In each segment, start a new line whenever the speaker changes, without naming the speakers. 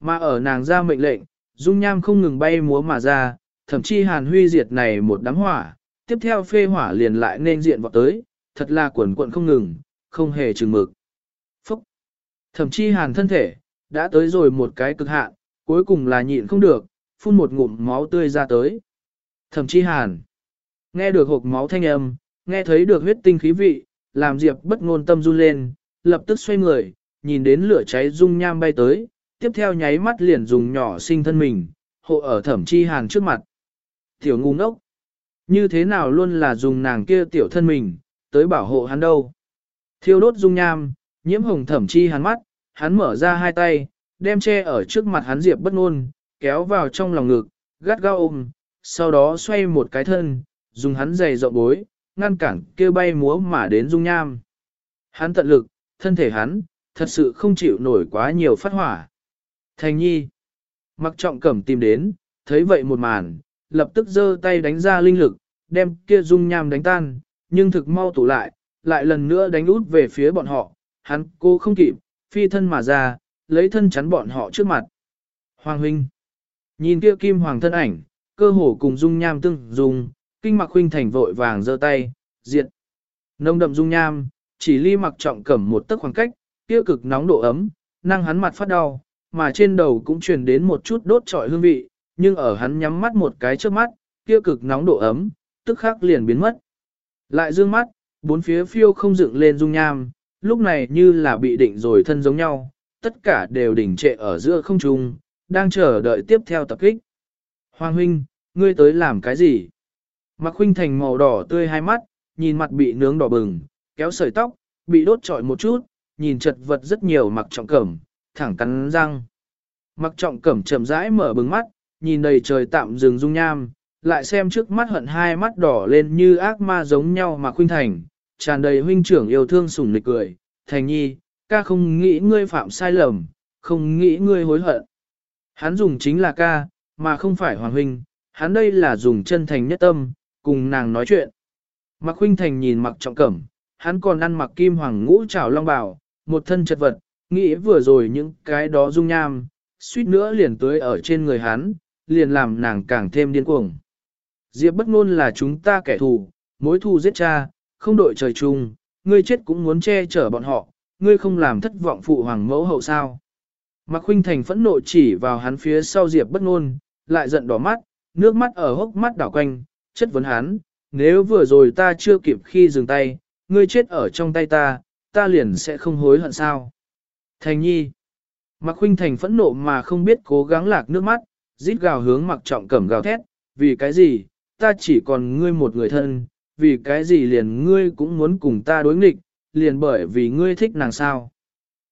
Mà ở nàng ra mệnh lệnh, dung nham không ngừng bay múa mà ra, thậm chí hàn huy diệt này một đám hỏa, tiếp theo phê hỏa liền lại nên diện vào tới, thật là quần quận không ngừng, không hề chừng mực. Phúc! Thậm chí hàn thân thể, đã tới rồi một cái cực hạn, cuối cùng là nhịn không được, phun một ngụm máu tươi ra tới. Thậm chí hàn! Nghe được hộp máu thanh âm, nghe thấy được huyết tinh khí vị, làm Diệp bất ngôn tâm run lên, lập tức xoay người, nhìn đến lửa cháy dung nham bay tới, tiếp theo nháy mắt liền dùng nhỏ sinh thân mình, hộ ở thẩm chi hàn trước mặt. Tiểu ngu ngốc, như thế nào luôn là dùng nàng kia tiểu thân mình, tới bảo hộ hắn đâu. Thiêu đốt dung nham, nhiễm hồng thẩm chi hàn mắt, hắn mở ra hai tay, đem che ở trước mặt hắn diệp bất ngôn, kéo vào trong lòng ngực, gắt gao ôm, sau đó xoay một cái thân, dùng hắn giày rộng bối, ngăn cản kêu bay múa mà đến dung nham. Hắn tận lực, thân thể hắn, thật sự không chịu nổi quá nhiều phát hỏa. Thành nhi, mặc trọng cẩm tìm đến, thấy vậy một màn, lập tức giơ tay đánh ra linh lực, đem kia dung nham đánh tan, nhưng thực mau tụ lại, lại lần nữa đánh út về phía bọn họ, hắn cô không kịp, phi thân mà ra, lấy thân chắn bọn họ trước mặt. Hoàng huynh, nhìn kia kim hoàng thân ảnh, cơ hồ cùng dung nham tương dùng, kinh mặc huynh thành vội vàng giơ tay, diện. Nông đậm dung nham, chỉ ly mặc trọng cẩm một tấc khoảng cách, kia cực nóng độ ấm, năng hắn mặt phát đau, mà trên đầu cũng truyền đến một chút đốt trọi hương vị, nhưng ở hắn nhắm mắt một cái trước mắt, kia cực nóng độ ấm, tức khắc liền biến mất. Lại dương mắt, bốn phía phiêu không dựng lên dung nham, lúc này như là bị định rồi thân giống nhau, tất cả đều đỉnh trệ ở giữa không trung, đang chờ đợi tiếp theo tập kích. Hoàng huynh, ngươi tới làm cái gì? Mặc huynh thành màu đỏ tươi hai mắt, nhìn mặt bị nướng đỏ bừng, kéo sợi tóc, bị đốt trọi một chút, nhìn chật vật rất nhiều mặc trọng cẩm, thẳng cắn răng. Mặc trọng cẩm chậm rãi mở bừng mắt, nhìn đầy trời tạm dừng dung nham, lại xem trước mắt hận hai mắt đỏ lên như ác ma giống nhau mà khuynh thành, tràn đầy huynh trưởng yêu thương sủng nịch cười, thành nhi, ca không nghĩ ngươi phạm sai lầm, không nghĩ ngươi hối hận. Hắn dùng chính là ca, mà không phải hoàng huynh, hắn đây là dùng chân thành nhất tâm, cùng nàng nói chuyện. Mặc huynh thành nhìn mặc trọng cẩm, hắn còn ăn mặc kim hoàng ngũ trảo long bào, một thân chật vật, nghĩ vừa rồi những cái đó dung nham, suýt nữa liền tới ở trên người hắn, liền làm nàng càng thêm điên cuồng. Diệp bất ngôn là chúng ta kẻ thù, mối thù giết cha, không đội trời chung, ngươi chết cũng muốn che chở bọn họ, ngươi không làm thất vọng phụ hoàng mẫu hậu sao. Mạc Khuynh Thành phẫn nộ chỉ vào hắn phía sau Diệp bất ngôn, lại giận đỏ mắt, nước mắt ở hốc mắt đảo quanh, chất vấn hắn, nếu vừa rồi ta chưa kịp khi dừng tay, ngươi chết ở trong tay ta, ta liền sẽ không hối hận sao. Thành nhi. Mạc Khuynh Thành phẫn nộ mà không biết cố gắng lạc nước mắt, rít gào hướng mặc trọng cẩm gào thét, vì cái gì, ta chỉ còn ngươi một người thân, vì cái gì liền ngươi cũng muốn cùng ta đối nghịch, liền bởi vì ngươi thích nàng sao.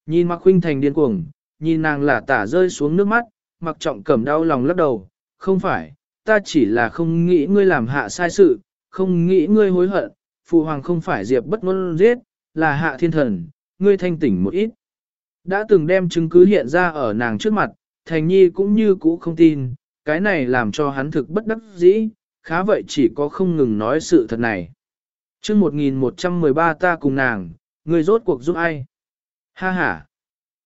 Nhìn mặc huynh thành điên cuồng, nhìn nàng là tả rơi xuống nước mắt, mặc trọng cẩm đau lòng lắc đầu, không phải, ta chỉ là không nghĩ ngươi làm hạ sai sự, không nghĩ ngươi hối hận, phụ hoàng không phải diệp bất ngôn giết, là hạ thiên thần, ngươi thanh tỉnh một ít. Đã từng đem chứng cứ hiện ra ở nàng trước mặt, Thành Nhi cũng như cũ không tin, cái này làm cho hắn thực bất đắc dĩ, khá vậy chỉ có không ngừng nói sự thật này. chương 1113 ta cùng nàng, người rốt cuộc giúp ai? Ha ha!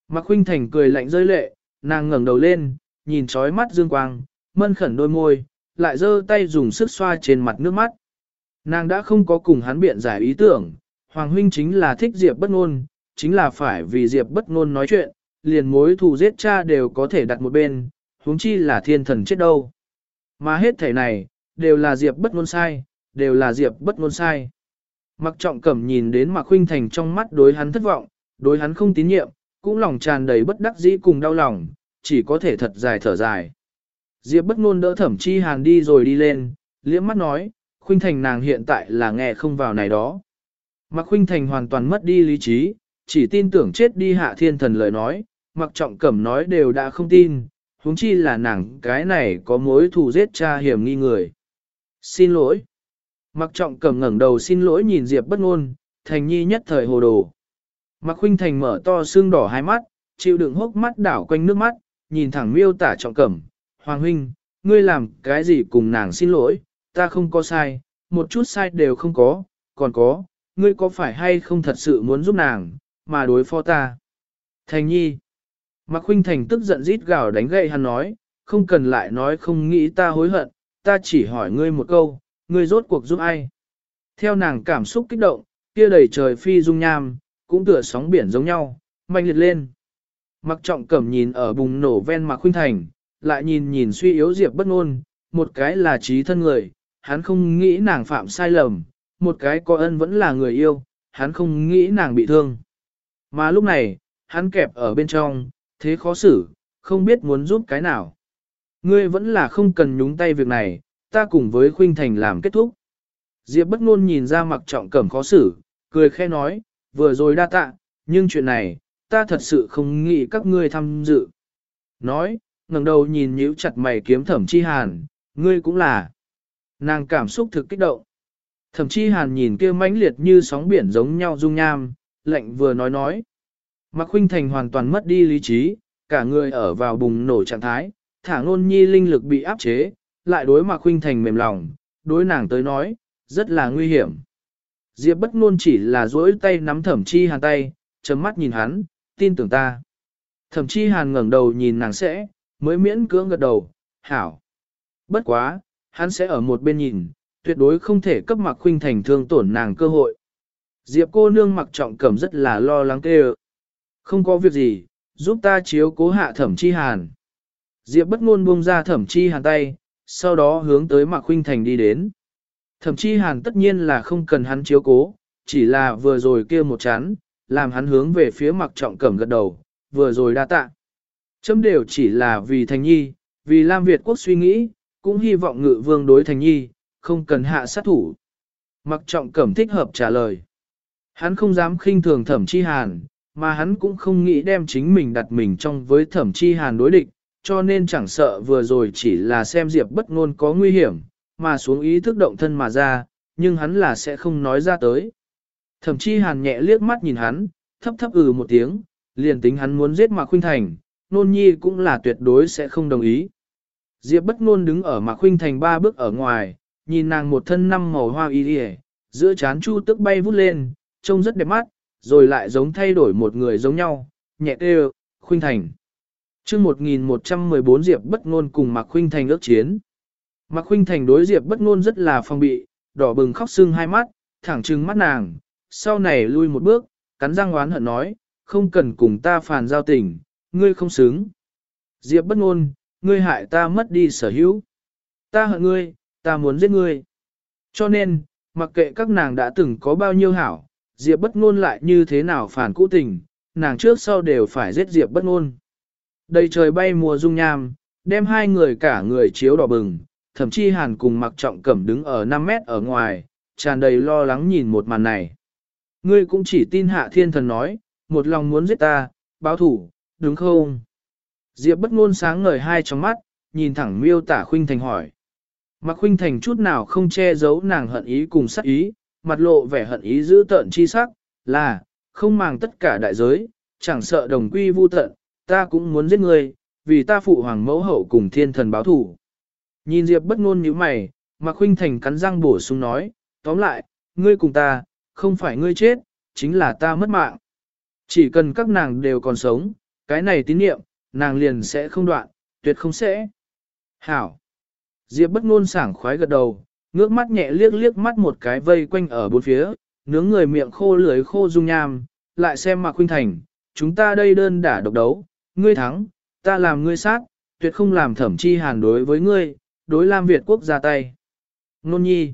Mạc huynh Thành cười lạnh rơi lệ, nàng ngẩng đầu lên, nhìn trói mắt dương quang, mân khẩn đôi môi, lại giơ tay dùng sức xoa trên mặt nước mắt. Nàng đã không có cùng hắn biện giải ý tưởng, Hoàng Huynh chính là thích Diệp bất ngôn, chính là phải vì Diệp bất ngôn nói chuyện, liền mối thù giết cha đều có thể đặt một bên, huống chi là thiên thần chết đâu. Mà hết thể này, đều là Diệp bất ngôn sai, đều là Diệp bất ngôn sai. Mặc trọng cẩm nhìn đến Mạc Khuynh Thành trong mắt đối hắn thất vọng, đối hắn không tín nhiệm, cũng lòng tràn đầy bất đắc dĩ cùng đau lòng, chỉ có thể thật dài thở dài. Diệp bất ngôn đỡ thẩm chi hàn đi rồi đi lên, liếc mắt nói, Khuynh Thành nàng hiện tại là nghe không vào này đó. Mạc Khuynh Thành hoàn toàn mất đi lý trí, chỉ tin tưởng chết đi hạ thiên thần lời nói, mặc trọng cẩm nói đều đã không tin, huống chi là nàng cái này có mối thù giết cha hiểm nghi người. Xin lỗi. Mặc trọng cẩm ngẩng đầu xin lỗi nhìn Diệp bất ngôn, thành nhi nhất thời hồ đồ. Mặc huynh thành mở to xương đỏ hai mắt, chịu đựng hốc mắt đảo quanh nước mắt, nhìn thẳng miêu tả trọng cẩm. Hoàng huynh, ngươi làm cái gì cùng nàng xin lỗi, ta không có sai, một chút sai đều không có, còn có, ngươi có phải hay không thật sự muốn giúp nàng, mà đối phó ta. Thành nhi. Mạc Khuynh Thành tức giận rít gào đánh gậy hắn nói, không cần lại nói không nghĩ ta hối hận, ta chỉ hỏi ngươi một câu, ngươi rốt cuộc giúp ai. Theo nàng cảm xúc kích động, kia đầy trời phi dung nham, cũng tựa sóng biển giống nhau, mạnh liệt lên. Mặc trọng cẩm nhìn ở bùng nổ ven Mạc Khuynh Thành, lại nhìn nhìn suy yếu Diệp bất ngôn, một cái là trí thân người, hắn không nghĩ nàng phạm sai lầm, một cái có ân vẫn là người yêu, hắn không nghĩ nàng bị thương. Mà lúc này, hắn kẹp ở bên trong, thế khó xử, không biết muốn giúp cái nào. Ngươi vẫn là không cần nhúng tay việc này, ta cùng với Khuynh Thành làm kết thúc. Diệp bất ngôn nhìn ra mặc trọng cẩm khó xử, cười khẽ nói, vừa rồi đa tạ, nhưng chuyện này, ta thật sự không nghĩ các ngươi tham dự. Nói, ngẩng đầu nhìn nhíu chặt mày kiếm thẩm chi hàn, ngươi cũng là. Nàng cảm xúc thực kích động. Thẩm chi hàn nhìn kia mãnh liệt như sóng biển giống nhau dung nham, lạnh vừa nói nói. Mạc Khuynh Thành hoàn toàn mất đi lý trí, cả người ở vào bùng nổ trạng thái, thả ngôn nhi linh lực bị áp chế, lại đối Mạc Khuynh Thành mềm lòng, đối nàng tới nói, rất là nguy hiểm. Diệp bất ngôn chỉ là duỗi tay nắm thẩm chi hàn tay, chấm mắt nhìn hắn, tin tưởng ta. Thẩm chi hàn ngẩng đầu nhìn nàng sẽ, mới miễn cưỡng gật đầu, hảo. Bất quá, hắn sẽ ở một bên nhìn, tuyệt đối không thể cấp Mạc Khuynh Thành thương tổn nàng cơ hội. Diệp cô nương mặc trọng cẩm rất là lo lắng kêu. Không có việc gì, giúp ta chiếu cố hạ thẩm chi hàn. Diệp bất ngôn buông ra thẩm chi hàn tay, sau đó hướng tới Mạc Khuynh Thành đi đến. Thẩm chi hàn tất nhiên là không cần hắn chiếu cố, chỉ là vừa rồi kia một chán, làm hắn hướng về phía Mạc Trọng Cẩm gật đầu, vừa rồi đa tạ. Chấm đều chỉ là vì Thành Nhi, vì Lam Việt quốc suy nghĩ, cũng hy vọng ngự vương đối Thành Nhi, không cần hạ sát thủ. Mạc Trọng Cẩm thích hợp trả lời. Hắn không dám khinh thường thẩm chi hàn, mà hắn cũng không nghĩ đem chính mình đặt mình trong với thẩm chi hàn đối địch, cho nên chẳng sợ vừa rồi chỉ là xem Diệp bất ngôn có nguy hiểm, mà xuống ý thức động thân mà ra, nhưng hắn là sẽ không nói ra tới. Thẩm chi hàn nhẹ liếc mắt nhìn hắn, thấp thấp ừ một tiếng, liền tính hắn muốn giết Mạc Khuynh Thành, nôn nhi cũng là tuyệt đối sẽ không đồng ý. Diệp bất ngôn đứng ở Mạc Khuynh Thành ba bước ở ngoài, nhìn nàng một thân năm màu hoa y đi giữa chán chu tức bay vút lên, trông rất đẹp mắt, rồi lại giống thay đổi một người giống nhau, nhẹ tê Khuynh Thành. chương 1114 Diệp bất ngôn cùng Mạc Khuynh Thành ước chiến. Mạc Khuynh Thành đối Diệp bất ngôn rất là phong bị, đỏ bừng khóc sưng hai mắt, thẳng trừng mắt nàng, sau này lui một bước, cắn răng oán hận nói, không cần cùng ta phàn giao tình, ngươi không xứng. Diệp bất ngôn, ngươi hại ta mất đi sở hữu. Ta hận ngươi, ta muốn giết ngươi. Cho nên, mặc kệ các nàng đã từng có bao nhiêu hảo, Diệp bất ngôn lại như thế nào phản cũ tình, nàng trước sau đều phải giết Diệp bất ngôn. Đầy trời bay mùa dung nham, đem hai người cả người chiếu đỏ bừng, thậm chí hàn cùng mặc trọng cẩm đứng ở 5 mét ở ngoài, tràn đầy lo lắng nhìn một màn này. Ngươi cũng chỉ tin hạ thiên thần nói, một lòng muốn giết ta, báo thủ, đúng không? Diệp bất ngôn sáng ngời hai trong mắt, nhìn thẳng miêu tả khuynh thành hỏi. Mặc khuynh thành chút nào không che giấu nàng hận ý cùng sắc ý, mặt lộ vẻ hận ý giữ tợn chi sắc, là, không màng tất cả đại giới, chẳng sợ đồng quy vu tận, ta cũng muốn giết ngươi, vì ta phụ hoàng mẫu hậu cùng thiên thần báo thủ. Nhìn Diệp bất ngôn như mày, Mạc Khuynh Thành cắn răng bổ sung nói, tóm lại, ngươi cùng ta, không phải ngươi chết, chính là ta mất mạng. Chỉ cần các nàng đều còn sống, cái này tín niệm, nàng liền sẽ không đoạn, tuyệt không sẽ. Hảo. Diệp bất ngôn sảng khoái gật đầu, ngước mắt nhẹ liếc liếc mắt một cái vây quanh ở bốn phía, nướng người miệng khô lưỡi khô dung nham, lại xem Mạc Khuynh Thành, chúng ta đây đơn đả độc đấu, ngươi thắng, ta làm ngươi sát, tuyệt không làm thẩm chi hàn đối với ngươi, đối Lam Việt quốc ra tay. Nôn nhi.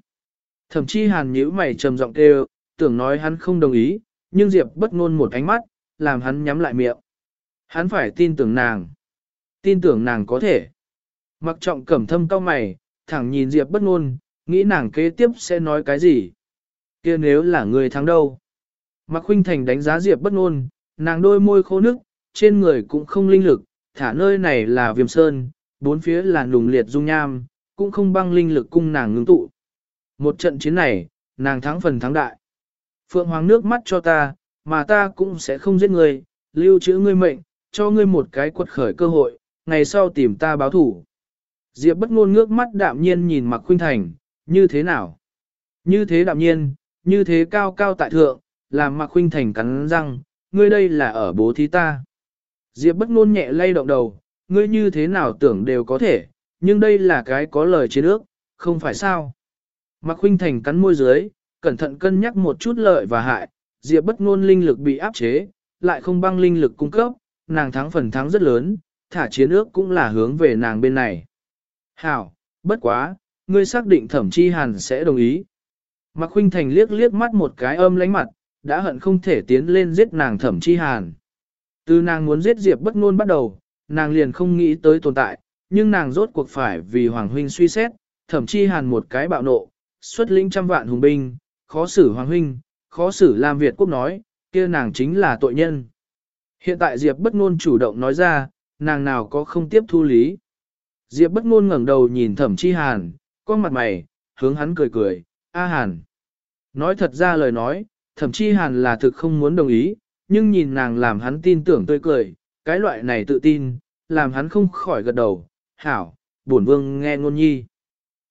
Thẩm chi hàn nhíu mày trầm giọng kêu, tưởng nói hắn không đồng ý, nhưng Diệp bất ngôn một ánh mắt, làm hắn nhắm lại miệng. Hắn phải tin tưởng nàng. Tin tưởng nàng có thể. Mặc trọng cẩm thâm cao mày, thẳng nhìn Diệp bất ngôn, nghĩ nàng kế tiếp sẽ nói cái gì. kia nếu là người thắng đâu. Mặc huynh thành đánh giá Diệp bất ngôn, nàng đôi môi khô nước, trên người cũng không linh lực, thả nơi này là viêm sơn, bốn phía là nùng liệt dung nham, cũng không băng linh lực cung nàng ngưng tụ. Một trận chiến này, nàng thắng phần thắng đại. Phượng Hoàng nước mắt cho ta, mà ta cũng sẽ không giết ngươi, lưu trữ ngươi mệnh, cho ngươi một cái quật khởi cơ hội, ngày sau tìm ta báo thủ. Diệp bất ngôn ngước mắt đạm nhiên nhìn Mạc Khuynh Thành, như thế nào? Như thế đạm nhiên, như thế cao cao tại thượng, làm Mạc Khuynh Thành cắn răng, ngươi đây là ở bố thí ta. Diệp bất ngôn nhẹ lay động đầu, ngươi như thế nào tưởng đều có thể, nhưng đây là cái có lời chiến ước, không phải sao. Mạc Khuynh Thành cắn môi dưới, cẩn thận cân nhắc một chút lợi và hại, Diệp bất ngôn linh lực bị áp chế, lại không băng linh lực cung cấp, nàng thắng phần thắng rất lớn, thả chiến ước cũng là hướng về nàng bên này. Hảo, bất quá, ngươi xác định thẩm chi hàn sẽ đồng ý. Mạc Khuynh Thành liếc liếc mắt một cái âm lánh mặt, đã hận không thể tiến lên giết nàng thẩm chi hàn. Từ nàng muốn giết Diệp bất ngôn bắt đầu, nàng liền không nghĩ tới tồn tại, nhưng nàng rốt cuộc phải vì Hoàng Huynh suy xét, thẩm chi hàn một cái bạo nộ, xuất lĩnh trăm vạn hùng binh, khó xử Hoàng Huynh, khó xử Lam Việt quốc nói, kia nàng chính là tội nhân. Hiện tại Diệp bất ngôn chủ động nói ra, nàng nào có không tiếp thu lý. Diệp bất ngôn ngẩng đầu nhìn thẩm chi hàn, con mặt mày, hướng hắn cười cười, a hàn. Nói thật ra lời nói, thậm chí hàn là thực không muốn đồng ý, nhưng nhìn nàng làm hắn tin tưởng tươi cười, cái loại này tự tin, làm hắn không khỏi gật đầu, hảo, bổn vương nghe ngôn nhi.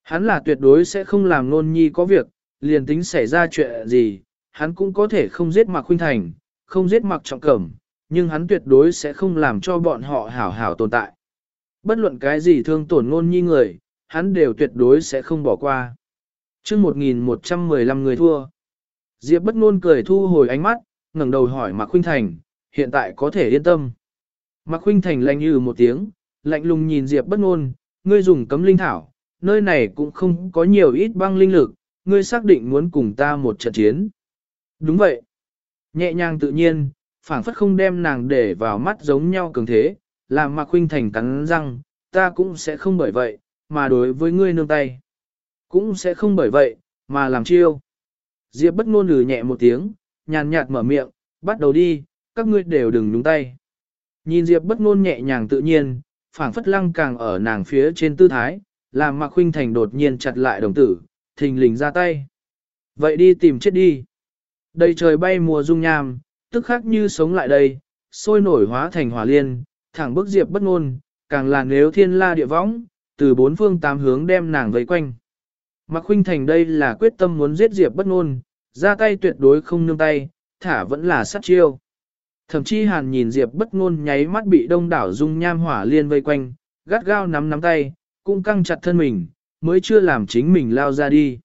Hắn là tuyệt đối sẽ không làm ngôn nhi có việc, liền tính xảy ra chuyện gì, hắn cũng có thể không giết mặc khuynh thành, không giết mặc trọng cẩm, nhưng hắn tuyệt đối sẽ không làm cho bọn họ hảo hảo tồn tại. Bất luận cái gì thương tổn ngôn nhi người, hắn đều tuyệt đối sẽ không bỏ qua. chương 1115 người thua. Diệp bất ngôn cười thu hồi ánh mắt, ngẩng đầu hỏi Mạc Khuynh Thành, hiện tại có thể yên tâm. Mạc Khuynh Thành lạnh như một tiếng, lạnh lùng nhìn Diệp bất ngôn, ngươi dùng cấm linh thảo, nơi này cũng không có nhiều ít băng linh lực, ngươi xác định muốn cùng ta một trận chiến. Đúng vậy. Nhẹ nhàng tự nhiên, phảng phất không đem nàng để vào mắt giống nhau cường thế, làm Mạc Khuynh Thành cắn răng, ta cũng sẽ không bởi vậy, mà đối với ngươi nương tay. Cũng sẽ không bởi vậy, mà làm chiêu. Diệp bất ngôn lừ nhẹ một tiếng, nhàn nhạt mở miệng, bắt đầu đi, các ngươi đều đừng nhúng tay. Nhìn Diệp bất ngôn nhẹ nhàng tự nhiên, phảng phất lăng càng ở nàng phía trên tư thái, làm Mạc Khuynh Thành đột nhiên chặt lại đồng tử, thình lình ra tay. Vậy đi tìm chết đi. Đầy trời bay mùa dung nham, tức khắc như sống lại đây, sôi nổi hóa thành hỏa liên, thẳng bức Diệp bất ngôn, càng là nếu thiên la địa võng, từ bốn phương tám hướng đem nàng vây quanh. Mạc Khuynh Thành đây là quyết tâm muốn giết Diệp bất ngôn, ra tay tuyệt đối không nương tay, thả vẫn là sát chiêu. Thậm chí hàn nhìn Diệp bất ngôn nháy mắt bị đông đảo dung nham hỏa liên vây quanh, gắt gao nắm nắm tay, cũng căng chặt thân mình, mới chưa làm chính mình lao ra đi.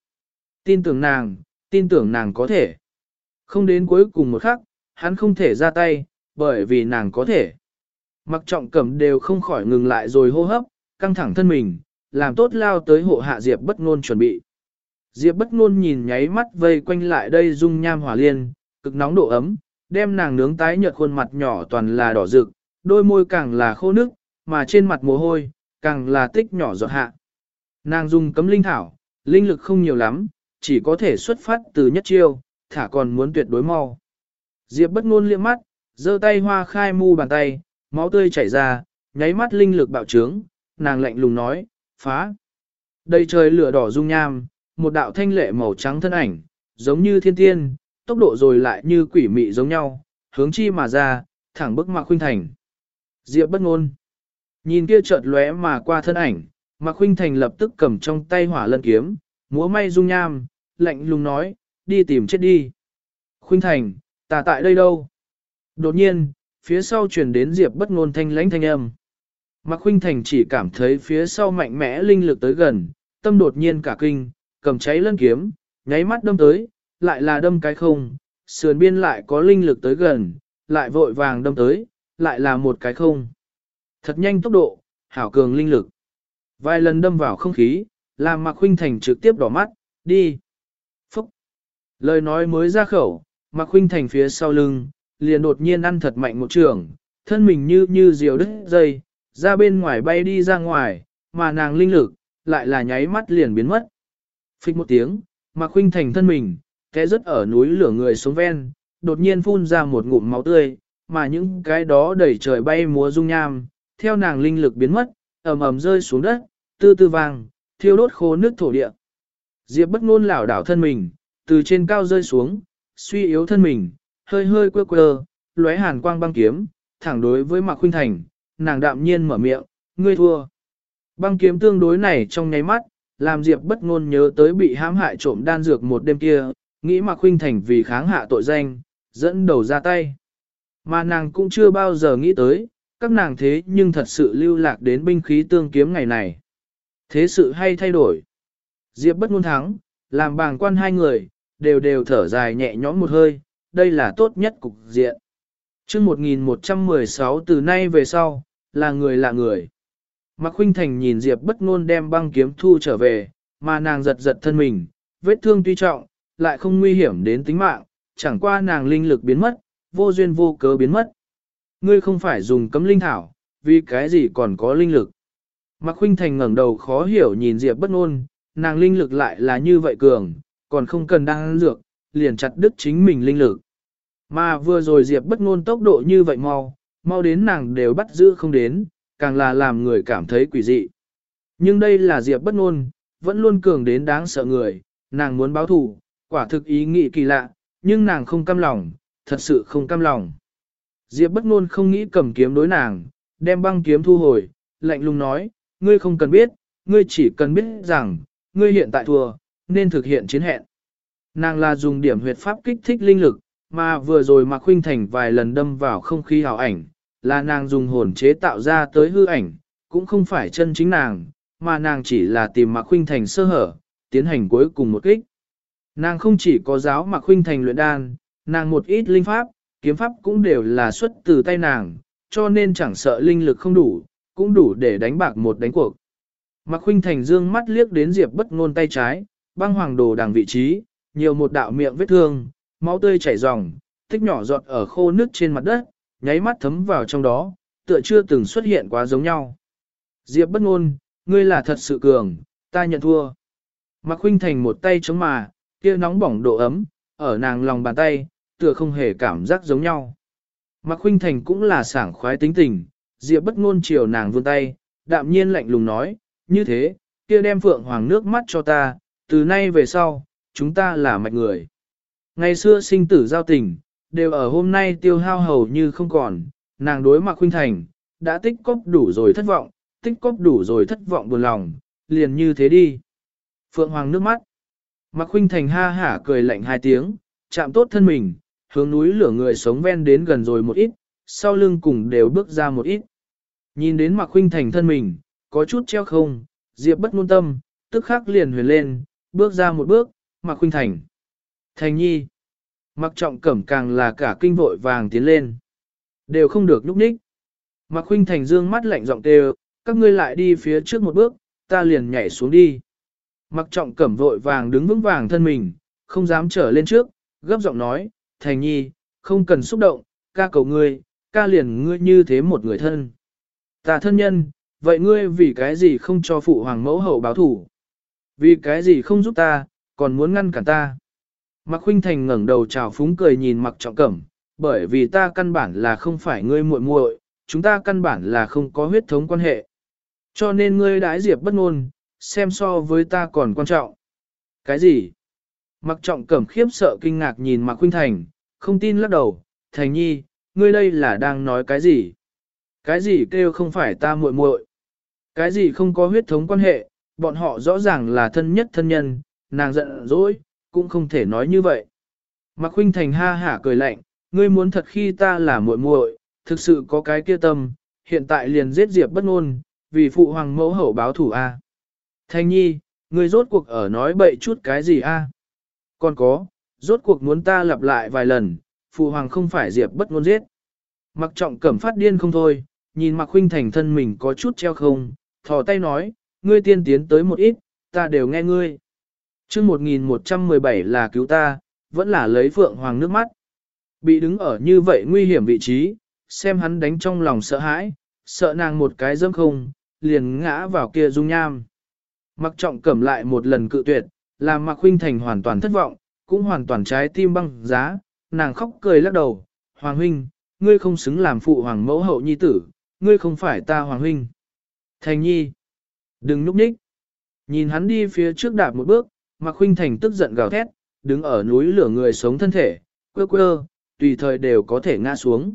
Tin tưởng nàng, tin tưởng nàng có thể. Không đến cuối cùng một khắc, hắn không thể ra tay, bởi vì nàng có thể. Mặc trọng cẩm đều không khỏi ngừng lại rồi hô hấp, căng thẳng thân mình, làm tốt lao tới hộ hạ Diệp bất ngôn chuẩn bị. Diệp bất ngôn nhìn nháy mắt vây quanh lại đây dung nham hỏa liên, cực nóng độ ấm, đem nàng nướng tái nhợt khuôn mặt nhỏ toàn là đỏ rực, đôi môi càng là khô nước, mà trên mặt mồ hôi, càng là tích nhỏ giọt hạ. Nàng dùng cấm linh thảo, linh lực không nhiều lắm, chỉ có thể xuất phát từ nhất chiêu, thả còn muốn tuyệt đối mau. Diệp bất ngôn liếc mắt, giơ tay hoa khai mu bàn tay, máu tươi chảy ra, nháy mắt linh lực bạo trướng, nàng lạnh lùng nói, phá. Đầy trời lửa đỏ dung nham, một đạo thanh lệ màu trắng thân ảnh, giống như thiên tiên, tốc độ rồi lại như quỷ mị giống nhau, hướng chi mà ra, thẳng bức Mạc Khuynh Thành. Diệp bất ngôn. Nhìn kia chợt lóe mà qua thân ảnh, Mạc Khuynh Thành lập tức cầm trong tay hỏa lân kiếm, múa may dung nham, lạnh lùng nói, đi tìm chết đi. Khuynh Thành, ta tại đây đâu? Đột nhiên, phía sau truyền đến Diệp bất ngôn thanh lãnh thanh âm. Mạc Khuynh Thành chỉ cảm thấy phía sau mạnh mẽ linh lực tới gần, tâm đột nhiên cả kinh, cầm cháy lân kiếm, nháy mắt đâm tới, lại là đâm cái không, sườn biên lại có linh lực tới gần, lại vội vàng đâm tới, lại là một cái không. Thật nhanh tốc độ, hảo cường linh lực. Vài lần đâm vào không khí, làm Mạc Khuynh Thành trực tiếp đỏ mắt, đi. Phúc. Lời nói mới ra khẩu, Mạc Khuynh Thành phía sau lưng, liền đột nhiên ăn thật mạnh một trường, thân mình như như diều đứt dây, ra bên ngoài bay đi ra ngoài, mà nàng linh lực, lại là nháy mắt liền biến mất. Phích một tiếng, Mạc Khuynh Thành thân mình, té rớt ở núi lửa người xuống ven, đột nhiên phun ra một ngụm máu tươi, mà những cái đó đẩy trời bay múa dung nham, theo nàng linh lực biến mất, ầm ầm rơi xuống đất, tư tư vàng, thiêu đốt khô nước thổ địa. Diệp bất ngôn lảo đảo thân mình, từ trên cao rơi xuống, suy yếu thân mình, hơi hơi quơ quơ, lóe hàn quang băng kiếm, thẳng đối với Mạc Khuynh Thành, nàng đạm nhiên mở miệng, ngươi thua. Băng kiếm tương đối này trong nháy mắt, làm Diệp bất ngôn nhớ tới bị hãm hại trộm đan dược một đêm kia, nghĩ Mạc Khuynh Thành vì kháng hạ tội danh, dẫn đầu ra tay. Mà nàng cũng chưa bao giờ nghĩ tới, các nàng thế nhưng thật sự lưu lạc đến binh khí tương kiếm ngày này. Thế sự hay thay đổi. Diệp bất ngôn thắng, làm bàng quan hai người, đều đều thở dài nhẹ nhõm một hơi, đây là tốt nhất cục diện. chương 1116 từ nay về sau, là người là người. Mạc Khuynh Thành nhìn Diệp bất ngôn đem băng kiếm thu trở về, mà nàng giật giật thân mình, vết thương tuy trọng, lại không nguy hiểm đến tính mạng, chẳng qua nàng linh lực biến mất, vô duyên vô cớ biến mất. Ngươi không phải dùng cấm linh thảo, vì cái gì còn có linh lực. Mạc Khuynh Thành ngẩng đầu khó hiểu nhìn Diệp bất ngôn, nàng linh lực lại là như vậy cường, còn không cần đang dược, liền chặt đứt chính mình linh lực. Mà vừa rồi Diệp bất ngôn tốc độ như vậy mau, mau đến nàng đều bắt giữ không đến, càng là làm người cảm thấy quỷ dị. Nhưng đây là Diệp bất ngôn, vẫn luôn cường đến đáng sợ người, nàng muốn báo thù, quả thực ý nghĩ kỳ lạ, nhưng nàng không cam lòng, thật sự không cam lòng. Diệp bất ngôn không nghĩ cầm kiếm đối nàng, đem băng kiếm thu hồi, lạnh lùng nói, ngươi không cần biết, ngươi chỉ cần biết rằng, ngươi hiện tại thua, nên thực hiện chiến hẹn. Nàng là dùng điểm huyệt pháp kích thích linh lực, mà vừa rồi Mạc Khuynh Thành vài lần đâm vào không khí hào ảnh, là nàng dùng hồn chế tạo ra tới hư ảnh, cũng không phải chân chính nàng, mà nàng chỉ là tìm Mạc Khuynh Thành sơ hở, tiến hành cuối cùng một kích. Nàng không chỉ có giáo Mạc Khuynh Thành luyện đan, nàng một ít linh pháp, kiếm pháp cũng đều là xuất từ tay nàng, cho nên chẳng sợ linh lực không đủ, cũng đủ để đánh bạc một đánh cuộc. Mạc Khuynh Thành dương mắt liếc đến Diệp bất ngôn tay trái, băng hoàng đồ đằng vị trí, nhiều một đạo miệng vết thương, máu tươi chảy ròng, tích nhỏ giọt ở khô nước trên mặt đất, nháy mắt thấm vào trong đó, tựa chưa từng xuất hiện quá giống nhau. Diệp bất ngôn, ngươi là thật sự cường, ta nhận thua. Mạc Khuynh Thành một tay chống mà, kia nóng bỏng độ ấm, ở nàng lòng bàn tay, tựa không hề cảm giác giống nhau. Mạc Khuynh Thành cũng là sảng khoái tính tình, Diệp bất ngôn chiều nàng vươn tay, đạm nhiên lạnh lùng nói, như thế, kia đem phượng hoàng nước mắt cho ta, từ nay về sau, chúng ta là mạch người. Ngày xưa sinh tử giao tình, đều ở hôm nay tiêu hao hầu như không còn, nàng đối mặt Khuynh Thành, đã tích cóp đủ rồi thất vọng, tích cóp đủ rồi thất vọng buồn lòng, liền như thế đi. Phượng Hoàng nước mắt. Mạc Khuynh Thành ha hả cười lạnh hai tiếng, chạm tốt thân mình, hướng núi lửa người sống ven đến gần rồi một ít, sau lưng cùng đều bước ra một ít. Nhìn đến Mạc Khuynh Thành thân mình, có chút treo không, Diệp bất ngôn tâm, tức khắc liền huyền lên, bước ra một bước, Mạc Khuynh Thành. Thành nhi. Mặc Trọng Cẩm càng là cả kinh vội vàng tiến lên. Đều không được nhúc nhích. Mặc Huynh Thành dương mắt lạnh giọng kêu, các ngươi lại đi phía trước một bước, ta liền nhảy xuống đi. Mặc Trọng Cẩm vội vàng đứng vững vàng thân mình, không dám trở lên trước, gấp giọng nói, Thành nhi, không cần xúc động, ca cầu ngươi, ca liền ngươi như thế một người thân. Ta thân nhân, vậy ngươi vì cái gì không cho phụ hoàng mẫu hậu báo thủ? Vì cái gì không giúp ta, còn muốn ngăn cản ta? Mạc Khuynh Thành ngẩng đầu chào phúng cười nhìn Mạc Trọng Cẩm, bởi vì ta căn bản là không phải ngươi muội muội, chúng ta căn bản là không có huyết thống quan hệ. Cho nên ngươi đãi diệp bất ngôn, xem so với ta còn quan trọng. Cái gì? Mạc Trọng Cẩm khiếp sợ kinh ngạc nhìn Mạc Khuynh Thành, không tin lắc đầu, Thành Nhi, ngươi đây là đang nói cái gì? Cái gì kêu không phải ta muội muội? Cái gì không có huyết thống quan hệ, bọn họ rõ ràng là thân nhất thân nhân, nàng giận dỗi, cũng không thể nói như vậy. Mạc Khuynh Thành ha hả cười lạnh, ngươi muốn thật khi ta là muội muội, thực sự có cái kia tâm, hiện tại liền giết Diệp bất ngôn, vì phụ hoàng mẫu hậu báo thủ a. Thanh Nhi, ngươi rốt cuộc ở nói bậy chút cái gì a? Còn có, rốt cuộc muốn ta lặp lại vài lần, phụ hoàng không phải Diệp bất ngôn giết. Mặc trọng cẩm phát điên không thôi, nhìn Mạc Khuynh Thành thân mình có chút treo không, thò tay nói, ngươi tiên tiến tới một ít, ta đều nghe ngươi chương 1117 là cứu ta, vẫn là lấy phượng hoàng nước mắt. Bị đứng ở như vậy nguy hiểm vị trí, xem hắn đánh trong lòng sợ hãi, sợ nàng một cái dâm không, liền ngã vào kia dung nham. Mặc trọng cẩm lại một lần cự tuyệt, làm mặc huynh Thành hoàn toàn thất vọng, cũng hoàn toàn trái tim băng giá, nàng khóc cười lắc đầu, Hoàng huynh, ngươi không xứng làm phụ hoàng mẫu hậu nhi tử, ngươi không phải ta Hoàng huynh. Thành nhi, đừng núp ních. Nhìn hắn đi phía trước đạp một bước, Mạc Khuynh Thành tức giận gào thét, đứng ở núi lửa người sống thân thể, quơ quơ, tùy thời đều có thể ngã xuống.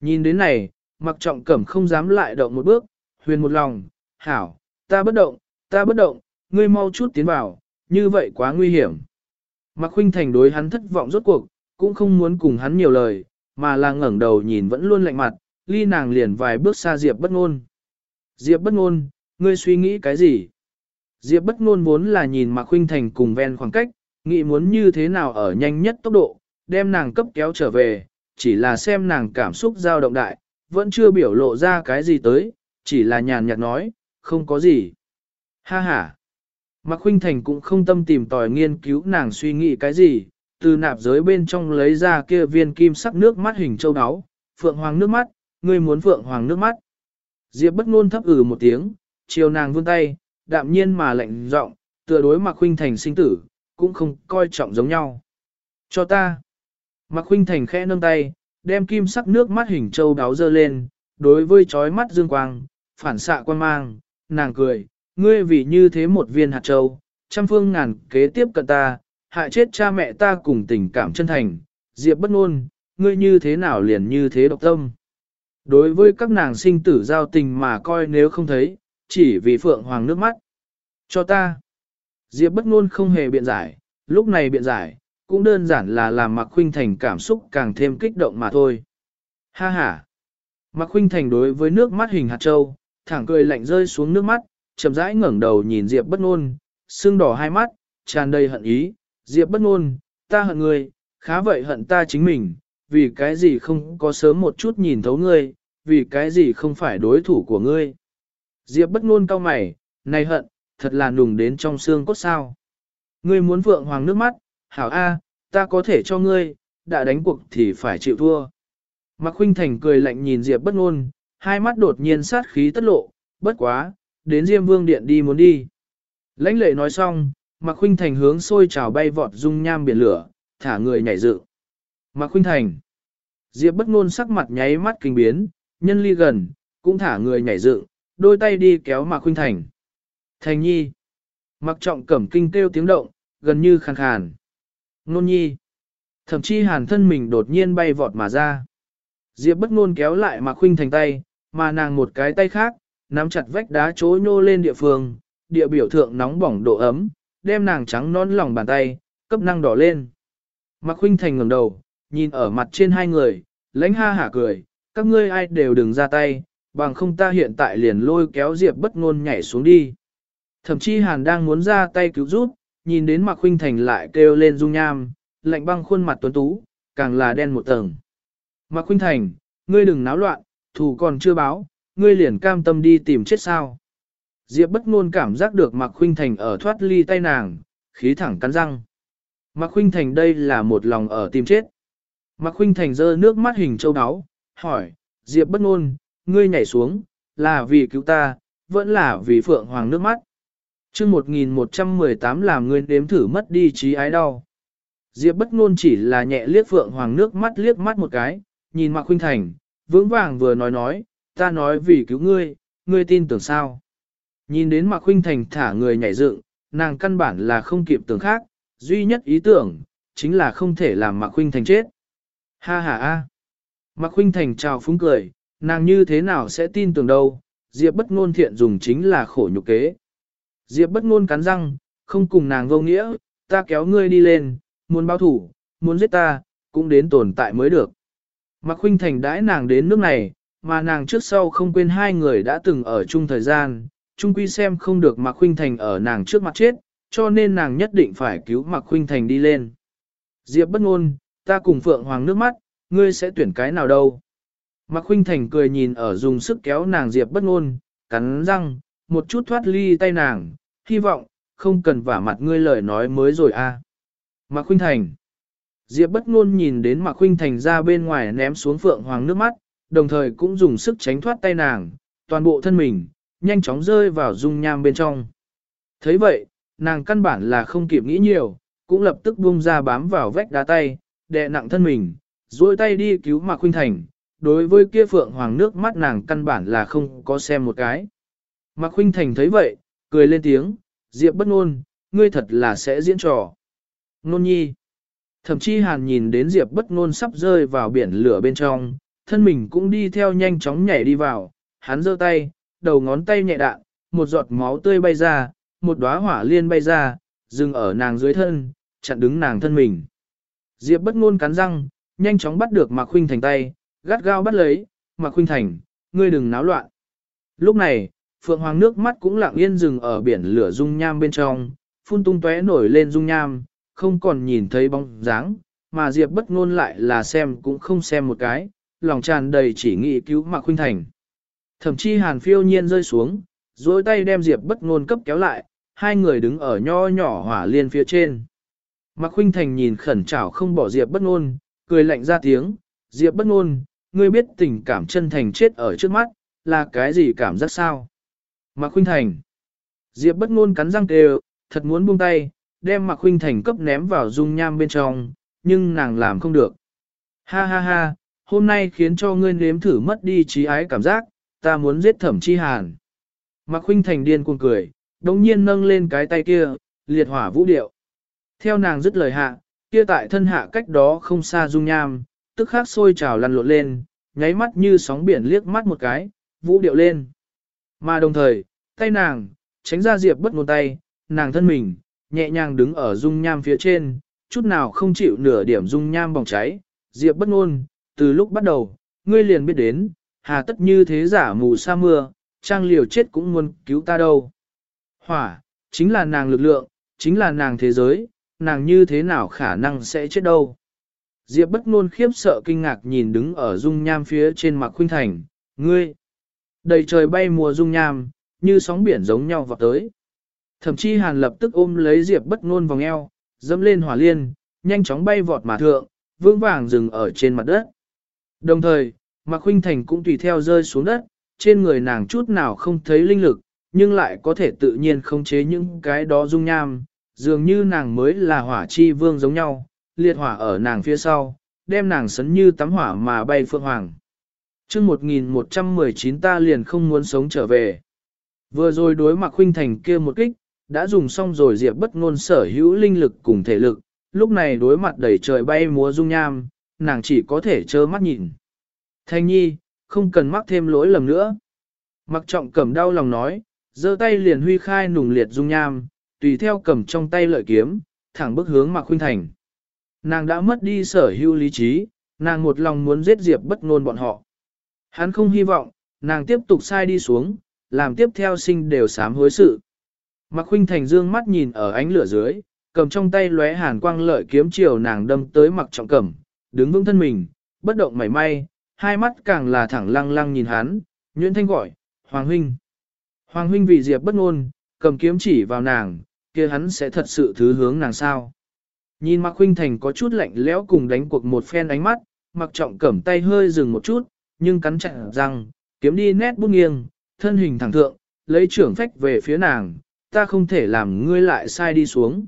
Nhìn đến này, Mạc Trọng Cẩm không dám lại động một bước, huyền một lòng, hảo, ta bất động, ta bất động, ngươi mau chút tiến vào, như vậy quá nguy hiểm. Mạc Khuynh Thành đối hắn thất vọng rốt cuộc, cũng không muốn cùng hắn nhiều lời, mà là ngẩng đầu nhìn vẫn luôn lạnh mặt, ly nàng liền vài bước xa Diệp bất ngôn. Diệp bất ngôn, ngươi suy nghĩ cái gì? Diệp bất ngôn vốn là nhìn Mạc Khuynh Thành cùng ven khoảng cách, nghĩ muốn như thế nào ở nhanh nhất tốc độ, đem nàng cấp kéo trở về, chỉ là xem nàng cảm xúc dao động đại, vẫn chưa biểu lộ ra cái gì tới, chỉ là nhàn nhạt nói, không có gì. Ha ha. Mạc Khuynh Thành cũng không tâm tìm tòi nghiên cứu nàng suy nghĩ cái gì, từ nạp giới bên trong lấy ra kia viên kim sắc nước mắt hình châu đáo, phượng hoàng nước mắt, ngươi muốn phượng hoàng nước mắt. Diệp bất ngôn thấp ừ một tiếng, chiều nàng vươn tay, đạm nhiên mà lạnh giọng, tựa đối Mạc Khuynh Thành sinh tử, cũng không coi trọng giống nhau. Cho ta. Mạc Khuynh Thành khẽ nâng tay, đem kim sắc nước mắt hình châu đáo dơ lên, đối với chói mắt dương quang, phản xạ quan mang, nàng cười, ngươi vì như thế một viên hạt châu, trăm phương ngàn kế tiếp cận ta, hại chết cha mẹ ta cùng tình cảm chân thành, diệp bất ngôn, ngươi như thế nào liền như thế độc tâm. Đối với các nàng sinh tử giao tình mà coi nếu không thấy, chỉ vì phượng hoàng nước mắt. Cho ta. Diệp bất ngôn không hề biện giải, lúc này biện giải, cũng đơn giản là làm Mạc Khuynh Thành cảm xúc càng thêm kích động mà thôi. Ha ha. Mạc Khuynh Thành đối với nước mắt hình hạt châu, thẳng cười lạnh rơi xuống nước mắt, chậm rãi ngẩng đầu nhìn Diệp bất ngôn, sưng đỏ hai mắt, tràn đầy hận ý. Diệp bất ngôn, ta hận ngươi, khá vậy hận ta chính mình, vì cái gì không có sớm một chút nhìn thấu ngươi, vì cái gì không phải đối thủ của ngươi. Diệp bất ngôn cau mày, này hận, thật là nùng đến trong xương cốt sao. Ngươi muốn vượng hoàng nước mắt, hảo A, ta có thể cho ngươi, đã đánh cuộc thì phải chịu thua. Mạc Khuynh Thành cười lạnh nhìn Diệp bất ngôn, hai mắt đột nhiên sát khí tất lộ, bất quá, đến Diêm Vương Điện đi muốn đi. Lãnh lệ nói xong, Mạc Khuynh Thành hướng sôi trào bay vọt dung nham biển lửa, thả người nhảy dựng. Mạc Khuynh Thành. Diệp bất ngôn sắc mặt nháy mắt kinh biến, nhân ly gần, cũng thả người nhảy dựng, đôi tay đi kéo Mạc Khuynh Thành. Thành nhi. Mạc Trọng Cẩm kinh kêu tiếng động, gần như khàn khàn. Nôn nhi. Thậm chí hàn thân mình đột nhiên bay vọt mà ra. Diệp bất ngôn kéo lại Mạc Khuynh Thành tay, mà nàng một cái tay khác, nắm chặt vách đá chối nhô lên địa phương, địa biểu thượng nóng bỏng độ ấm, đem nàng trắng non lòng bàn tay, cấp năng đỏ lên. Mạc Khuynh Thành ngẩng đầu, nhìn ở mặt trên hai người, lãnh ha hả cười, các ngươi ai đều đừng ra tay, bằng không ta hiện tại liền lôi kéo Diệp bất ngôn nhảy xuống đi. Thậm chí Hàn đang muốn ra tay cứu giúp, nhìn đến Mạc Khuynh Thành lại kêu lên dung nham, lạnh băng khuôn mặt tuấn tú, càng là đen một tầng. Mạc Khuynh Thành, ngươi đừng náo loạn, thủ còn chưa báo, ngươi liền cam tâm đi tìm chết sao. Diệp bất ngôn cảm giác được Mạc Khuynh Thành ở thoát ly tay nàng, khí thẳng cắn răng. Mạc Khuynh Thành đây là một lòng ở tìm chết. Mạc Khuynh Thành giơ nước mắt hình châu đáo, hỏi, Diệp bất ngôn, ngươi nhảy xuống, là vì cứu ta, vẫn là vì phượng hoàng nước mắt. Chương 1118 làm ngươi đếm thử mất đi trí ái đau. Diệp bất ngôn chỉ là nhẹ liếc phượng hoàng nước mắt liếc mắt một cái, nhìn Mạc Khuynh Thành, vững vàng vừa nói nói, ta nói vì cứu ngươi, ngươi tin tưởng sao. Nhìn đến Mạc Khuynh Thành thả người nhảy dựng, nàng căn bản là không kịp tưởng khác, duy nhất ý tưởng, chính là không thể làm Mạc Khuynh Thành chết. Ha ha ha! Mạc Khuynh Thành chào phúng cười, nàng như thế nào sẽ tin tưởng đâu, Diệp bất ngôn thiện dùng chính là khổ nhục kế. Diệp bất ngôn cắn răng, không cùng nàng vô nghĩa, ta kéo ngươi đi lên, muốn báo thủ, muốn giết ta, cũng đến tồn tại mới được. Mạc Khuynh Thành đãi nàng đến nước này, mà nàng trước sau không quên hai người đã từng ở chung thời gian, chung quy xem không được Mạc Khuynh Thành ở nàng trước mặt chết, cho nên nàng nhất định phải cứu Mạc Khuynh Thành đi lên. Diệp bất ngôn, ta cùng Phượng Hoàng nước mắt, ngươi sẽ tuyển cái nào đâu? Mạc Khuynh Thành cười nhìn ở dùng sức kéo nàng Diệp bất ngôn, cắn răng, một chút thoát ly tay nàng, hy vọng, không cần vả mặt ngươi lời nói mới rồi a. À. Mạc Khuynh Thành Diệp bất ngôn nhìn đến Mạc Khuynh Thành ra bên ngoài ném xuống Phượng Hoàng nước mắt, đồng thời cũng dùng sức tránh thoát tay nàng, toàn bộ thân mình, nhanh chóng rơi vào dung nham bên trong. thấy vậy, nàng căn bản là không kịp nghĩ nhiều, cũng lập tức buông ra bám vào vách đá tay, đè nặng thân mình, duỗi tay đi cứu Mạc Khuynh Thành. Đối với kia phượng hoàng nước mắt nàng căn bản là không có xem một cái. Mạc Khuynh Thành thấy vậy, cười lên tiếng, Diệp bất ngôn, ngươi thật là sẽ diễn trò. Nôn nhi. Thậm chí hàn nhìn đến Diệp bất ngôn sắp rơi vào biển lửa bên trong, thân mình cũng đi theo nhanh chóng nhảy đi vào, hắn giơ tay, đầu ngón tay nhẹ đạn, một giọt máu tươi bay ra, một đóa hỏa liên bay ra, dừng ở nàng dưới thân, chặn đứng nàng thân mình. Diệp bất ngôn cắn răng, nhanh chóng bắt được Mạc Khuynh Thành tay, gắt gao bắt lấy, Mạc Khuynh Thành, ngươi đừng náo loạn. Lúc này, Phượng Hoàng nước mắt cũng lặng yên dừng ở biển lửa dung nham bên trong, phun tung tóe nổi lên dung nham, không còn nhìn thấy bóng dáng, mà Diệp bất ngôn lại là xem cũng không xem một cái, lòng tràn đầy chỉ nghĩ cứu Mạc Khuynh Thành. Thậm chí Hàn phiêu nhiên rơi xuống, duỗi tay đem Diệp bất ngôn cấp kéo lại, hai người đứng ở nho nhỏ hỏa liên phía trên. Mạc Khuynh Thành nhìn khẩn trảo không bỏ Diệp bất ngôn, cười lạnh ra tiếng, Diệp bất ngôn, ngươi biết tình cảm chân thành chết ở trước mắt, là cái gì cảm giác sao? Mạc Khuynh Thành. Diệp bất ngôn cắn răng kêu, thật muốn buông tay, đem Mạc Khuynh Thành cấp ném vào dung nham bên trong, nhưng nàng làm không được. Ha ha ha, hôm nay khiến cho ngươi nếm thử mất đi trí ái cảm giác, ta muốn giết thẩm chi hàn. Mạc Khuynh Thành điên cuồng cười, đồng nhiên nâng lên cái tay kia, liệt hỏa vũ điệu. Theo nàng dứt lời hạ, kia tại thân hạ cách đó không xa dung nham, tức khắc sôi trào lăn lộn lên, nháy mắt như sóng biển liếc mắt một cái, vũ điệu lên. Mà đồng thời, tay nàng, tránh ra diệp bất ngôn tay, nàng thân mình, nhẹ nhàng đứng ở dung nham phía trên, chút nào không chịu nửa điểm dung nham bỏng cháy. Diệp bất ngôn, từ lúc bắt đầu, ngươi liền biết đến, hà tất như thế giả mù sa mưa, trang liều chết cũng muốn cứu ta đâu. Hỏa, chính là nàng lực lượng, chính là nàng thế giới, nàng như thế nào khả năng sẽ chết đâu. Diệp bất ngôn khiếp sợ kinh ngạc nhìn đứng ở dung nham phía trên mặt khuynh thành, ngươi. Đầy trời bay mùa dung nham, như sóng biển giống nhau vào tới. Thậm chí hàn lập tức ôm lấy Diệp bất ngôn vòng eo, dẫm lên hỏa liên, nhanh chóng bay vọt mà thượng, vững vàng dừng ở trên mặt đất. Đồng thời, Mạc Khuynh Thành cũng tùy theo rơi xuống đất, trên người nàng chút nào không thấy linh lực, nhưng lại có thể tự nhiên khống chế những cái đó dung nham, dường như nàng mới là hỏa chi vương giống nhau, liệt hỏa ở nàng phía sau, đem nàng sấn như tắm hỏa mà bay phượng hoàng. chương 1119 ta liền không muốn sống trở về. Vừa rồi đối mặt khuynh thành kia một kích, đã dùng xong rồi diệp bất ngôn sở hữu linh lực cùng thể lực, lúc này đối mặt đầy trời bay múa dung nham, nàng chỉ có thể trơ mắt nhìn. Thanh nhi, không cần mắc thêm lỗi lầm nữa. Mặc trọng cầm đau lòng nói, giơ tay liền huy khai nùng liệt dung nham, tùy theo cầm trong tay lợi kiếm, thẳng bước hướng mặc Khuynh Thành. Nàng đã mất đi sở hữu lý trí, nàng một lòng muốn giết Diệp bất ngôn bọn họ. Hắn không hy vọng, nàng tiếp tục sai đi xuống, làm tiếp theo sinh đều sám hối sự. Mạc Khuynh Thành dương mắt nhìn ở ánh lửa dưới, cầm trong tay lóe hàn quang lợi kiếm chiều nàng đâm tới Mặc Trọng Cẩm, đứng vững thân mình, bất động mảy may, hai mắt càng là thẳng lăng lăng nhìn hắn, nhuyễn thanh gọi, Hoàng Huynh. Hoàng Huynh vì Diệp bất ngôn, cầm kiếm chỉ vào nàng, kia hắn sẽ thật sự thứ hướng nàng sao. Nhìn Mạc Khuynh Thành có chút lạnh lẽo cùng đánh cuộc một phen ánh mắt, Mặc Trọng cẩm tay hơi dừng một chút, nhưng cắn chặt răng, kiếm đi nét bút nghiêng, thân hình thẳng thượng, lấy trưởng phách về phía nàng, ta không thể làm ngươi lại sai đi xuống.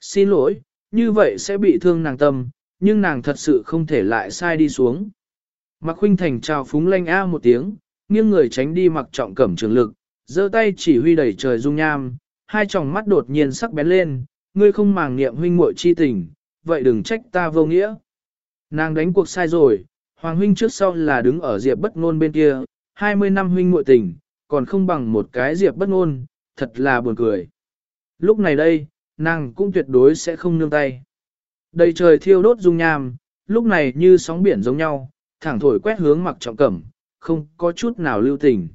Xin lỗi, như vậy sẽ bị thương nàng tâm, nhưng nàng thật sự không thể lại sai đi xuống. Mạc Khuynh Thành chào phúng lanh a một tiếng, nghiêng người tránh đi Mặc Trọng cẩm trường lực, giơ tay chỉ huy đẩy trời dung nham, hai tròng mắt đột nhiên sắc bén lên, ngươi không màng niệm huynh muội chi tình, vậy đừng trách ta vô nghĩa. Nàng đánh cuộc sai rồi, Hoàng huynh trước sau là đứng ở diệp bất ngôn bên kia, 20 năm huynh muội tình, còn không bằng một cái diệp bất ngôn, thật là buồn cười. Lúc này đây, nàng cũng tuyệt đối sẽ không nương tay. Đầy trời thiêu đốt dung nham, lúc này như sóng biển giống nhau, thẳng thổi quét hướng mặc trọng cẩm, không có chút nào lưu tình.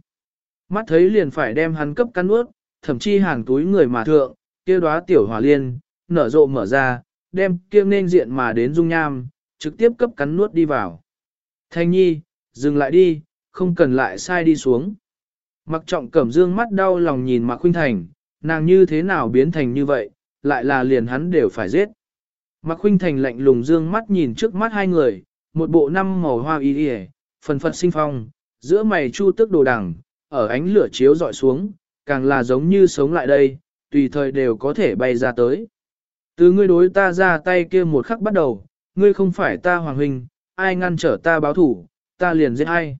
Mắt thấy liền phải đem hắn cấp cắn ướt, thậm chí hàng túi người mà thượng, kia đóa tiểu hỏa liên, nở rộ mở ra, đem kia nên diện mà đến dung nham, trực tiếp cấp cắn nuốt đi vào. Thanh nhi, dừng lại đi, không cần lại sai đi xuống. Mặc trọng cẩm dương mắt đau lòng nhìn Mạc Khuynh Thành, nàng như thế nào biến thành như vậy, lại là liền hắn đều phải giết. Mạc Khuynh Thành lạnh lùng dương mắt nhìn trước mắt hai người, một bộ năm màu hoa y y, phần phật sinh phong, giữa mày chu tức đồ đằng, ở ánh lửa chiếu dọi xuống, càng là giống như sống lại đây, tùy thời đều có thể bay ra tới. Từ ngươi đối ta ra tay kia một khắc bắt đầu, ngươi không phải ta hoàng huynh, ai ngăn trở ta báo thủ, ta liền giết ai.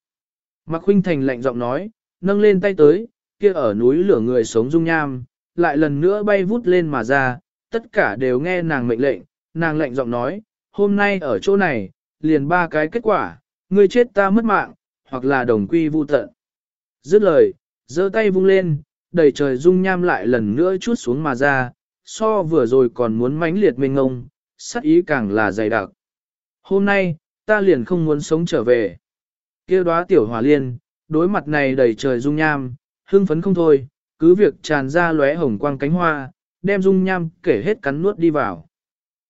Mạc huynh thành lạnh giọng nói, nâng lên tay tới, kia ở núi lửa người sống dung nham, lại lần nữa bay vút lên mà ra, tất cả đều nghe nàng mệnh lệnh, nàng lạnh giọng nói, hôm nay ở chỗ này, liền ba cái kết quả, ngươi chết ta mất mạng, hoặc là đồng quy vu tận. Dứt lời, giơ tay vung lên, đầy trời dung nham lại lần nữa chút xuống mà ra, so vừa rồi còn muốn mãnh liệt mênh ngông, sắc ý càng là dày đặc. Hôm nay, ta liền không muốn sống trở về. kia đóa tiểu hỏa liên, đối mặt này đầy trời dung nham, hưng phấn không thôi, cứ việc tràn ra lóe hồng quang cánh hoa, đem dung nham kể hết cắn nuốt đi vào.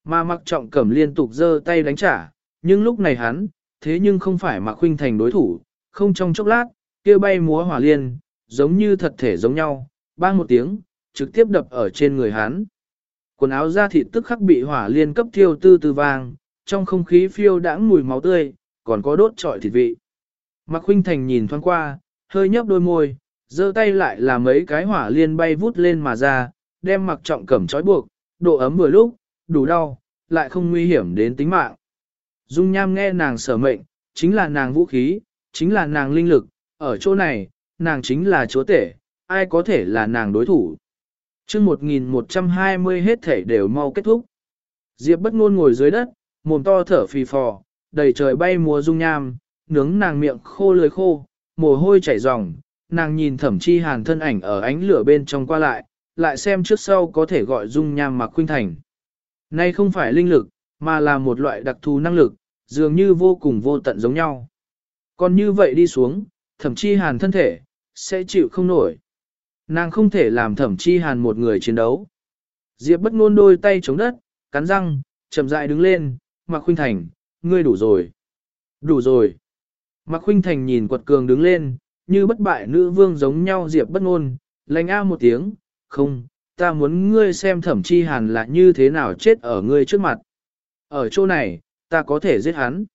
Mà mặc trọng cẩm liên tục giơ tay đánh trả, nhưng lúc này hắn, thế nhưng không phải mặc khuynh thành đối thủ, không trong chốc lát, kia bay múa hỏa liên, giống như thật thể giống nhau, bang một tiếng, trực tiếp đập ở trên người hắn. Quần áo da thịt tức khắc bị hỏa liên cấp thiêu tư tư vàng, trong không khí phiêu đãng mùi máu tươi, còn có đốt trọi thịt vị. Mạc Khuynh Thành nhìn thoáng qua, hơi nhấp đôi môi, giơ tay lại là mấy cái hỏa liên bay vút lên mà ra, đem mặc trọng cẩm trói buộc, độ ấm vừa lúc, đủ đau, lại không nguy hiểm đến tính mạng. Dung Nham nghe nàng sở mệnh, chính là nàng vũ khí, chính là nàng linh lực, ở chỗ này, nàng chính là chúa tể, ai có thể là nàng đối thủ. chương 1120 hết thể đều mau kết thúc. Diệp bất ngôn ngồi dưới đất, mồm to thở phì phò, đầy trời bay mùa dung nham, nướng nàng miệng khô lưỡi khô, mồ hôi chảy ròng, nàng nhìn thẩm chi hàn thân ảnh ở ánh lửa bên trong qua lại, lại xem trước sau có thể gọi dung nham mà khuynh thành. Nay không phải linh lực, mà là một loại đặc thù năng lực, dường như vô cùng vô tận giống nhau. Còn như vậy đi xuống, thẩm chi hàn thân thể, sẽ chịu không nổi. Nàng không thể làm thẩm chi hàn một người chiến đấu. Diệp bất ngôn đôi tay chống đất, cắn răng, chậm rãi đứng lên, Mạc Khuynh Thành, ngươi đủ rồi. Đủ rồi. Mạc Khuynh Thành nhìn quật cường đứng lên, như bất bại nữ vương giống nhau Diệp bất ngôn, lành a một tiếng, không, ta muốn ngươi xem thẩm chi hàn là như thế nào chết ở ngươi trước mặt. Ở chỗ này, ta có thể giết hắn.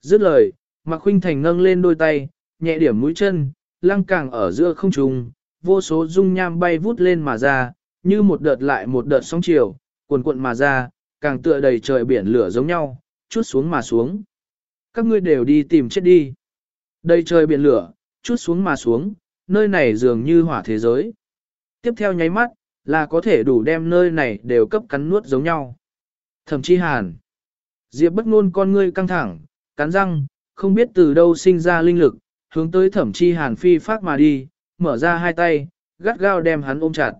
Dứt lời, Mạc Khuynh Thành nâng lên đôi tay, nhẹ điểm mũi chân, lăng càng ở giữa không trung, vô số dung nham bay vút lên mà ra, như một đợt lại một đợt sóng chiều, cuồn cuộn mà ra, càng tựa đầy trời biển lửa giống nhau, chút xuống mà xuống. Các ngươi đều đi tìm chết đi. Đầy trời biển lửa, chút xuống mà xuống, nơi này dường như hỏa thế giới. Tiếp theo nháy mắt, là có thể đủ đem nơi này đều cấp cắn nuốt giống nhau. Thậm chí hàn. Diệp bất ngôn con ngươi căng thẳng, cắn răng, không biết từ đâu sinh ra linh lực, hướng tới thẩm chi hàn phi phát mà đi, mở ra hai tay, gắt gao đem hắn ôm chặt.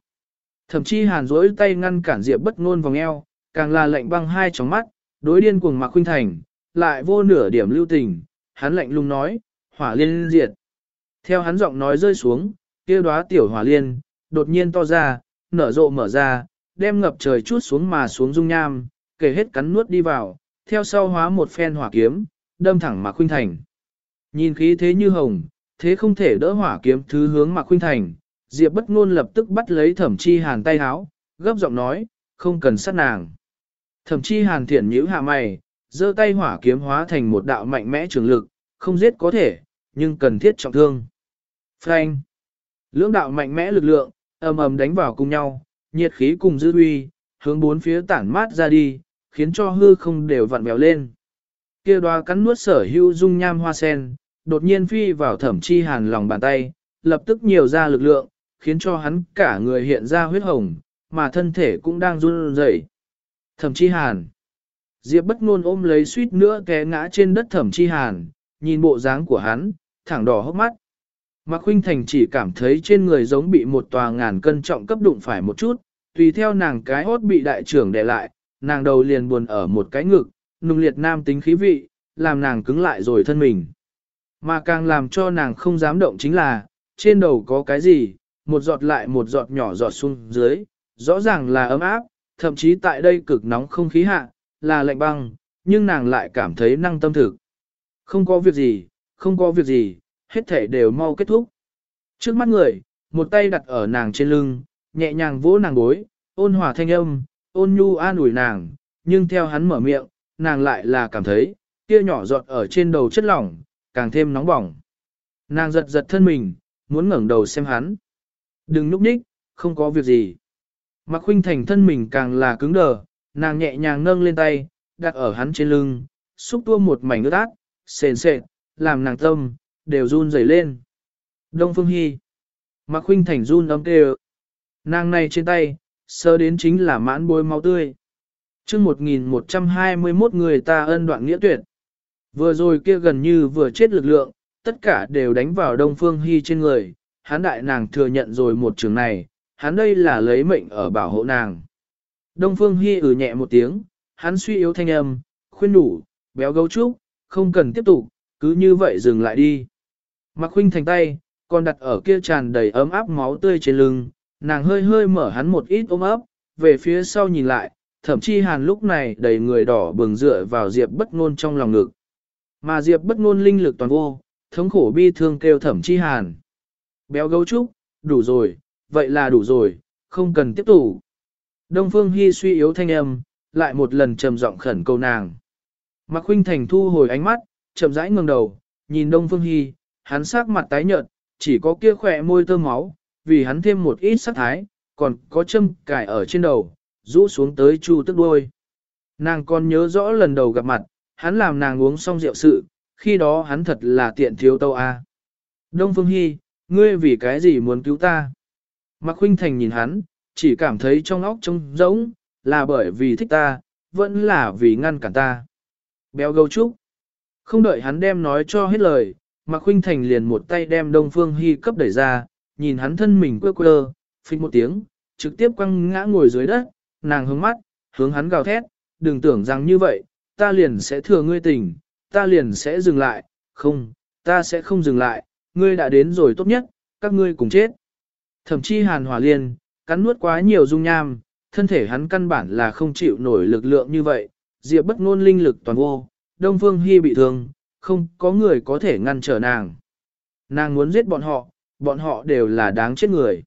Thẩm chi hàn duỗi tay ngăn cản Diệp bất ngôn vòng eo, càng là lạnh băng hai tròng mắt, đối điên cuồng Mạc Khuynh Thành, lại vô nửa điểm lưu tình, hắn lạnh lùng nói, hỏa liên diệt. Theo hắn giọng nói rơi xuống, kia đóa tiểu hỏa liên, đột nhiên to ra, nở rộ mở ra, đem ngập trời chút xuống mà xuống dung nham, kể hết cắn nuốt đi vào, theo sau hóa một phen hỏa kiếm, đâm thẳng Mạc Khuynh Thành. Nhìn khí thế như hồng, thế không thể đỡ hỏa kiếm thứ hướng Mạc Khuynh Thành, Diệp bất ngôn lập tức bắt lấy thẩm chi hàn tay háo, gấp giọng nói, không cần sát nàng. Thẩm chi hàn thiện nhíu hạ mày, giơ tay hỏa kiếm hóa thành một đạo mạnh mẽ trường lực, không giết có thể, nhưng cần thiết trọng thương. Phanh. Lưỡng đạo mạnh mẽ lực lượng, ầm ầm đánh vào cùng nhau, nhiệt khí cùng dư uy, hướng bốn phía tản mát ra đi, khiến cho hư không đều vặn vẹo lên. Kia đoá cắn nuốt sở hữu dung nham hoa sen, đột nhiên phi vào thẩm chi hàn lòng bàn tay, lập tức nhiều ra lực lượng, khiến cho hắn cả người hiện ra huyết hồng, mà thân thể cũng đang run rẩy. Thẩm chi hàn. Diệp bất ngôn ôm lấy suýt nữa té ngã trên đất thẩm chi hàn, nhìn bộ dáng của hắn, thẳng đỏ hốc mắt. Mạc Khuynh Thành chỉ cảm thấy trên người giống bị một tòa ngàn cân trọng cấp đụng phải một chút, tùy theo nàng cái hốt bị đại trưởng đè lại, nàng đầu liền buồn ở một cái ngực, nung liệt nam tính khí vị, làm nàng cứng lại rồi thân mình. Mà càng làm cho nàng không dám động chính là, trên đầu có cái gì, một giọt lại một giọt nhỏ giọt xuống dưới, rõ ràng là ấm áp, thậm chí tại đây cực nóng không khí hạ, là lạnh băng, nhưng nàng lại cảm thấy năng tâm thực. Không có việc gì, không có việc gì, hết thể đều mau kết thúc. Trước mắt người, một tay đặt ở nàng trên lưng, nhẹ nhàng vỗ nàng gối, ôn hòa thanh âm, ôn nhu an ủi nàng, nhưng theo hắn mở miệng, nàng lại là cảm thấy, kia nhỏ giọt ở trên đầu chất lỏng, càng thêm nóng bỏng. Nàng giật giật thân mình, muốn ngẩng đầu xem hắn. Đừng núp ních, không có việc gì. Mạc Khuynh Thành thân mình càng là cứng đờ, nàng nhẹ nhàng nâng lên tay, đặt ở hắn trên lưng, xúc tua một mảnh ướt át, sền sệt, làm nàng tâm, đều run rẩy lên. Đông Phương Hy. Mạc Khuynh Thành run ấm kêu. Nàng này trên tay, sơ đến chính là mãn bôi máu tươi. chương 1121 người ta ân đoạn nghĩa tuyệt. Vừa rồi kia gần như vừa chết lực lượng, tất cả đều đánh vào Đông Phương Hy trên người, hắn đại nàng thừa nhận rồi một trường này, hắn đây là lấy mệnh ở bảo hộ nàng. Đông Phương Hy ử ừ nhẹ một tiếng, hắn suy yếu thanh âm, khuyên đủ, béo gấu trúc, không cần tiếp tục, cứ như vậy dừng lại đi. mặc Khuynh thành tay, còn đặt ở kia tràn đầy ấm áp máu tươi trên lưng, nàng hơi hơi mở hắn một ít ôm ấp, về phía sau nhìn lại, thậm chí hàn lúc này đầy người đỏ bừng dựa vào Diệp bất ngôn trong lòng ngực. Mà Diệp bất ngôn linh lực toàn vô, thống khổ bi thương kêu thẩm chi hàn. Béo gấu trúc, đủ rồi, vậy là đủ rồi, không cần tiếp tục. Đông Phương Hi suy yếu thanh âm, lại một lần trầm giọng khẩn cầu nàng. Mạc Khuynh Thành thu hồi ánh mắt, chậm rãi ngẩng đầu, nhìn Đông Phương Hi, hắn sắc mặt tái nhợt, chỉ có kia khỏe môi tơ máu, vì hắn thêm một ít sắc thái, còn có châm cài ở trên đầu, rũ xuống tới chu tức đuôi. Nàng còn nhớ rõ lần đầu gặp mặt, hắn làm nàng uống xong rượu sự, khi đó hắn thật là tiện thiếu tâu a. Đông Phương Hi, ngươi vì cái gì muốn cứu ta? Mạc Khuynh Thành nhìn hắn, chỉ cảm thấy trong óc trống rỗng, là bởi vì thích ta, vẫn là vì ngăn cản ta. Béo gấu trúc. Không đợi hắn đem nói cho hết lời, Mạc Khuynh Thành liền một tay đem Đông Phương Hi cấp đẩy ra, nhìn hắn thân mình quơ quơ, phịch một tiếng, trực tiếp quăng ngã ngồi dưới đất, nàng hướng mắt, hướng hắn gào thét, đừng tưởng rằng như vậy, ta liền sẽ thừa ngươi tình, ta liền sẽ dừng lại, không, ta sẽ không dừng lại, ngươi đã đến rồi tốt nhất, các ngươi cùng chết. Thậm chí hàn hỏa liên, cắn nuốt quá nhiều dung nham, thân thể hắn căn bản là không chịu nổi lực lượng như vậy, diệp bất ngôn linh lực toàn vô, Đông Phương Hi bị thương, không có người có thể ngăn trở nàng. Nàng muốn giết bọn họ, bọn họ đều là đáng chết người.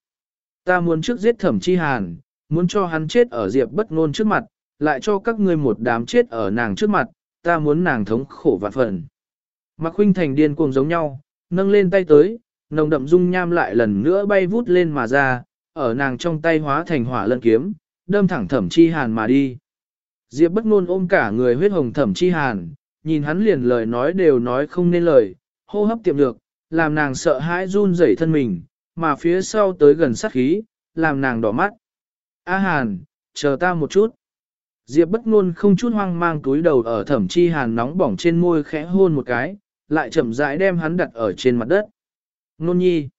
Ta muốn trước giết thẩm chi hàn, muốn cho hắn chết ở diệp bất ngôn trước mặt, lại cho các ngươi một đám chết ở nàng trước mặt, ta muốn nàng thống khổ vạn phần. Mạc Khuynh Thành điên cuồng giống nhau, nâng lên tay tới, nồng đậm dung nham lại lần nữa bay vút lên mà ra, ở nàng trong tay hóa thành hỏa lân kiếm, đâm thẳng thẩm chi hàn mà đi. Diệp bất ngôn ôm cả người huyết hồng thẩm chi hàn, nhìn hắn liền lời nói đều nói không nên lời, hô hấp tiệm được, làm nàng sợ hãi run rẩy thân mình, mà phía sau tới gần sát khí, làm nàng đỏ mắt. A hàn, chờ ta một chút. Diệp bất ngôn không chút hoang mang túi đầu ở thẩm chi hàn nóng bỏng trên môi khẽ hôn một cái, lại chậm rãi đem hắn đặt ở trên mặt đất. Nôn nhi.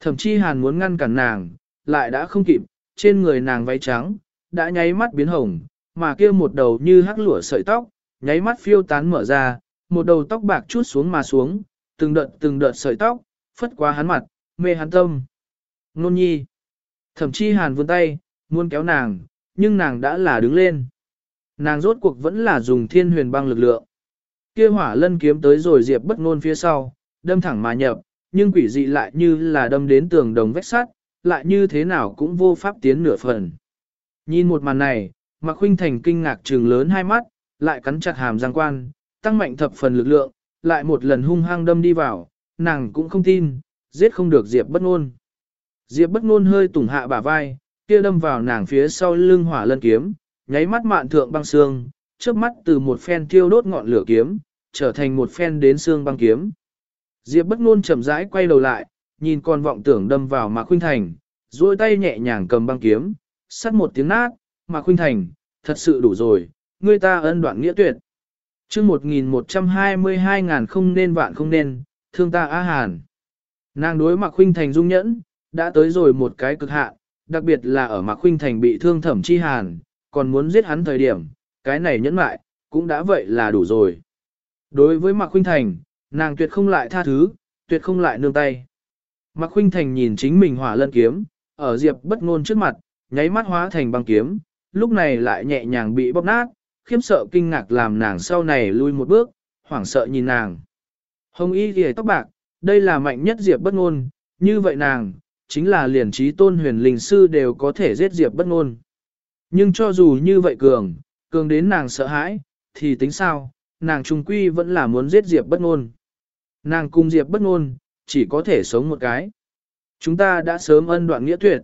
Thẩm chi hàn muốn ngăn cản nàng, lại đã không kịp, trên người nàng váy trắng, đã nháy mắt biến hồng, mà kia một đầu như hắc lụa sợi tóc, nháy mắt phiêu tán mở ra, một đầu tóc bạc chút xuống mà xuống, từng đợt từng đợt sợi tóc, phất qua hắn mặt, mê hắn tâm. Nôn nhi. Thẩm chi hàn vươn tay, muốn kéo nàng, nhưng nàng đã là đứng lên. Nàng rốt cuộc vẫn là dùng thiên huyền băng lực lượng. Kia hỏa lân kiếm tới rồi diệp bất ngôn phía sau, đâm thẳng mà nhập, nhưng quỷ dị lại như là đâm đến tường đồng vách sắt, lại như thế nào cũng vô pháp tiến nửa phần. Nhìn một màn này, Mạc Khuynh Thành kinh ngạc trừng lớn hai mắt, lại cắn chặt hàm răng quan, tăng mạnh thập phần lực lượng, lại một lần hung hăng đâm đi vào, nàng cũng không tin, giết không được Diệp bất nôn Diệp bất nôn hơi tủng hạ bả vai, kia đâm vào nàng phía sau lưng hỏa lân kiếm, nháy mắt mạn thượng băng xương, trước mắt từ một phen thiêu đốt ngọn lửa kiếm, trở thành một phen đến xương băng kiếm. Diệp bất ngôn chậm rãi quay đầu lại, nhìn con vọng tưởng đâm vào Mạc Khuynh Thành, duỗi tay nhẹ nhàng cầm băng kiếm, sắt một tiếng nát, Mạc Khuynh Thành, thật sự đủ rồi, ngươi ta ân đoạn nghĩa tuyệt. Chương 1122 ngàn không nên vạn không nên, thương ta á hàn. Nàng đối Mạc Khuynh Thành dung nhẫn, đã tới rồi một cái cực hạn, đặc biệt là ở Mạc Khuynh Thành bị thương thẩm chi hàn, còn muốn giết hắn thời điểm, cái này nhẫn mại, cũng đã vậy là đủ rồi. Đối với Mạc Khuynh Thành, nàng tuyệt không lại tha thứ, tuyệt không lại nương tay. Mạc Khuynh Thành nhìn chính mình hỏa lân kiếm, ở Diệp bất ngôn trước mặt, nháy mắt hóa thành băng kiếm, lúc này lại nhẹ nhàng bị bóp nát, khiếp sợ kinh ngạc làm nàng sau này lui một bước, hoảng sợ nhìn nàng. Hồng y ghề tóc bạc, đây là mạnh nhất Diệp bất ngôn, như vậy nàng, chính là liền trí tôn huyền linh sư đều có thể giết Diệp bất ngôn. Nhưng cho dù như vậy cường, cường đến nàng sợ hãi, thì tính sao, nàng trung quy vẫn là muốn giết Diệp bất ngôn. Nàng cùng Diệp bất ngôn, chỉ có thể sống một cái. Chúng ta đã sớm ân đoạn nghĩa tuyệt.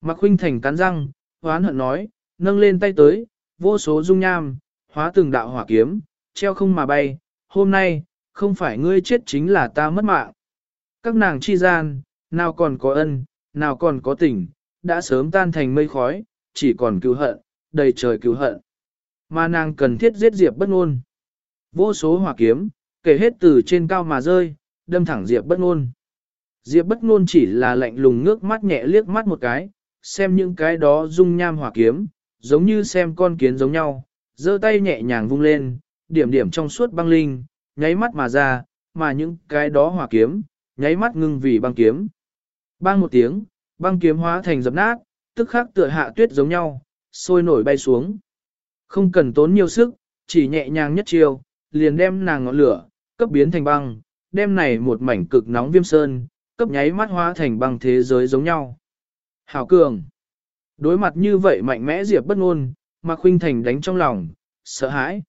Mạc Khuynh Thành cắn răng, hoán hận nói, nâng lên tay tới, vô số dung nham, hóa từng đạo hỏa kiếm, treo không mà bay, hôm nay, không phải ngươi chết chính là ta mất mạng. Các nàng chi gian, nào còn có ân, nào còn có tình, đã sớm tan thành mây khói, chỉ còn cứu hận, đầy trời cứu hận. Mà nàng cần thiết giết Diệp bất ngôn. Vô số hỏa kiếm, kể hết từ trên cao mà rơi, đâm thẳng Diệp bất ngôn. Diệp bất ngôn chỉ là lạnh lùng ngước mắt nhẹ liếc mắt một cái, xem những cái đó dung nham hỏa kiếm, giống như xem con kiến giống nhau, giơ tay nhẹ nhàng vung lên, điểm điểm trong suốt băng linh, nháy mắt mà ra, mà những cái đó hỏa kiếm, nháy mắt ngưng vì băng kiếm. Bang một tiếng, băng kiếm hóa thành dập nát, tức khắc tựa hạ tuyết giống nhau, sôi nổi bay xuống. Không cần tốn nhiều sức, chỉ nhẹ nhàng nhất chiều, liền đem nàng ngọn lửa, cấp biến thành băng, đem này một mảnh cực nóng viêm sơn, cấp nháy mắt hóa thành băng thế giới giống nhau. Hảo cường. Đối mặt như vậy mạnh mẽ Diệp bất ngôn, mà Khuynh Thành đánh trong lòng, sợ hãi.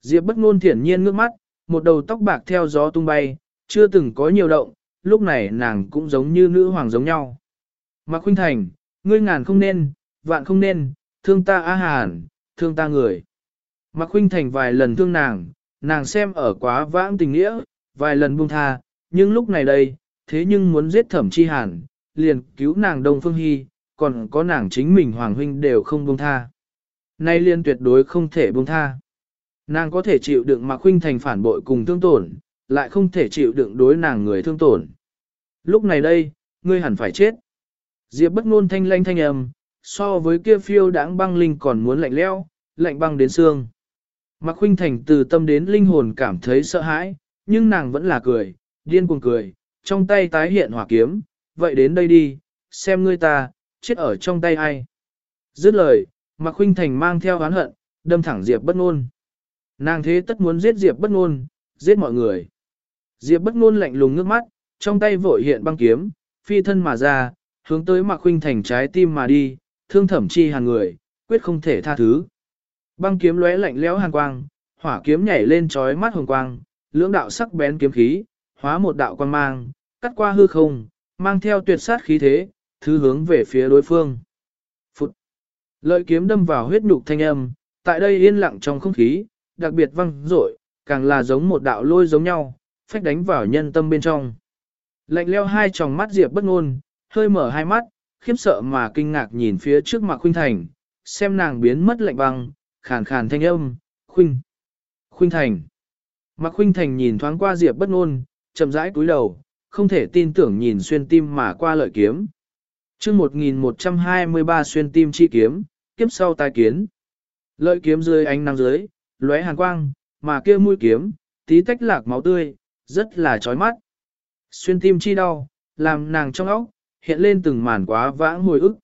Diệp bất ngôn thiển nhiên ngước mắt, một đầu tóc bạc theo gió tung bay, chưa từng có nhiều động, lúc này nàng cũng giống như nữ hoàng giống nhau. Mạc Khuynh Thành, ngươi ngàn không nên, vạn không nên, thương ta á hàn, thương ta người. Mạc Khuynh Thành vài lần thương nàng, nàng xem ở quá vãng tình nghĩa, vài lần buông tha, nhưng lúc này đây, thế nhưng muốn giết thẩm chi hàn, liền cứu nàng Đông Phương Hy, còn có nàng chính mình Hoàng Huynh đều không buông tha. Nay liên tuyệt đối không thể buông tha. Nàng có thể chịu đựng Mạc Khuynh Thành phản bội cùng thương tổn, lại không thể chịu đựng đối nàng người thương tổn. Lúc này đây, ngươi hẳn phải chết. Diệp bất ngôn thanh lanh thanh âm, so với kia phiêu đãng băng linh còn muốn lạnh lẽo, lạnh băng đến xương. Mạc Khuynh Thành từ tâm đến linh hồn cảm thấy sợ hãi, nhưng nàng vẫn là cười, điên cuồng cười, trong tay tái hiện hỏa kiếm, vậy đến đây đi, xem ngươi ta, chết ở trong tay ai. Dứt lời, Mạc Khuynh Thành mang theo oán hận, đâm thẳng Diệp bất ngôn. Nàng thế tất muốn giết Diệp bất ngôn, giết mọi người. Diệp bất ngôn lạnh lùng ngước mắt, trong tay vội hiện băng kiếm, phi thân mà ra, hướng tới Mạc Khuynh Thành trái tim mà đi, thương thẩm chi hàng người, quyết không thể tha thứ. Băng kiếm lóe lạnh lẽo hàn quang, hỏa kiếm nhảy lên chói mắt hồng quang, lưỡng đạo sắc bén kiếm khí, hóa một đạo quang mang, cắt qua hư không, mang theo tuyệt sát khí thế, thứ hướng về phía đối phương. Phụt! Lợi kiếm đâm vào huyết nhục thanh âm, tại đây yên lặng trong không khí, đặc biệt văng rội, càng là giống một đạo lôi giống nhau, phách đánh vào nhân tâm bên trong. Lạnh leo hai tròng mắt Diệp bất ngôn, hơi mở hai mắt, khiếp sợ mà kinh ngạc nhìn phía trước mặt Khuynh Thành, xem nàng biến mất lạnh băng, khàn khàn thanh âm, Khuynh, Khuynh Thành. Mạc Khuynh Thành nhìn thoáng qua Diệp bất nôn, chậm rãi cúi đầu, không thể tin tưởng nhìn xuyên tim mà qua lợi kiếm. Chương 1123 xuyên tim chi kiếm, kiếp sau tai kiến. Lợi kiếm dưới ánh nắng dưới, lóe hàn quang, mà kia mũi kiếm, tí tách lạc máu tươi, rất là chói mắt. Xuyên tim chi đau, làm nàng trong óc, hiện lên từng màn quá vãng hồi ức.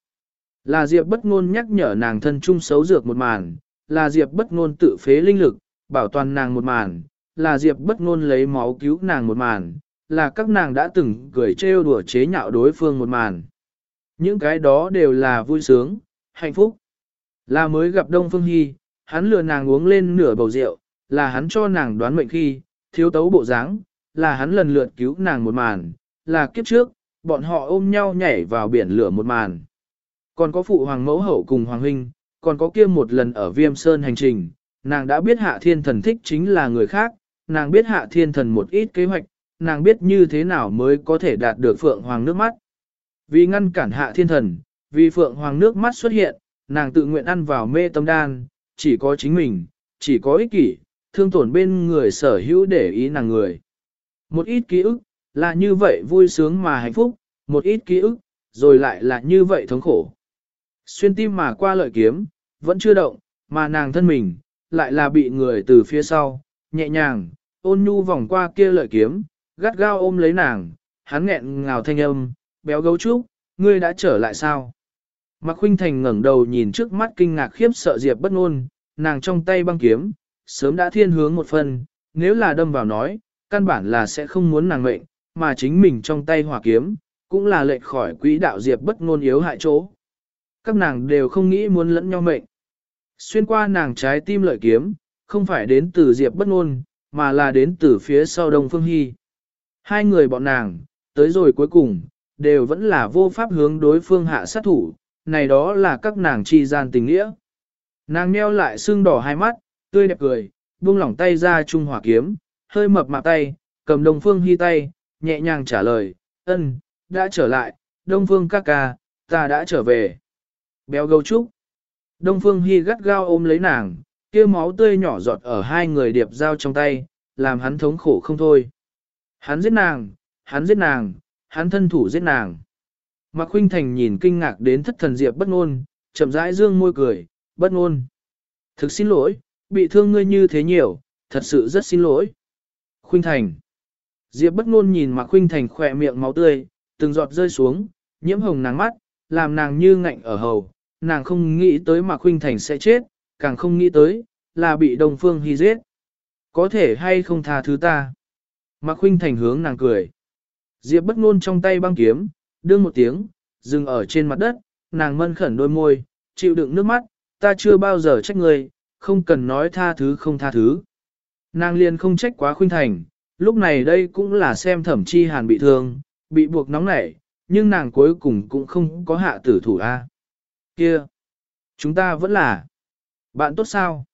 Là Diệp bất ngôn nhắc nhở nàng thân chung xấu dược một màn, là Diệp bất ngôn tự phế linh lực, bảo toàn nàng một màn, là Diệp bất ngôn lấy máu cứu nàng một màn, là các nàng đã từng cười trêu đùa chế nhạo đối phương một màn. Những cái đó đều là vui sướng, hạnh phúc. Là mới gặp Đông Phương Hi, hắn lừa nàng uống lên nửa bầu rượu, là hắn cho nàng đoán mệnh khi, thiếu tấu bộ dáng, là hắn lần lượt cứu nàng một màn, là kiếp trước, bọn họ ôm nhau nhảy vào biển lửa một màn. Còn có phụ hoàng mẫu hậu cùng hoàng huynh, còn có kia một lần ở viêm sơn hành trình, nàng đã biết hạ thiên thần thích chính là người khác, nàng biết hạ thiên thần một ít kế hoạch, nàng biết như thế nào mới có thể đạt được phượng hoàng nước mắt. Vì ngăn cản hạ thiên thần, vì phượng hoàng nước mắt xuất hiện, nàng tự nguyện ăn vào mê tâm đan, chỉ có chính mình, chỉ có ích kỷ, thương tổn bên người sở hữu để ý nàng người. Một ít ký ức, là như vậy vui sướng mà hạnh phúc, một ít ký ức, rồi lại là như vậy thống khổ. Xuyên tim mà qua lợi kiếm, vẫn chưa động, mà nàng thân mình, lại là bị người từ phía sau, nhẹ nhàng, ôn nhu vòng qua kia lợi kiếm, gắt gao ôm lấy nàng, hắn nghẹn ngào thanh âm, béo gấu trúc, ngươi đã trở lại sao? Mạc Khuynh Thành ngẩng đầu nhìn trước mắt kinh ngạc khiếp sợ Diệp bất ngôn, nàng trong tay băng kiếm, sớm đã thiên hướng một phần, nếu là đâm vào nói, căn bản là sẽ không muốn nàng mệnh, mà chính mình trong tay hỏa kiếm, cũng là lệch khỏi quỹ đạo Diệp bất ngôn yếu hại chỗ. Các nàng đều không nghĩ muốn lẫn nhau mệnh. Xuyên qua nàng trái tim lợi kiếm, không phải đến từ Diệp bất ngôn, mà là đến từ phía sau Đông Phương Hy. Hai người bọn nàng, tới rồi cuối cùng, đều vẫn là vô pháp hướng đối phương hạ sát thủ, này đó là các nàng chi gian tình nghĩa. Nàng nheo lại xương đỏ hai mắt, tươi đẹp cười, buông lỏng tay ra trung hỏa kiếm, hơi mập mạp tay, cầm Đông Phương Hy tay, nhẹ nhàng trả lời, ân, đã trở lại, Đông Phương ca ca, ta đã trở về. Béo gấu trúc. Đông Phương Hy gắt gao ôm lấy nàng, kia máu tươi nhỏ giọt ở hai người điệp dao trong tay, làm hắn thống khổ không thôi. Hắn giết nàng, hắn giết nàng, hắn thân thủ giết nàng. Mạc Khuynh Thành nhìn kinh ngạc đến thất thần Diệp bất ngôn, chậm rãi dương môi cười, bất ngôn. Thực xin lỗi, bị thương ngươi như thế nhiều, thật sự rất xin lỗi. Khuynh Thành. Diệp bất ngôn nhìn Mạc Khuynh Thành khỏe miệng máu tươi, từng giọt rơi xuống, nhiễm hồng nàng mắt, làm nàng như ngạnh ở hầu, nàng không nghĩ tới Mạc Khuynh Thành sẽ chết, càng không nghĩ tới, là bị Đông Phương Hy giết. Có thể hay không tha thứ ta? Mạc Khuynh Thành hướng nàng cười. Diệp bất ngôn trong tay băng kiếm, đương một tiếng, dừng ở trên mặt đất, nàng mân khẩn đôi môi, chịu đựng nước mắt, ta chưa bao giờ trách người, không cần nói tha thứ không tha thứ. Nàng liền không trách quá Khuynh Thành, lúc này đây cũng là xem thẩm chi hàn bị thương, bị buộc nóng nảy, nhưng nàng cuối cùng cũng không có hạ tử thủ A. Kia! Chúng ta vẫn là bạn tốt sao?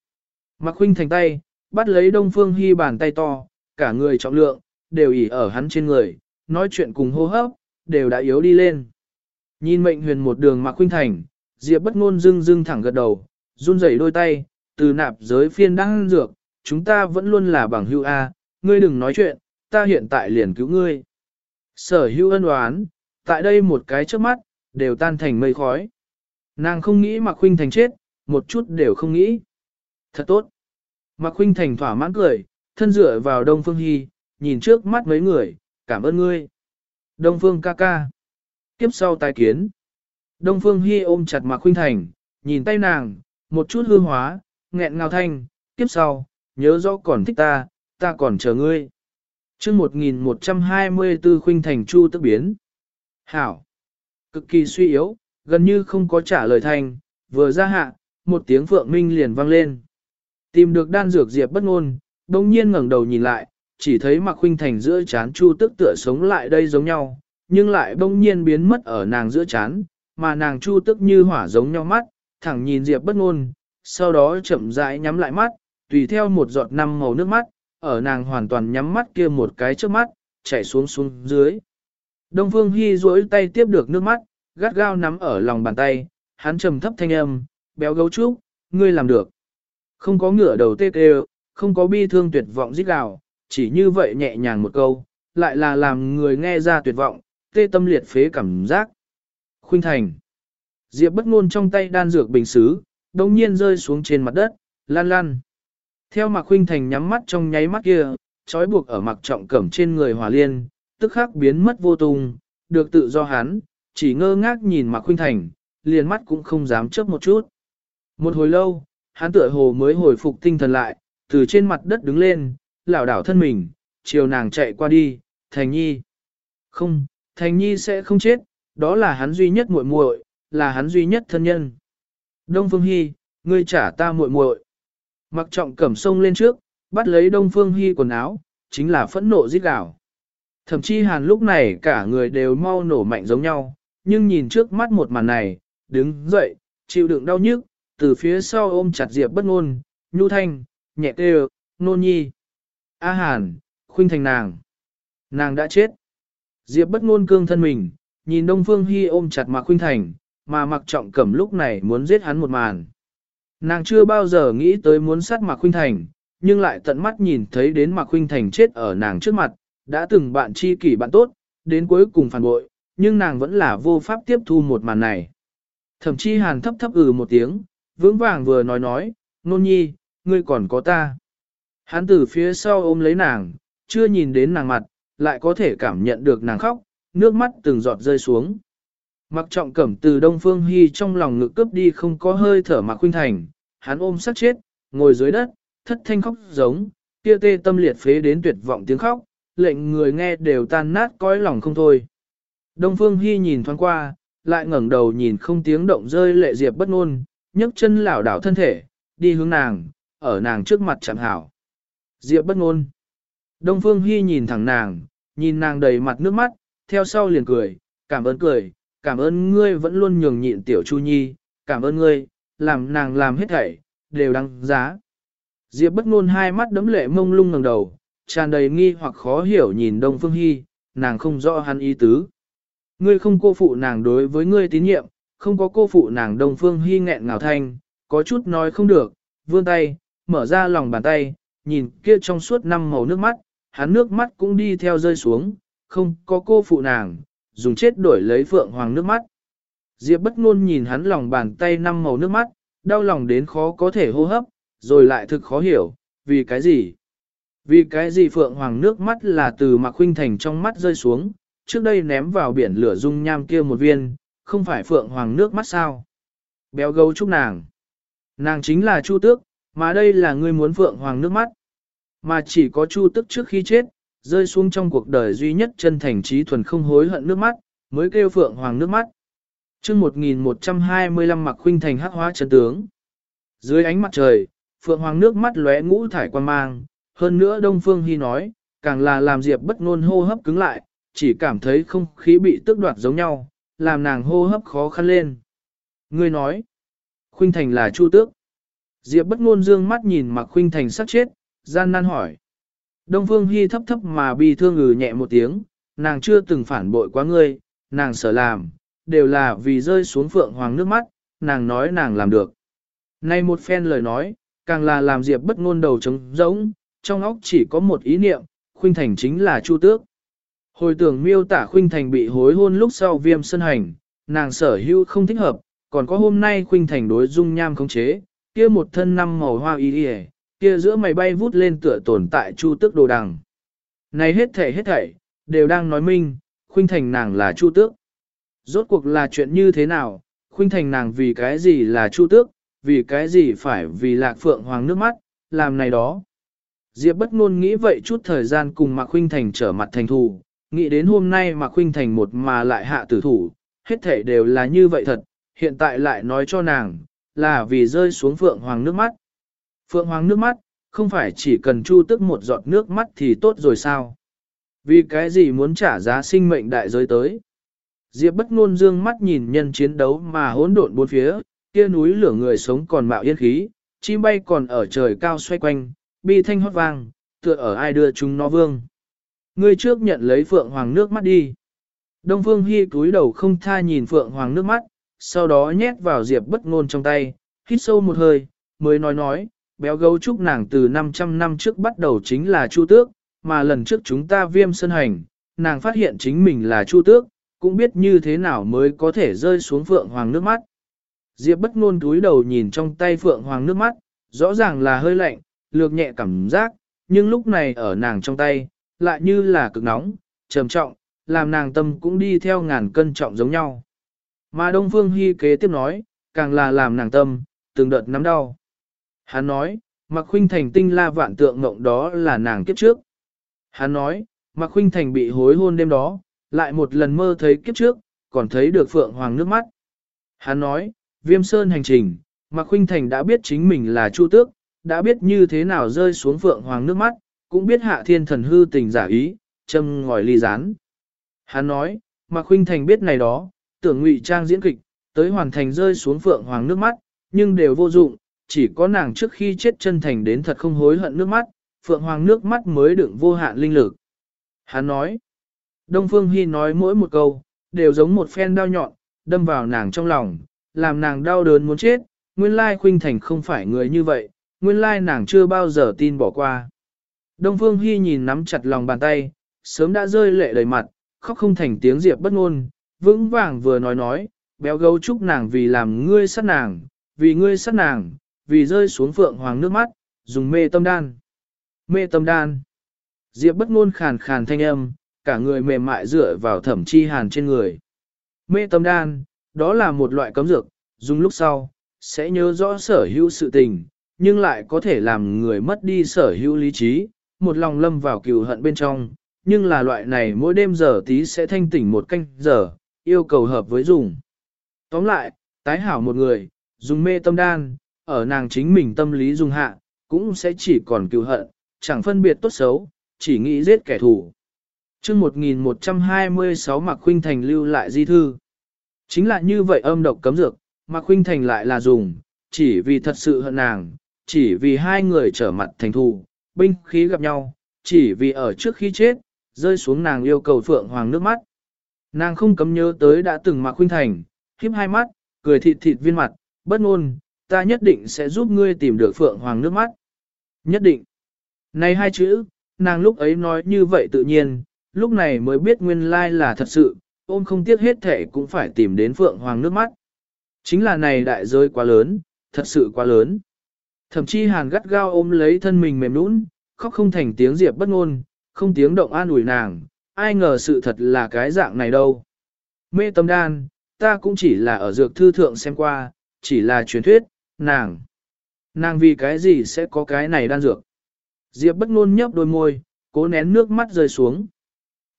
Mạc Huynh thành tay, bắt lấy Đông Phương Hy bàn tay to, cả người trọng lượng, đều ỉ ở hắn trên người, nói chuyện cùng hô hấp, đều đã yếu đi lên. Nhìn mệnh huyền một đường Mạc Huynh thành, Diệp bất ngôn dưng dưng thẳng gật đầu, run rẩy đôi tay, từ nạp giới phiên đang dược, chúng ta vẫn luôn là bằng hữu A, ngươi đừng nói chuyện, ta hiện tại liền cứu ngươi. Sở hữu ân oán, tại đây một cái trước mắt, đều tan thành mây khói. Nàng không nghĩ Mạc Khuynh Thành chết, một chút đều không nghĩ. Thật tốt. Mạc Khuynh Thành thỏa mãn cười, thân dựa vào Đông Phương Hy, nhìn trước mắt mấy người, cảm ơn ngươi. Đông Phương ca ca. Kiếp sau tái kiến. Đông Phương Hy ôm chặt Mạc Khuynh Thành, nhìn tay nàng, một chút hư hóa, nghẹn ngào thanh, kiếp sau, nhớ rõ còn thích ta, ta còn chờ ngươi. chương 1124 Khuynh Thành Chu tức biến. Hảo. Cực kỳ suy yếu, gần như không có trả lời thành, vừa ra hạ, một tiếng phượng minh liền vang lên. Tìm được đan dược diệp bất ngôn, đồng nhiên ngẩng đầu nhìn lại, chỉ thấy mặc Khuynh Thành giữa chán Chu tức tựa sống lại đây giống nhau, nhưng lại bỗng nhiên biến mất ở nàng giữa chán, mà nàng Chu tức như hỏa giống nhau mắt, thẳng nhìn diệp bất ngôn, sau đó chậm rãi nhắm lại mắt, tùy theo một giọt năm màu nước mắt, ở nàng hoàn toàn nhắm mắt kia một cái trước mắt, chảy xuống xuống dưới. Đông Phương Hy duỗi tay tiếp được nước mắt, gắt gao nắm ở lòng bàn tay, hắn trầm thấp thanh âm, béo gấu trúc, ngươi làm được. Không có ngửa đầu tê tê, không có bi thương tuyệt vọng rít gào, chỉ như vậy nhẹ nhàng một câu, lại là làm người nghe ra tuyệt vọng, tê tâm liệt phế cảm giác. Khuynh Thành Diệp bất ngôn trong tay đan dược bình xứ, đồng nhiên rơi xuống trên mặt đất, lan lan. Theo Mạc Khuynh Thành nhắm mắt trong nháy mắt kia, trói buộc ở Mạc trọng cẩm trên người hòa liên, tức khắc biến mất vô tung, được tự do hắn, chỉ ngơ ngác nhìn Mạc Khuynh Thành, liền mắt cũng không dám chớp một chút. Một hồi lâu, hắn tựa hồ mới hồi phục tinh thần lại, từ trên mặt đất đứng lên, lảo đảo thân mình, chiều nàng chạy qua đi, Thành Nhi. Không, Thành Nhi sẽ không chết, đó là hắn duy nhất muội muội, là hắn duy nhất thân nhân. Đông Phương Hi, ngươi trả ta muội muội. Mặc trọng cẩm sông lên trước, bắt lấy Đông Phương Hi quần áo, chính là phẫn nộ giết gào. Thậm chí hàn lúc này cả người đều mau nổ mạnh giống nhau, nhưng nhìn trước mắt một màn này, đứng dậy, chịu đựng đau nhức, từ phía sau ôm chặt Diệp bất ngôn, nhu thanh, nhẹ tê nôn nhi. A hàn, khuynh thành nàng. Nàng đã chết. Diệp bất ngôn cương thân mình, nhìn Đông Phương Hi ôm chặt Mạc Khuynh Thành, mà Mạc Trọng Cẩm lúc này muốn giết hắn một màn. Nàng chưa bao giờ nghĩ tới muốn sát Mạc Khuynh Thành, nhưng lại tận mắt nhìn thấy đến Mạc Khuynh Thành chết ở nàng trước mặt, đã từng bạn tri kỷ bạn tốt, đến cuối cùng phản bội, nhưng nàng vẫn là vô pháp tiếp thu một màn này. Thậm chí hàn thấp thấp ừ một tiếng, vững vàng vừa nói nói, nôn nhi, ngươi còn có ta. Hắn từ phía sau ôm lấy nàng, chưa nhìn đến nàng mặt, lại có thể cảm nhận được nàng khóc, nước mắt từng giọt rơi xuống. Mặc trọng cẩm từ Đông Phương Hy trong lòng ngực cướp đi không có hơi thở mà khuynh thành, hắn ôm sát chết, ngồi dưới đất, thất thanh khóc giống, kia tê tâm liệt phế đến tuyệt vọng tiếng khóc, lệnh người nghe đều tan nát cõi lòng không thôi. Đông Phương Hy nhìn thoáng qua, lại ngẩng đầu nhìn không tiếng động rơi lệ diệp bất ngôn, nhấc chân lảo đảo thân thể, đi hướng nàng, ở nàng trước mặt chẳng hảo. Diệp bất ngôn. Đông Phương Hy nhìn thẳng nàng, nhìn nàng đầy mặt nước mắt, theo sau liền cười, cảm ơn cười, cảm ơn ngươi vẫn luôn nhường nhịn tiểu Chu Nhi, cảm ơn ngươi, làm nàng làm hết thảy, đều đáng giá. Diệp bất ngôn hai mắt đấm lệ mông lung ngẩng đầu, tràn đầy nghi hoặc khó hiểu nhìn Đông Phương Hy, nàng không rõ hắn ý tứ. Ngươi không cô phụ nàng đối với ngươi tín nhiệm, không có cô phụ nàng Đông Phương Hy nghẹn ngào thanh, có chút nói không được, vươn tay, mở ra lòng bàn tay, nhìn kia trong suốt năm màu nước mắt, hắn nước mắt cũng đi theo rơi xuống, không có cô phụ nàng, dùng chết đổi lấy phượng hoàng nước mắt. Diệp bất ngôn nhìn hắn lòng bàn tay năm màu nước mắt, đau lòng đến khó có thể hô hấp, rồi lại thực khó hiểu, vì cái gì? Vì cái gì Phượng Hoàng nước mắt là từ Mạc Khuynh Thành trong mắt rơi xuống, trước đây ném vào biển lửa dung nham kia một viên, không phải Phượng Hoàng nước mắt sao? Béo gấu chúc nàng. Nàng chính là Chu Tước, mà đây là người muốn Phượng Hoàng nước mắt. Mà chỉ có Chu Tước trước khi chết, rơi xuống trong cuộc đời duy nhất chân thành trí thuần không hối hận nước mắt, mới kêu Phượng Hoàng nước mắt. chương 1125 mặc Khuynh Thành hắc hóa chân tướng. Dưới ánh mặt trời, Phượng Hoàng nước mắt lóe ngũ thải quan mang, hơn nữa Đông Phương Hy nói, càng là làm Diệp bất ngôn hô hấp cứng lại, chỉ cảm thấy không khí bị tước đoạt giống nhau, làm nàng hô hấp khó khăn lên. Ngươi nói, Khuynh Thành là Chu Tước. Diệp bất ngôn dương mắt nhìn Mạc Khuynh Thành sắc chết, gian nan hỏi. Đông Phương Hy thấp thấp mà bi thương ngừ nhẹ một tiếng, nàng chưa từng phản bội quá ngươi, nàng sợ làm, đều là vì rơi xuống phượng hoàng nước mắt, nàng nói nàng làm được. Nay một phen lời nói, càng là làm Diệp bất ngôn đầu trống rỗng, trong óc chỉ có một ý niệm, Khuynh Thành chính là Chu Tước. Hồi tưởng miêu tả Khuynh Thành bị hối hôn lúc sau viêm sân hành, nàng sở hữu không thích hợp, còn có hôm nay Khuynh Thành đối dung nham khống chế, kia một thân năm màu hoa y y, kia giữa mày bay vút lên tựa tồn tại Chu Tước đồ đằng. Này hết thảy hết thảy, đều đang nói minh, Khuynh Thành nàng là Chu Tước. Rốt cuộc là chuyện như thế nào, Khuynh Thành nàng vì cái gì là Chu Tước, vì cái gì phải vì lạc phượng hoàng nước mắt, làm này đó. Diệp bất ngôn nghĩ vậy chút thời gian cùng Mạc Khuynh Thành trở mặt thành thù, nghĩ đến hôm nay Mạc Khuynh Thành một mà lại hạ tử thủ, hết thể đều là như vậy thật, hiện tại lại nói cho nàng, là vì rơi xuống Phượng Hoàng nước mắt. Phượng Hoàng nước mắt, không phải chỉ cần chu tức một giọt nước mắt thì tốt rồi sao? Vì cái gì muốn trả giá sinh mệnh đại giới tới? Diệp bất ngôn dương mắt nhìn nhân chiến đấu mà hỗn độn bốn phía, kia núi lửa người sống còn mạo yên khí, chim bay còn ở trời cao xoay quanh, bi thanh hót vang, tựa ở ai đưa chúng nó vương. Ngươi trước nhận lấy Phượng Hoàng nước mắt đi. Đông Phương Hi cúi đầu không tha nhìn Phượng Hoàng nước mắt, sau đó nhét vào Diệp bất ngôn trong tay, hít sâu một hơi, mới nói nói, béo gấu trúc nàng từ 500 năm trước bắt đầu chính là Chu Tước, mà lần trước chúng ta viêm sân hành, nàng phát hiện chính mình là Chu Tước, cũng biết như thế nào mới có thể rơi xuống Phượng Hoàng nước mắt. Diệp bất ngôn cúi đầu nhìn trong tay Phượng Hoàng nước mắt, rõ ràng là hơi lạnh, lược nhẹ cảm giác, nhưng lúc này ở nàng trong tay, lại như là cực nóng, trầm trọng, làm nàng tâm cũng đi theo ngàn cân trọng giống nhau. Mà Đông Phương hi kế tiếp nói, càng là làm nàng tâm, từng đợt nắm đau. Hắn nói, Mạc Khuynh Thành tinh la vạn tượng ngộng đó là nàng kiếp trước. Hắn nói, Mạc Khuynh Thành bị hối hôn đêm đó, lại một lần mơ thấy kiếp trước, còn thấy được Phượng Hoàng nước mắt. Hắn nói, Viêm Sơn hành trình, Mạc Khuynh Thành đã biết chính mình là Chu Tước, đã biết như thế nào rơi xuống Phượng Hoàng nước mắt, cũng biết hạ thiên thần hư tình giả ý, châm ngòi ly rán. Hắn nói, Mạc Khuynh Thành biết này đó, tưởng ngụy trang diễn kịch, tới hoàn thành rơi xuống Phượng Hoàng nước mắt, nhưng đều vô dụng, chỉ có nàng trước khi chết chân thành đến thật không hối hận nước mắt, Phượng Hoàng nước mắt mới đựng vô hạn linh lực. Hắn nói, Đông Phương Hy nói mỗi một câu, đều giống một phen đao nhọn, đâm vào nàng trong lòng, làm nàng đau đớn muốn chết, nguyên lai Khuynh Thành không phải người như vậy, nguyên lai nàng chưa bao giờ tin bỏ qua. Đông Phương Hy nhìn nắm chặt lòng bàn tay, sớm đã rơi lệ đầy mặt, khóc không thành tiếng diệp bất ngôn, vững vàng vừa nói nói, béo gấu chúc nàng vì làm ngươi sát nàng, vì ngươi sát nàng, vì rơi xuống phượng hoàng nước mắt, dùng mê tâm đan. Mê tâm đan. Diệp bất ngôn khàn khàn thanh âm, cả người mềm mại dựa vào thẩm chi hàn trên người. Mê tâm đan, đó là một loại cấm dược, dùng lúc sau, sẽ nhớ rõ sở hữu sự tình, nhưng lại có thể làm người mất đi sở hữu lý trí, một lòng lâm vào cừu hận bên trong, nhưng là loại này mỗi đêm giờ tí sẽ thanh tỉnh một canh giờ, yêu cầu hợp với dùng. Tóm lại, tái hảo một người, dùng mê tâm đan, ở nàng chính mình tâm lý dung hạ, cũng sẽ chỉ còn cựu hận, chẳng phân biệt tốt xấu, chỉ nghĩ giết kẻ thù. chương 1126 Mạc Khuynh Thành lưu lại di thư. Chính là như vậy âm độc cấm dược, Mạc Khuynh Thành lại là dùng, chỉ vì thật sự hận nàng, chỉ vì hai người trở mặt thành thù, binh khí gặp nhau, chỉ vì ở trước khi chết, rơi xuống nàng yêu cầu Phượng Hoàng nước mắt. Nàng không cấm nhớ tới đã từng Mạc Khuynh Thành, khiếp hai mắt, cười thịt thịt viên mặt, bất ngôn, ta nhất định sẽ giúp ngươi tìm được Phượng Hoàng nước mắt. Nhất định. Này hai chữ, nàng lúc ấy nói như vậy tự nhiên, lúc này mới biết nguyên lai là thật sự, ôm không tiếc hết thể cũng phải tìm đến Phượng Hoàng nước mắt. Chính là này đại rơi quá lớn, thật sự quá lớn. Thậm chí hàn gắt gao ôm lấy thân mình mềm nũng, khóc không thành tiếng diệp bất ngôn, không tiếng động an ủi nàng, ai ngờ sự thật là cái dạng này đâu. Mê tâm đan, ta cũng chỉ là ở dược thư thượng xem qua, chỉ là truyền thuyết, nàng. Nàng vì cái gì sẽ có cái này đan dược. Diệp bất ngôn nhấp đôi môi, cố nén nước mắt rơi xuống.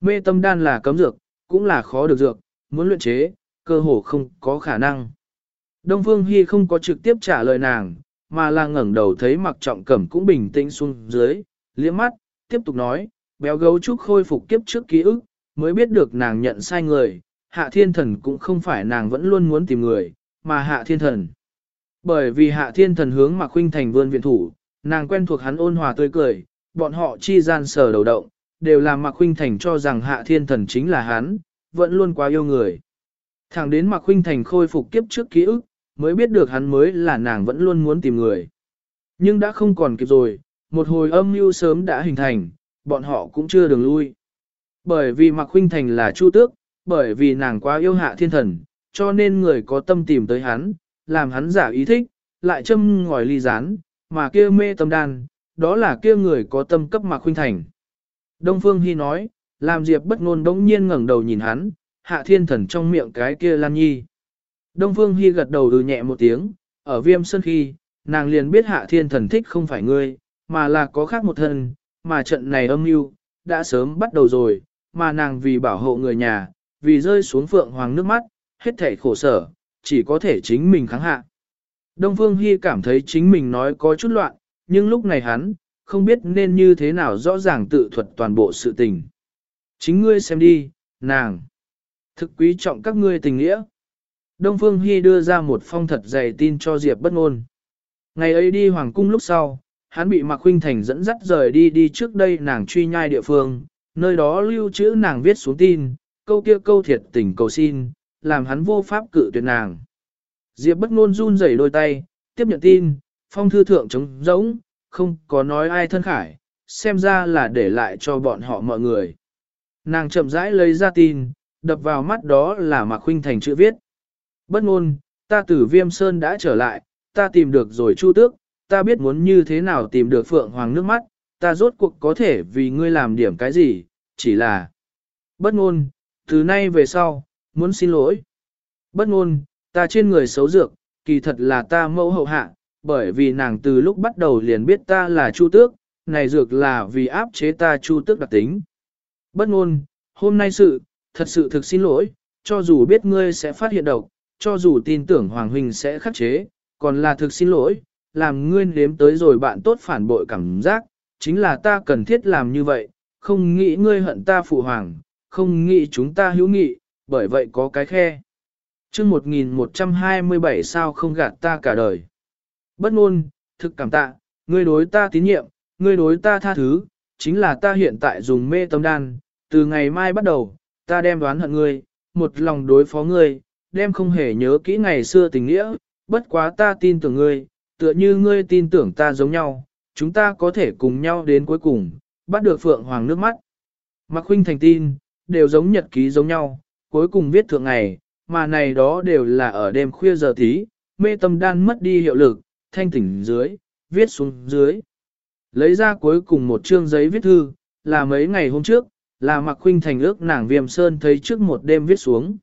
Mê tâm đan là cấm dược, cũng là khó được dược, muốn luyện chế, cơ hồ không có khả năng. Đông Phương Hy không có trực tiếp trả lời nàng, mà là ngẩng đầu thấy mặc trọng cẩm cũng bình tĩnh xuống dưới, liếc mắt, tiếp tục nói, béo gấu trúc khôi phục kiếp trước ký ức, mới biết được nàng nhận sai người, hạ thiên thần cũng không phải nàng vẫn luôn muốn tìm người, mà hạ thiên thần. Bởi vì hạ thiên thần hướng mà khuynh thành vươn viện thủ, nàng quen thuộc hắn ôn hòa tươi cười, bọn họ chi gian sờ đầu động, đều làm mặc Khuynh thành cho rằng hạ thiên thần chính là hắn, vẫn luôn quá yêu người. Thẳng đến mặc Khuynh thành khôi phục kiếp trước ký ức, mới biết được hắn mới là nàng vẫn luôn muốn tìm người. Nhưng đã không còn kịp rồi, một hồi âm mưu sớm đã hình thành, bọn họ cũng chưa đường lui. Bởi vì Mạc Khuynh Thành là Chu Tước, bởi vì nàng quá yêu hạ thiên thần, cho nên người có tâm tìm tới hắn, làm hắn giả ý thích, lại châm ngòi ly rán, mà kia mê tâm đan, đó là kia người có tâm cấp mà Khuynh Thành. Đông Phương Hy nói, làm Diệp bất ngôn đống nhiên ngẩng đầu nhìn hắn, hạ thiên thần trong miệng cái kia Lan Nhi. Đông Phương Hy gật đầu ừ nhẹ một tiếng, ở viêm sơn khi, nàng liền biết hạ thiên thần thích không phải ngươi, mà là có khác một thần, mà trận này âm mưu đã sớm bắt đầu rồi, mà nàng vì bảo hộ người nhà, vì rơi xuống phượng hoàng nước mắt, hết thể khổ sở, chỉ có thể chính mình kháng hạ. Đông Phương Hy cảm thấy chính mình nói có chút loạn, nhưng lúc này hắn, không biết nên như thế nào rõ ràng tự thuật toàn bộ sự tình. Chính ngươi xem đi, nàng. Thực quý trọng các ngươi tình nghĩa. Đông Phương Hy đưa ra một phong thật dày tin cho Diệp bất ngôn. Ngày ấy đi Hoàng Cung lúc sau, hắn bị Mạc Huynh Thành dẫn dắt rời đi đi trước đây nàng truy nhai địa phương, nơi đó lưu trữ nàng viết xuống tin, câu kia câu thiệt tình cầu xin, làm hắn vô pháp cự tuyệt nàng. Diệp bất ngôn run rẩy đôi tay, tiếp nhận tin, phong thư thượng trống rỗng, không có nói ai thân khải, xem ra là để lại cho bọn họ mọi người. Nàng chậm rãi lấy ra tin, đập vào mắt đó là Mạc Khuynh Thành chữ viết. Bất ngôn, ta từ viêm sơn đã trở lại, ta tìm được rồi chu tước, ta biết muốn như thế nào tìm được phượng hoàng nước mắt, ta rốt cuộc có thể vì ngươi làm điểm cái gì, chỉ là bất ngôn, từ nay về sau, muốn xin lỗi. Bất ngôn, ta trên người xấu dược, kỳ thật là ta mẫu hậu hạ, bởi vì nàng từ lúc bắt đầu liền biết ta là chu tước, này dược là vì áp chế ta chu tước đặc tính. Bất ngôn, hôm nay sự, thật sự thực xin lỗi, cho dù biết ngươi sẽ phát hiện độc, cho dù tin tưởng Hoàng Huynh sẽ khắc chế, còn là thực xin lỗi, làm ngươi nếm tới rồi bạn tốt phản bội cảm giác, chính là ta cần thiết làm như vậy, không nghĩ ngươi hận ta phụ hoàng, không nghĩ chúng ta hữu nghị, bởi vậy có cái khe. chương 1127 sao không gạt ta cả đời. Bất ngôn, thực cảm tạ, ngươi đối ta tín nhiệm, ngươi đối ta tha thứ, chính là ta hiện tại dùng mê tâm đan, từ ngày mai bắt đầu, ta đem đoán hận ngươi, một lòng đối phó ngươi, đem không hề nhớ kỹ ngày xưa tình nghĩa, bất quá ta tin tưởng ngươi, tựa như ngươi tin tưởng ta giống nhau, chúng ta có thể cùng nhau đến cuối cùng, bắt được Phượng Hoàng nước mắt. Mạc Huynh thành tin, đều giống nhật ký giống nhau, cuối cùng viết thượng ngày, mà này đó đều là ở đêm khuya giờ tí, mê tâm đan mất đi hiệu lực, thanh tỉnh dưới, viết xuống dưới. Lấy ra cuối cùng một chương giấy viết thư, là mấy ngày hôm trước, là Mạc Khuynh thành ước nàng viêm sơn thấy trước một đêm viết xuống.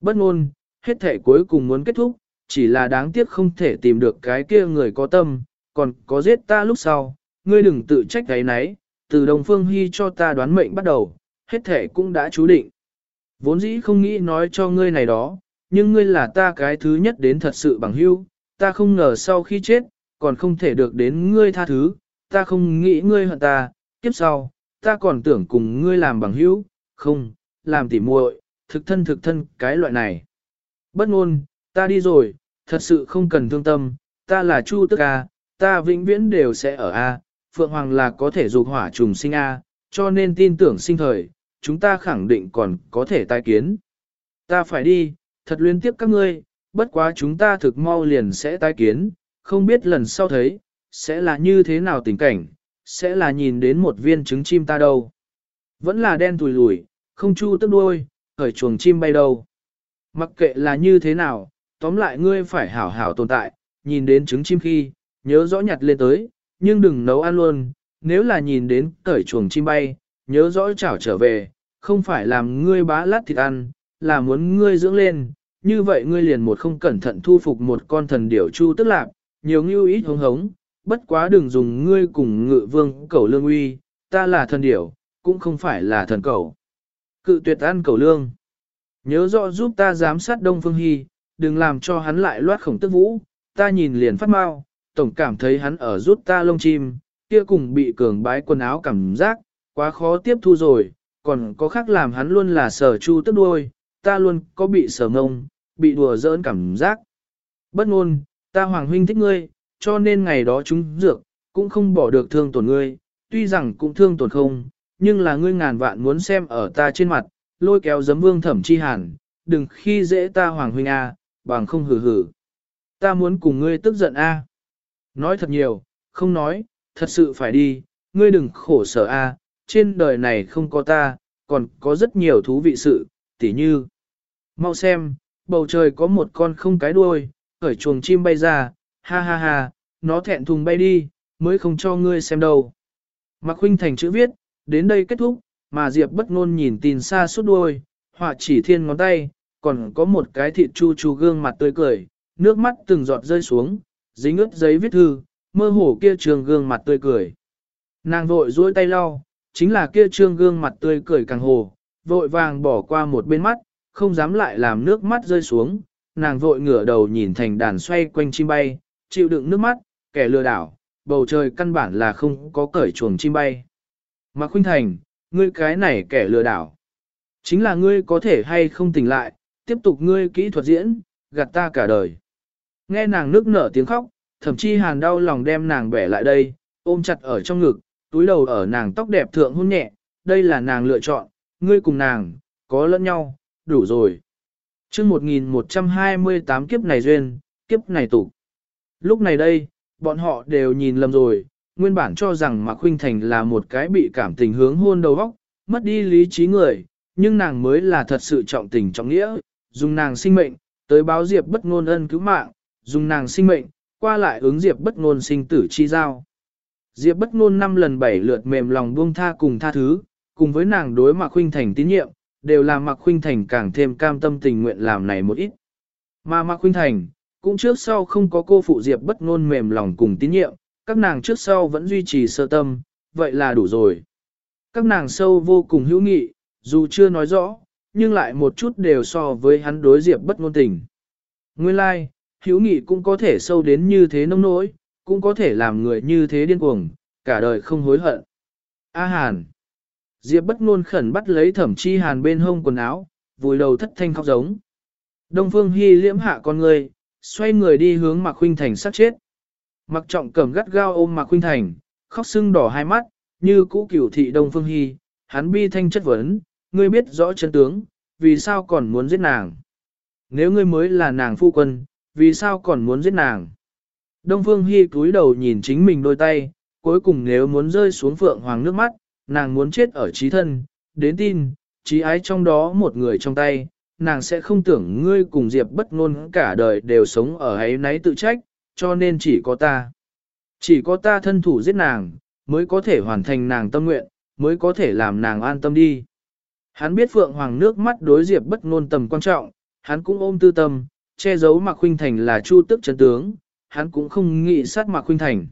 Bất ngôn, hết thể cuối cùng muốn kết thúc, chỉ là đáng tiếc không thể tìm được cái kia người có tâm, còn có giết ta lúc sau, ngươi đừng tự trách cái nấy, từ Đông Phương Hy cho ta đoán mệnh bắt đầu, hết thể cũng đã chú định. Vốn dĩ không nghĩ nói cho ngươi này đó, nhưng ngươi là ta cái thứ nhất đến thật sự bằng hữu, ta không ngờ sau khi chết, còn không thể được đến ngươi tha thứ, ta không nghĩ ngươi hận ta, kiếp sau, ta còn tưởng cùng ngươi làm bằng hữu, không, làm tỉ muội, thực thân thực thân cái loại này. Bất ngôn, ta đi rồi, thật sự không cần thương tâm, ta là Chu Tức A, ta vĩnh viễn đều sẽ ở A, Phượng Hoàng là có thể dục hỏa trùng sinh A, cho nên tin tưởng sinh thời, chúng ta khẳng định còn có thể tai kiến. Ta phải đi, thật liên tiếp các ngươi, bất quá chúng ta thực mau liền sẽ tai kiến, không biết lần sau thấy, sẽ là như thế nào tình cảnh, sẽ là nhìn đến một viên trứng chim ta đâu. Vẫn là đen tùi lùi, không chu tức đuôi, khởi chuồng chim bay đâu. Mặc kệ là như thế nào, tóm lại ngươi phải hảo hảo tồn tại, nhìn đến trứng chim khi, nhớ rõ nhặt lên tới, nhưng đừng nấu ăn luôn, nếu là nhìn đến cởi chuồng chim bay, nhớ rõ chảo trở về, không phải làm ngươi bá lát thịt ăn, là muốn ngươi dưỡng lên, như vậy ngươi liền một không cẩn thận thu phục một con thần điểu chu tức lạc, nhiều ngưu ít hống hống, bất quá đừng dùng ngươi cùng ngự vương cẩu lương uy, ta là thần điểu, cũng không phải là thần cẩu. Cự tuyệt ăn cẩu lương. Nhớ rõ giúp ta giám sát Đông Phương Hy, đừng làm cho hắn lại loát khổng tức vũ, ta nhìn liền phát mau, tổng cảm thấy hắn ở rút ta lông chim, kia cùng bị cường bái quần áo cảm giác, quá khó tiếp thu rồi, còn có khác làm hắn luôn là sở chu tức đuôi, ta luôn có bị sở ngông, bị đùa giỡn cảm giác. Bất ngôn, ta hoàng huynh thích ngươi, cho nên ngày đó chúng dược, cũng không bỏ được thương tổn ngươi, tuy rằng cũng thương tổn không, nhưng là ngươi ngàn vạn muốn xem ở ta trên mặt, lôi kéo giấm vương thẩm chi hàn, đừng khi dễ ta hoàng huynh a, bằng không hử hử. Ta muốn cùng ngươi tức giận a. Nói thật nhiều, không nói, thật sự phải đi, ngươi đừng khổ sở a, trên đời này không có ta, còn có rất nhiều thú vị sự, tỉ như. Mau xem, bầu trời có một con không cái đuôi, khởi chuồng chim bay ra, ha ha ha, nó thẹn thùng bay đi, mới không cho ngươi xem đâu. Mạc Huynh Thành chữ viết, đến đây kết thúc, mà Diệp bất ngôn nhìn tin xa suốt đuôi, họa chỉ thiên ngón tay, còn có một cái thịt chu chu gương mặt tươi cười, nước mắt từng giọt rơi xuống, dính ướt giấy viết thư, mơ hồ kia trường gương mặt tươi cười. Nàng vội duỗi tay lau, chính là kia trương gương mặt tươi cười càng hồ, vội vàng bỏ qua một bên mắt, không dám lại làm nước mắt rơi xuống, nàng vội ngửa đầu nhìn thành đàn xoay quanh chim bay, chịu đựng nước mắt, kẻ lừa đảo, bầu trời căn bản là không có cởi chuồng chim bay. Mạc Khuynh Thành, ngươi cái này kẻ lừa đảo. Chính là ngươi có thể hay không tỉnh lại, tiếp tục ngươi kỹ thuật diễn, gạt ta cả đời. Nghe nàng nước nở tiếng khóc, thậm chí hàn đau lòng đem nàng bẻ lại đây, ôm chặt ở trong ngực, túi đầu ở nàng tóc đẹp thượng hôn nhẹ, đây là nàng lựa chọn, ngươi cùng nàng, có lẫn nhau, đủ rồi. chương 1128 kiếp này duyên, kiếp này tụ. Lúc này đây, bọn họ đều nhìn lầm rồi, nguyên bản cho rằng Mạc Huynh Thành là một cái bị cảm tình hướng hôn đầu óc, mất đi lý trí người, nhưng nàng mới là thật sự trọng tình trọng nghĩa, dùng nàng sinh mệnh, tới báo Diệp bất ngôn ân cứu mạng, dùng nàng sinh mệnh, qua lại ứng Diệp bất ngôn sinh tử chi giao. Diệp bất ngôn năm lần bảy lượt mềm lòng buông tha cùng tha thứ, cùng với nàng đối Mạc Khuynh Thành tín nhiệm, đều làm Mạc Khuynh Thành càng thêm cam tâm tình nguyện làm này một ít. Mà Mạc Khuynh Thành, cũng trước sau không có cô phụ Diệp bất ngôn mềm lòng cùng tín nhiệm, các nàng trước sau vẫn duy trì sơ tâm, vậy là đủ rồi. Các nàng sâu vô cùng hữu nghị, dù chưa nói rõ, nhưng lại một chút đều so với hắn đối Diệp bất ngôn tình. Nguyên lai, like, hữu nghị cũng có thể sâu đến như thế nông nỗi, cũng có thể làm người như thế điên cuồng, cả đời không hối hận. A Hàn. Diệp bất ngôn khẩn bắt lấy thẩm chi Hàn bên hông quần áo, vùi đầu thất thanh khóc giống. Đông Phương Hy liễm hạ con người, xoay người đi hướng Mạc Khuynh Thành sát chết. Mặc trọng cầm gắt gao ôm Mạc Khuynh Thành, khóc sưng đỏ hai mắt, như cũ cửu thị Đông Phương Hy, hắn bi thanh chất vấn, ngươi biết rõ chân tướng, vì sao còn muốn giết nàng? Nếu ngươi mới là nàng phu quân, vì sao còn muốn giết nàng? Đông Phương Hi cúi đầu nhìn chính mình đôi tay, cuối cùng nếu muốn rơi xuống phượng hoàng nước mắt, nàng muốn chết ở trí thân, đến tin, trí ái trong đó một người trong tay, nàng sẽ không tưởng ngươi cùng Diệp bất ngôn cả đời đều sống ở ấy nấy tự trách, cho nên chỉ có ta. Chỉ có ta thân thủ giết nàng, mới có thể hoàn thành nàng tâm nguyện, mới có thể làm nàng an tâm đi. Hắn biết Phượng Hoàng nước mắt đối Diệp bất ngôn tầm quan trọng, hắn cũng ôm tư tâm, che giấu Mạc Khuynh Thành là chu tức chân tướng, hắn cũng không nghĩ sát Mạc Khuynh Thành.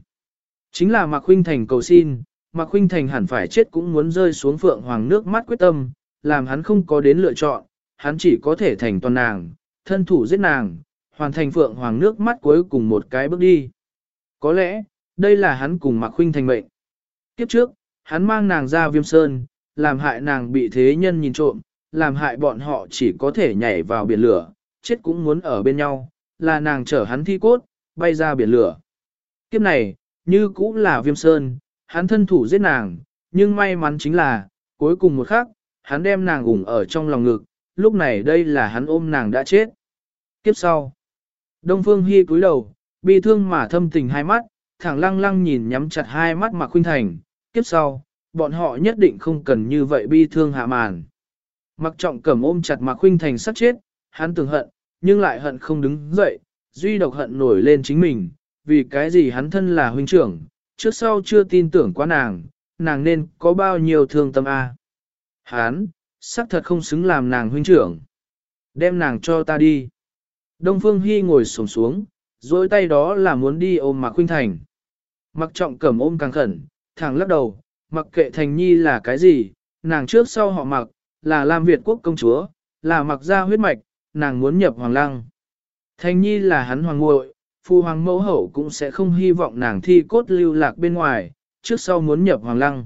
Chính là Mạc Khuynh Thành cầu xin, Mạc Khuynh Thành hẳn phải chết cũng muốn rơi xuống Phượng Hoàng nước mắt quyết tâm, làm hắn không có đến lựa chọn, hắn chỉ có thể thành toàn nàng, thân thủ giết nàng, hoàn thành Phượng Hoàng nước mắt cuối cùng một cái bước đi. Có lẽ, đây là hắn cùng Mạc Khuynh Thành mệnh. Kiếp trước, hắn mang nàng ra viêm sơn, làm hại nàng bị thế nhân nhìn trộm, làm hại bọn họ chỉ có thể nhảy vào biển lửa, chết cũng muốn ở bên nhau, là nàng chở hắn thi cốt, bay ra biển lửa. Kiếp này, như cũng là viêm sơn, hắn thân thủ giết nàng, nhưng may mắn chính là, cuối cùng một khắc, hắn đem nàng ủng ở trong lòng ngực, lúc này đây là hắn ôm nàng đã chết. Kiếp sau, Đông Phương Hi cúi đầu, bi thương mà thâm tình hai mắt, thẳng lăng lăng nhìn nhắm chặt hai mắt mà khuynh thành, kiếp sau, bọn họ nhất định không cần như vậy bi thương hạ màn. Mặc trọng cẩm ôm chặt mà khuynh thành sắp chết, hắn tưởng hận, nhưng lại hận không đứng dậy, duy độc hận nổi lên chính mình, vì cái gì hắn thân là huynh trưởng, Trước sau chưa tin tưởng quá nàng, nàng nên có bao nhiêu thương tâm a? Hán, xác thật không xứng làm nàng huynh trưởng. Đem nàng cho ta đi. Đông Phương Hy ngồi sổng xuống, dối tay đó là muốn đi ôm Mạc Khuynh Thành. Mặc trọng cẩm ôm càng khẩn, thẳng lắc đầu, mặc kệ Thành Nhi là cái gì, nàng trước sau họ mặc, là Lam Việt quốc công chúa, là mặc gia huyết mạch, nàng muốn nhập hoàng lăng. Thanh Nhi là hắn hoàng muội, phu hoàng mẫu hậu cũng sẽ không hy vọng nàng thi cốt lưu lạc bên ngoài, trước sau muốn nhập hoàng lăng.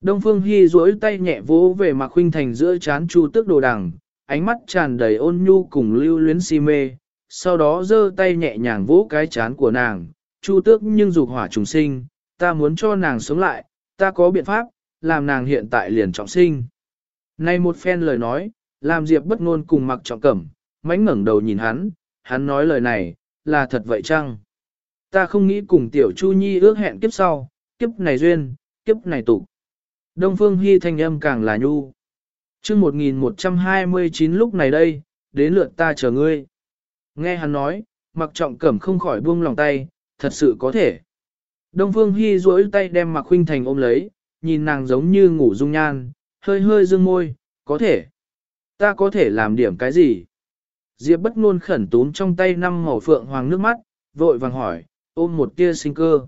Đông Phương Hy duỗi tay nhẹ vỗ về Mạc Khuynh Thành giữa chán chu Tước đồ đằng, ánh mắt tràn đầy ôn nhu cùng lưu luyến si mê, sau đó giơ tay nhẹ nhàng vỗ cái chán của nàng, chu tước nhưng dục hỏa trùng sinh, ta muốn cho nàng sống lại, ta có biện pháp, làm nàng hiện tại liền trọng sinh. Này một phen lời nói, làm Diệp bất ngôn cùng mặc trọng cẩm, mánh ngẩng đầu nhìn hắn, hắn nói lời này, là thật vậy chăng? Ta không nghĩ cùng tiểu Chu Nhi ước hẹn kiếp sau, kiếp này duyên, kiếp này tụ. Đông Phương Hy thanh âm càng là nhu. chương 1129 lúc này đây, đến lượt ta chờ ngươi. Nghe hắn nói, mặc trọng cẩm không khỏi buông lòng tay, thật sự có thể. Đông Phương Hy duỗi tay đem mặc huynh thành ôm lấy, nhìn nàng giống như ngủ dung nhan, hơi hơi dương môi, có thể. Ta có thể làm điểm cái gì? Diệp bất ngôn khẩn tún trong tay năm màu phượng hoàng nước mắt, vội vàng hỏi, ôm một tia sinh cơ.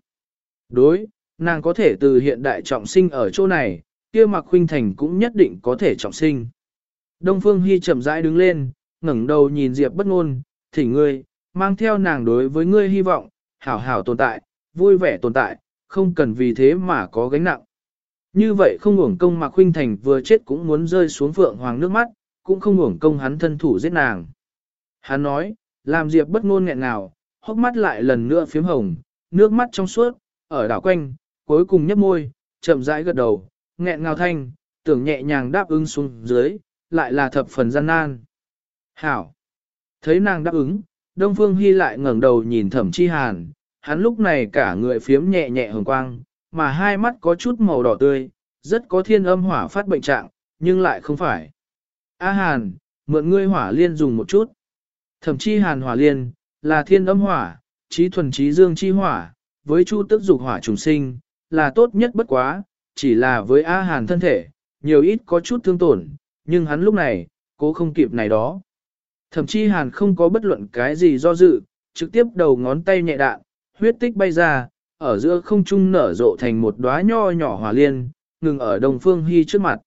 Đối, nàng có thể từ hiện đại trọng sinh ở chỗ này, kia mặc huynh thành cũng nhất định có thể trọng sinh. Đông Phương Hi chậm rãi đứng lên, ngẩng đầu nhìn Diệp bất ngôn, thỉnh ngươi, mang theo nàng đối với ngươi hy vọng, hảo hảo tồn tại, vui vẻ tồn tại, không cần vì thế mà có gánh nặng. Như vậy không uổng công Mạc Khuynh Thành vừa chết cũng muốn rơi xuống phượng hoàng nước mắt, cũng không uổng công hắn thân thủ giết nàng. Hắn nói, làm Diệp bất ngôn nghẹn nào, hốc mắt lại lần nữa phím hồng, nước mắt trong suốt, ở đảo quanh, cuối cùng nhấp môi, chậm rãi gật đầu, nghẹn ngào thanh, tưởng nhẹ nhàng đáp ứng xuống dưới, lại là thập phần gian nan. Hảo! Thấy nàng đáp ứng, Đông Phương Hy lại ngẩng đầu nhìn thẩm chi hàn, hắn lúc này cả người phiếm nhẹ nhẹ hồng quang, mà hai mắt có chút màu đỏ tươi, rất có thiên âm hỏa phát bệnh trạng, nhưng lại không phải. A hàn, mượn ngươi hỏa liên dùng một chút. Thẩm chi hàn hỏa liên, là thiên âm hỏa, trí thuần trí dương chi hỏa, với chu tức dục hỏa trùng sinh, là tốt nhất bất quá, chỉ là với A hàn thân thể, nhiều ít có chút thương tổn, nhưng hắn lúc này, cố không kịp này đó. Thậm chí hàn không có bất luận cái gì do dự, trực tiếp đầu ngón tay nhẹ đạn, huyết tích bay ra, ở giữa không trung nở rộ thành một đóa nho nhỏ hỏa liên, ngừng ở Đông Phương Hy trước mặt.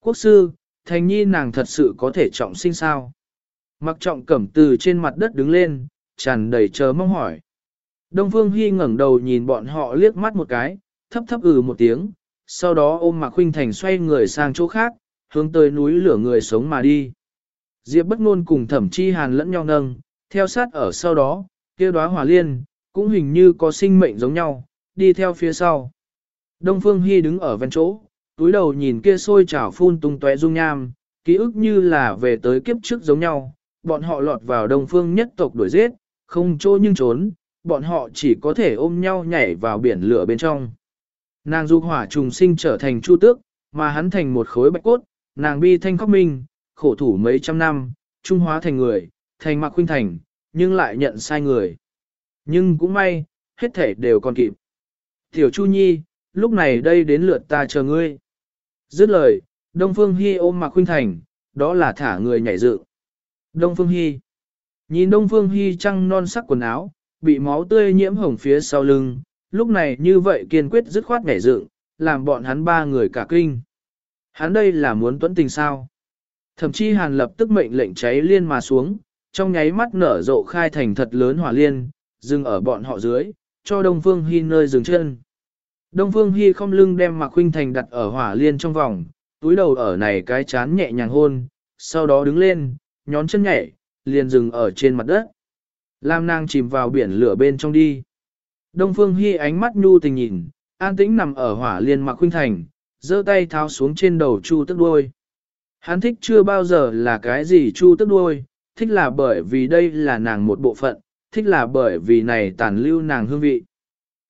Quốc sư, thành nhi nàng thật sự có thể trọng sinh sao? Mặc trọng cẩm từ trên mặt đất đứng lên, tràn đầy chờ mong hỏi. Đông Phương Hy ngẩng đầu nhìn bọn họ liếc mắt một cái, thấp thấp ừ một tiếng, sau đó ôm Mạc Khuynh Thành xoay người sang chỗ khác, hướng tới núi lửa người sống mà đi. Diệp bất ngôn cùng thẩm chi hàn lẫn nhau nâng, theo sát ở sau đó, kia đóa hỏa liên, cũng hình như có sinh mệnh giống nhau, đi theo phía sau. Đông Phương Hy đứng ở ven chỗ, túi đầu nhìn kia sôi trào phun tung tóe dung nham, ký ức như là về tới kiếp trước giống nhau, bọn họ lọt vào Đông Phương nhất tộc đuổi giết, không trô nhưng trốn, bọn họ chỉ có thể ôm nhau nhảy vào biển lửa bên trong. Nàng du hỏa trùng sinh trở thành chu tước, mà hắn thành một khối bạch cốt, nàng bi thanh khóc minh, khổ thủ mấy trăm năm, trung hóa thành người, thành mạc khuynh thành, nhưng lại nhận sai người. Nhưng cũng may, hết thể đều còn kịp. Tiểu Chu Nhi, lúc này đây đến lượt ta chờ ngươi. Dứt lời, Đông Phương Hy ôm Mạc Khuynh Thành, đó là thả người nhảy dựng. Đông Phương Hy. Nhìn Đông Phương Hy trăng non sắc quần áo, bị máu tươi nhiễm hồng phía sau lưng, lúc này như vậy kiên quyết dứt khoát nhảy dựng, làm bọn hắn ba người cả kinh. Hắn đây là muốn tuấn tình sao? Thậm chí hàn lập tức mệnh lệnh cháy liên mà xuống, trong nháy mắt nở rộ khai thành thật lớn hỏa liên, dừng ở bọn họ dưới, cho Đông Phương Hy nơi dừng chân. Đông Phương Hy không lưng đem Mạc Khuynh Thành đặt ở hỏa liên trong vòng, túi đầu ở này cái chán nhẹ nhàng hôn, sau đó đứng lên, nhón chân nhảy, liền dừng ở trên mặt đất. Lam nàng chìm vào biển lửa bên trong đi. Đông Phương Hy ánh mắt nhu tình nhìn, an tĩnh nằm ở hỏa liên Mạc Khuynh Thành, giơ tay tháo xuống trên đầu chu tức đuôi. Hắn thích chưa bao giờ là cái gì chu tức đuôi, thích là bởi vì đây là nàng một bộ phận, thích là bởi vì này tàn lưu nàng hương vị.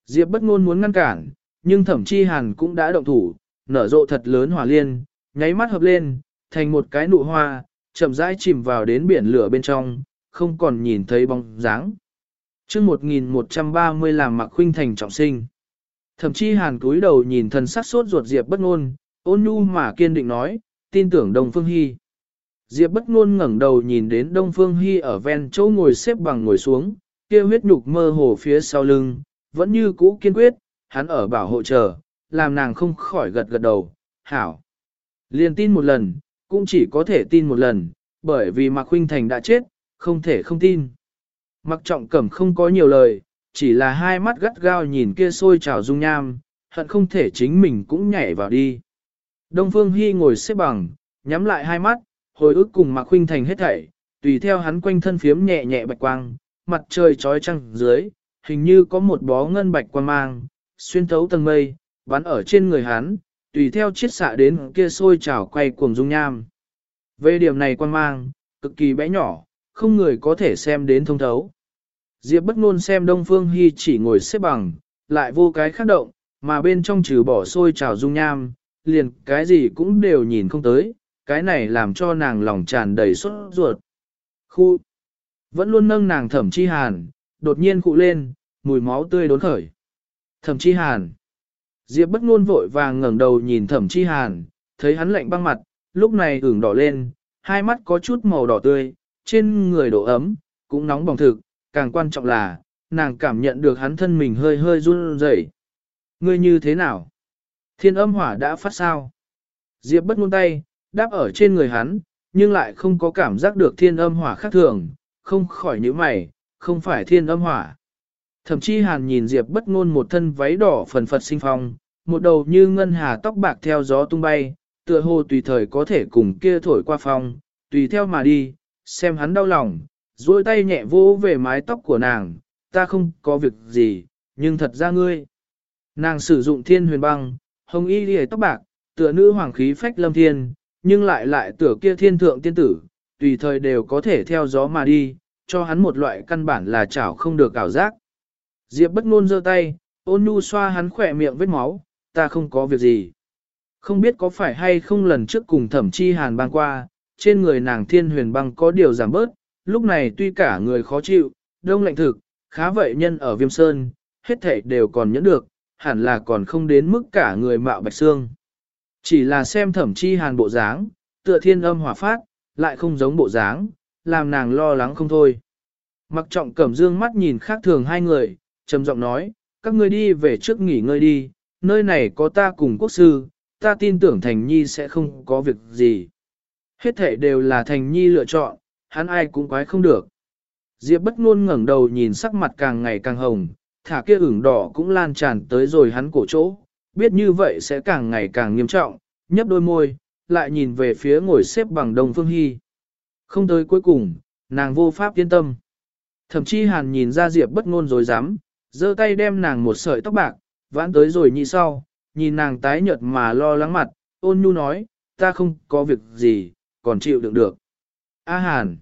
Diệp bất ngôn muốn ngăn cản, nhưng thẩm chi hàn cũng đã động thủ, nở rộ thật lớn hỏa liên, nháy mắt hợp lên, thành một cái nụ hoa, chậm rãi chìm vào đến biển lửa bên trong, không còn nhìn thấy bóng dáng. Trước 1130 làm mặc khuynh thành trọng sinh. Thậm chí hàn cúi đầu nhìn thần sắc sốt ruột Diệp bất ngôn, ôn nhu mà kiên định nói, tin tưởng Đông Phương Hy. Diệp bất ngôn ngẩng đầu nhìn đến Đông Phương Hy ở ven chỗ ngồi xếp bằng ngồi xuống, kia huyết nhục mơ hồ phía sau lưng, vẫn như cũ kiên quyết, hắn ở bảo hộ chờ, làm nàng không khỏi gật gật đầu, hảo. Liên tin một lần, cũng chỉ có thể tin một lần, bởi vì Mạc Huynh Thành đã chết, không thể không tin. Mặc trọng cẩm không có nhiều lời, chỉ là hai mắt gắt gao nhìn kia sôi trào dung nham, hận không thể chính mình cũng nhảy vào đi. Đông Phương Hy ngồi xếp bằng, nhắm lại hai mắt, hồi ức cùng Mạc Huynh Thành hết thảy, tùy theo hắn quanh thân phiếm nhẹ nhẹ bạch quang, mặt trời trói trăng dưới, hình như có một bó ngân bạch quang mang, xuyên thấu tầng mây, bắn ở trên người hắn, tùy theo chiết xạ đến kia sôi trào quay cuồng dung nham. Về điểm này quan mang, cực kỳ bé nhỏ, không người có thể xem đến thông thấu. Diệp bất ngôn xem Đông Phương Hy chỉ ngồi xếp bằng, lại vô cái khác động, mà bên trong trừ bỏ sôi trào dung nham, liền cái gì cũng đều nhìn không tới, cái này làm cho nàng lòng tràn đầy sốt ruột. Khu, vẫn luôn nâng nàng thẩm chi hàn, đột nhiên cụ lên, mùi máu tươi đốn khởi. Thẩm chi hàn. Diệp bất ngôn vội vàng ngẩng đầu nhìn thẩm chi hàn, thấy hắn lạnh băng mặt, lúc này ửng đỏ lên, hai mắt có chút màu đỏ tươi, trên người độ ấm, cũng nóng bỏng thực, càng quan trọng là, nàng cảm nhận được hắn thân mình hơi hơi run rẩy. Ngươi như thế nào? Thiên âm hỏa đã phát sao? Diệp bất ngôn tay, đáp ở trên người hắn, nhưng lại không có cảm giác được thiên âm hỏa khác thường, không khỏi nhíu mày, không phải thiên âm hỏa. Thậm chí hàn nhìn Diệp bất ngôn một thân váy đỏ phần phật sinh phong, một đầu như ngân hà tóc bạc theo gió tung bay, tựa hồ tùy thời có thể cùng kia thổi qua phong, tùy theo mà đi, xem hắn đau lòng, duỗi tay nhẹ vỗ về mái tóc của nàng, ta không có việc gì, nhưng thật ra ngươi. Nàng sử dụng thiên huyền băng, hồng y lìa tóc bạc, tựa nữ hoàng khí phách lâm thiên, nhưng lại lại tựa kia thiên thượng tiên tử, tùy thời đều có thể theo gió mà đi, cho hắn một loại căn bản là chảo không được ảo giác. Diệp bất ngôn giơ tay, ôn nhu xoa hắn khỏe miệng vết máu, ta không có việc gì. Không biết có phải hay không lần trước cùng thẩm chi hàn băng qua, trên người nàng thiên huyền băng có điều giảm bớt, lúc này tuy cả người khó chịu, đông lạnh thực, khá vậy nhân ở viêm sơn, hết thảy đều còn nhẫn được, hẳn là còn không đến mức cả người mạo bạch xương. Chỉ là xem thẩm chi hàn bộ dáng, tựa thiên âm hỏa phát, lại không giống bộ dáng, làm nàng lo lắng không thôi. Mặc trọng cẩm dương mắt nhìn khác thường hai người, trầm giọng nói, các ngươi đi về trước nghỉ ngơi đi, nơi này có ta cùng quốc sư, ta tin tưởng Thành Nhi sẽ không có việc gì. Hết thể đều là Thành Nhi lựa chọn, hắn ai cũng quái không được. Diệp bất ngôn ngẩng đầu nhìn sắc mặt càng ngày càng hồng, thả kia ửng đỏ cũng lan tràn tới rồi hắn cổ chỗ, biết như vậy sẽ càng ngày càng nghiêm trọng, nhấp đôi môi, lại nhìn về phía ngồi xếp bằng Đông Phương Hy. Không tới cuối cùng, nàng vô pháp yên tâm. Thậm chí hàn nhìn ra Diệp bất ngôn rồi dám, giơ tay đem nàng một sợi tóc bạc, vãn tới rồi nhị sau, nhìn nàng tái nhợt mà lo lắng mặt, ôn nhu nói, ta không có việc gì, còn chịu đựng được. A hàn.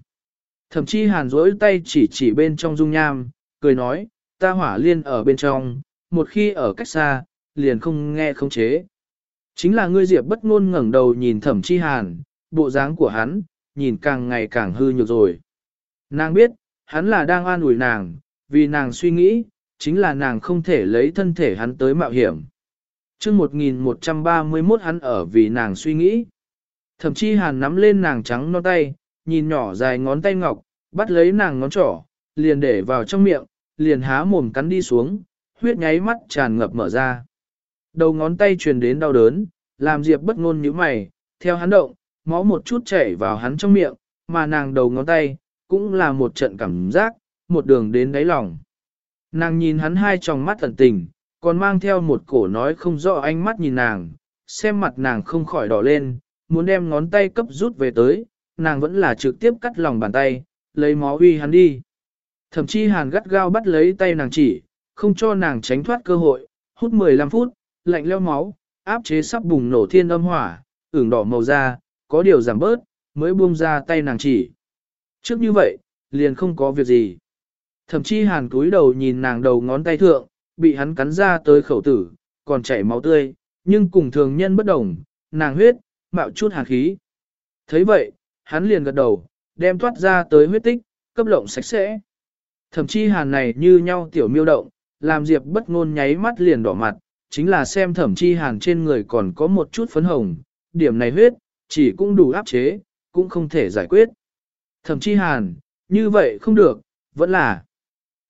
Thậm chí hàn rỗi tay chỉ chỉ bên trong dung nham, cười nói, ta hỏa liên ở bên trong, một khi ở cách xa, liền không nghe không chế. Chính là ngươi diệp bất ngôn ngẩng đầu nhìn thẩm chi hàn, bộ dáng của hắn, nhìn càng ngày càng hư nhược rồi. Nàng biết, hắn là đang an ủi nàng, vì nàng suy nghĩ, chính là nàng không thể lấy thân thể hắn tới mạo hiểm. chương 1131 hắn ở vì nàng suy nghĩ. Thậm chí hàn nắm lên nàng trắng non tay, nhìn nhỏ dài ngón tay ngọc, bắt lấy nàng ngón trỏ, liền để vào trong miệng, liền há mồm cắn đi xuống, huyết nháy mắt tràn ngập mở ra. Đầu ngón tay truyền đến đau đớn, làm Diệp bất ngôn như mày, theo hắn động, máu một chút chảy vào hắn trong miệng, mà nàng đầu ngón tay, cũng là một trận cảm giác, một đường đến đáy lòng. Nàng nhìn hắn hai tròng mắt tận tình, còn mang theo một cổ nói không rõ ánh mắt nhìn nàng, xem mặt nàng không khỏi đỏ lên, muốn đem ngón tay cấp rút về tới, nàng vẫn là trực tiếp cắt lòng bàn tay, lấy máu uy hắn đi. Thậm chí hàn gắt gao bắt lấy tay nàng chỉ, không cho nàng tránh thoát cơ hội, hút 15 phút, lạnh leo máu, áp chế sắp bùng nổ thiên âm hỏa, ửng đỏ màu da, có điều giảm bớt, mới buông ra tay nàng chỉ. Trước như vậy, liền không có việc gì. Thậm chí hàn cúi đầu nhìn nàng đầu ngón tay thượng, bị hắn cắn ra tới khẩu tử, còn chảy máu tươi, nhưng cùng thường nhân bất đồng, nàng huyết, mạo chút hàn khí. thấy vậy, hắn liền gật đầu, đem thoát ra tới huyết tích, cấp lộng sạch sẽ. Thậm chí hàn này như nhau tiểu miêu động, làm Diệp bất ngôn nháy mắt liền đỏ mặt, chính là xem thẩm chi hàn trên người còn có một chút phấn hồng, điểm này huyết, chỉ cũng đủ áp chế, cũng không thể giải quyết. Thẩm chi hàn, như vậy không được, vẫn là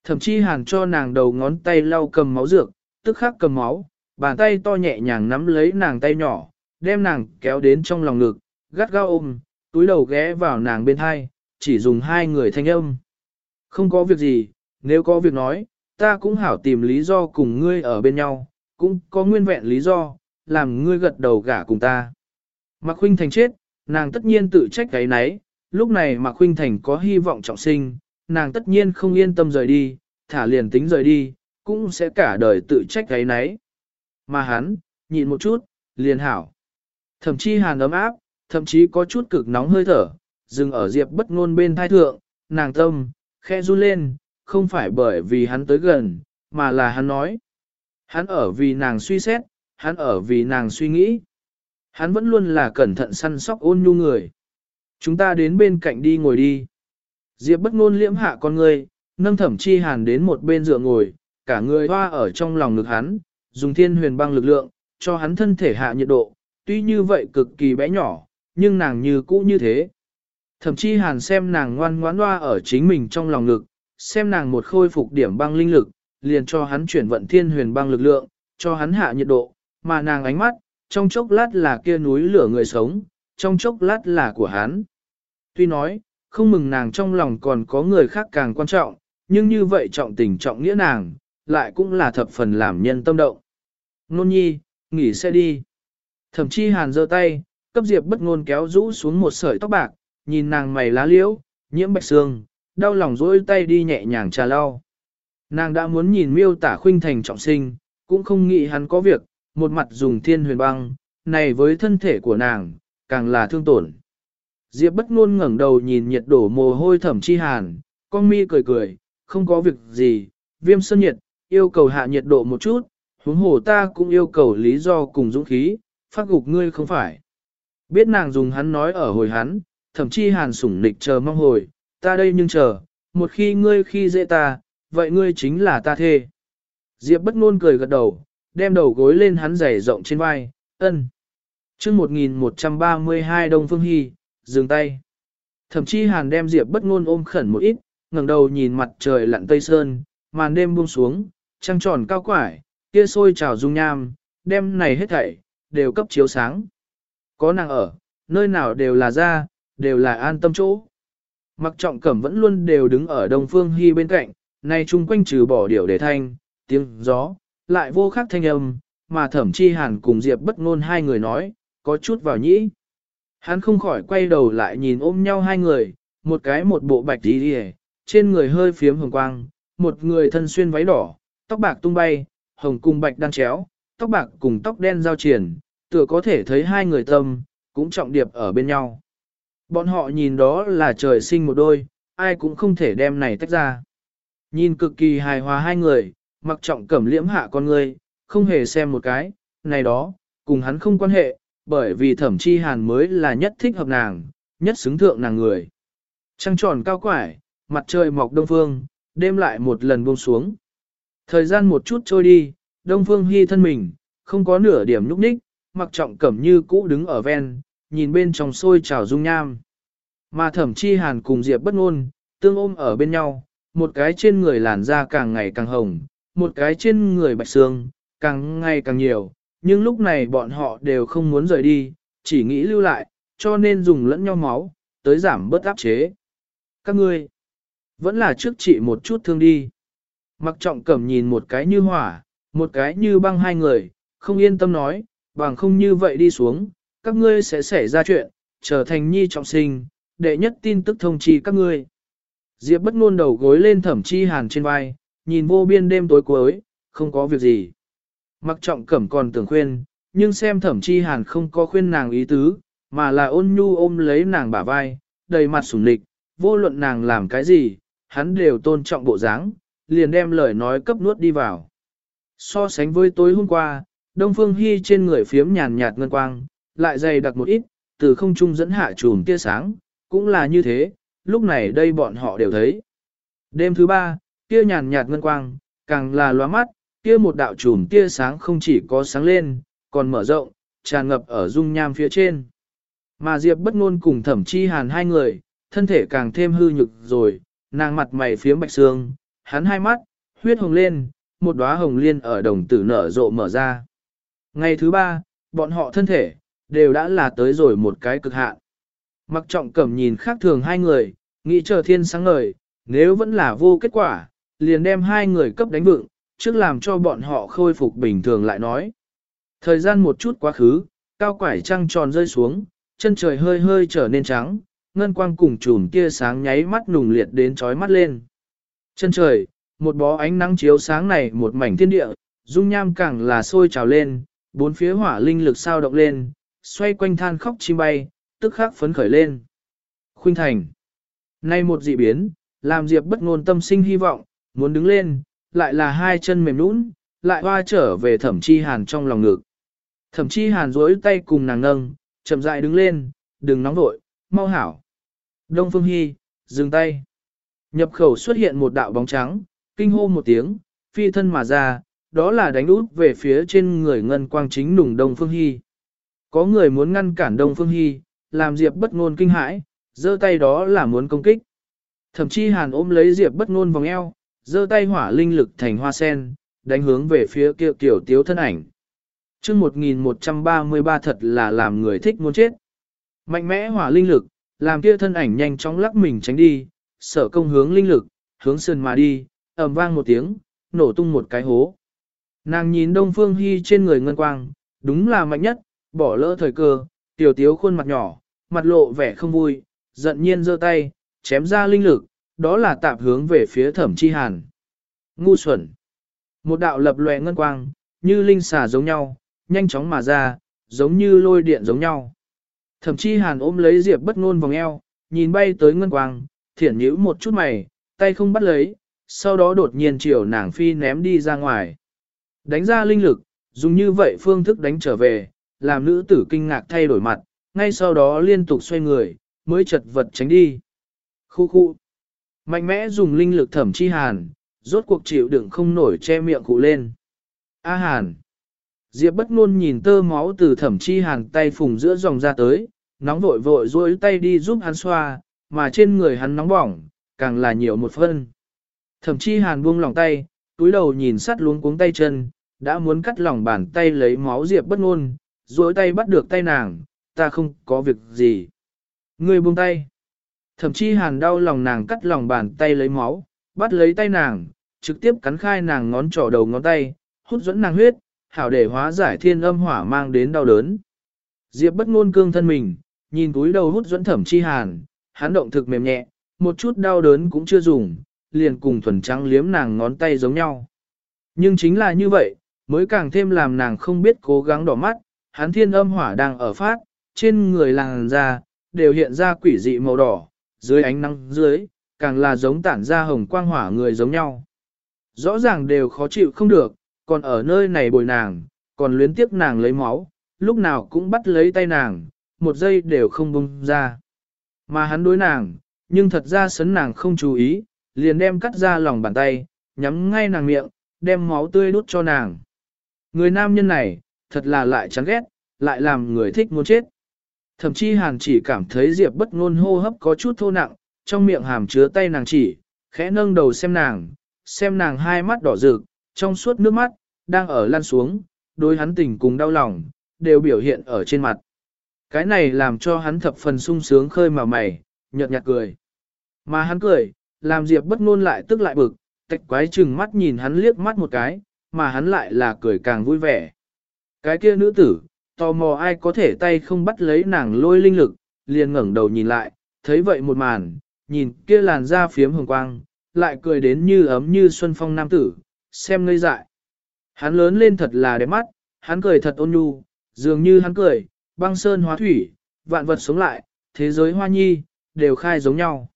thậm chí hàn cho nàng đầu ngón tay lau cầm máu dược, tức khắc cầm máu, bàn tay to nhẹ nhàng nắm lấy nàng tay nhỏ, đem nàng kéo đến trong lòng ngực, gắt gao ôm, túi đầu ghé vào nàng bên hai, chỉ dùng hai người thanh âm. Không có việc gì, nếu có việc nói, ta cũng hảo tìm lý do cùng ngươi ở bên nhau, cũng có nguyên vẹn lý do, làm ngươi gật đầu gả cùng ta. Mạc Khuynh Thành chết, nàng tất nhiên tự trách cái nấy, lúc này Mạc Khuynh Thành có hy vọng trọng sinh, nàng tất nhiên không yên tâm rời đi, thả liền tính rời đi, cũng sẽ cả đời tự trách cái nấy. Mà hắn, nhịn một chút, liền hảo. Thậm chí hàn ấm áp, thậm chí có chút cực nóng hơi thở, dừng ở Diệp bất ngôn bên thai thượng, nàng tâm, khe run lên, không phải bởi vì hắn tới gần, mà là hắn nói. Hắn ở vì nàng suy xét, hắn ở vì nàng suy nghĩ. Hắn vẫn luôn là cẩn thận săn sóc ôn nhu người. Chúng ta đến bên cạnh đi ngồi đi. Diệp bất ngôn liễm hạ con người, nâng thẩm chi hàn đến một bên dựa ngồi, cả người hoa ở trong lòng ngực hắn, dùng thiên huyền băng lực lượng, cho hắn thân thể hạ nhiệt độ, tuy như vậy cực kỳ bé nhỏ, nhưng nàng như cũ như thế. Thẩm chi hàn xem nàng ngoan ngoãn hoa ở chính mình trong lòng ngực, xem nàng một khôi phục điểm băng linh lực, liền cho hắn chuyển vận thiên huyền băng lực lượng, cho hắn hạ nhiệt độ, mà nàng ánh mắt, trong chốc lát là kia núi lửa người sống, trong chốc lát là của hắn. Tuy nói, không mừng nàng trong lòng còn có người khác càng quan trọng, nhưng như vậy trọng tình trọng nghĩa nàng, lại cũng là thập phần làm nhân tâm động. Nôn nhi, nghỉ xe đi. Thậm chí hàn giơ tay, cấp diệp bất ngôn kéo rũ xuống một sợi tóc bạc, nhìn nàng mày lá liễu, nhiễm bạch xương, đau lòng dỗi tay đi nhẹ nhàng trà lau. Nàng đã muốn nhìn miêu tả khuynh thành trọng sinh, cũng không nghĩ hắn có việc, một mặt dùng thiên huyền băng, này với thân thể của nàng, càng là thương tổn. Diệp bất ngôn ngẩng đầu nhìn nhiệt đổ mồ hôi thẩm chi hàn, con mi cười cười, không có việc gì, viêm sơn nhiệt, yêu cầu hạ nhiệt độ một chút, huống hồ ta cũng yêu cầu lý do cùng dũng khí, phát gục ngươi không phải. Biết nàng dùng hắn nói ở hồi hắn, thậm chí hàn sủng nịch chờ mong hồi, ta đây nhưng chờ, một khi ngươi khi dễ ta, vậy ngươi chính là ta thê. Diệp bất ngôn cười gật đầu, đem đầu gối lên hắn giày rộng trên vai, ân. Trước 1132 Đông Phương Hy, dừng tay. Thậm chí hàn đem Diệp bất ngôn ôm khẩn một ít, ngẩng đầu nhìn mặt trời lặn tây sơn, màn đêm buông xuống, trăng tròn cao quải, kia sôi trào dung nham, đêm này hết thảy, đều cấp chiếu sáng. Có nàng ở, nơi nào đều là ra, đều là an tâm chỗ. Mặc trọng cẩm vẫn luôn đều đứng ở Đông Phương Hy bên cạnh, nay chung quanh trừ bỏ điểu để thanh, tiếng gió, lại vô khác thanh âm, mà thẩm chi hàn cùng Diệp bất ngôn hai người nói, có chút vào nhĩ. Hắn không khỏi quay đầu lại nhìn ôm nhau hai người, một cái một bộ bạch đi đi trên người hơi phiếm hồng quang, một người thân xuyên váy đỏ, tóc bạc tung bay, hồng cùng bạch đan chéo, tóc bạc cùng tóc đen giao triển, tựa có thể thấy hai người tâm, cũng trọng điệp ở bên nhau. Bọn họ nhìn đó là trời sinh một đôi, ai cũng không thể đem này tách ra. Nhìn cực kỳ hài hòa hai người, mặc trọng cẩm liễm hạ con người, không hề xem một cái, này đó, cùng hắn không quan hệ, bởi vì thẩm chi hàn mới là nhất thích hợp nàng, nhất xứng thượng nàng người. Trăng tròn cao quải, mặt trời mọc đông phương, đêm lại một lần buông xuống. Thời gian một chút trôi đi, đông phương hy thân mình, không có nửa điểm nhúc nhích, mặc trọng cẩm như cũ đứng ở ven, nhìn bên trong sôi trào dung nham. Mà thẩm chi hàn cùng Diệp bất ngôn, tương ôm ở bên nhau, một cái trên người làn da càng ngày càng hồng, một cái trên người bạch xương, càng ngày càng nhiều, nhưng lúc này bọn họ đều không muốn rời đi, chỉ nghĩ lưu lại, cho nên dùng lẫn nhau máu, tới giảm bớt áp chế. Các ngươi, vẫn là trước chị một chút thương đi. Mặc trọng cẩm nhìn một cái như hỏa, một cái như băng hai người, không yên tâm nói, bằng không như vậy đi xuống, các ngươi sẽ xảy ra chuyện, trở thành nhi trọng sinh, đệ nhất tin tức thông chi các ngươi. Diệp bất ngôn đầu gối lên thẩm chi hàn trên vai, nhìn vô biên đêm tối cuối, không có việc gì. Mặc trọng cẩm còn tưởng khuyên, nhưng xem thẩm chi hàn không có khuyên nàng ý tứ, mà là ôn nhu ôm lấy nàng bả vai, đầy mặt sủng lịch, vô luận nàng làm cái gì, hắn đều tôn trọng bộ dáng, liền đem lời nói cấp nuốt đi vào. So sánh với tối hôm qua, Đông Phương Hy trên người phiếm nhàn nhạt ngân quang, lại dày đặc một ít, từ không trung dẫn hạ trùm tia sáng, cũng là như thế, lúc này đây bọn họ đều thấy. Đêm thứ ba, kia nhàn nhạt ngân quang, càng là loa mắt, kia một đạo chùm tia sáng không chỉ có sáng lên, còn mở rộng, tràn ngập ở dung nham phía trên. Mà Diệp bất ngôn cùng thẩm chi hàn hai người, thân thể càng thêm hư nhực rồi, nàng mặt mày phiếm bạch xương, hắn hai mắt, huyết hồng lên, một đóa hồng liên ở đồng tử nở rộ mở ra. Ngày thứ ba, bọn họ thân thể, đều đã là tới rồi một cái cực hạn. Mặc trọng cẩm nhìn khác thường hai người, nghĩ chờ thiên sáng ngời, nếu vẫn là vô kết quả, liền đem hai người cấp đánh vựng, trước làm cho bọn họ khôi phục bình thường lại nói. Thời gian một chút quá khứ, cao quải trăng tròn rơi xuống, chân trời hơi hơi trở nên trắng, ngân quang cùng chùm tia sáng nháy mắt nùng liệt đến chói mắt lên. Chân trời, một bó ánh nắng chiếu sáng này một mảnh thiên địa, dung nham càng là sôi trào lên, bốn phía hỏa linh lực sao động lên, xoay quanh than khóc chim bay, tức khắc phấn khởi lên. Khuynh thành. Nay một dị biến, làm Diệp bất ngôn tâm sinh hy vọng, muốn đứng lên, lại là hai chân mềm nũng, lại hoa trở về thẩm chi hàn trong lòng ngực. Thẩm chi hàn duỗi tay cùng nàng nâng, chậm rãi đứng lên, đừng nóng vội, mau hảo. Đông Phương Hy, dừng tay. Nhập khẩu xuất hiện một đạo bóng trắng, kinh hô một tiếng, phi thân mà ra, đó là đánh út về phía trên người ngân quang chính nùng Đông Phương Hy. Có người muốn ngăn cản Đông Phương Hy, làm Diệp bất ngôn kinh hãi, giơ tay đó là muốn công kích. Thậm chí Hàn ôm lấy Diệp bất ngôn vòng eo, giơ tay hỏa linh lực thành hoa sen, đánh hướng về phía kia tiểu tiếu thân ảnh. Chương 1133 thật là làm người thích muốn chết. Mạnh mẽ hỏa linh lực, làm kia thân ảnh nhanh chóng lắc mình tránh đi, sở công hướng linh lực, hướng sườn mà đi, ầm vang một tiếng, nổ tung một cái hố. Nàng nhìn Đông Phương Hy trên người ngân quang, đúng là mạnh nhất, bỏ lỡ thời cơ, tiểu tiếu khuôn mặt nhỏ, mặt lộ vẻ không vui, giận nhiên giơ tay, chém ra linh lực, đó là tạp hướng về phía thẩm chi hàn. Ngu xuẩn. Một đạo lập lòe ngân quang, như linh xà giống nhau, nhanh chóng mà ra, giống như lôi điện giống nhau. Thẩm chi hàn ôm lấy diệp bất ngôn vòng eo, nhìn bay tới ngân quang, thiển nhíu một chút mày, tay không bắt lấy, sau đó đột nhiên chiều nàng phi ném đi ra ngoài. Đánh ra linh lực, dùng như vậy phương thức đánh trở về, làm nữ tử kinh ngạc thay đổi mặt, ngay sau đó liên tục xoay người, mới chật vật tránh đi. Khu khu. Mạnh mẽ dùng linh lực thẩm chi hàn, rốt cuộc chịu đựng không nổi che miệng cụ lên. A hàn. Diệp bất ngôn nhìn tơ máu từ thẩm chi hàn tay phùng giữa dòng ra tới, nóng vội vội dối tay đi giúp hắn xoa, mà trên người hắn nóng bỏng, càng là nhiều một phân. Thẩm chi hàn buông lòng tay, túi đầu nhìn sắt luống cuống tay chân, đã muốn cắt lòng bàn tay lấy máu Diệp bất ngôn, dối tay bắt được tay nàng, ta không có việc gì. người buông tay. Thậm chí hàn đau lòng nàng cắt lòng bàn tay lấy máu, bắt lấy tay nàng, trực tiếp cắn khai nàng ngón trỏ đầu ngón tay, hút dẫn nàng huyết, hảo để hóa giải thiên âm hỏa mang đến đau đớn. Diệp bất ngôn cương thân mình, nhìn túi đầu hút dẫn thẩm chi hàn, hắn động thực mềm nhẹ, một chút đau đớn cũng chưa dùng, liền cùng thuần trắng liếm nàng ngón tay giống nhau. Nhưng chính là như vậy, mới càng thêm làm nàng không biết cố gắng đỏ mắt, hắn thiên âm hỏa đang ở phát, trên người làng ra, đều hiện ra quỷ dị màu đỏ, dưới ánh nắng dưới, càng là giống tản ra hồng quang hỏa người giống nhau. Rõ ràng đều khó chịu không được, còn ở nơi này bồi nàng, còn luyến tiếc nàng lấy máu, lúc nào cũng bắt lấy tay nàng, một giây đều không bông ra. Mà hắn đối nàng, nhưng thật ra sấn nàng không chú ý, liền đem cắt ra lòng bàn tay, nhắm ngay nàng miệng, đem máu tươi đút cho nàng. Người nam nhân này, thật là lại chán ghét, lại làm người thích muốn chết. Thậm chí hàn chỉ cảm thấy Diệp bất ngôn hô hấp có chút thô nặng, trong miệng hàm chứa tay nàng chỉ, khẽ nâng đầu xem nàng, xem nàng hai mắt đỏ rực, trong suốt nước mắt, đang ở lan xuống, đối hắn tình cùng đau lòng, đều biểu hiện ở trên mặt. Cái này làm cho hắn thập phần sung sướng khơi mà mày, nhợt nhạt cười. Mà hắn cười, làm Diệp bất ngôn lại tức lại bực, tạch quái chừng mắt nhìn hắn liếc mắt một cái, mà hắn lại là cười càng vui vẻ. Cái kia nữ tử, tò mò ai có thể tay không bắt lấy nàng lôi linh lực, liền ngẩng đầu nhìn lại, thấy vậy một màn, nhìn kia làn da phiếm hồng quang, lại cười đến như ấm như xuân phong nam tử, xem ngây dại. Hắn lớn lên thật là đẹp mắt, hắn cười thật ôn nhu, dường như hắn cười, băng sơn hóa thủy, vạn vật sống lại, thế giới hoa nhi, đều khai giống nhau.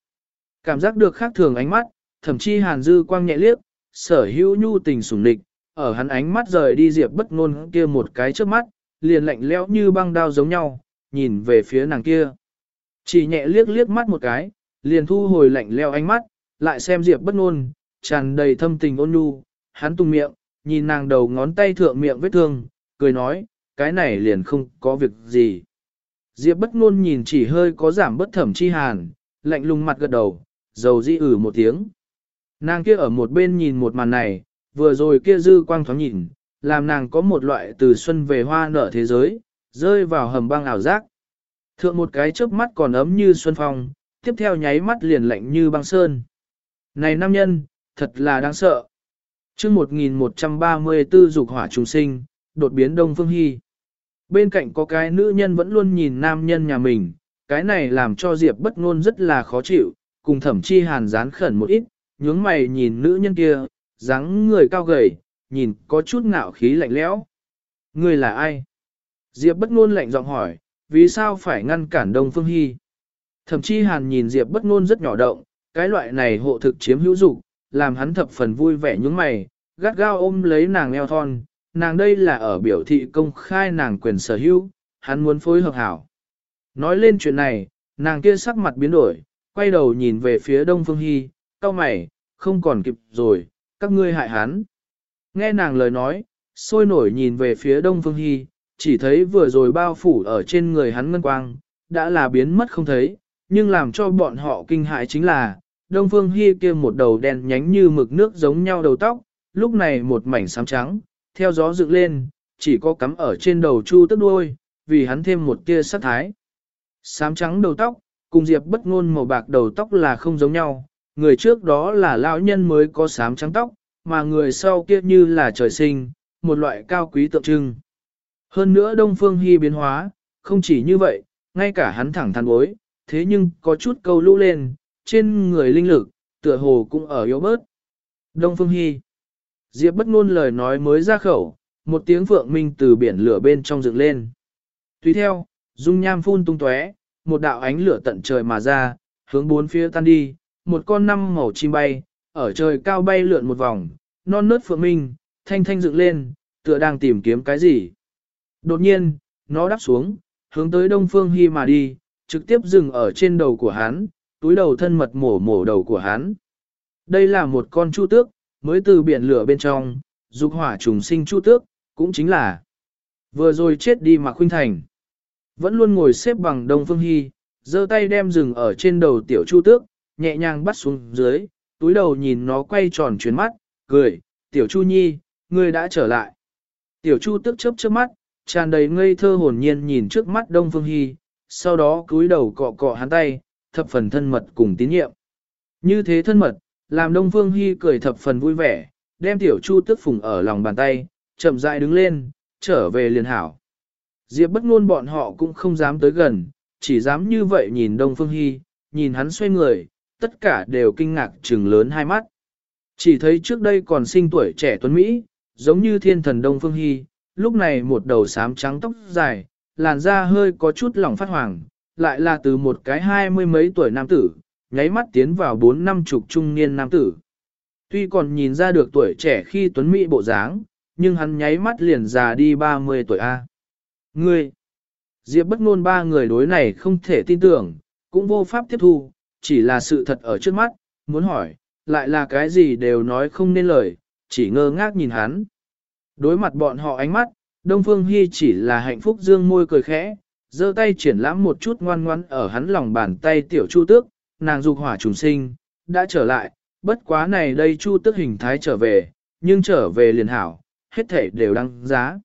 Cảm giác được khác thường ánh mắt, thậm chí hàn dư quang nhẹ liếc, sở hữu nhu tình sủng địch, ở hắn ánh mắt rời đi diệp bất ngôn kia một cái trước mắt, liền lạnh lẽo như băng đao giống nhau, nhìn về phía nàng kia. Chỉ nhẹ liếc liếc mắt một cái, liền thu hồi lạnh lẽo ánh mắt, lại xem diệp bất ngôn, tràn đầy thâm tình ôn nhu, hắn tung miệng, nhìn nàng đầu ngón tay thượng miệng vết thương, cười nói, cái này liền không có việc gì. Diệp bất ngôn nhìn chỉ hơi có giảm bất thẩm chi hàn, lạnh lùng mặt gật đầu, dầu di ử một tiếng. Nàng kia ở một bên nhìn một màn này, vừa rồi kia dư quang thoáng nhìn, làm nàng có một loại từ xuân về hoa nở thế giới, rơi vào hầm băng ảo giác. Thượng một cái chớp mắt còn ấm như xuân phong, tiếp theo nháy mắt liền lạnh như băng sơn. Này nam nhân, thật là đáng sợ. chương 1134 dục hỏa trùng sinh, đột biến Đông Phương Hy. Bên cạnh có cái nữ nhân vẫn luôn nhìn nam nhân nhà mình, cái này làm cho Diệp bất ngôn rất là khó chịu, cùng thẩm chi hàn dán khẩn một ít, nhướng mày nhìn nữ nhân kia, dáng người cao gầy, nhìn có chút ngạo khí lạnh lẽo. Người là ai? Diệp bất ngôn lạnh giọng hỏi, vì sao phải ngăn cản Đông Phương Hy? Thẩm chi hàn nhìn Diệp bất ngôn rất nhỏ động, cái loại này hộ thực chiếm hữu dục, làm hắn thập phần vui vẻ nhướng mày, gắt gao ôm lấy nàng eo thon, nàng đây là ở biểu thị công khai nàng quyền sở hữu, hắn muốn phối hợp hảo. Nói lên chuyện này, nàng kia sắc mặt biến đổi, quay đầu nhìn về phía Đông Phương Hy, cao mày, không còn kịp rồi, các ngươi hại hắn. Nghe nàng lời nói, sôi nổi nhìn về phía Đông Phương Hy, chỉ thấy vừa rồi bao phủ ở trên người hắn ngân quang, đã là biến mất không thấy, nhưng làm cho bọn họ kinh hại chính là, Đông Phương Hy kia một đầu đen nhánh như mực nước giống nhau đầu tóc, lúc này một mảnh xám trắng, theo gió dựng lên, chỉ có cắm ở trên đầu chu tức đuôi, vì hắn thêm một tia sát thái. Sám trắng đầu tóc, cùng Diệp bất ngôn màu bạc đầu tóc là không giống nhau, người trước đó là lão nhân mới có sám trắng tóc, mà người sau kia như là trời sinh, một loại cao quý tượng trưng. Hơn nữa Đông Phương Hy biến hóa, không chỉ như vậy, ngay cả hắn thẳng thắn bối, thế nhưng có chút câu lũ lên, trên người linh lực, tựa hồ cũng ở yếu bớt. Đông Phương Hy Diệp bất ngôn lời nói mới ra khẩu, một tiếng vượng minh từ biển lửa bên trong dựng lên. Tùy theo, dung nham phun tung tóe, một đạo ánh lửa tận trời mà ra, hướng bốn phía tan đi, một con năm màu chim bay, ở trời cao bay lượn một vòng, non nớt phượng minh, thanh thanh dựng lên, tựa đang tìm kiếm cái gì. Đột nhiên, nó đáp xuống, hướng tới đông phương hy mà đi, trực tiếp dừng ở trên đầu của hắn, túi đầu thân mật mổ mổ đầu của hắn. Đây là một con chu tước, mới từ biển lửa bên trong, dục hỏa trùng sinh chu tước, cũng chính là vừa rồi chết đi mà khuynh thành. Vẫn luôn ngồi xếp bằng đông phương hy, giơ tay đem rừng ở trên đầu tiểu chu tước, nhẹ nhàng bắt xuống dưới, túi đầu nhìn nó quay tròn chuyến mắt, cười, tiểu chu nhi, ngươi đã trở lại. Tiểu chu tức chớp chớp mắt, tràn đầy ngây thơ hồn nhiên nhìn trước mắt đông phương hy, sau đó cúi đầu cọ cọ hắn tay, thập phần thân mật cùng tín nhiệm. Như thế thân mật, làm Đông Phương Hy cười thập phần vui vẻ, đem tiểu chu tức phùng ở lòng bàn tay, chậm rãi đứng lên, trở về liền hảo. Diệp bất ngôn bọn họ cũng không dám tới gần, chỉ dám như vậy nhìn Đông Phương Hy, nhìn hắn xoay người, tất cả đều kinh ngạc trừng lớn hai mắt. Chỉ thấy trước đây còn sinh tuổi trẻ tuấn Mỹ, giống như thiên thần Đông Phương Hy, lúc này một đầu xám trắng tóc dài, làn da hơi có chút lỏng phát hoàng, lại là từ một cái hai mươi mấy tuổi nam tử, nháy mắt tiến vào bốn năm chục trung niên nam tử. Tuy còn nhìn ra được tuổi trẻ khi tuấn mỹ bộ dáng, nhưng hắn nháy mắt liền già đi 30 tuổi A. Ngươi! Diệp bất ngôn ba người đối này không thể tin tưởng, cũng vô pháp tiếp thu, chỉ là sự thật ở trước mắt, muốn hỏi, lại là cái gì đều nói không nên lời, chỉ ngơ ngác nhìn hắn. Đối mặt bọn họ ánh mắt, Đông Phương Hy chỉ là hạnh phúc dương môi cười khẽ, giơ tay triển lãm một chút ngoan ngoan ở hắn lòng bàn tay tiểu chu tước, nàng dục hỏa trùng sinh, đã trở lại, bất quá này đây chu Tước hình thái trở về, nhưng trở về liền hảo, hết thể đều đăng giá.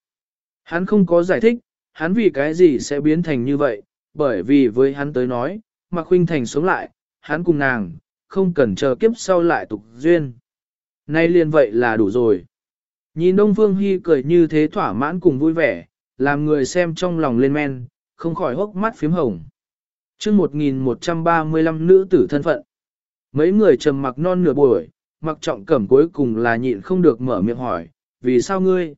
Hắn không có giải thích, hắn vì cái gì sẽ biến thành như vậy, bởi vì với hắn tới nói, mà khuynh thành sống lại, hắn cùng nàng, không cần chờ kiếp sau lại tục duyên. Nay liền vậy là đủ rồi. Nhìn Đông Phương Hy cười như thế thỏa mãn cùng vui vẻ, làm người xem trong lòng lên men, không khỏi hốc mắt phím hồng chương 1135 nữ tử thân phận. Mấy người trầm mặc non nửa buổi, mặc trọng cẩm cuối cùng là nhịn không được mở miệng hỏi, vì sao ngươi?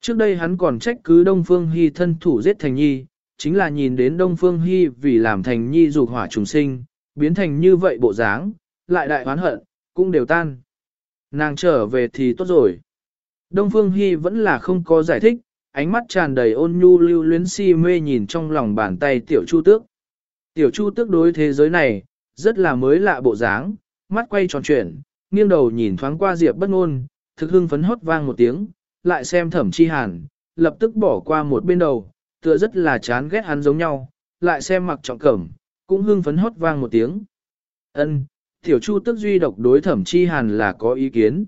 Trước đây hắn còn trách cứ Đông Phương Hy thân thủ giết Thành Nhi, chính là nhìn đến Đông Phương Hy vì làm Thành Nhi dục hỏa trùng sinh, biến thành như vậy bộ dáng, lại đại oán hận, cũng đều tan. Nàng trở về thì tốt rồi. Đông Phương Hy vẫn là không có giải thích, ánh mắt tràn đầy ôn nhu lưu luyến si mê nhìn trong lòng bàn tay tiểu chu tước. Tiểu Chu Tước đối thế giới này, rất là mới lạ bộ dáng, mắt quay tròn chuyển, nghiêng đầu nhìn thoáng qua Diệp bất ngôn, thực hưng phấn hót vang một tiếng, lại xem thẩm chi hàn, lập tức bỏ qua một bên đầu, tựa rất là chán ghét hắn giống nhau, lại xem mặc trọng cẩm, cũng hưng phấn hót vang một tiếng. ân tiểu chu tức duy độc đối thẩm chi hàn là có ý kiến.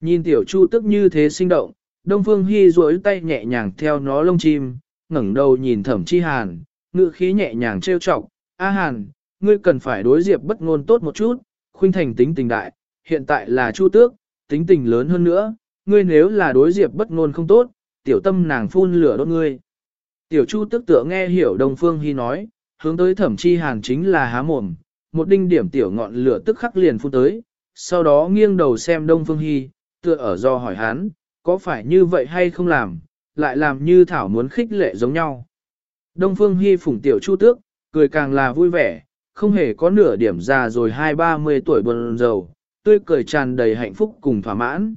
Nhìn tiểu chu tức như thế sinh động, Đông Phương Hy duỗi tay nhẹ nhàng theo nó lông chim, ngẩng đầu nhìn thẩm chi hàn, ngự khí nhẹ nhàng trêu chọc, A hàn, ngươi cần phải đối diệp bất ngôn tốt một chút, khuynh thành tính tình đại, hiện tại là chu tước, tính tình lớn hơn nữa, ngươi nếu là đối diệp bất ngôn không tốt, tiểu tâm nàng phun lửa đốt ngươi. Tiểu chu tức tựa nghe hiểu Đông Phương Hy nói, hướng tới thẩm chi hàn chính là há mồm, một đinh điểm tiểu ngọn lửa tức khắc liền phun tới, sau đó nghiêng đầu xem Đông Phương Hy, tựa ở do hỏi hắn, có phải như vậy hay không làm, lại làm như Thảo muốn khích lệ giống nhau. Đông Phương Hy phủng tiểu chu tước, cười càng là vui vẻ, không hề có nửa điểm già rồi hai ba mươi tuổi buồn rầu, tươi cười tràn đầy hạnh phúc cùng thỏa mãn.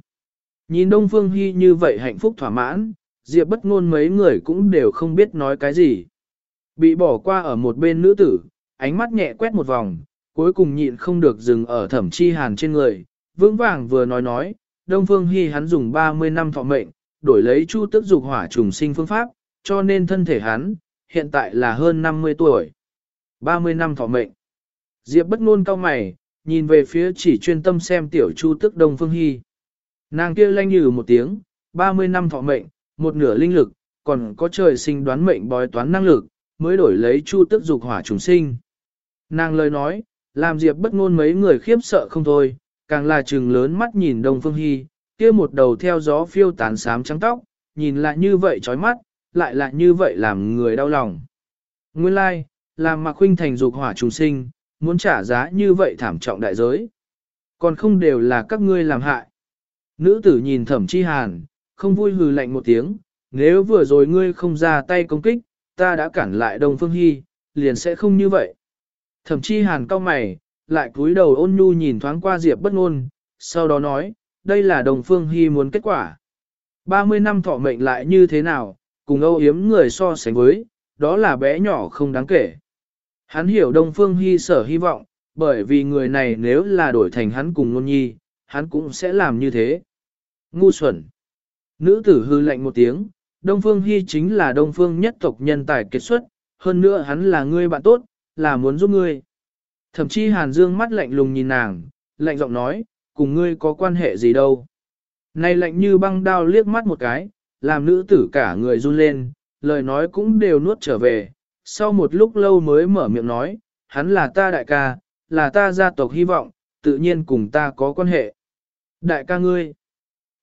Nhìn Đông Phương Hy như vậy hạnh phúc thỏa mãn, Diệp bất ngôn mấy người cũng đều không biết nói cái gì. Bị bỏ qua ở một bên nữ tử, ánh mắt nhẹ quét một vòng, cuối cùng nhịn không được dừng ở thẩm chi hàn trên người, vững vàng vừa nói nói, Đông Phương Hy hắn dùng 30 năm thọ mệnh, đổi lấy chu tức dục hỏa trùng sinh phương pháp, cho nên thân thể hắn, hiện tại là hơn 50 tuổi. 30 năm thọ mệnh. Diệp bất ngôn cao mày, nhìn về phía chỉ chuyên tâm xem tiểu chu tức Đông Phương Hy. Nàng kia lanh như một tiếng, 30 năm thọ mệnh, một nửa linh lực, còn có trời sinh đoán mệnh bói toán năng lực, mới đổi lấy chu tức dục hỏa trùng sinh. Nàng lời nói, làm Diệp bất ngôn mấy người khiếp sợ không thôi, càng là trừng lớn mắt nhìn Đông Phương Hi, kia một đầu theo gió phiêu tán xám trắng tóc, nhìn lại như vậy chói mắt, lại lại như vậy làm người đau lòng. Nguyên lai, like, làm Mạc Khuynh thành dục hỏa trùng sinh, muốn trả giá như vậy thảm trọng đại giới. Còn không đều là các ngươi làm hại. Nữ tử nhìn thẩm chi hàn, không vui hừ lạnh một tiếng, nếu vừa rồi ngươi không ra tay công kích, ta đã cản lại Đông Phương Hy, liền sẽ không như vậy. Thẩm chi hàn Cao mày, lại cúi đầu ôn nhu nhìn thoáng qua Diệp bất ngôn, sau đó nói, đây là Đông Phương Hy muốn kết quả. 30 năm thọ mệnh lại như thế nào, cùng âu yếm người so sánh với, đó là bé nhỏ không đáng kể. Hắn hiểu Đông Phương Hy sở hy vọng, bởi vì người này nếu là đổi thành hắn cùng nôn nhi, hắn cũng sẽ làm như thế. Ngu xuẩn. Nữ tử hư lạnh một tiếng, Đông Phương Hy chính là Đông Phương nhất tộc nhân tài kết xuất, hơn nữa hắn là ngươi bạn tốt, là muốn giúp ngươi. Thậm chí Hàn Dương mắt lạnh lùng nhìn nàng, lạnh giọng nói, cùng ngươi có quan hệ gì đâu. Này lạnh như băng đao liếc mắt một cái, làm nữ tử cả người run lên, lời nói cũng đều nuốt trở về, sau một lúc lâu mới mở miệng nói, hắn là ta đại ca, là ta gia tộc hy vọng, tự nhiên cùng ta có quan hệ. Đại ca ngươi,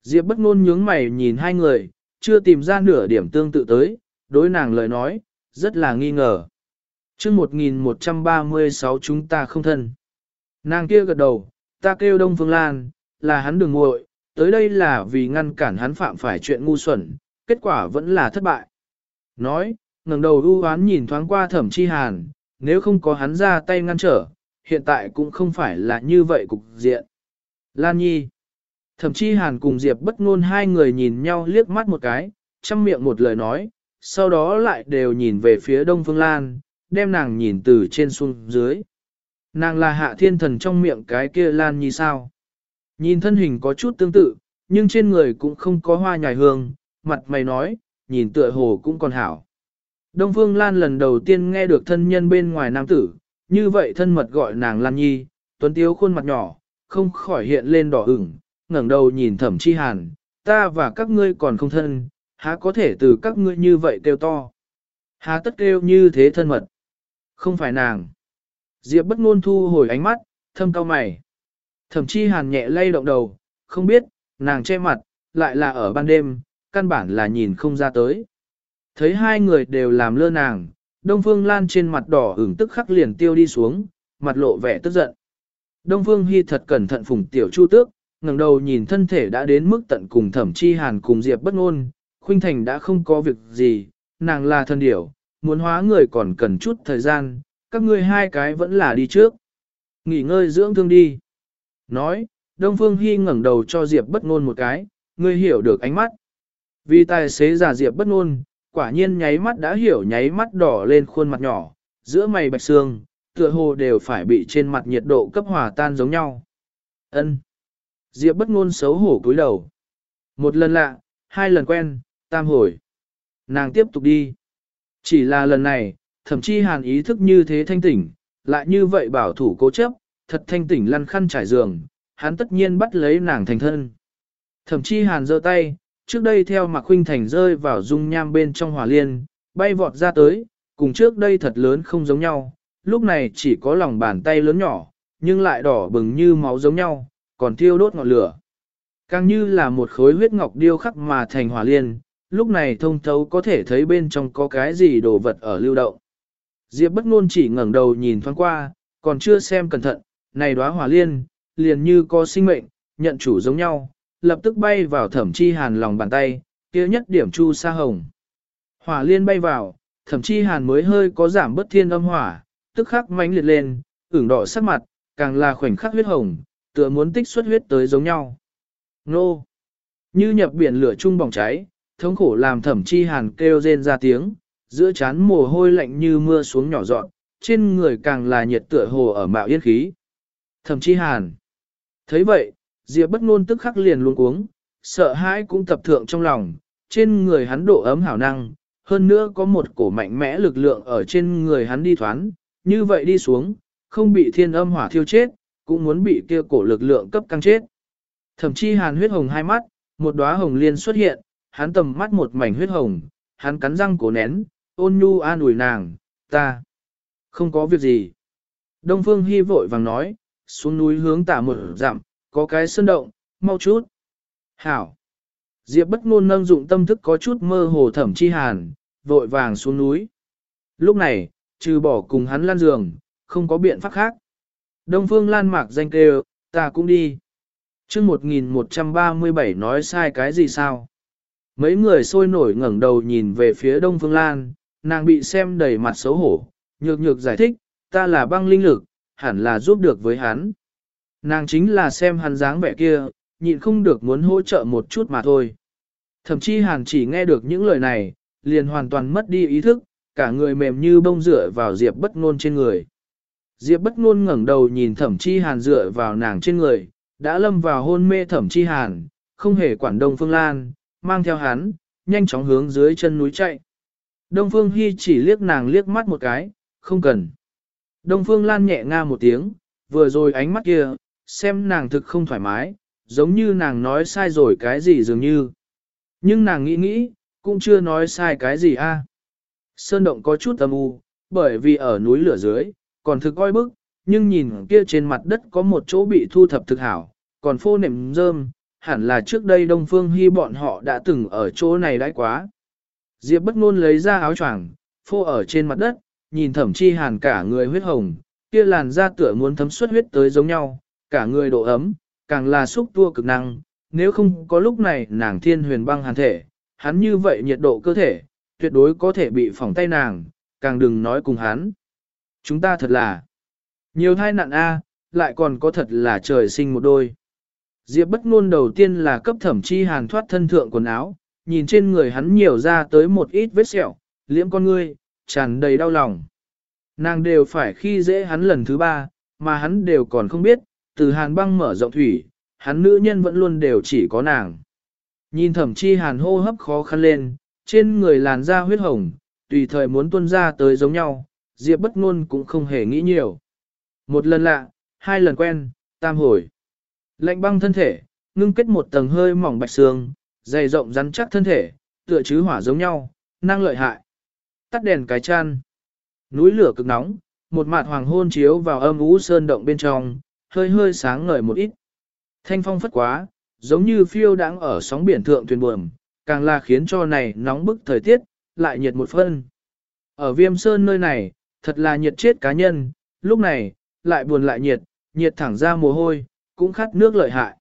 Diệp bất ngôn nhướng mày nhìn hai người, chưa tìm ra nửa điểm tương tự tới, đối nàng lời nói, rất là nghi ngờ. Trước 1136 chúng ta không thân. Nàng kia gật đầu, ta kêu Đông Phương Lan, là hắn đường muội, tới đây là vì ngăn cản hắn phạm phải chuyện ngu xuẩn, kết quả vẫn là thất bại. Nói, ngẩng đầu u hoán nhìn thoáng qua thẩm chi hàn, nếu không có hắn ra tay ngăn trở, hiện tại cũng không phải là như vậy cục diện. Lan Nhi Thẩm chi hàn cùng Diệp bất ngôn hai người nhìn nhau liếc mắt một cái, chăm miệng một lời nói, sau đó lại đều nhìn về phía Đông Phương Lan, đem nàng nhìn từ trên xuống dưới. Nàng là hạ thiên thần trong miệng cái kia Lan Nhi sao? Nhìn thân hình có chút tương tự, nhưng trên người cũng không có hoa nhài hương, mặt mày nói, nhìn tựa hồ cũng còn hảo. Đông Phương Lan lần đầu tiên nghe được thân nhân bên ngoài nam tử, như vậy thân mật gọi nàng Lan Nhi, tuấn tiếu khuôn mặt nhỏ, không khỏi hiện lên đỏ ửng, ngẩng đầu nhìn thẩm chi hàn, ta và các ngươi còn không thân, há có thể từ các ngươi như vậy kêu to. Há tất kêu như thế thân mật. Không phải nàng. Diệp bất ngôn thu hồi ánh mắt, thâm cao mày. Thẩm chi hàn nhẹ lay động đầu, không biết, nàng che mặt, lại là ở ban đêm, căn bản là nhìn không ra tới. Thấy hai người đều làm lơ nàng, Đông Phương Lan trên mặt đỏ ửng tức khắc liền tiêu đi xuống, mặt lộ vẻ tức giận. Đông Phương Hi thật cẩn thận phùng tiểu chu tước, ngẩng đầu nhìn thân thể đã đến mức tận cùng thẩm chi hàn cùng Diệp bất ngôn, khuynh thành đã không có việc gì, nàng là thân điểu, muốn hóa người còn cần chút thời gian, các ngươi hai cái vẫn là đi trước. Nghỉ ngơi dưỡng thương đi. Nói, Đông Phương Hy ngẩng đầu cho Diệp bất ngôn một cái, ngươi hiểu được ánh mắt. Vì tài xế giả Diệp bất ngôn, quả nhiên nháy mắt đã hiểu nháy mắt đỏ lên khuôn mặt nhỏ, giữa mày bạch xương, tựa hồ đều phải bị trên mặt nhiệt độ cấp hòa tan giống nhau. Ân. Diệp bất ngôn xấu hổ cúi đầu. Một lần lạ, hai lần quen, tam hồi. Nàng tiếp tục đi. Chỉ là lần này, thậm chí hàn ý thức như thế thanh tỉnh, lại như vậy bảo thủ cố chấp, thật thanh tỉnh lăn khăn trải giường, hắn tất nhiên bắt lấy nàng thành thân. Thậm chí hàn giơ tay, trước đây theo Mạc Khuynh Thành rơi vào dung nham bên trong hỏa liên, bay vọt ra tới, cùng trước đây thật lớn không giống nhau, lúc này chỉ có lòng bàn tay lớn nhỏ, nhưng lại đỏ bừng như máu giống nhau, còn thiêu đốt ngọn lửa. Càng như là một khối huyết ngọc điêu khắc mà thành hỏa liên, lúc này thông thấu có thể thấy bên trong có cái gì đồ vật ở lưu động. Diệp bất ngôn chỉ ngẩng đầu nhìn thoáng qua, còn chưa xem cẩn thận, này đóa hỏa liên, liền như có sinh mệnh, nhận chủ giống nhau, lập tức bay vào thẩm chi hàn lòng bàn tay, kia nhất điểm chu sa hồng. Hỏa liên bay vào, thẩm chi hàn mới hơi có giảm bất thiên âm hỏa, tức khắc mãnh liệt lên, ửng đỏ sắc mặt, càng là khoảnh khắc huyết hồng, tựa muốn tích xuất huyết tới giống nhau. Nô! Như nhập biển lửa chung bỏng cháy, thống khổ làm thẩm chi hàn kêu rên ra tiếng, giữa chán mồ hôi lạnh như mưa xuống nhỏ dọn, trên người càng là nhiệt tựa hồ ở mạo yên khí. Thẩm chi hàn! thấy vậy, Diệp bất ngôn tức khắc liền luôn cuống, sợ hãi cũng tập thượng trong lòng, trên người hắn độ ấm hảo năng, hơn nữa có một cổ mạnh mẽ lực lượng ở trên người hắn đi thoán, như vậy đi xuống, không bị thiên âm hỏa thiêu chết, cũng muốn bị kia cổ lực lượng cấp căng chết. Thậm chí hàn huyết hồng hai mắt, một đóa hồng liên xuất hiện, hắn tầm mắt một mảnh huyết hồng, hắn cắn răng cổ nén, ôn nhu an ủi nàng, ta, không có việc gì. Đông Phương Hy vội vàng nói, xuống núi hướng tả một dặm, có cái sơn động, mau chút. Hảo. Diệp bất ngôn nâng dụng tâm thức có chút mơ hồ thẩm chi hàn, vội vàng xuống núi. Lúc này, trừ bỏ cùng hắn lan giường, không có biện pháp khác. Đông Phương Lan Mạc danh kêu, ta cũng đi. Trước 1137 nói sai cái gì sao? Mấy người sôi nổi ngẩng đầu nhìn về phía Đông Phương Lan, nàng bị xem đầy mặt xấu hổ, nhược nhược giải thích, ta là băng linh lực, hẳn là giúp được với hắn. Nàng chính là xem hắn dáng vẻ kia, nhịn không được muốn hỗ trợ một chút mà thôi. Thậm chí hàn chỉ nghe được những lời này, liền hoàn toàn mất đi ý thức, cả người mềm như bông rửa vào Diệp bất ngôn trên người. Diệp bất ngôn ngẩng đầu nhìn thẩm chi hàn dựa vào nàng trên người, đã lâm vào hôn mê thẩm chi hàn, không hề quản đông phương lan, mang theo hắn, nhanh chóng hướng dưới chân núi chạy. Đông phương hy chỉ liếc nàng liếc mắt một cái, không cần. Đông phương lan nhẹ nga một tiếng, vừa rồi ánh mắt kia, xem nàng thực không thoải mái, giống như nàng nói sai rồi cái gì dường như. Nhưng nàng nghĩ nghĩ, cũng chưa nói sai cái gì a. Sơn động có chút âm u, bởi vì ở núi lửa dưới, còn thực coi bức, nhưng nhìn kia trên mặt đất có một chỗ bị thu thập thực hảo, còn phô nệm rơm, hẳn là trước đây Đông Phương Hy bọn họ đã từng ở chỗ này đãi quá. Diệp bất ngôn lấy ra áo choàng, phô ở trên mặt đất, nhìn thẩm chi hàn cả người huyết hồng, kia làn da tựa muốn thấm xuất huyết tới giống nhau, cả người độ ấm, càng là xúc tua cực năng, nếu không có lúc này nàng thiên huyền băng hàn thể, hắn như vậy nhiệt độ cơ thể, tuyệt đối có thể bị phỏng tay nàng, càng đừng nói cùng hắn. Chúng ta thật là nhiều thai nạn A, lại còn có thật là trời sinh một đôi. Diệp bất ngôn đầu tiên là cấp thẩm chi hàn thoát thân thượng quần áo, nhìn trên người hắn nhiều ra tới một ít vết sẹo, liễm con ngươi, tràn đầy đau lòng. Nàng đều phải khi dễ hắn lần thứ ba, mà hắn đều còn không biết, từ hàn băng mở rộng thủy, hắn nữ nhân vẫn luôn đều chỉ có nàng. Nhìn thẩm chi hàn hô hấp khó khăn lên, trên người làn da huyết hồng, tùy thời muốn tuôn ra tới giống nhau, Diệp bất ngôn cũng không hề nghĩ nhiều. Một lần lạ, hai lần quen, tam hồi. Lạnh băng thân thể, ngưng kết một tầng hơi mỏng bạch xương, dày rộng rắn chắc thân thể, tựa chứ hỏa giống nhau, năng lợi hại. Tắt đèn cái chăn. Núi lửa cực nóng, một mạt hoàng hôn chiếu vào âm ú sơn động bên trong, hơi hơi sáng ngời một ít. Thanh phong phất quá, giống như phiêu đang ở sóng biển thượng thuyền buồm, càng là khiến cho này nóng bức thời tiết, lại nhiệt một phân. Ở viêm sơn nơi này, thật là nhiệt chết cá nhân, lúc này, lại buồn lại nhiệt, nhiệt thẳng ra mồ hôi, cũng khát nước lợi hại.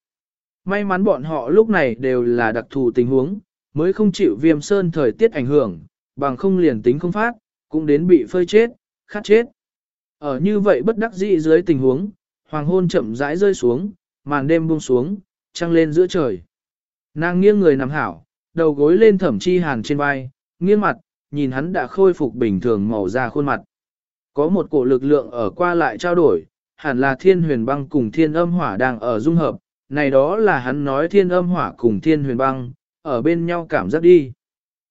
May mắn bọn họ lúc này đều là đặc thù tình huống, mới không chịu viêm sơn thời tiết ảnh hưởng, bằng không liền tính không phát, cũng đến bị phơi chết, khát chết. Ở như vậy bất đắc dĩ dưới tình huống, hoàng hôn chậm rãi rơi xuống, màn đêm buông xuống, trăng lên giữa trời. Nàng nghiêng người nằm hảo, đầu gối lên thẩm chi hàn trên vai, nghiêng mặt, nhìn hắn đã khôi phục bình thường màu da khuôn mặt. Có một cổ lực lượng ở qua lại trao đổi, hẳn là thiên huyền băng cùng thiên âm hỏa đang ở dung hợp, này đó là hắn nói thiên âm hỏa cùng thiên huyền băng, ở bên nhau cảm giác đi.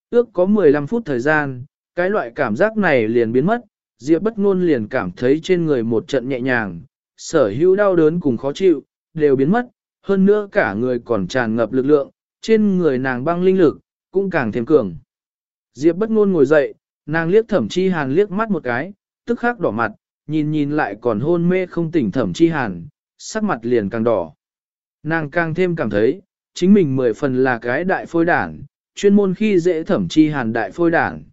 Ước có 15 phút thời gian, cái loại cảm giác này liền biến mất, Diệp bất ngôn liền cảm thấy trên người một trận nhẹ nhàng, sở hữu đau đớn cùng khó chịu, đều biến mất, hơn nữa cả người còn tràn ngập lực lượng, trên người nàng băng linh lực, cũng càng thêm cường. Diệp bất ngôn ngồi dậy, nàng liếc thẩm chi hàn liếc mắt một cái, tức khắc đỏ mặt, nhìn nhìn lại còn hôn mê không tỉnh thẩm chi hàn, sắc mặt liền càng đỏ. Nàng càng thêm cảm thấy, chính mình mười phần là cái đại phôi đảng, chuyên môn khi dễ thẩm chi hàn đại phôi đảng.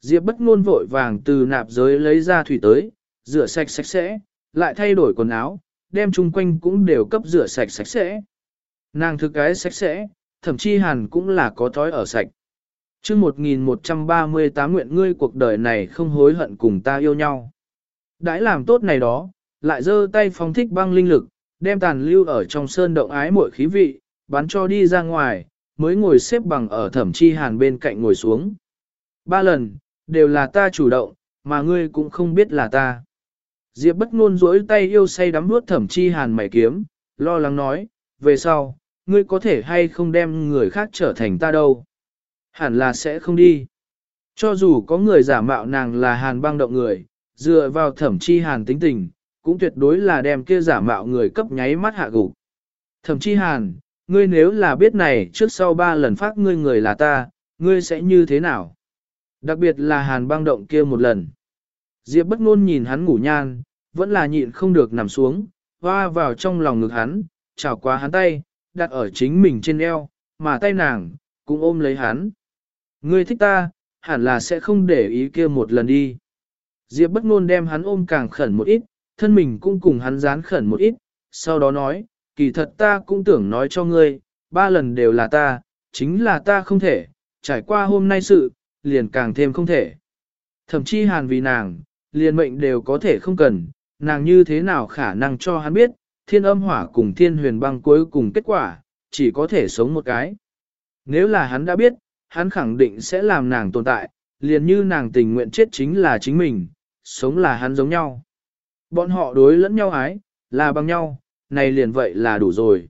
Diệp bất ngôn vội vàng từ nạp giới lấy ra thủy tới, rửa sạch sạch sẽ, lại thay đổi quần áo, đem chung quanh cũng đều cấp rửa sạch sạch sẽ. Nàng thực cái sạch sẽ, thậm chí hàn cũng là có thói ở sạch chương 1138 nguyện ngươi cuộc đời này không hối hận cùng ta yêu nhau. Đãi làm tốt này đó, lại giơ tay phóng thích băng linh lực, đem tàn lưu ở trong sơn động ái muội khí vị, bắn cho đi ra ngoài, mới ngồi xếp bằng ở thẩm chi hàn bên cạnh ngồi xuống. Ba lần, đều là ta chủ động, mà ngươi cũng không biết là ta. Diệp bất ngôn rỗi tay yêu say đắm nuốt thẩm chi hàn mày kiếm, lo lắng nói, về sau, ngươi có thể hay không đem người khác trở thành ta đâu. Hẳn là sẽ không đi. Cho dù có người giả mạo nàng là hàn băng động người, dựa vào thẩm chi hàn tính tình, cũng tuyệt đối là đem kia giả mạo người cấp nháy mắt hạ gục. Thẩm chi hàn, ngươi nếu là biết này trước sau ba lần phát ngươi người là ta, ngươi sẽ như thế nào? Đặc biệt là hàn băng động kia một lần. Diệp bất ngôn nhìn hắn ngủ nhan, vẫn là nhịn không được nằm xuống, hoa vào trong lòng ngực hắn, chào qua hắn tay, đặt ở chính mình trên eo, mà tay nàng, cũng ôm lấy hắn. Ngươi thích ta, hẳn là sẽ không để ý kia một lần đi. Diệp bất ngôn đem hắn ôm càng khẩn một ít, thân mình cũng cùng hắn dán khẩn một ít, sau đó nói, kỳ thật ta cũng tưởng nói cho ngươi, ba lần đều là ta, chính là ta không thể, trải qua hôm nay sự, liền càng thêm không thể. Thậm chí hàn vì nàng, liền mệnh đều có thể không cần, nàng như thế nào khả năng cho hắn biết, thiên âm hỏa cùng thiên huyền băng cuối cùng kết quả, chỉ có thể sống một cái. Nếu là hắn đã biết, hắn khẳng định sẽ làm nàng tồn tại, liền như nàng tình nguyện chết chính là chính mình, sống là hắn giống nhau. Bọn họ đối lẫn nhau ái, là bằng nhau, này liền vậy là đủ rồi.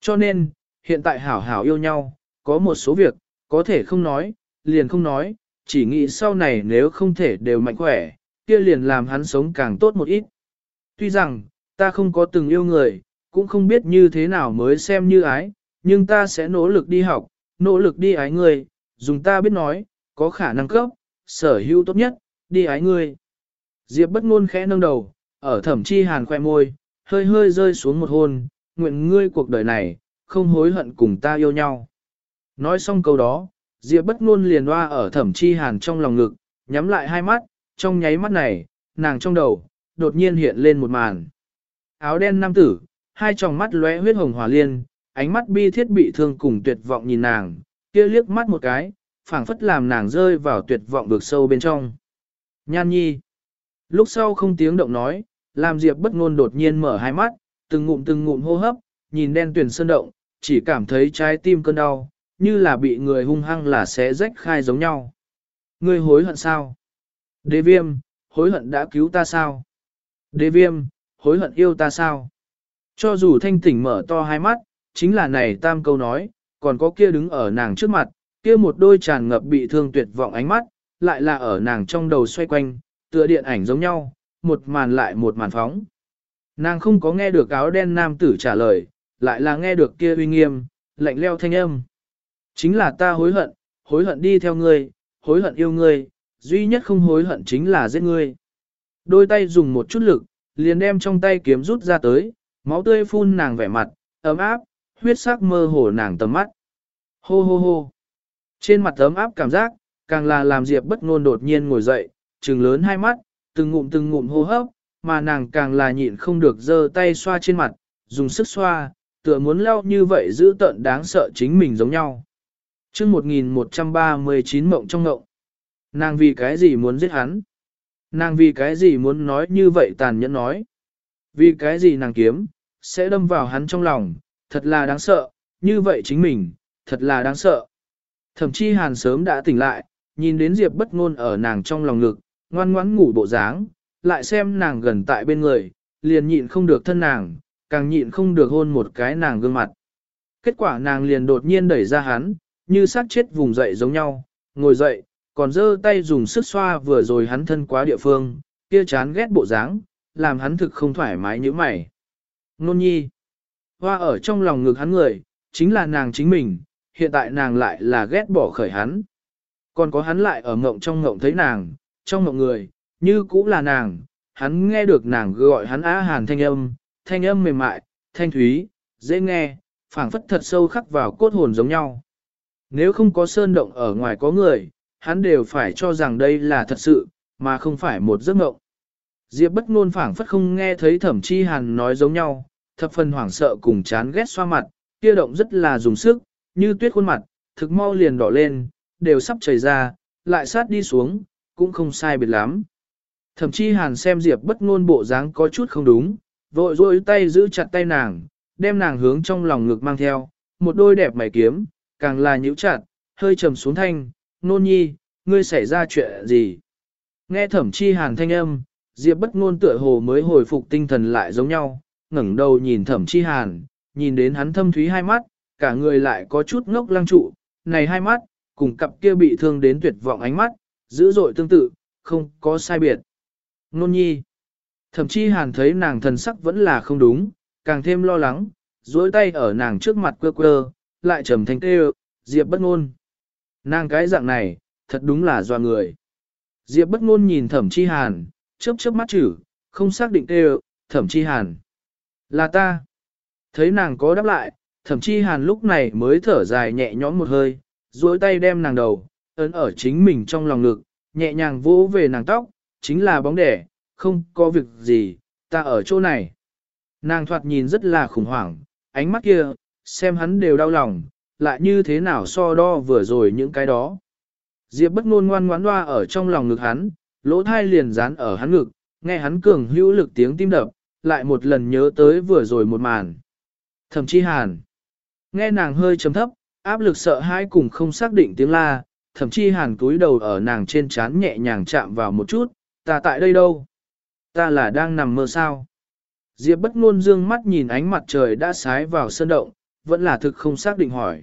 Cho nên, hiện tại hảo hảo yêu nhau, có một số việc, có thể không nói, liền không nói, chỉ nghĩ sau này nếu không thể đều mạnh khỏe, kia liền làm hắn sống càng tốt một ít. Tuy rằng, ta không có từng yêu người, cũng không biết như thế nào mới xem như ái, nhưng ta sẽ nỗ lực đi học, nỗ lực đi ái người, dùng ta biết nói, có khả năng cấp, sở hữu tốt nhất, đi ái người. Diệp bất ngôn khẽ nâng đầu, ở thẩm chi hàn khoe môi, hơi hơi rơi xuống một hôn, nguyện ngươi cuộc đời này, không hối hận cùng ta yêu nhau. Nói xong câu đó, Diệp bất ngôn liền hoa ở thẩm chi hàn trong lòng ngực, nhắm lại hai mắt, trong nháy mắt này, nàng trong đầu, đột nhiên hiện lên một màn. Áo đen nam tử, hai tròng mắt lóe huyết hồng hòa liên, ánh mắt bi thiết bị thương cùng tuyệt vọng nhìn nàng, kia liếc mắt một cái, phảng phất làm nàng rơi vào tuyệt vọng vực sâu bên trong. Nhan nhi. Lúc sau không tiếng động nói, làm Diệp bất ngôn đột nhiên mở hai mắt, từng ngụm từng ngụm hô hấp, nhìn đen tuyển sơn động, chỉ cảm thấy trái tim cơn đau, như là bị người hung hăng là xé rách khai giống nhau. Ngươi hối hận sao? Đế viêm, hối hận đã cứu ta sao? Đế viêm, hối hận yêu ta sao? Cho dù thanh tỉnh mở to hai mắt, chính là này tam câu nói, còn có kia đứng ở nàng trước mặt, kia một đôi tràn ngập bị thương tuyệt vọng ánh mắt, lại là ở nàng trong đầu xoay quanh, tựa điện ảnh giống nhau, một màn lại một màn phóng. Nàng không có nghe được áo đen nam tử trả lời, lại là nghe được kia uy nghiêm, lạnh leo thanh âm. Chính là ta hối hận, hối hận đi theo ngươi, hối hận yêu ngươi, duy nhất không hối hận chính là giết ngươi. Đôi tay dùng một chút lực, liền đem trong tay kiếm rút ra tới, máu tươi phun nàng vẻ mặt, ấm áp, huyết sắc mơ hồ nàng tầm mắt. Hô hô hô. Trên mặt ấm áp cảm giác, càng là làm Diệp bất ngôn đột nhiên ngồi dậy, trừng lớn hai mắt, từng ngụm từng ngụm hô hấp, mà nàng càng là nhịn không được giơ tay xoa trên mặt, dùng sức xoa, tựa muốn lau như vậy giữ tận đáng sợ chính mình giống nhau. chương 1139 mộng trong ngộng. Nàng vì cái gì muốn giết hắn? Nàng vì cái gì muốn nói như vậy tàn nhẫn nói? Vì cái gì nàng kiếm, sẽ đâm vào hắn trong lòng, thật là đáng sợ, như vậy chính mình, thật là đáng sợ. Thậm chí hàn sớm đã tỉnh lại, nhìn đến Diệp bất ngôn ở nàng trong lòng ngực, ngoan ngoãn ngủ bộ dáng, lại xem nàng gần tại bên người, liền nhịn không được thân nàng, càng nhịn không được hôn một cái nàng gương mặt. Kết quả nàng liền đột nhiên đẩy ra hắn, như sát chết vùng dậy giống nhau, ngồi dậy, còn giơ tay dùng sức xoa vừa rồi hắn thân quá địa phương, kia chán ghét bộ dáng, làm hắn thực không thoải mái như mày. Nôn nhi, hoa ở trong lòng ngực hắn người, chính là nàng chính mình, hiện tại nàng lại là ghét bỏ khởi hắn. Còn có hắn lại ở ngộng trong ngộng thấy nàng, trong ngộng người, như cũng là nàng, hắn nghe được nàng gọi hắn á hàn thanh âm, thanh âm mềm mại, thanh thúy, dễ nghe, phảng phất thật sâu khắc vào cốt hồn giống nhau. Nếu không có sơn động ở ngoài có người, hắn đều phải cho rằng đây là thật sự, mà không phải một giấc mộng. Diệp bất ngôn phảng phất không nghe thấy thẩm chi hàn nói giống nhau, thập phần hoảng sợ cùng chán ghét xoa mặt, kia động rất là dùng sức, như tuyết khuôn mặt, thực mau liền đỏ lên, đều sắp chảy ra, lại sát đi xuống, cũng không sai biệt lắm. Thậm chi hàn xem Diệp bất ngôn bộ dáng có chút không đúng, vội rôi tay giữ chặt tay nàng, đem nàng hướng trong lòng ngực mang theo, một đôi đẹp mày kiếm, càng là nhíu chặt, hơi trầm xuống thanh, nôn nhi, ngươi xảy ra chuyện gì? Nghe thẩm chi hàn thanh âm, Diệp bất ngôn tựa hồ mới hồi phục tinh thần lại giống nhau, ngẩng đầu nhìn thẩm chi hàn, nhìn đến hắn thâm thúy hai mắt, cả người lại có chút ngốc lăng trụ, này hai mắt, cùng cặp kia bị thương đến tuyệt vọng ánh mắt, dữ dội tương tự, không có sai biệt. Nôn nhi, thẩm chi hàn thấy nàng thần sắc vẫn là không đúng, càng thêm lo lắng, duỗi tay ở nàng trước mặt quơ quơ, lại trầm thanh kêu, Diệp bất ngôn. Nàng cái dạng này, thật đúng là doa người. Diệp bất ngôn nhìn thẩm chi hàn, chớp chớp mắt chữ, không xác định kêu, thẩm chi hàn. Là ta. Thấy nàng có đáp lại, thậm chí hàn lúc này mới thở dài nhẹ nhõm một hơi, duỗi tay đem nàng đầu, ấn ở chính mình trong lòng ngực, nhẹ nhàng vỗ về nàng tóc, chính là bóng đẻ, không có việc gì, ta ở chỗ này. Nàng thoạt nhìn rất là khủng hoảng, ánh mắt kia, xem hắn đều đau lòng, lại như thế nào so đo vừa rồi những cái đó. Diệp bất ngôn ngoan ngoãn loa ở trong lòng ngực hắn, lỗ thai liền dán ở hắn ngực, nghe hắn cường hữu lực tiếng tim đập, lại một lần nhớ tới vừa rồi một màn. Thẩm chi hàn. Nghe nàng hơi trầm thấp, áp lực sợ hãi cùng không xác định tiếng la, thậm chí hàn cúi đầu ở nàng trên trán nhẹ nhàng chạm vào một chút, ta tại đây đâu? Ta là đang nằm mơ sao? Diệp bất ngôn dương mắt nhìn ánh mặt trời đã sái vào sơn động, vẫn là thực không xác định hỏi.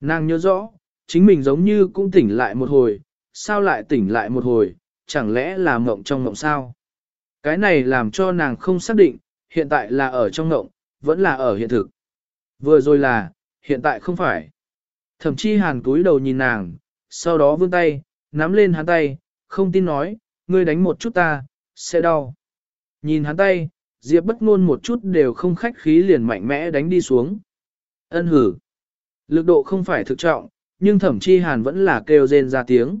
Nàng nhớ rõ, chính mình giống như cũng tỉnh lại một hồi, sao lại tỉnh lại một hồi, chẳng lẽ là mộng trong mộng sao? Cái này làm cho nàng không xác định, hiện tại là ở trong ngộng, vẫn là ở hiện thực. Vừa rồi là, hiện tại không phải. Thậm chí hàn túi đầu nhìn nàng, sau đó vươn tay, nắm lên hắn tay, không tin nói, ngươi đánh một chút ta, sẽ đau. Nhìn hắn tay, Diệp bất ngôn một chút đều không khách khí liền mạnh mẽ đánh đi xuống. Ân hử. Lực độ không phải thực trọng, nhưng thẩm chi hàn vẫn là kêu rên ra tiếng.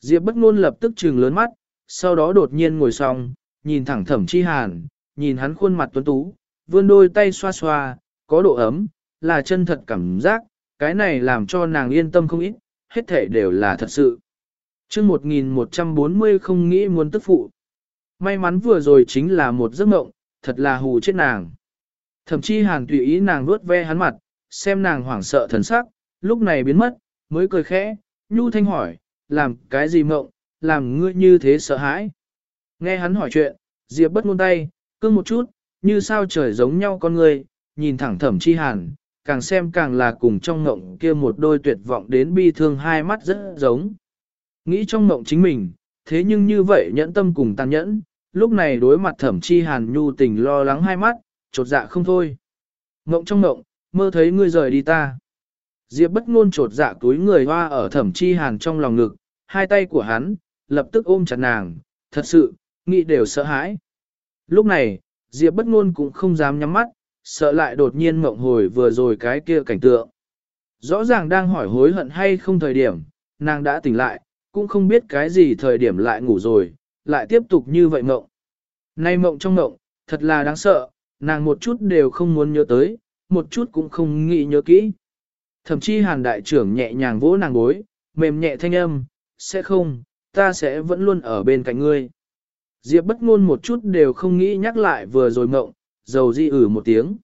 Diệp bất ngôn lập tức trừng lớn mắt, sau đó đột nhiên ngồi xong, nhìn thẳng thẩm chi hàn, nhìn hắn khuôn mặt tuấn tú, vươn đôi tay xoa xoa, có độ ấm, là chân thật cảm giác, cái này làm cho nàng yên tâm không ít, hết thể đều là thật sự. chương 1140 không nghĩ muốn tức phụ. May mắn vừa rồi chính là một giấc mộng, thật là hù chết nàng. Thậm chí hàn tùy ý nàng vuốt ve hắn mặt, xem nàng hoảng sợ thần sắc, lúc này biến mất, mới cười khẽ, nhu thanh hỏi, làm cái gì mộng, làm ngươi như thế sợ hãi. Nghe hắn hỏi chuyện, Diệp bất ngôn tay, cương một chút, như sao trời giống nhau con người, nhìn thẳng thẩm chi hàn, càng xem càng là cùng trong ngộng kia một đôi tuyệt vọng đến bi thương hai mắt rất giống. Nghĩ trong ngộng chính mình, thế nhưng như vậy nhẫn tâm cùng tàn nhẫn, lúc này đối mặt thẩm chi hàn nhu tình lo lắng hai mắt, trột dạ không thôi. Ngộng trong ngộng, mơ thấy ngươi rời đi ta. Diệp bất ngôn trột dạ túi người hoa ở thẩm chi hàn trong lòng ngực, hai tay của hắn, lập tức ôm chặt nàng, thật sự, nghĩ đều sợ hãi. Lúc này, Diệp bất ngôn cũng không dám nhắm mắt, sợ lại đột nhiên mộng hồi vừa rồi cái kia cảnh tượng. Rõ ràng đang hỏi hối hận hay không thời điểm, nàng đã tỉnh lại, cũng không biết cái gì thời điểm lại ngủ rồi, lại tiếp tục như vậy mộng. Nay mộng trong mộng, thật là đáng sợ, nàng một chút đều không muốn nhớ tới, một chút cũng không nghĩ nhớ kỹ. Thậm chí hàn đại trưởng nhẹ nhàng vỗ nàng gối, mềm nhẹ thanh âm, sẽ không, ta sẽ vẫn luôn ở bên cạnh ngươi. Diệp bất ngôn một chút đều không nghĩ nhắc lại vừa rồi mộng, dầu di ử một tiếng.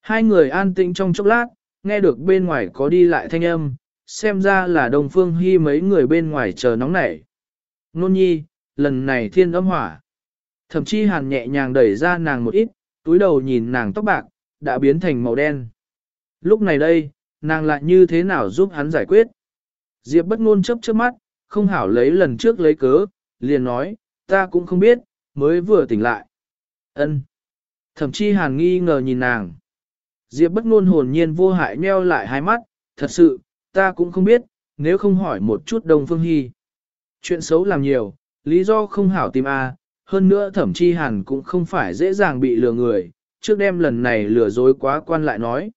Hai người an tĩnh trong chốc lát, nghe được bên ngoài có đi lại thanh âm, xem ra là Đồng Phương Hy mấy người bên ngoài chờ nóng nảy. Nôn nhi, lần này thiên âm hỏa. Thậm chí hàn nhẹ nhàng đẩy ra nàng một ít, túi đầu nhìn nàng tóc bạc, đã biến thành màu đen. Lúc này đây, nàng lại như thế nào giúp hắn giải quyết? Diệp bất ngôn chấp chớp mắt, không hảo lấy lần trước lấy cớ, liền nói, ta cũng không biết, mới vừa tỉnh lại. Ân. thẩm chi hàn nghi ngờ nhìn nàng. Diệp bất ngôn hồn nhiên vô hại nheo lại hai mắt, thật sự, ta cũng không biết, nếu không hỏi một chút Đông Phương Hy. Chuyện xấu làm nhiều, lý do không hảo tìm a, hơn nữa thẩm chi hàn cũng không phải dễ dàng bị lừa người, trước đêm lần này lừa dối quá quan lại nói.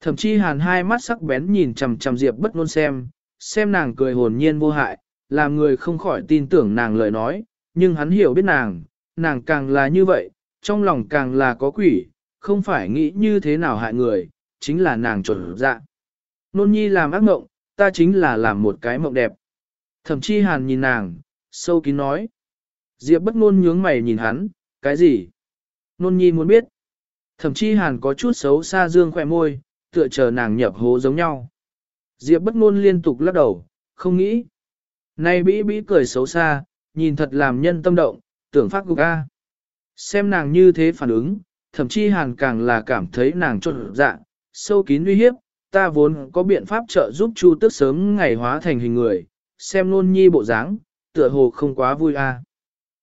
Thẩm chi hàn hai mắt sắc bén nhìn chằm chằm Diệp bất ngôn xem, xem nàng cười hồn nhiên vô hại, làm người không khỏi tin tưởng nàng lời nói, nhưng hắn hiểu biết nàng, nàng càng là như vậy, trong lòng càng là có quỷ, không phải nghĩ như thế nào hại người, chính là nàng chuẩn dạ. Nôn nhi làm ác mộng, ta chính là làm một cái mộng đẹp. Thẩm chi hàn nhìn nàng, sâu kín nói. Diệp bất ngôn nhướng mày nhìn hắn, cái gì? Nôn nhi muốn biết. Thẩm chi hàn có chút xấu xa dương khỏe môi, tựa chờ nàng nhập hố giống nhau. Diệp bất ngôn liên tục lắc đầu, không nghĩ. Này bĩ bĩ cười xấu xa, nhìn thật làm nhân tâm động, tưởng phát gục a. Xem nàng như thế phản ứng, thậm chí hàn càng là cảm thấy nàng trột dạ, sâu kín uy hiếp, ta vốn có biện pháp trợ giúp Chu Tước sớm ngày hóa thành hình người, xem nôn nhi bộ dáng, tựa hồ không quá vui a.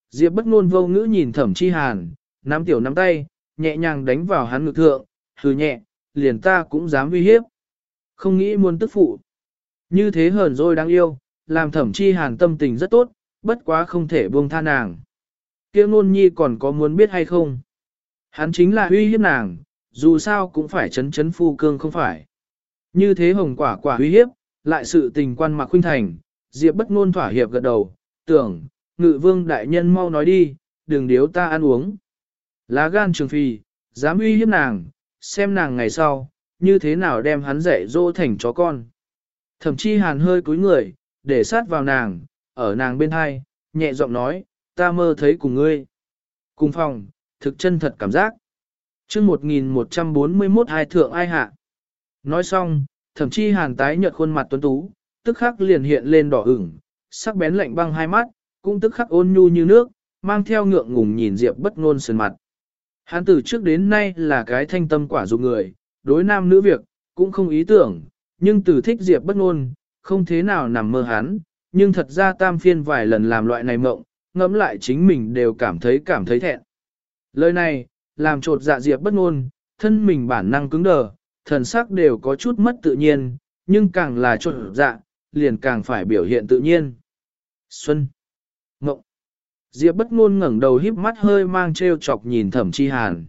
Diệp bất ngôn vô ngữ nhìn thẩm chi hàn, nắm tiểu nắm tay, nhẹ nhàng đánh vào hắn ngực thượng, hừ nhẹ, liền ta cũng dám uy hiếp. Không nghĩ muốn tức phụ. Như thế hờn rồi đáng yêu, làm thẩm chi hàn tâm tình rất tốt, bất quá không thể buông tha nàng. Kia ngôn nhi còn có muốn biết hay không? Hắn chính là uy hiếp nàng, dù sao cũng phải chấn chấn phu cương không phải. Như thế hồng quả quả uy hiếp, lại sự tình quan mạc khuynh thành, diệp bất ngôn thỏa hiệp gật đầu, tưởng, ngự vương đại nhân mau nói đi, đừng điếu ta ăn uống. Lá gan trường phi, dám uy hiếp nàng, xem nàng ngày sau, như thế nào đem hắn dạy dỗ thành chó con. Thậm chí hàn hơi cúi người, để sát vào nàng, ở nàng bên hai, nhẹ giọng nói, ta mơ thấy cùng ngươi. Cùng phòng, thực chân thật cảm giác. chương 1141 hai thượng ai hạ. Nói xong, thậm chí hàn tái nhợt khuôn mặt tuấn tú, tức khắc liền hiện lên đỏ ửng, sắc bén lạnh băng hai mắt, cũng tức khắc ôn nhu như nước, mang theo ngượng ngùng nhìn Diệp bất ngôn sườn mặt. Hắn từ trước đến nay là cái thanh tâm quả dục người, đối nam nữ việc, cũng không ý tưởng, nhưng từ thích Diệp bất ngôn, không thế nào nằm mơ hắn, nhưng thật ra tam phiên vài lần làm loại này mộng, ngẫm lại chính mình đều cảm thấy cảm thấy thẹn. Lời này, làm trột dạ Diệp bất ngôn, thân mình bản năng cứng đờ, thần sắc đều có chút mất tự nhiên, nhưng càng là trột dạ, liền càng phải biểu hiện tự nhiên. Xuân. Ngộng. Diệp bất ngôn ngẩng đầu híp mắt hơi mang treo chọc nhìn thẩm chi hàn.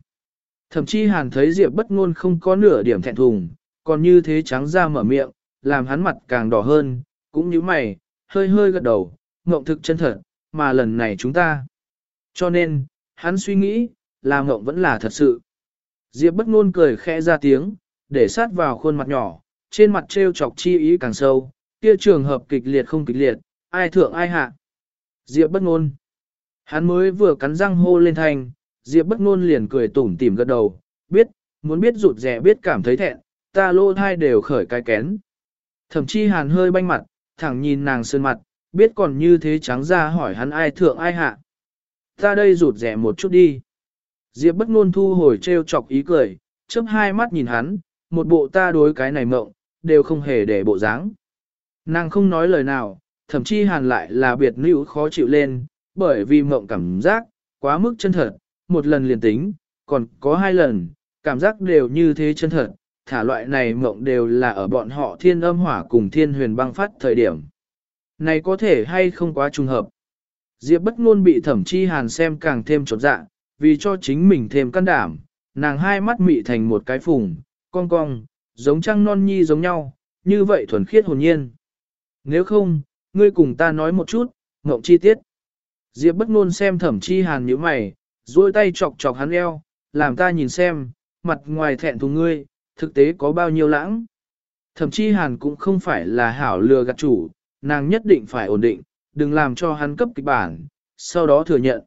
Thẩm chi hàn thấy Diệp bất ngôn không có nửa điểm thẹn thùng, còn như thế trắng ra mở miệng, làm hắn mặt càng đỏ hơn, cũng như mày, hơi hơi gật đầu, ngộng thực chân thật, mà lần này chúng ta. Cho nên, hắn suy nghĩ, là ngộng vẫn là thật sự. Diệp bất ngôn cười khẽ ra tiếng, để sát vào khuôn mặt nhỏ, trên mặt treo chọc chi ý càng sâu, kia trường hợp kịch liệt không kịch liệt, ai thượng ai hạ. Diệp bất ngôn. Hắn mới vừa cắn răng hô lên thành, Diệp bất ngôn liền cười tủm tỉm gật đầu, biết, muốn biết rụt rẻ biết cảm thấy thẹn, ta lô thai đều khởi cái kén. Thậm chí hàn hơi banh mặt, thẳng nhìn nàng sơn mặt, biết còn như thế trắng ra hỏi hắn ai thượng ai hạ. Ta đây rụt rẻ một chút đi. Diệp bất ngôn thu hồi treo chọc ý cười, chớp hai mắt nhìn hắn, một bộ ta đối cái này mộng, đều không hề để bộ dáng. Nàng không nói lời nào, thậm chí hàn lại là biệt nữ khó chịu lên, bởi vì mộng cảm giác, quá mức chân thật, một lần liền tính, còn có hai lần, cảm giác đều như thế chân thật, thả loại này mộng đều là ở bọn họ thiên âm hỏa cùng thiên huyền băng phát thời điểm. Này có thể hay không quá trùng hợp. Diệp bất ngôn bị thẩm chi hàn xem càng thêm trột dạ, vì cho chính mình thêm can đảm, nàng hai mắt mị thành một cái phùng, cong cong, giống trăng non nhi giống nhau, như vậy thuần khiết hồn nhiên. Nếu không, ngươi cùng ta nói một chút, ngộng chi tiết. Diệp bất ngôn xem thẩm chi hàn như mày, duỗi tay chọc chọc hắn eo, làm ta nhìn xem, mặt ngoài thẹn thùng ngươi, thực tế có bao nhiêu lãng. Thẩm chi hàn cũng không phải là hảo lừa gạt chủ, nàng nhất định phải ổn định, đừng làm cho hắn cấp kịch bản, sau đó thừa nhận.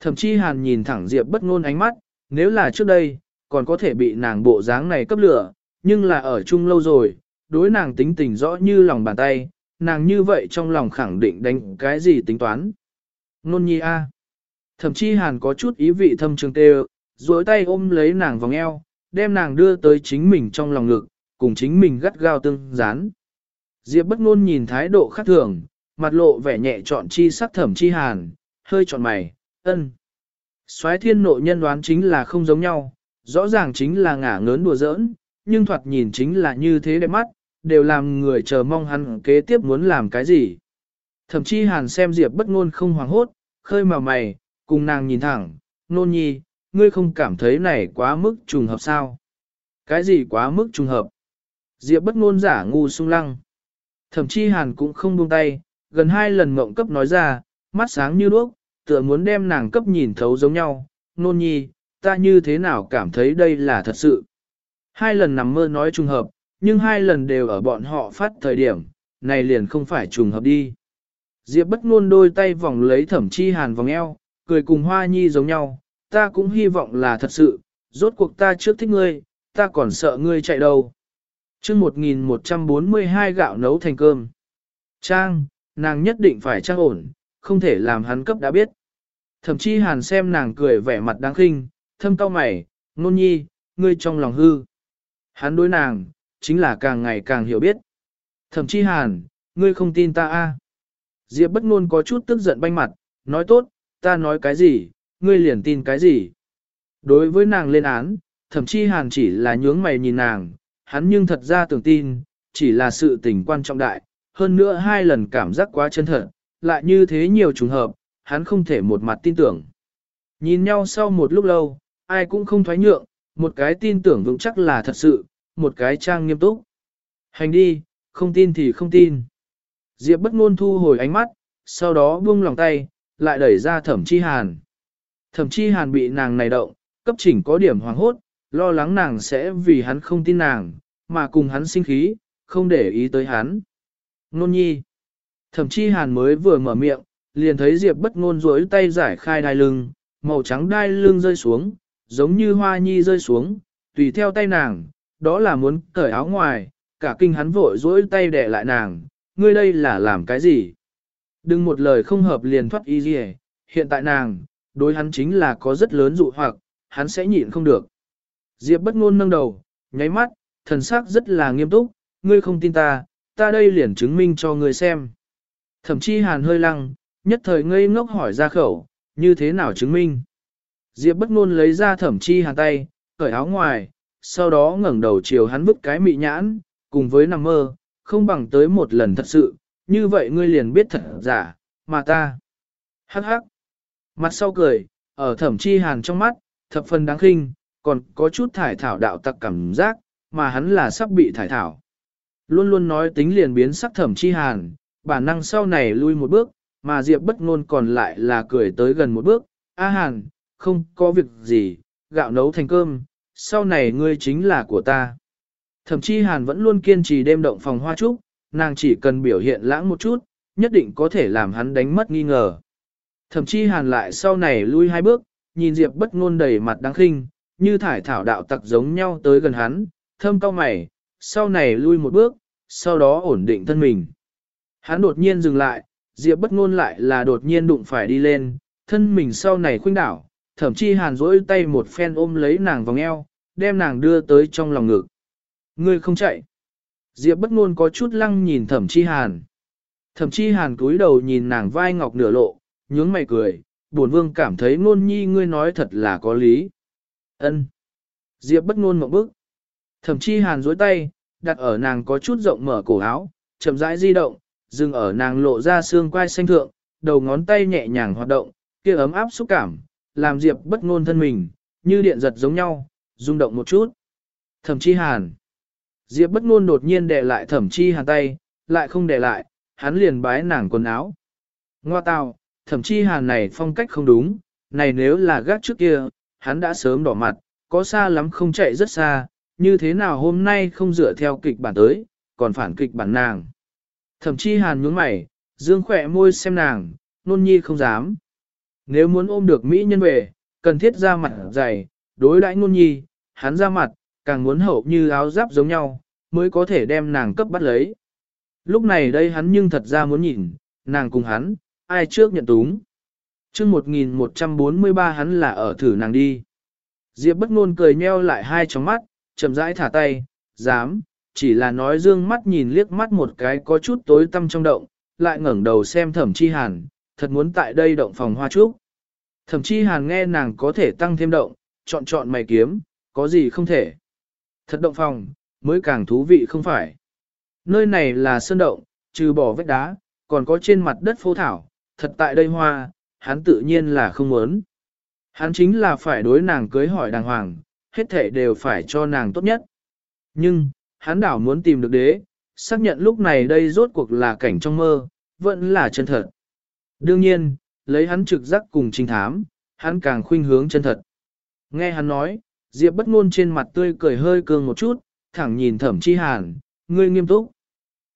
Thẩm chi hàn nhìn thẳng Diệp bất ngôn ánh mắt, nếu là trước đây, còn có thể bị nàng bộ dáng này cấp lửa, nhưng là ở chung lâu rồi, đối nàng tính tình rõ như lòng bàn tay, nàng như vậy trong lòng khẳng định đánh cái gì tính toán. Nôn nhi a. Thậm chí hàn có chút ý vị thâm trường tê duỗi tay ôm lấy nàng vòng eo, đem nàng đưa tới chính mình trong lòng ngực, cùng chính mình gắt gao tương dán. Diệp bất ngôn nhìn thái độ khác thường, mặt lộ vẻ nhẹ trọn chi sắc thẩm chi hàn, hơi trọn mày, ân. Soái thiên nội nhân đoán chính là không giống nhau, rõ ràng chính là ngả ngớn đùa giỡn, nhưng thoạt nhìn chính là như thế đẹp mắt, đều làm người chờ mong hắn kế tiếp muốn làm cái gì. Thậm chí hàn xem Diệp bất ngôn không hoảng hốt, khơi màu mày, cùng nàng nhìn thẳng, nôn nhi, ngươi không cảm thấy này quá mức trùng hợp sao? Cái gì quá mức trùng hợp? Diệp bất ngôn giả ngu sung lăng. Thậm chí hàn cũng không buông tay, gần hai lần mộng cấp nói ra, mắt sáng như đuốc, tựa muốn đem nàng cấp nhìn thấu giống nhau, nôn nhi, ta như thế nào cảm thấy đây là thật sự. Hai lần nằm mơ nói trùng hợp, nhưng hai lần đều ở bọn họ phát thời điểm, này liền không phải trùng hợp đi. Diệp bất ngôn đôi tay vòng lấy thẩm chi hàn vòng eo, cười cùng hoa nhi giống nhau, ta cũng hy vọng là thật sự, rốt cuộc ta trước thích ngươi, ta còn sợ ngươi chạy đâu. chương 1142 gạo nấu thành cơm. Trang, nàng nhất định phải trang ổn, không thể làm hắn cấp đã biết. Thậm chí hàn xem nàng cười vẻ mặt đáng khinh, thâm cao mày, nôn nhi, ngươi trong lòng hư. Hắn đối nàng, chính là càng ngày càng hiểu biết. Thậm chí hàn, ngươi không tin ta a? Diệp bất ngôn có chút tức giận banh mặt, nói tốt, ta nói cái gì, ngươi liền tin cái gì. Đối với nàng lên án, thậm chí hàn chỉ là nhướng mày nhìn nàng, hắn nhưng thật ra tưởng tin, chỉ là sự tình quan trọng đại, hơn nữa hai lần cảm giác quá chân thật, lại như thế nhiều trùng hợp, hắn không thể một mặt tin tưởng. Nhìn nhau sau một lúc lâu, ai cũng không thoái nhượng, một cái tin tưởng vững chắc là thật sự, một cái trang nghiêm túc. Hành đi, không tin thì không tin. Diệp bất ngôn thu hồi ánh mắt, sau đó buông lòng tay, lại đẩy ra thẩm chi hàn. Thẩm chi hàn bị nàng này động, cấp chỉnh có điểm hoàng hốt, lo lắng nàng sẽ vì hắn không tin nàng, mà cùng hắn sinh khí, không để ý tới hắn. Nôn nhi. Thẩm chi hàn mới vừa mở miệng, liền thấy Diệp bất ngôn rối tay giải khai đai lưng, màu trắng đai lưng rơi xuống, giống như hoa nhi rơi xuống, tùy theo tay nàng, đó là muốn cởi áo ngoài, cả kinh hắn vội rối tay đè lại nàng, ngươi đây là làm cái gì? Đừng một lời không hợp liền thoát y gì hiện tại nàng, đối hắn chính là có rất lớn dụ hoặc, hắn sẽ nhịn không được. Diệp bất ngôn nâng đầu, nháy mắt, thần sắc rất là nghiêm túc, ngươi không tin ta, ta đây liền chứng minh cho ngươi xem. Thẩm tri hàn hơi lăng, nhất thời ngây ngốc hỏi ra khẩu, như thế nào chứng minh? Diệp bất ngôn lấy ra thẩm chi hàn tay, cởi áo ngoài, sau đó ngẩng đầu chiều hắn vứt cái mị nhãn, cùng với nằm mơ, không bằng tới một lần thật sự, như vậy ngươi liền biết thật giả, mà ta. Hắc hắc. Mặt sau cười, ở thẩm chi hàn trong mắt, thập phần đáng khinh, còn có chút thải thảo đạo tặc cảm giác, mà hắn là sắp bị thải thảo. Luôn luôn nói tính liền biến sắc thẩm chi hàn, bản năng sau này lui một bước, mà Diệp bất ngôn còn lại là cười tới gần một bước, A hàn, không có việc gì, gạo nấu thành cơm, sau này ngươi chính là của ta. Thẩm Chi Hàn vẫn luôn kiên trì đêm động phòng hoa trúc, nàng chỉ cần biểu hiện lãng một chút, nhất định có thể làm hắn đánh mất nghi ngờ. Thậm chí Hàn lại sau này lui hai bước, nhìn Diệp bất ngôn đầy mặt đáng khinh, như thải thảo đạo tặc giống nhau tới gần hắn, thâm cao mày, sau này lui một bước, sau đó ổn định thân mình. Hắn đột nhiên dừng lại, Diệp bất ngôn lại là đột nhiên đụng phải đi lên, thân mình sau này khuynh đảo, thậm chí hàn rỗi tay một phen ôm lấy nàng vòng eo, đem nàng đưa tới trong lòng ngực. Ngươi không chạy. Diệp bất ngôn có chút lăng nhìn thẩm chi hàn. Thẩm chi hàn cúi đầu nhìn nàng vai ngọc nửa lộ, nhướng mày cười, bổn vương cảm thấy ngôn nhi ngươi nói thật là có lý. Ân. Diệp bất ngôn một bước. Thẩm chi hàn dối tay, đặt ở nàng có chút rộng mở cổ áo, chậm rãi di động, dừng ở nàng lộ ra xương quai xanh thượng, đầu ngón tay nhẹ nhàng hoạt động, kia ấm áp xúc cảm, làm Diệp bất ngôn thân mình, như điện giật giống nhau, rung động một chút. Thẩm chi hàn. Diệp bất ngôn đột nhiên đè lại thẩm chi hàn tay, lại không đè lại, hắn liền bái nàng quần áo. Ngoa tào, thậm chí hàn này phong cách không đúng, này nếu là gác trước kia, hắn đã sớm đỏ mặt, có xa lắm không chạy rất xa, như thế nào hôm nay không dựa theo kịch bản tới, còn phản kịch bản nàng. Thậm chí hàn nhướng mày, dương khỏe môi xem nàng, nôn nhi không dám. Nếu muốn ôm được Mỹ nhân về, cần thiết ra mặt dày, đối đãi nôn nhi, hắn ra mặt, càng muốn hậu như áo giáp giống nhau, mới có thể đem nàng cấp bắt lấy. Lúc này đây hắn nhưng thật ra muốn nhìn, nàng cùng hắn, ai trước nhận túng. chương 1143 hắn là ở thử nàng đi. Diệp bất ngôn cười nheo lại hai tròng mắt, chậm rãi thả tay, dám, chỉ là nói dương mắt nhìn liếc mắt một cái có chút tối tăm trong động, lại ngẩng đầu xem thẩm chi hàn, thật muốn tại đây động phòng hoa trúc. Thẩm chi hàn nghe nàng có thể tăng thêm động, chọn chọn mày kiếm, có gì không thể. Thật động phòng, mới càng thú vị không phải. Nơi này là sơn động, trừ bỏ vết đá, còn có trên mặt đất phô thảo, thật tại đây hoa, hắn tự nhiên là không muốn. Hắn chính là phải đối nàng cưới hỏi đàng hoàng, hết thể đều phải cho nàng tốt nhất. Nhưng, hắn đảo muốn tìm được đế, xác nhận lúc này đây rốt cuộc là cảnh trong mơ, vẫn là chân thật. Đương nhiên, lấy hắn trực giác cùng trinh thám, hắn càng khuynh hướng chân thật. Nghe hắn nói, Diệp bất ngôn trên mặt tươi cười hơi cương một chút, thẳng nhìn thẩm chi hàn, ngươi nghiêm túc.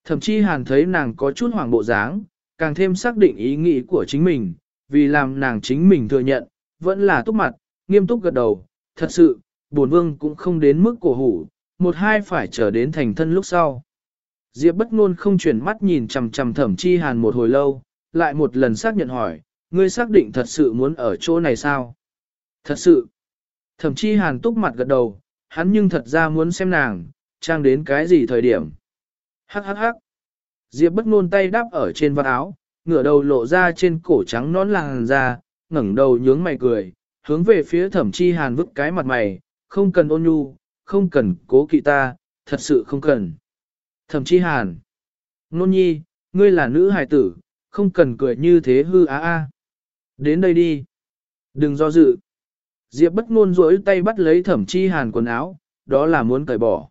Thẩm chi hàn thấy nàng có chút hoảng bộ dáng, càng thêm xác định ý nghĩ của chính mình, vì làm nàng chính mình thừa nhận, vẫn là túc mặt, nghiêm túc gật đầu, thật sự, bổn vương cũng không đến mức cổ hủ, một hai phải chờ đến thành thân lúc sau. Diệp bất ngôn không chuyển mắt nhìn chằm chằm thẩm chi hàn một hồi lâu, lại một lần xác nhận hỏi, ngươi xác định thật sự muốn ở chỗ này sao? Thật sự. Thẩm chi hàn túc mặt gật đầu, hắn nhưng thật ra muốn xem nàng, trang đến cái gì thời điểm. Hắc hắc hắc. Diệp bất ngôn tay đáp ở trên vạt áo, ngửa đầu lộ ra trên cổ trắng nón làn da, ngẩng đầu nhướng mày cười, hướng về phía thẩm chi hàn vứt cái mặt mày, không cần ôn nhu, không cần cố kỵ ta, thật sự không cần. Thẩm chi hàn. Nôn nhi, ngươi là nữ hài tử, không cần cười như thế hư á a. Đến đây đi. Đừng do dự. Diệp bất ngôn rỗi tay bắt lấy thẩm chi hàn quần áo, đó là muốn cởi bỏ.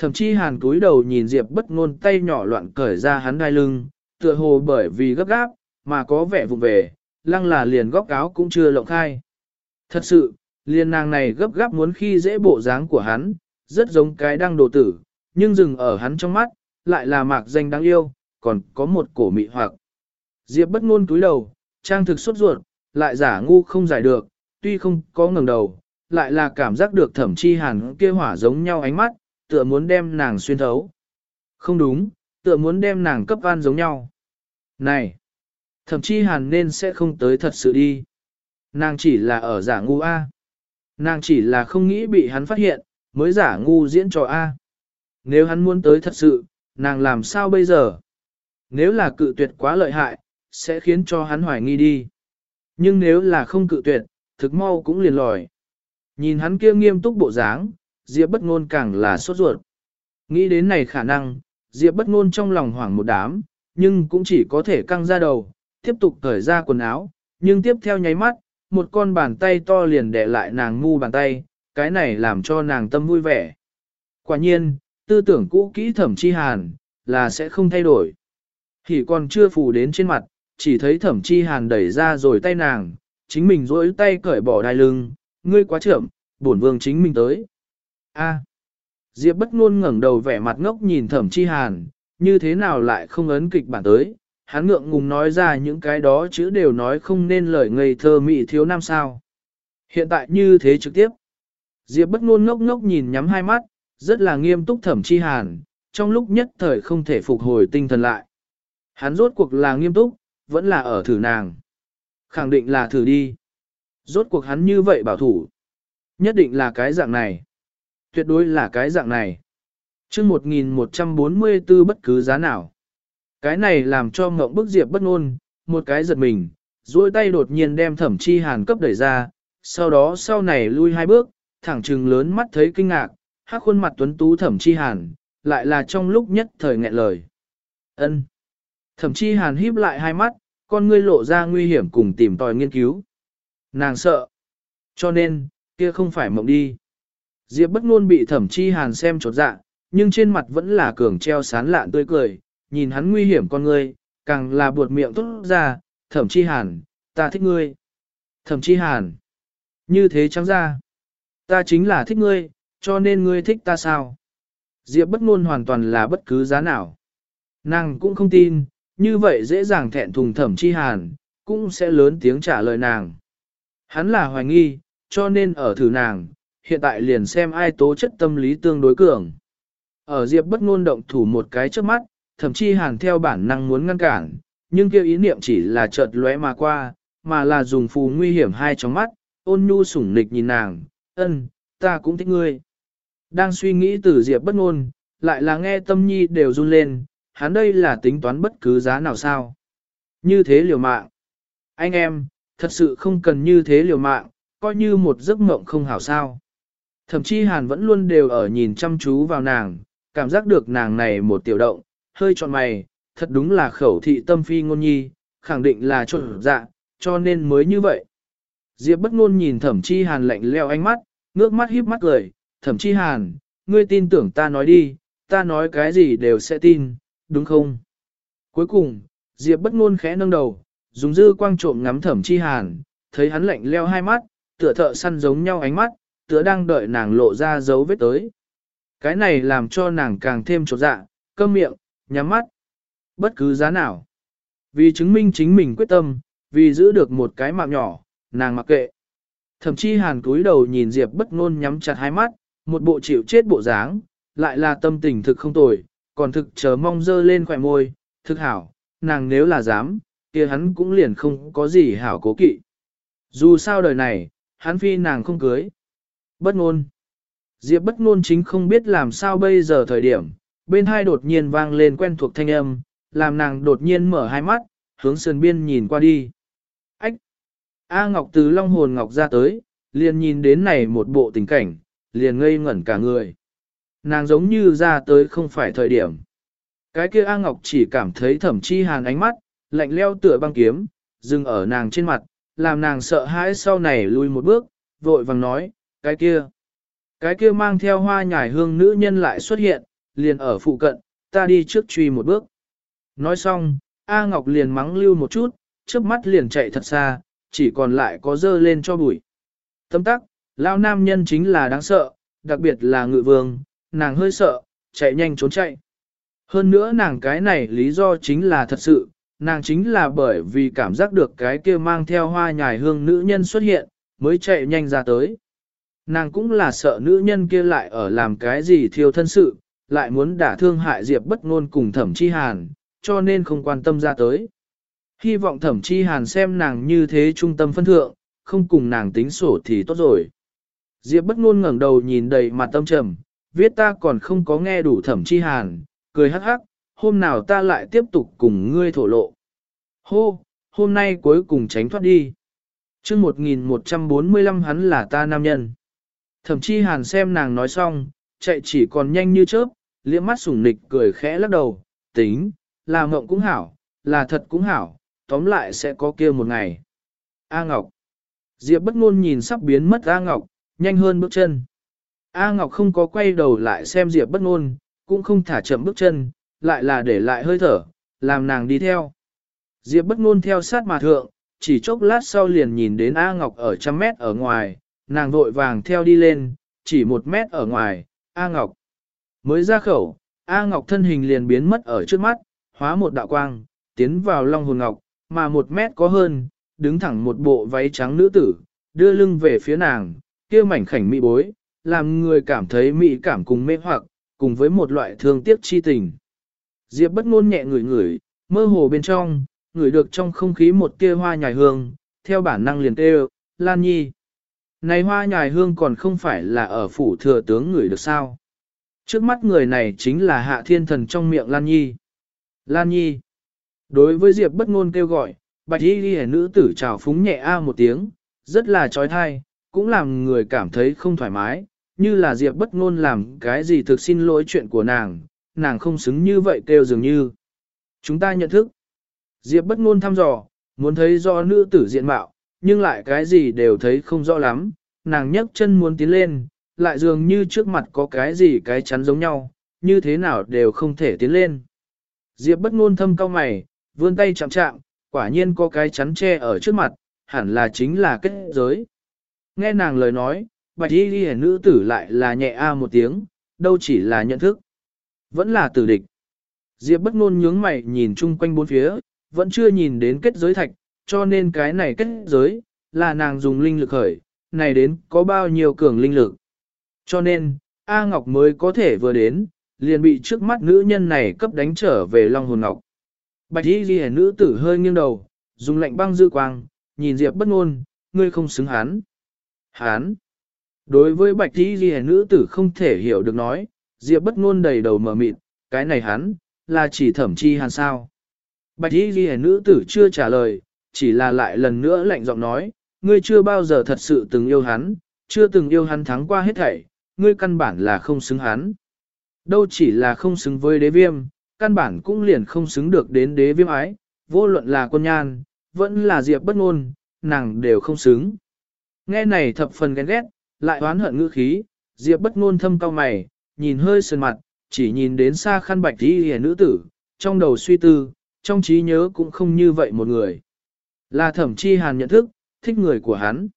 Thẩm chi hàn cúi đầu nhìn Diệp bất ngôn tay nhỏ loạn cởi ra hắn đai lưng, tựa hồ bởi vì gấp gáp, mà có vẻ vụng về, lăng là liền góc áo cũng chưa lộng khai. Thật sự, liền nàng này gấp gáp muốn khi dễ bộ dáng của hắn, rất giống cái đang đồ tử, nhưng dừng ở hắn trong mắt, lại là mạc danh đáng yêu, còn có một cổ mị hoặc. Diệp bất ngôn túi đầu, trang thực sốt ruột, lại giả ngu không giải được, tuy không có ngẩng đầu, lại là cảm giác được thẩm chi hàn kia hỏa giống nhau ánh mắt, tựa muốn đem nàng xuyên thấu. Không đúng, tựa muốn đem nàng cấp van giống nhau. Này, thậm chí hàn nên sẽ không tới thật sự đi. Nàng chỉ là ở giả ngu A. Nàng chỉ là không nghĩ bị hắn phát hiện, mới giả ngu diễn trò A. Nếu hắn muốn tới thật sự, nàng làm sao bây giờ? Nếu là cự tuyệt quá lợi hại, sẽ khiến cho hắn hoài nghi đi. Nhưng nếu là không cự tuyệt, thực mau cũng liền lòi. Nhìn hắn kia nghiêm túc bộ dáng, Diệp bất ngôn càng là sốt ruột. Nghĩ đến này khả năng, Diệp bất ngôn trong lòng hoảng một đám, nhưng cũng chỉ có thể căng ra đầu, tiếp tục cởi ra quần áo, nhưng tiếp theo nháy mắt, một con bàn tay to liền đè lại nàng ngu bàn tay, cái này làm cho nàng tâm vui vẻ. Quả nhiên, tư tưởng cũ kỹ thẩm chi hàn, là sẽ không thay đổi. Thì còn chưa phủ đến trên mặt, chỉ thấy thẩm chi hàn đẩy ra rồi tay nàng, chính mình rỗi tay cởi bỏ đai lưng, ngươi quá trưởng, bổn vương chính mình tới. A. Diệp bất ngôn ngẩng đầu vẻ mặt ngốc nhìn thẩm chi hàn, như thế nào lại không ấn kịch bản tới, hắn ngượng ngùng nói ra những cái đó chữ đều nói không nên lời ngây thơ mị thiếu nam sao. Hiện tại như thế trực tiếp. Diệp bất ngôn ngốc ngốc nhìn nhắm hai mắt, rất là nghiêm túc thẩm chi hàn, trong lúc nhất thời không thể phục hồi tinh thần lại. Hắn rốt cuộc là nghiêm túc, vẫn là ở thử nàng. Khẳng định là thử đi. Rốt cuộc hắn như vậy bảo thủ. Nhất định là cái dạng này. Tuyệt đối là cái dạng này. chương 1144 bất cứ giá nào. Cái này làm cho ngộng bức diệp bất ngôn, một cái giật mình, duỗi tay đột nhiên đem thẩm chi hàn cấp đẩy ra, sau đó sau này lui hai bước, thẳng trừng lớn mắt thấy kinh ngạc, hắc khuôn mặt tuấn tú thẩm chi hàn, lại là trong lúc nhất thời nghẹn lời. ân Thẩm chi hàn híp lại hai mắt, con ngươi lộ ra nguy hiểm cùng tìm tòi nghiên cứu. Nàng sợ. Cho nên, kia không phải mộng đi. Diệp bất ngôn bị thẩm chi hàn xem trột dạ, nhưng trên mặt vẫn là cường treo sán lạn tươi cười, nhìn hắn nguy hiểm con ngươi, càng là buột miệng tốt ra, thẩm chi hàn, ta thích ngươi. Thẩm chi hàn. Như thế trắng ra. Ta chính là thích ngươi, cho nên ngươi thích ta sao? Diệp bất ngôn hoàn toàn là bất cứ giá nào. Nàng cũng không tin, như vậy dễ dàng thẹn thùng thẩm chi hàn, cũng sẽ lớn tiếng trả lời nàng. Hắn là hoài nghi, cho nên ở thử nàng, hiện tại liền xem ai tố chất tâm lý tương đối cường. Ở Diệp bất ngôn động thủ một cái trước mắt, thậm chí hàn theo bản năng muốn ngăn cản, nhưng kêu ý niệm chỉ là chợt lóe mà qua, mà là dùng phù nguy hiểm hai trong mắt, ôn nhu sủng nịch nhìn nàng, ân, ta cũng thích ngươi. Đang suy nghĩ từ Diệp bất ngôn, lại là nghe tâm nhi đều run lên, hắn đây là tính toán bất cứ giá nào sao. Như thế liều mạng. Anh em, thật sự không cần như thế liều mạng, coi như một giấc mộng không hảo sao. Thậm chí Hàn vẫn luôn đều ở nhìn chăm chú vào nàng, cảm giác được nàng này một tiểu động, hơi trọn mày, thật đúng là khẩu thị tâm phi ngôn nhi, khẳng định là trộn dạ, cho nên mới như vậy. Diệp bất ngôn nhìn thẩm chi hàn lạnh leo ánh mắt, ngước mắt híp mắt cười, thẩm chi hàn, ngươi tin tưởng ta nói đi, ta nói cái gì đều sẽ tin, đúng không? Cuối cùng, Diệp bất ngôn khẽ nâng đầu, dùng dư quang trộm ngắm thẩm chi hàn, thấy hắn lạnh leo hai mắt, tựa thợ săn giống nhau ánh mắt, tựa đang đợi nàng lộ ra dấu vết tới. Cái này làm cho nàng càng thêm trột dạ, câm miệng, nhắm mắt. Bất cứ giá nào. Vì chứng minh chính mình quyết tâm, vì giữ được một cái mạng nhỏ, nàng mặc kệ. Thậm chí hàn cúi đầu nhìn Diệp bất ngôn nhắm chặt hai mắt, một bộ chịu chết bộ dáng, lại là tâm tình thực không tồi, còn thực chờ mong dơ lên khỏe môi, thực hảo, nàng nếu là dám, kia hắn cũng liền không có gì hảo cố kỵ. Dù sao đời này, hắn phi nàng không cưới. Bất ngôn. Diệp bất ngôn chính không biết làm sao bây giờ thời điểm, bên hai đột nhiên vang lên quen thuộc thanh âm, làm nàng đột nhiên mở hai mắt, hướng sườn biên nhìn qua đi. Ách! A Ngọc từ long hồn Ngọc ra tới, liền nhìn đến này một bộ tình cảnh, liền ngây ngẩn cả người. Nàng giống như ra tới không phải thời điểm. Cái kia A Ngọc chỉ cảm thấy thẩm chi hàn ánh mắt, lạnh leo tựa băng kiếm, dừng ở nàng trên mặt, làm nàng sợ hãi sau này lui một bước, vội vàng nói, cái kia. Cái kia mang theo hoa nhài hương nữ nhân lại xuất hiện, liền ở phụ cận, ta đi trước truy một bước. Nói xong, A Ngọc liền mắng lưu một chút, trước mắt liền chạy thật xa, chỉ còn lại có dơ lên cho bụi. Tâm tắc, lao nam nhân chính là đáng sợ, đặc biệt là ngự vương, nàng hơi sợ, chạy nhanh trốn chạy. Hơn nữa nàng cái này lý do chính là thật sự, nàng chính là bởi vì cảm giác được cái kia mang theo hoa nhài hương nữ nhân xuất hiện, mới chạy nhanh ra tới. Nàng cũng là sợ nữ nhân kia lại ở làm cái gì thiêu thân sự, lại muốn đả thương hại Diệp bất ngôn cùng thẩm chi hàn, cho nên không quan tâm ra tới. Hy vọng thẩm chi hàn xem nàng như thế trung tâm phân thượng, không cùng nàng tính sổ thì tốt rồi. Diệp bất ngôn ngẩng đầu nhìn đầy mặt tâm trầm, viết ta còn không có nghe đủ thẩm chi hàn, cười hắc hắc, hôm nào ta lại tiếp tục cùng ngươi thổ lộ. Hô, hôm nay cuối cùng tránh thoát đi. chương 1145 hắn là ta nam nhân. Thẩm chi hàn xem nàng nói xong, chạy chỉ còn nhanh như chớp, liếc mắt sủng nịch cười khẽ lắc đầu, tính, là mộng cũng hảo, là thật cũng hảo, tóm lại sẽ có kia một ngày. A Ngọc. Diệp bất ngôn nhìn sắp biến mất A Ngọc, nhanh hơn bước chân. A Ngọc không có quay đầu lại xem Diệp bất ngôn, cũng không thả chậm bước chân, lại là để lại hơi thở, làm nàng đi theo. Diệp bất ngôn theo sát mà thượng, chỉ chốc lát sau liền nhìn đến A Ngọc ở trăm mét ở ngoài, nàng vội vàng theo đi lên, chỉ một mét ở ngoài, A Ngọc. Mới ra khẩu, A Ngọc thân hình liền biến mất ở trước mắt, hóa một đạo quang, tiến vào Long Hồn Ngọc, mà một mét có hơn, đứng thẳng một bộ váy trắng nữ tử, đưa lưng về phía nàng, kia mảnh khảnh mỹ bối, làm người cảm thấy mỹ cảm cùng mê hoặc, cùng với một loại thương tiếc chi tình. Diệp bất ngôn nhẹ ngửi ngửi, mơ hồ bên trong, ngửi được trong không khí một tia hoa nhài hương, theo bản năng liền kêu, Lan Nhi. Này hoa nhài hương còn không phải là ở phủ thừa tướng người được sao? Trước mắt người này chính là hạ thiên thần trong miệng Lan Nhi. Lan Nhi. Đối với Diệp bất ngôn kêu gọi, bạch y ghi nữ tử chào phúng nhẹ a một tiếng, rất là trói thai, cũng làm người cảm thấy không thoải mái, như là Diệp bất ngôn làm cái gì thực xin lỗi chuyện của nàng, nàng không xứng như vậy kêu dường như. Chúng ta nhận thức. Diệp bất ngôn thăm dò, muốn thấy do nữ tử diện mạo, nhưng lại cái gì đều thấy không rõ lắm, nàng nhấc chân muốn tiến lên, lại dường như trước mặt có cái gì cái chắn giống nhau, như thế nào đều không thể tiến lên. Diệp bất ngôn thâm cao mày, vươn tay chạm chạm, quả nhiên có cái chắn che ở trước mặt, hẳn là chính là kết giới. Nghe nàng lời nói, bạch y ghi nữ tử lại là nhẹ a một tiếng, đâu chỉ là nhận thức. Vẫn là tử địch. Diệp bất ngôn nhướng mày nhìn chung quanh bốn phía, vẫn chưa nhìn đến kết giới thạch, cho nên cái này kết giới, là nàng dùng linh lực khởi, này đến có bao nhiêu cường linh lực. Cho nên, A Ngọc mới có thể vừa đến, liền bị trước mắt nữ nhân này cấp đánh trở về Long Hồn Ngọc. Bạch y ghi nữ tử hơi nghiêng đầu, dùng lạnh băng dư quang, nhìn Diệp bất ngôn, ngươi không xứng hắn. Hắn. Đối với bạch y ghi nữ tử không thể hiểu được nói, Diệp bất ngôn đầy đầu mở mịt, cái này hắn, là chỉ thẩm chi hàn sao. Bạch y ghi nữ tử chưa trả lời, chỉ là lại lần nữa lạnh giọng nói, ngươi chưa bao giờ thật sự từng yêu hắn, chưa từng yêu hắn thắng qua hết thảy, ngươi căn bản là không xứng hắn. Đâu chỉ là không xứng với đế viêm, căn bản cũng liền không xứng được đến đế viêm ái, vô luận là quân nhan, vẫn là diệp bất ngôn, nàng đều không xứng. Nghe này thập phần ghen ghét, lại oán hận ngữ khí, diệp bất ngôn thâm cao mày, nhìn hơi sơn mặt, chỉ nhìn đến xa khăn bạch đi hề nữ tử, trong đầu suy tư, trong trí nhớ cũng không như vậy một người. Là thẩm chi hàn nhận thức, thích người của hắn.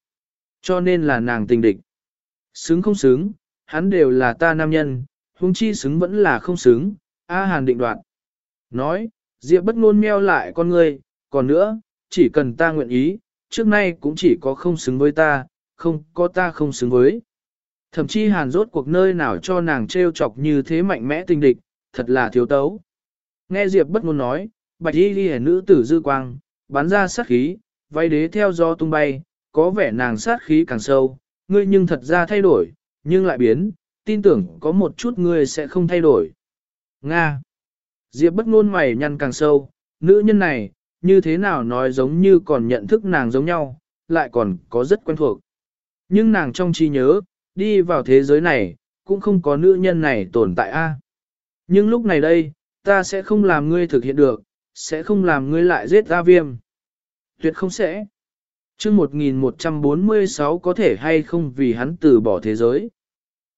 Cho nên là nàng tình địch. Xứng không xứng, hắn đều là ta nam nhân, huống chi xứng vẫn là không xứng, A hàn định đoạt. Nói, Diệp bất ngôn meo lại con ngươi, còn nữa, chỉ cần ta nguyện ý, trước nay cũng chỉ có không xứng với ta, không có ta không xứng với. Thậm chí hàn rốt cuộc nơi nào cho nàng trêu chọc như thế mạnh mẽ tình địch, thật là thiếu tấu. Nghe Diệp bất ngôn nói, bạch y ghi nữ tử dư quang, bắn ra sát khí, vay đế theo gió tung bay, có vẻ nàng sát khí càng sâu, ngươi nhưng thật ra thay đổi, nhưng lại biến, tin tưởng có một chút ngươi sẽ không thay đổi. Nga Diệp bất ngôn mày nhăn càng sâu, nữ nhân này, như thế nào nói giống như còn nhận thức nàng giống nhau, lại còn có rất quen thuộc. Nhưng nàng trong trí nhớ, đi vào thế giới này, cũng không có nữ nhân này tồn tại a. Nhưng lúc này đây, ta sẽ không làm ngươi thực hiện được, sẽ không làm ngươi lại giết ra viêm. Tuyệt không sẽ. chương 1146 có thể hay không vì hắn từ bỏ thế giới.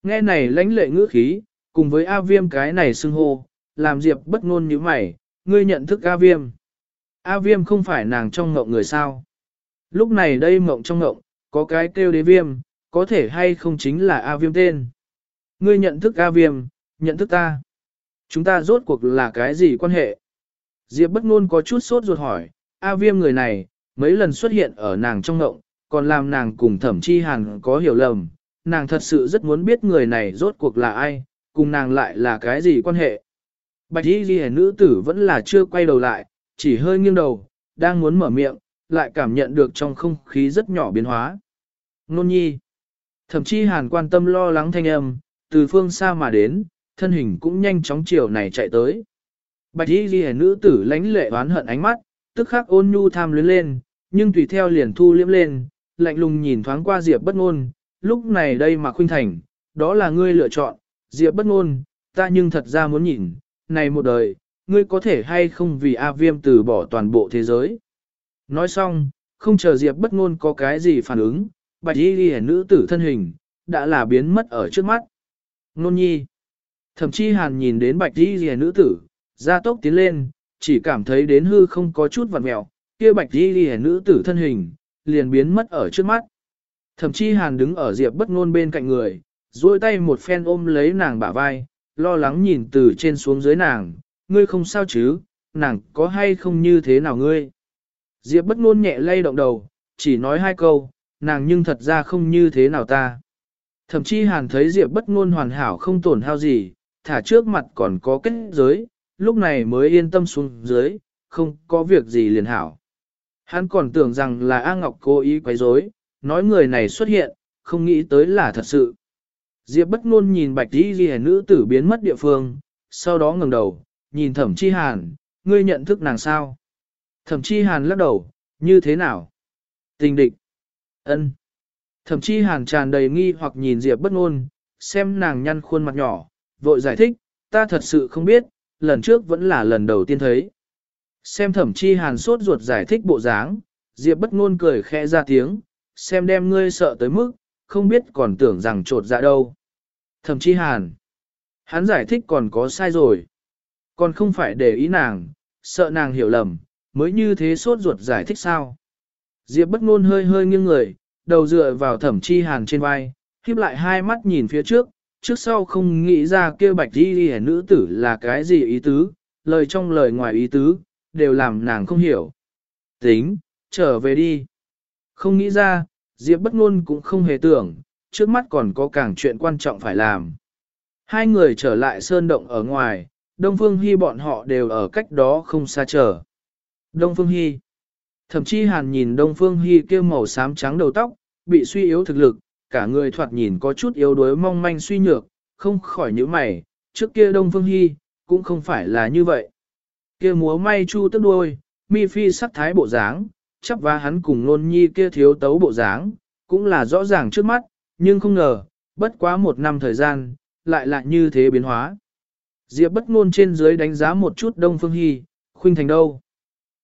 Nghe này lãnh lệ ngữ khí, cùng với A viêm cái này xưng hô, làm Diệp bất ngôn như mày, ngươi nhận thức A viêm. A viêm không phải nàng trong ngộng người sao. Lúc này đây ngộng trong ngộng, có cái kêu đế viêm, có thể hay không chính là A viêm tên. Ngươi nhận thức A viêm, nhận thức ta. Chúng ta rốt cuộc là cái gì quan hệ? Diệp bất ngôn có chút sốt ruột hỏi, A viêm người này, mấy lần xuất hiện ở nàng trong ngộng, còn làm nàng cùng thẩm chi hàn có hiểu lầm. Nàng thật sự rất muốn biết người này rốt cuộc là ai, cùng nàng lại là cái gì quan hệ. Bạch y ghi nữ tử vẫn là chưa quay đầu lại, chỉ hơi nghiêng đầu, đang muốn mở miệng, lại cảm nhận được trong không khí rất nhỏ biến hóa. Nôn nhi. Thậm chí hàn quan tâm lo lắng thanh âm, từ phương xa mà đến, thân hình cũng nhanh chóng chiều này chạy tới. Bạch y ghi nữ tử lánh lệ oán hận ánh mắt, tức khắc ôn nhu tham luyến lên, nhưng tùy theo liền thu liếm lên, lạnh lùng nhìn thoáng qua Diệp bất ngôn, lúc này đây mà khuynh thành, đó là ngươi lựa chọn, Diệp bất ngôn, ta nhưng thật ra muốn nhìn, này một đời, ngươi có thể hay không vì A Viêm từ bỏ toàn bộ thế giới. Nói xong, không chờ Diệp bất ngôn có cái gì phản ứng, bạch y ghi nữ tử thân hình, đã là biến mất ở trước mắt. Nôn nhi. Thậm chí hàn nhìn đến bạch y ghi nữ tử, ra tốc tiến lên, chỉ cảm thấy đến hư không có chút vặn mẹo, kia bạch y ghi nữ tử thân hình, liền biến mất ở trước mắt. Thậm chí hàn đứng ở Diệp bất ngôn bên cạnh người, duỗi tay một phen ôm lấy nàng bả vai, lo lắng nhìn từ trên xuống dưới nàng, ngươi không sao chứ, nàng có hay không như thế nào ngươi. Diệp bất ngôn nhẹ lay động đầu, chỉ nói hai câu, nàng nhưng thật ra không như thế nào ta. Thậm chí hàn thấy Diệp bất ngôn hoàn hảo không tổn hao gì, thả trước mặt còn có kết giới, lúc này mới yên tâm xuống dưới, không có việc gì liền hảo. Hắn còn tưởng rằng là A Ngọc cố ý quấy rối, nói người này xuất hiện, không nghĩ tới là thật sự. Diệp bất ngôn nhìn bạch đi ghi nữ tử biến mất địa phương, sau đó ngẩng đầu, nhìn thẩm chi hàn, ngươi nhận thức nàng sao? Thẩm chi hàn lắc đầu, như thế nào? Tình địch. ân. Thẩm chi hàn tràn đầy nghi hoặc nhìn Diệp bất ngôn, xem nàng nhăn khuôn mặt nhỏ, vội giải thích, ta thật sự không biết, lần trước vẫn là lần đầu tiên thấy. Xem thẩm chi hàn sốt ruột giải thích bộ dáng, Diệp bất ngôn cười khẽ ra tiếng, xem đem ngươi sợ tới mức, không biết còn tưởng rằng trột dạ đâu. Thẩm chi hàn. Hắn giải thích còn có sai rồi. Còn không phải để ý nàng, sợ nàng hiểu lầm, mới như thế sốt ruột giải thích sao. Diệp bất ngôn hơi hơi nghiêng người, đầu dựa vào thẩm chi hàn trên vai, khiếp lại hai mắt nhìn phía trước, trước sau không nghĩ ra kia bạch đi đi nữ tử là cái gì ý tứ, lời trong lời ngoài ý tứ, đều làm nàng không hiểu. Tính, trở về đi. Không nghĩ ra, Diệp bất ngôn cũng không hề tưởng, trước mắt còn có càng chuyện quan trọng phải làm. Hai người trở lại sơn động ở ngoài, Đông Phương Hy bọn họ đều ở cách đó không xa chờ. Đông Phương Hy Thậm chí hàn nhìn Đông Phương Hy kia màu xám trắng đầu tóc, bị suy yếu thực lực, cả người thoạt nhìn có chút yếu đuối mong manh suy nhược, không khỏi những mày, trước kia Đông Phương Hy, cũng không phải là như vậy. kia múa may chu tức đuôi, mi phi sắc thái bộ dáng, chấp và hắn cùng nôn nhi kia thiếu tấu bộ dáng, cũng là rõ ràng trước mắt, nhưng không ngờ, bất quá một năm thời gian, lại lại như thế biến hóa. Diệp bất ngôn trên dưới đánh giá một chút Đông Phương Hy, khuynh thành đâu.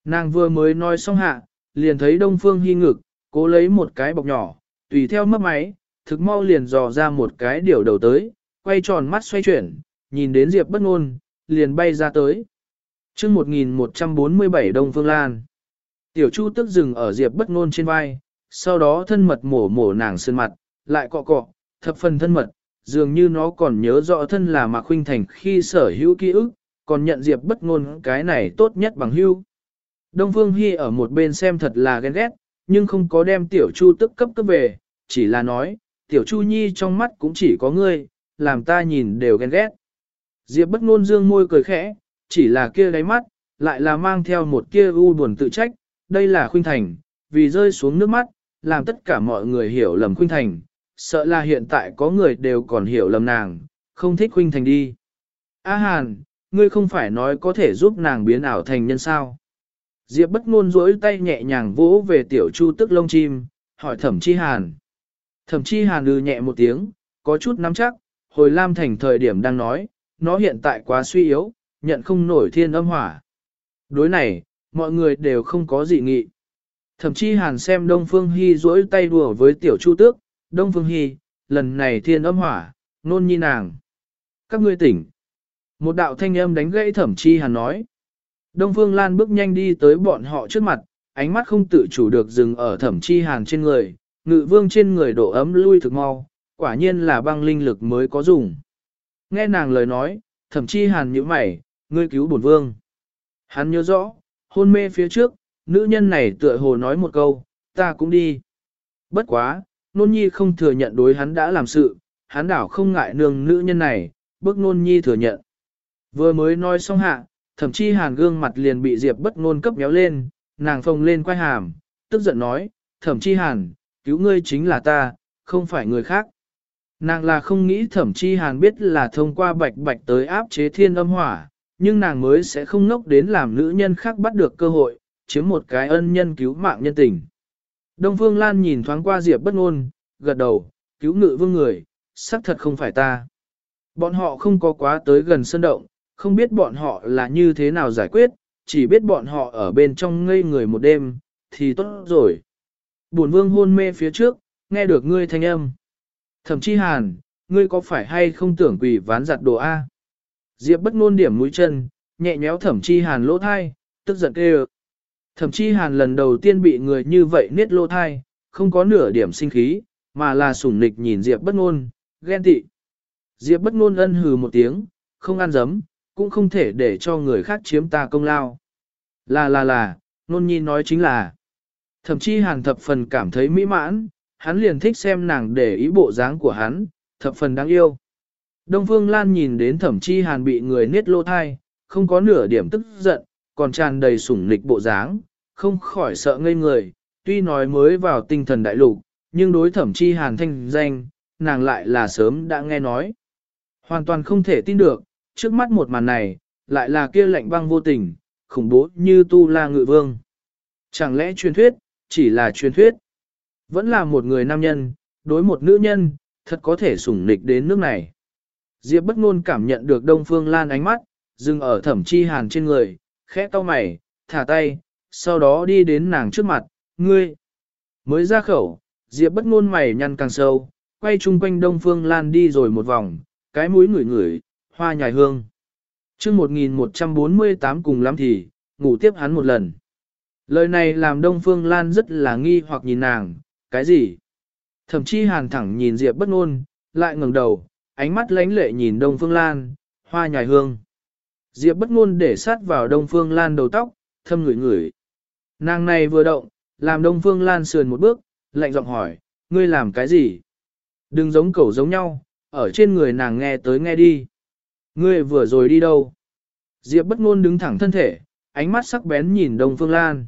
Nàng vừa mới nói xong hạ, liền thấy Đông Phương Hy ngực, cố lấy một cái bọc nhỏ, tùy theo mấp máy, thực mau liền dò ra một cái điều đầu tới, quay tròn mắt xoay chuyển, nhìn đến Diệp bất ngôn, liền bay ra tới. chương 1147 Đông Phương Lan. Tiểu Chu tức dừng ở Diệp bất ngôn trên vai, sau đó thân mật mổ mổ nàng sơn mặt, lại cọ cọ, thập phần thân mật, dường như nó còn nhớ rõ thân là Mạc Khuynh Thành khi sở hữu ký ức, còn nhận Diệp bất ngôn cái này tốt nhất bằng hữu. Đông Phương Hi ở một bên xem thật là ghen ghét, nhưng không có đem Tiểu Chu tức cấp cấp về, chỉ là nói, Tiểu Chu Nhi trong mắt cũng chỉ có ngươi, làm ta nhìn đều ghen ghét. Diệp bất ngôn dương môi cười khẽ, chỉ là kia đáy mắt, lại là mang theo một kia u buồn tự trách, đây là Khuynh Thành, vì rơi xuống nước mắt, làm tất cả mọi người hiểu lầm Khuynh Thành, sợ là hiện tại có người đều còn hiểu lầm nàng, không thích Khuynh Thành đi. A Hàn, ngươi không phải nói có thể giúp nàng biến ảo thành nhân sao? Diệp bất ngôn duỗi tay nhẹ nhàng vỗ về tiểu chu tức lông chim, hỏi thẩm chi Hàn. Thẩm chi Hàn lừ nhẹ một tiếng, có chút nắm chắc, hồi Lam Thành thời điểm đang nói, nó hiện tại quá suy yếu, nhận không nổi thiên âm hỏa. Đối này, mọi người đều không có gì nghị. Thậm chí hàn xem Đông Phương Hy duỗi tay đùa với tiểu chu tước, Đông Phương Hy, lần này thiên âm hỏa, nôn nhi nàng. Các ngươi tỉnh. Một đạo thanh âm đánh gãy thẩm chi hàn nói. Đông Phương Lan bước nhanh đi tới bọn họ trước mặt, ánh mắt không tự chủ được dừng ở thẩm chi hàn trên người, ngự vương trên người độ ấm lui thực mau, quả nhiên là băng linh lực mới có dùng. Nghe nàng lời nói, thẩm chi hàn như mày, ngươi cứu bổn vương. Hắn nhớ rõ, hôn mê phía trước, nữ nhân này tựa hồ nói một câu, ta cũng đi. Bất quá, nôn nhi không thừa nhận đối hắn đã làm sự, hắn đảo không ngại nương nữ nhân này, bức nôn nhi thừa nhận. Vừa mới nói xong hạ, thậm chí hàn gương mặt liền bị diệp bất nôn cấp méo lên, nàng phồng lên quay hàm, tức giận nói, thậm chí hàn, cứu ngươi chính là ta, không phải người khác. Nàng là không nghĩ thẩm chi hàn biết là thông qua bạch bạch tới áp chế thiên âm hỏa, nhưng nàng mới sẽ không ngốc đến làm nữ nhân khác bắt được cơ hội, chiếm một cái ân nhân cứu mạng nhân tình. Đông Phương Lan nhìn thoáng qua Diệp bất ngôn, gật đầu, cứu ngự vương người, xác thật không phải ta. Bọn họ không có quá tới gần sân động, không biết bọn họ là như thế nào giải quyết, chỉ biết bọn họ ở bên trong ngây người một đêm, thì tốt rồi. Bổn vương hôn mê phía trước, nghe được ngươi thanh âm. Thẩm chi hàn, ngươi có phải hay không tưởng quỷ ván giặt đồ A? Diệp bất ngôn điểm mũi chân, nhẹ nhéo thẩm chi hàn lỗ thai, tức giận kêu. Thẩm chi hàn lần đầu tiên bị người như vậy niết lỗ thai, không có nửa điểm sinh khí, mà là sủng nịch nhìn Diệp bất ngôn, ghen tị. Diệp bất ngôn ân hừ một tiếng, không ăn dấm, cũng không thể để cho người khác chiếm ta công lao. Là là là, nôn nhi nói chính là. Thẩm chi hàn thập phần cảm thấy mỹ mãn, hắn liền thích xem nàng để ý bộ dáng của hắn, thập phần đáng yêu. Đông Phương Lan nhìn đến thẩm chi hàn bị người niết lô thai, không có nửa điểm tức giận, còn tràn đầy sủng nịch bộ dáng, không khỏi sợ ngây người, tuy nói mới vào tinh thần đại lục, nhưng đối thẩm chi hàn thanh danh, nàng lại là sớm đã nghe nói. Hoàn toàn không thể tin được, trước mắt một màn này, lại là kia lạnh băng vô tình, khủng bố như tu la ngự vương. Chẳng lẽ truyền thuyết, chỉ là truyền thuyết. Vẫn là một người nam nhân, đối một nữ nhân, thật có thể sủng nịch đến nước này. Diệp bất ngôn cảm nhận được Đông Phương Lan ánh mắt, dừng ở thẩm chi hàn trên người, khẽ cau mày, thả tay, sau đó đi đến nàng trước mặt, ngươi. Mới ra khẩu, Diệp bất ngôn mày nhăn càng sâu, quay chung quanh Đông Phương Lan đi rồi một vòng, cái mũi ngửi ngửi, hoa nhài hương. chương 1148 cùng lắm thì, ngủ tiếp hắn một lần. Lời này làm Đông Phương Lan rất là nghi hoặc nhìn nàng, cái gì? Thậm chí hàn thẳng nhìn Diệp bất ngôn, lại ngẩng đầu, ánh mắt lánh lệ nhìn Đông Phương Lan, hoa nhài hương. Diệp bất ngôn để sát vào Đông Phương Lan đầu tóc, thâm ngửi ngửi. Nàng này vừa động, làm Đông Phương Lan sườn một bước, lạnh giọng hỏi, ngươi làm cái gì? Đừng giống cẩu giống nhau, ở trên người nàng nghe tới nghe đi. Ngươi vừa rồi đi đâu? Diệp bất ngôn đứng thẳng thân thể, ánh mắt sắc bén nhìn Đông Phương Lan.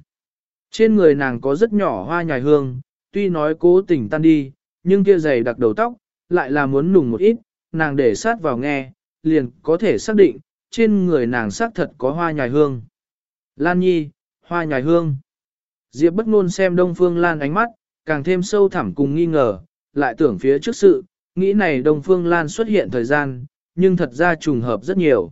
Trên người nàng có rất nhỏ hoa nhài hương, tuy nói cố tình tan đi, nhưng kia dày đặc đầu tóc, lại là muốn nùng một ít, nàng để sát vào nghe, liền có thể xác định, trên người nàng xác thật có hoa nhài hương. Lan Nhi, hoa nhài hương. Diệp bất ngôn xem Đông Phương Lan ánh mắt, càng thêm sâu thẳm cùng nghi ngờ, lại tưởng phía trước sự, nghĩ này Đông Phương Lan xuất hiện thời gian, nhưng thật ra trùng hợp rất nhiều.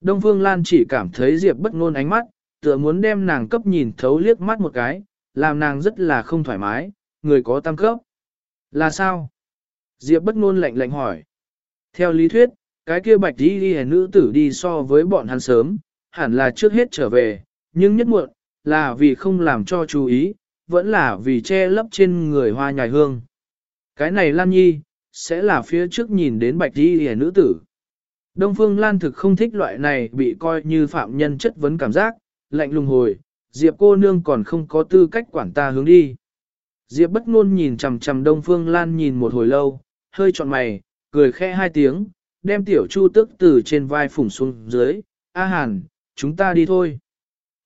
Đông Phương Lan chỉ cảm thấy Diệp bất ngôn ánh mắt, tựa muốn đem nàng cấp nhìn thấu liếc mắt một cái, làm nàng rất là không thoải mái, người có tam cấp. Là sao? Diệp bất ngôn lạnh lạnh hỏi. Theo lý thuyết, cái kia bạch đi đi nữ tử đi so với bọn hắn sớm, hẳn là trước hết trở về, nhưng nhất muộn, là vì không làm cho chú ý, vẫn là vì che lấp trên người hoa nhài hương. Cái này Lan Nhi, sẽ là phía trước nhìn đến bạch đi đi nữ tử. Đông Phương Lan thực không thích loại này bị coi như phạm nhân chất vấn cảm giác, lạnh lùng hồi, Diệp cô nương còn không có tư cách quản ta hướng đi. Diệp bất ngôn nhìn chằm chằm Đông Phương Lan nhìn một hồi lâu, hơi trọn mày, cười khẽ hai tiếng, đem tiểu chu tức từ trên vai phủng xuống dưới, A Hàn, chúng ta đi thôi.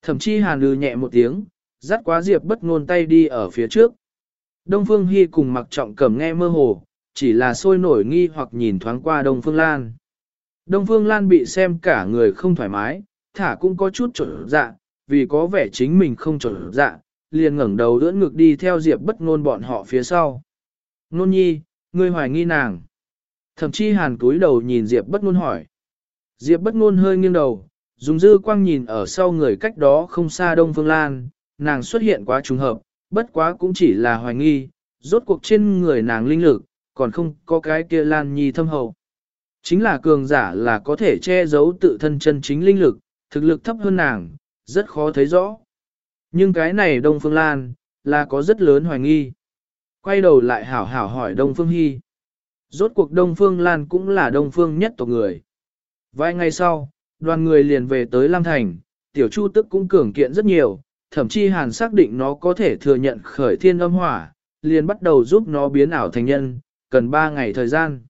Thậm chí Hàn lừ nhẹ một tiếng, dắt quá Diệp bất ngôn tay đi ở phía trước. Đông Phương Hi cùng mặc trọng cẩm nghe mơ hồ, chỉ là sôi nổi nghi hoặc nhìn thoáng qua Đông Phương Lan. Đông Phương Lan bị xem cả người không thoải mái, thả cũng có chút trở dạ, vì có vẻ chính mình không trở dạ, liền ngẩng đầu đỡ ngực đi theo Diệp bất ngôn bọn họ phía sau. Nôn nhi, ngươi hoài nghi nàng. Thậm chí hàn cúi đầu nhìn Diệp bất ngôn hỏi. Diệp bất ngôn hơi nghiêng đầu, dùng dư quang nhìn ở sau người cách đó không xa Đông Phương Lan, nàng xuất hiện quá trùng hợp, bất quá cũng chỉ là hoài nghi, rốt cuộc trên người nàng linh lực, còn không có cái kia Lan Nhi thâm hậu. Chính là cường giả là có thể che giấu tự thân chân chính linh lực, thực lực thấp hơn nàng, rất khó thấy rõ. Nhưng cái này Đông Phương Lan, là có rất lớn hoài nghi. Quay đầu lại hảo hảo hỏi Đông Phương Hy. Rốt cuộc Đông Phương Lan cũng là Đông Phương nhất tộc người. Vài ngày sau, đoàn người liền về tới Lam Thành, Tiểu Chu tức cũng cường kiện rất nhiều, thậm chí Hàn xác định nó có thể thừa nhận khởi thiên âm hỏa, liền bắt đầu giúp nó biến ảo thành nhân, cần 3 ngày thời gian.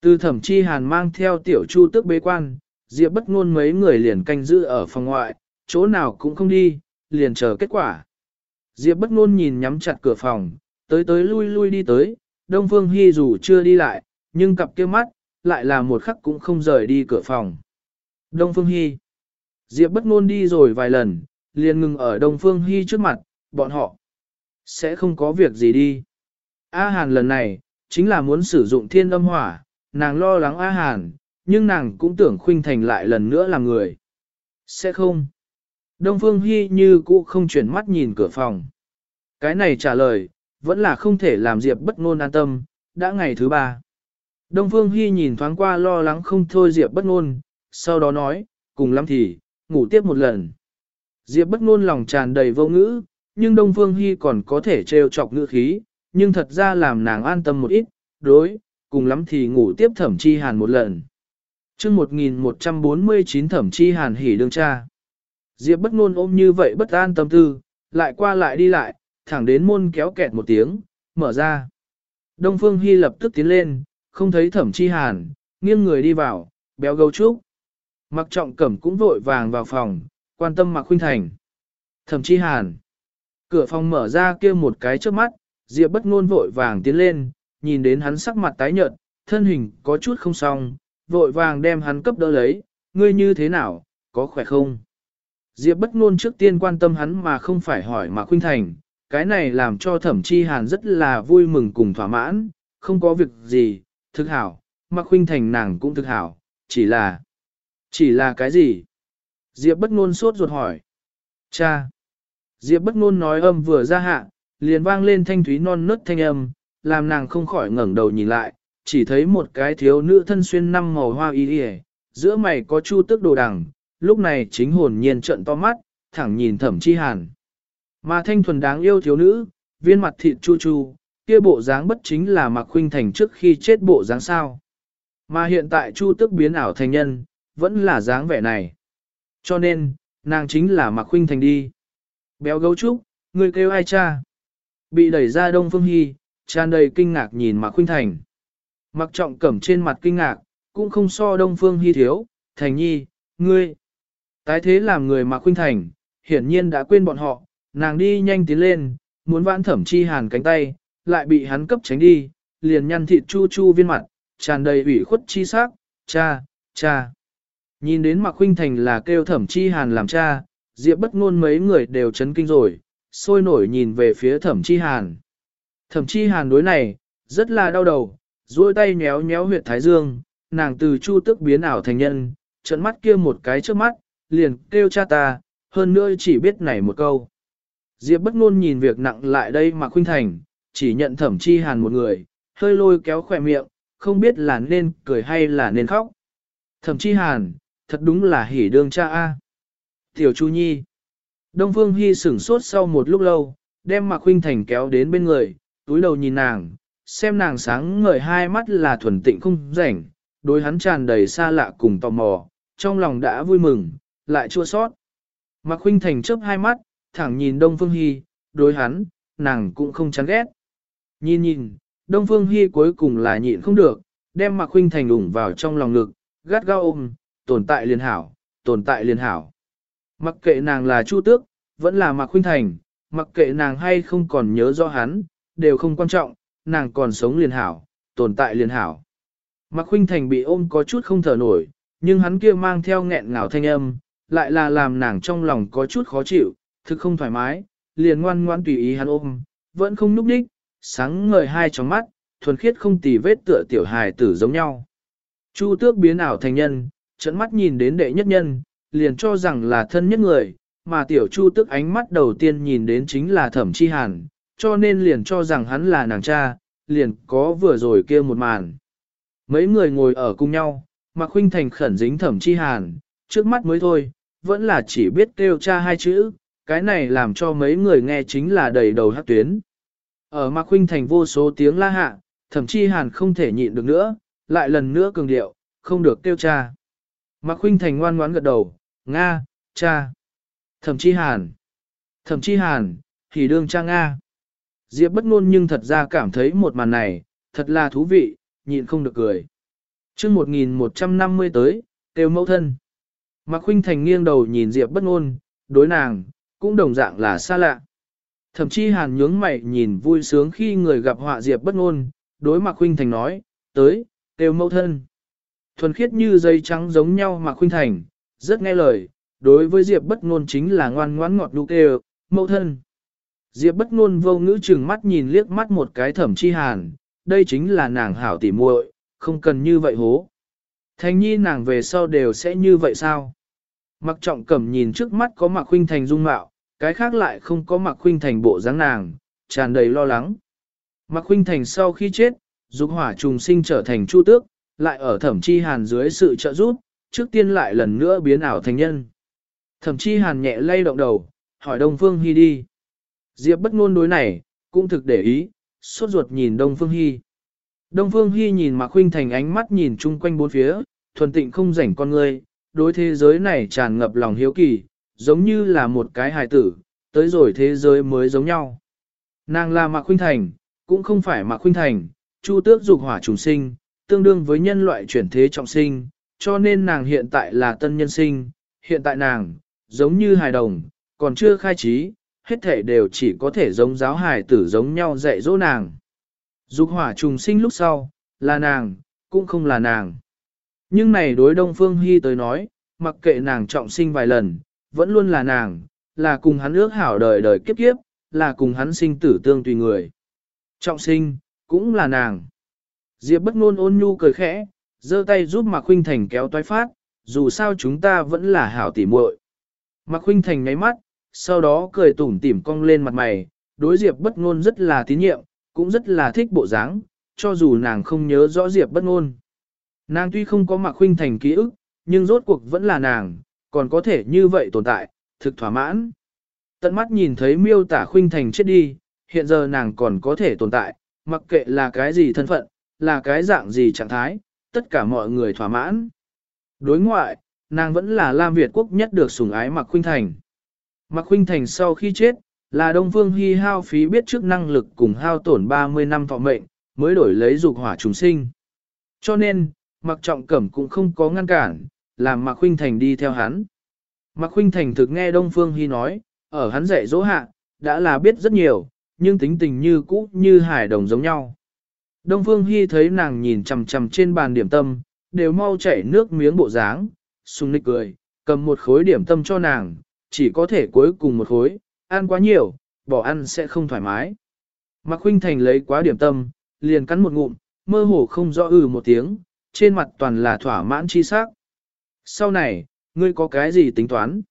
Từ thẩm chi Hàn mang theo Tiểu Chu tức bế quan, Diệp bất ngôn mấy người liền canh giữ ở phòng ngoại, chỗ nào cũng không đi, liền chờ kết quả. Diệp bất ngôn nhìn nhắm chặt cửa phòng, tới tới lui lui đi tới, Đông Phương Hi dù chưa đi lại, nhưng cặp kia mắt, lại là một khắc cũng không rời đi cửa phòng. Đông Phương Hi. Diệp bất ngôn đi rồi vài lần, liền ngừng ở Đông Phương Hi trước mặt, bọn họ sẽ không có việc gì đi. A Hàn lần này, chính là muốn sử dụng thiên âm hỏa, nàng lo lắng A Hàn, nhưng nàng cũng tưởng khuynh thành lại lần nữa làm người. Sẽ không. Đông Phương Hi như cũ không chuyển mắt nhìn cửa phòng. Cái này trả lời, vẫn là không thể làm Diệp bất ngôn an tâm, đã ngày thứ ba. Đông Phương Hi nhìn thoáng qua lo lắng không thôi Diệp bất ngôn, sau đó nói, cùng lắm thì, ngủ tiếp một lần. Diệp bất ngôn lòng tràn đầy vô ngữ, nhưng Đông Phương Hi còn có thể trêu chọc ngữ khí, nhưng thật ra làm nàng an tâm một ít, đối, cùng lắm thì ngủ tiếp thẩm chi hàn một lần. Chương 1149 thẩm chi hàn hỉ đương cha. Diệp bất ngôn ôm như vậy bất an tâm tư, lại qua lại đi lại, thẳng đến môn kéo kẹt một tiếng, mở ra. Đông Phương Hy lập tức tiến lên, không thấy thẩm chi hàn, nghiêng người đi vào, béo gấu trúc. Mặc trọng cẩm cũng vội vàng vào phòng, quan tâm mặc khuynh thành. Thẩm chi hàn. Cửa phòng mở ra kia một cái trước mắt, Diệp bất ngôn vội vàng tiến lên, nhìn đến hắn sắc mặt tái nhợt, thân hình có chút không xong, vội vàng đem hắn cấp đỡ lấy, ngươi như thế nào, có khỏe không? Diệp bất ngôn trước tiên quan tâm hắn mà không phải hỏi mà khuyên thành, cái này làm cho thẩm chi hàn rất là vui mừng cùng thỏa mãn, không có việc gì, thực hảo, mà khuyên thành nàng cũng thực hảo, chỉ là, chỉ là cái gì? Diệp bất ngôn sốt ruột hỏi. Cha! Diệp bất ngôn nói âm vừa ra hạ, liền vang lên thanh thúy non nớt thanh âm, làm nàng không khỏi ngẩng đầu nhìn lại, chỉ thấy một cái thiếu nữ thân xuyên năm màu hoa y y, giữa mày có chu tức đồ đằng, lúc này chính hồn nhiên trận to mắt, thẳng nhìn thẩm chi hàn. Mà thanh thuần đáng yêu thiếu nữ, viên mặt thịt chu chu, kia bộ dáng bất chính là mặc khuynh thành trước khi chết bộ dáng sao. Mà hiện tại chu tức biến ảo thành nhân, vẫn là dáng vẻ này. Cho nên, nàng chính là mặc khuynh thành đi. Béo gấu trúc, người kêu ai cha? Bị đẩy ra đông phương hy, tràn đầy kinh ngạc nhìn mặc khuynh thành. Mặc trọng cẩm trên mặt kinh ngạc, cũng không so đông phương hy thiếu, thành nhi, ngươi. Tái thế làm người mà khuynh thành, hiển nhiên đã quên bọn họ, nàng đi nhanh tiến lên, muốn vãn thẩm chi hàn cánh tay, lại bị hắn cấp tránh đi, liền nhăn thịt chu chu viên mặt, tràn đầy ủy khuất chi sắc, cha, cha. Nhìn đến Mạc Khuynh Thành là kêu thẩm chi hàn làm cha, Diệp bất ngôn mấy người đều chấn kinh rồi, sôi nổi nhìn về phía thẩm chi hàn. Thẩm chi hàn đối này, rất là đau đầu, duỗi tay nhéo nhéo huyệt thái dương, nàng từ chu tức biến ảo thành nhân, trận mắt kia một cái trước mắt, liền kêu cha ta, hơn nữa chỉ biết này một câu. Diệp bất ngôn nhìn việc nặng lại đây mà khuynh thành, chỉ nhận thẩm chi hàn một người, hơi lôi kéo khỏe miệng, không biết là nên cười hay là nên khóc. Thẩm chi hàn, thật đúng là hỉ đương cha A. Tiểu Chu Nhi. Đông Phương Hy sửng sốt sau một lúc lâu, đem Mạc Huynh Thành kéo đến bên người, túi đầu nhìn nàng, xem nàng sáng ngời hai mắt là thuần tịnh không rảnh, đối hắn tràn đầy xa lạ cùng tò mò, trong lòng đã vui mừng, lại chua sót. Mạc Khuynh Thành chớp hai mắt, thẳng nhìn Đông Phương Hy, đối hắn, nàng cũng không chán ghét. Nhìn nhìn, Đông Phương Hy cuối cùng là nhịn không được, đem Mạc Khuynh Thành ủng vào trong lòng ngực, gắt gao ôm, tồn tại liền hảo, tồn tại liền hảo. Mặc kệ nàng là Chu Tước, vẫn là Mạc Khuynh Thành, mặc kệ nàng hay không còn nhớ rõ hắn, đều không quan trọng, nàng còn sống liền hảo, tồn tại liền hảo. Mạc Khuynh Thành bị ôm có chút không thở nổi, nhưng hắn kia mang theo nghẹn ngào thanh âm, lại là làm nàng trong lòng có chút khó chịu, thực không thoải mái, liền ngoan ngoan tùy ý hắn ôm, vẫn không núp đích, sáng ngời hai tròng mắt, thuần khiết không tì vết tựa tiểu hài tử giống nhau. Chu tước biến ảo thành nhân, trận mắt nhìn đến đệ nhất nhân, liền cho rằng là thân nhất người, mà tiểu chu tước ánh mắt đầu tiên nhìn đến chính là thẩm chi hàn, cho nên liền cho rằng hắn là nàng cha, liền có vừa rồi kia một màn. Mấy người ngồi ở cùng nhau, Mạc khuynh thành khẩn dính thẩm chi hàn, trước mắt mới thôi, vẫn là chỉ biết kêu cha hai chữ, cái này làm cho mấy người nghe chính là đầy đầu hát tuyến. Ở Mạc Khuynh Thành vô số tiếng la hạ, thẩm chi hàn không thể nhịn được nữa, lại lần nữa cường điệu, không được kêu cha. Mạc Khuynh Thành ngoan ngoãn gật đầu, Nga, cha. Thẩm chi hàn. Thẩm chi hàn, thì đương cha Nga. Diệp bất ngôn nhưng thật ra cảm thấy một màn này, thật là thú vị, nhịn không được cười. chương 1150 tới, tiêu mẫu thân. Mạc Khuynh Thành nghiêng đầu nhìn Diệp bất ngôn, đối nàng, cũng đồng dạng là xa lạ. Thậm chí hàn nhướng mày nhìn vui sướng khi người gặp họa Diệp bất ngôn, đối Mạc Khuynh Thành nói, tới, tiêu mẫu thân. Thuần khiết như dây trắng giống nhau Mạc Khuynh Thành, rất nghe lời, đối với Diệp bất ngôn chính là ngoan ngoãn ngọt nụ kêu, mẫu thân. Diệp bất ngôn vô ngữ chừng mắt nhìn liếc mắt một cái thẩm chi hàn, đây chính là nàng hảo tỉ muội, không cần như vậy hố. Thành nhi nàng về sau đều sẽ như vậy sao? Mặc trọng cẩm nhìn trước mắt có Mạc huynh Thành dung mạo, cái khác lại không có Mạc huynh Thành bộ dáng nàng, tràn đầy lo lắng. Mạc huynh Thành sau khi chết, dục hỏa trùng sinh trở thành chu tước, lại ở thẩm chi hàn dưới sự trợ giúp, trước tiên lại lần nữa biến ảo thành nhân. Thẩm chi hàn nhẹ lay động đầu, hỏi Đông Phương Hy đi. Diệp bất ngôn đối này, cũng thực để ý, sốt ruột nhìn Đông Phương Hy. Đông Phương Hy nhìn Mạc Khuynh Thành ánh mắt nhìn chung quanh bốn phía, thuần tịnh không rảnh con người, đối thế giới này tràn ngập lòng hiếu kỳ, giống như là một cái hài tử, tới rồi thế giới mới giống nhau. Nàng là Mạc Khuynh Thành, cũng không phải Mạc Khuynh Thành, Chu Tước dục hỏa trùng sinh, tương đương với nhân loại chuyển thế trọng sinh, cho nên nàng hiện tại là tân nhân sinh, hiện tại nàng, giống như hài đồng, còn chưa khai trí, hết thể đều chỉ có thể giống giáo hài tử giống nhau dạy dỗ nàng. Dục hỏa trùng sinh lúc sau, là nàng, cũng không là nàng. Nhưng này đối Đông Phương Hy tới nói, mặc kệ nàng trọng sinh vài lần, vẫn luôn là nàng, là cùng hắn ước hảo đời đời kiếp kiếp, là cùng hắn sinh tử tương tùy người. Trọng sinh, cũng là nàng. Diệp bất ngôn ôn nhu cười khẽ, giơ tay giúp Mạc Khuynh Thành kéo toái phát, dù sao chúng ta vẫn là hảo tỉ muội. Mạc Khuynh Thành ngáy mắt, sau đó cười tủm tỉm cong lên mặt mày, đối Diệp bất ngôn rất là tín nhiệm, cũng rất là thích bộ dáng, cho dù nàng không nhớ rõ Diệp bất ngôn. Nàng tuy không có Mạc Khuynh Thành ký ức, nhưng rốt cuộc vẫn là nàng, còn có thể như vậy tồn tại, thực thỏa mãn. Tận mắt nhìn thấy miêu tả Khuynh Thành chết đi, hiện giờ nàng còn có thể tồn tại, mặc kệ là cái gì thân phận, là cái dạng gì trạng thái, tất cả mọi người thỏa mãn. Đối ngoại, nàng vẫn là Lam Việt quốc nhất được sủng ái Mạc Khuynh Thành. Mạc Khuynh Thành sau khi chết, là Đông Phương Hi hao phí biết trước năng lực cùng hao tổn 30 năm thọ mệnh, mới đổi lấy dục hỏa chúng sinh. Cho nên, Mạc Trọng Cẩm cũng không có ngăn cản, làm Mạc Khuynh Thành đi theo hắn. Mạc Khuynh Thành thực nghe Đông Phương Hi nói, ở hắn dạy dỗ hạ, đã là biết rất nhiều, nhưng tính tình như cũ như hải đồng giống nhau. Đông Phương Hy thấy nàng nhìn chằm chằm trên bàn điểm tâm, đều mau chảy nước miếng bộ dáng, sung nịch cười, cầm một khối điểm tâm cho nàng, chỉ có thể cuối cùng một khối, ăn quá nhiều, bỏ ăn sẽ không thoải mái. Mạc Khuynh Thành lấy quá điểm tâm, liền cắn một ngụm, mơ hồ không rõ ừ một tiếng, trên mặt toàn là thỏa mãn chi sắc. Sau này, ngươi có cái gì tính toán?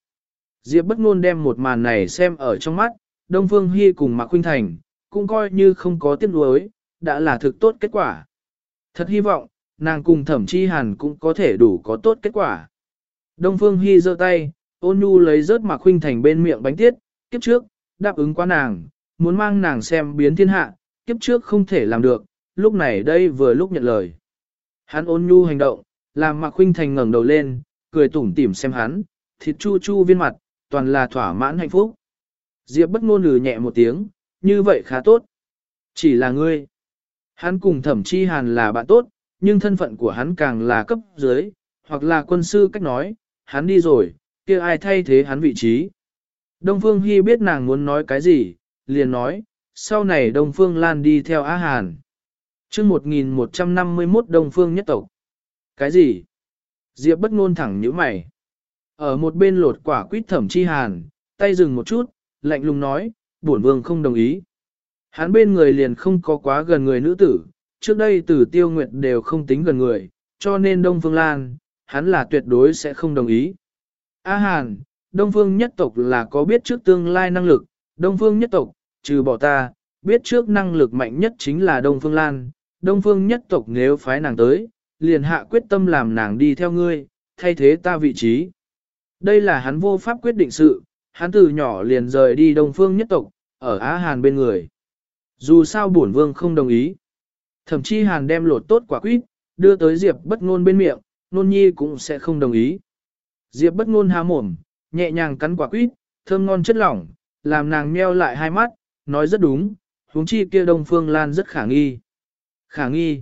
Diệp bất ngôn đem một màn này xem ở trong mắt, Đông Phương Hi cùng Mạc Khuynh Thành, cũng coi như không có tiếc nuối, đã là thực tốt kết quả. Thật hy vọng, nàng cùng thẩm chi hàn cũng có thể đủ có tốt kết quả. Đông Phương Hi giơ tay, ôn nhu lấy rớt Mạc Khuynh Thành bên miệng bánh tiết, kiếp trước, đáp ứng qua nàng, muốn mang nàng xem biến thiên hạ, kiếp trước không thể làm được, lúc này đây vừa lúc nhận lời. Hắn ôn nhu hành động, làm Mạc Khuynh Thành ngẩng đầu lên, cười tủm tỉm xem hắn, thịt chu chu viên mặt, toàn là thỏa mãn hạnh phúc. Diệp bất ngôn lừ nhẹ một tiếng, như vậy khá tốt. Chỉ là ngươi. Hắn cùng thẩm chi hàn là bạn tốt, nhưng thân phận của hắn càng là cấp dưới, hoặc là quân sư cách nói, hắn đi rồi, kia ai thay thế hắn vị trí. Đông Phương Hy biết nàng muốn nói cái gì, liền nói, sau này Đông Phương Lan đi theo Á Hàn. chương 1151 Đông Phương nhất tộc. Cái gì? Diệp bất ngôn thẳng nhíu mày. Ở một bên lột quả quýt thẩm chi hàn, tay dừng một chút, lạnh lùng nói, bổn vương không đồng ý. Hắn bên người liền không có quá gần người nữ tử, trước đây tử tiêu nguyệt đều không tính gần người, cho nên Đông Phương Lan, hắn là tuyệt đối sẽ không đồng ý. A Hàn, Đông Phương nhất tộc là có biết trước tương lai năng lực, Đông Phương nhất tộc, trừ bỏ ta, biết trước năng lực mạnh nhất chính là Đông Phương Lan, Đông Phương nhất tộc nếu phái nàng tới, liền hạ quyết tâm làm nàng đi theo ngươi, thay thế ta vị trí. Đây là hắn vô pháp quyết định sự, hắn từ nhỏ liền rời đi Đông Phương nhất tộc, ở Á Hàn bên người. Dù sao bổn vương không đồng ý. Thậm chí Hàn đem lột tốt quả quýt, đưa tới Diệp bất ngôn bên miệng, nôn nhi cũng sẽ không đồng ý. Diệp bất ngôn há mồm, nhẹ nhàng cắn quả quýt, thơm ngon chất lỏng, làm nàng nheo lại hai mắt, nói rất đúng, huống chi kia Đông Phương Lan rất khả nghi. Khả nghi.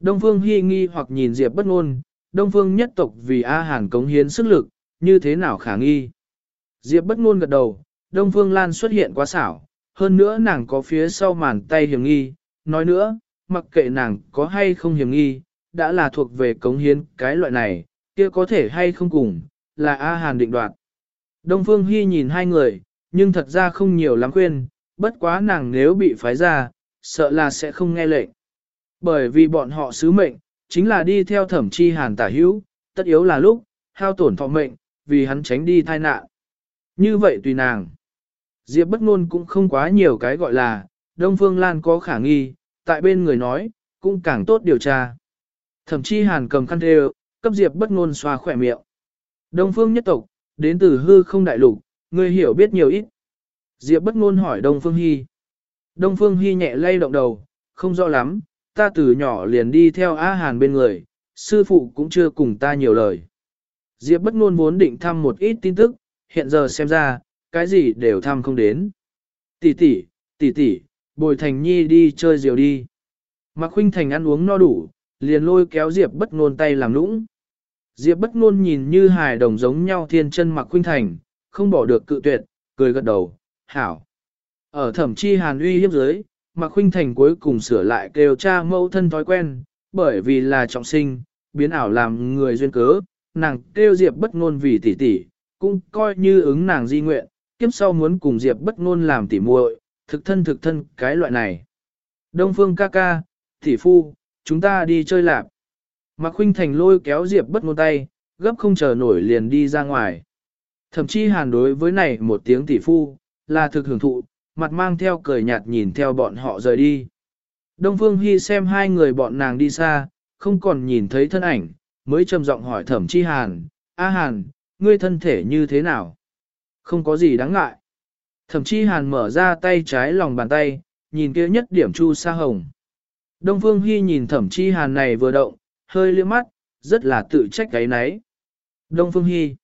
Đông Phương Hi nghi hoặc nhìn Diệp bất ngôn, Đông Phương nhất tộc vì A Hàn cống hiến sức lực, như thế nào khả nghi. Diệp bất ngôn gật đầu, Đông Phương Lan xuất hiện quá xảo, hơn nữa nàng có phía sau màn tay hiểm nghi, nói nữa, mặc kệ nàng có hay không hiểm nghi, đã là thuộc về cống hiến cái loại này, kia có thể hay không cùng, là A Hàn định đoạt. Đông Phương Hy nhìn hai người, nhưng thật ra không nhiều lắm khuyên, bất quá nàng nếu bị phái ra, sợ là sẽ không nghe lệnh. Bởi vì bọn họ sứ mệnh, chính là đi theo thẩm chi hàn tả hữu, tất yếu là lúc, hao tổn thọ mệnh, vì hắn tránh đi tai nạn. Như vậy tùy nàng. Diệp bất ngôn cũng không quá nhiều cái gọi là, Đông Phương Lan có khả nghi, tại bên người nói, cũng càng tốt điều tra. Thẩm chi hàn cầm khăn thê cấp Diệp bất ngôn xoa khỏe miệng. Đông Phương nhất tộc, đến từ hư không đại lục, ngươi hiểu biết nhiều ít. Diệp bất ngôn hỏi Đông Phương Hi. Đông Phương Hi nhẹ lay động đầu, không rõ lắm, ta từ nhỏ liền đi theo A Hàn bên người, sư phụ cũng chưa cùng ta nhiều lời. Diệp bất ngôn vốn định thăm một ít tin tức, hiện giờ xem ra, cái gì đều thăm không đến. Tỷ tỷ, tỷ tỷ, bồi thành nhi đi chơi diều đi. Mạc Khuynh Thành ăn uống no đủ, liền lôi kéo Diệp bất ngôn tay làm nũng. Diệp bất ngôn nhìn như hài đồng giống nhau thiên chân mặc Khuynh Thành, không bỏ được cự tuyệt, cười gật đầu, hảo. Ở thẩm chi hàn uy hiếp dưới, mặc Khuynh Thành cuối cùng sửa lại kêu cha mẫu thân thói quen, bởi vì là trọng sinh, biến ảo làm người duyên cớ, nàng kêu Diệp bất ngôn vì tỷ tỷ, cũng coi như ứng nàng di nguyện, kiếp sau muốn cùng Diệp bất ngôn làm tỷ muội, thực thân thực thân cái loại này. Đông Phương ca ca, tỷ phu, chúng ta đi chơi lạp. Mạc Khuynh Thành lôi kéo Diệp bất ngôn tay, gấp không chờ nổi liền đi ra ngoài. Thậm chí hàn đối với này một tiếng tỷ phu, là thực hưởng thụ, mặt mang theo cười nhạt nhìn theo bọn họ rời đi. Đông Phương Hy xem hai người bọn nàng đi xa, không còn nhìn thấy thân ảnh, mới trầm giọng hỏi thẩm chi hàn, A hàn, ngươi thân thể như thế nào? Không có gì đáng ngại. Thẩm chi hàn mở ra tay trái lòng bàn tay, nhìn kia nhất điểm chu sa hồng. Đông Phương Hy nhìn thẩm chi hàn này vừa động, hơi liếc mắt, rất là tự trách cái nấy. Đông Phương Hy.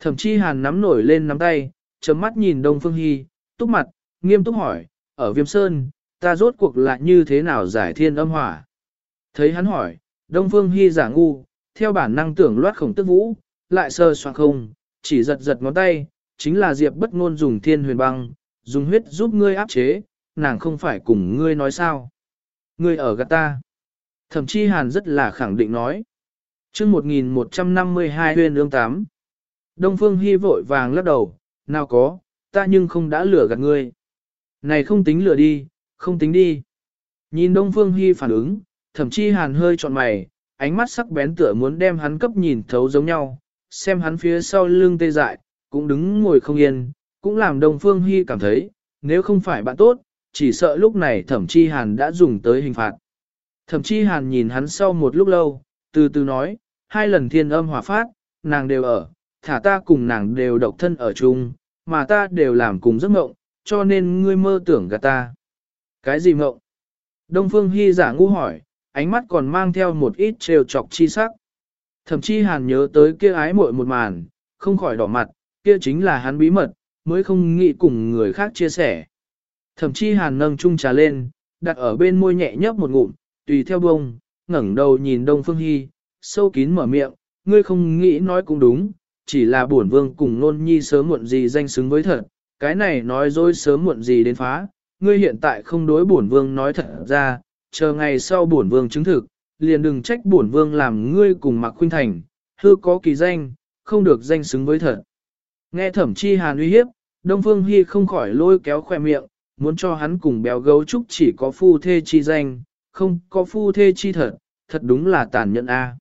Thẩm chi hàn nắm nổi lên nắm tay, chấm mắt nhìn Đông Phương Hy, túc mặt, nghiêm túc hỏi, ở Viêm Sơn, ta rốt cuộc lại như thế nào giải thiên âm hỏa? Thấy hắn hỏi, Đông Phương Hy giả ngu, theo bản năng tưởng loát khổng tức vũ, lại sơ soạn không, chỉ giật giật ngón tay, chính là Diệp bất ngôn dùng thiên huyền băng, dùng huyết giúp ngươi áp chế, nàng không phải cùng ngươi nói sao. Ngươi ở gạt ta. Thẩm chi hàn rất là khẳng định nói. chương 1152 huyên ương tám. Đông Phương Hy vội vàng lắc đầu, nào có, ta nhưng không đã lừa gạt ngươi. Này không tính lừa đi, không tính đi. Nhìn Đông Phương Hy phản ứng, thậm chí hàn hơi trọn mày, ánh mắt sắc bén tựa muốn đem hắn cấp nhìn thấu giống nhau, xem hắn phía sau lưng tê dại, cũng đứng ngồi không yên, cũng làm Đông Phương Hy cảm thấy, nếu không phải bạn tốt, chỉ sợ lúc này thẩm chi hàn đã dùng tới hình phạt. Thẩm chi hàn nhìn hắn sau một lúc lâu, từ từ nói, hai lần thiên âm hòa phát, nàng đều ở, thả ta cùng nàng đều độc thân ở chung, mà ta đều làm cùng giấc mộng, cho nên ngươi mơ tưởng gạt ta. Cái gì mộng? Đông Phương Hy giả ngu hỏi, ánh mắt còn mang theo một ít trêu chọc chi sắc. Thậm chí hàn nhớ tới kia ái muội một màn, không khỏi đỏ mặt, kia chính là hắn bí mật, mới không nghĩ cùng người khác chia sẻ. Thẩm Chi hàn nâng chung trà lên, đặt ở bên môi nhẹ nhấp một ngụm, tùy theo bông, ngẩng đầu nhìn Đông Phương Hy, sâu kín mở miệng, ngươi không nghĩ nói cũng đúng, chỉ là bổn vương cùng nôn nhi sớm muộn gì danh xứng với thật, cái này nói dối sớm muộn gì đến phá, ngươi hiện tại không đối bổn vương nói thật ra, chờ ngày sau bổn vương chứng thực, liền đừng trách bổn vương làm ngươi cùng mặc Khuynh Thành, hư có kỳ danh, không được danh xứng với thật. Nghe thẩm chi hàn uy hiếp, Đông Phương Hy không khỏi lôi kéo khoe miệng, muốn cho hắn cùng béo gấu trúc chỉ có phu thê chi danh, không có phu thê chi thật, thật đúng là tàn nhẫn a.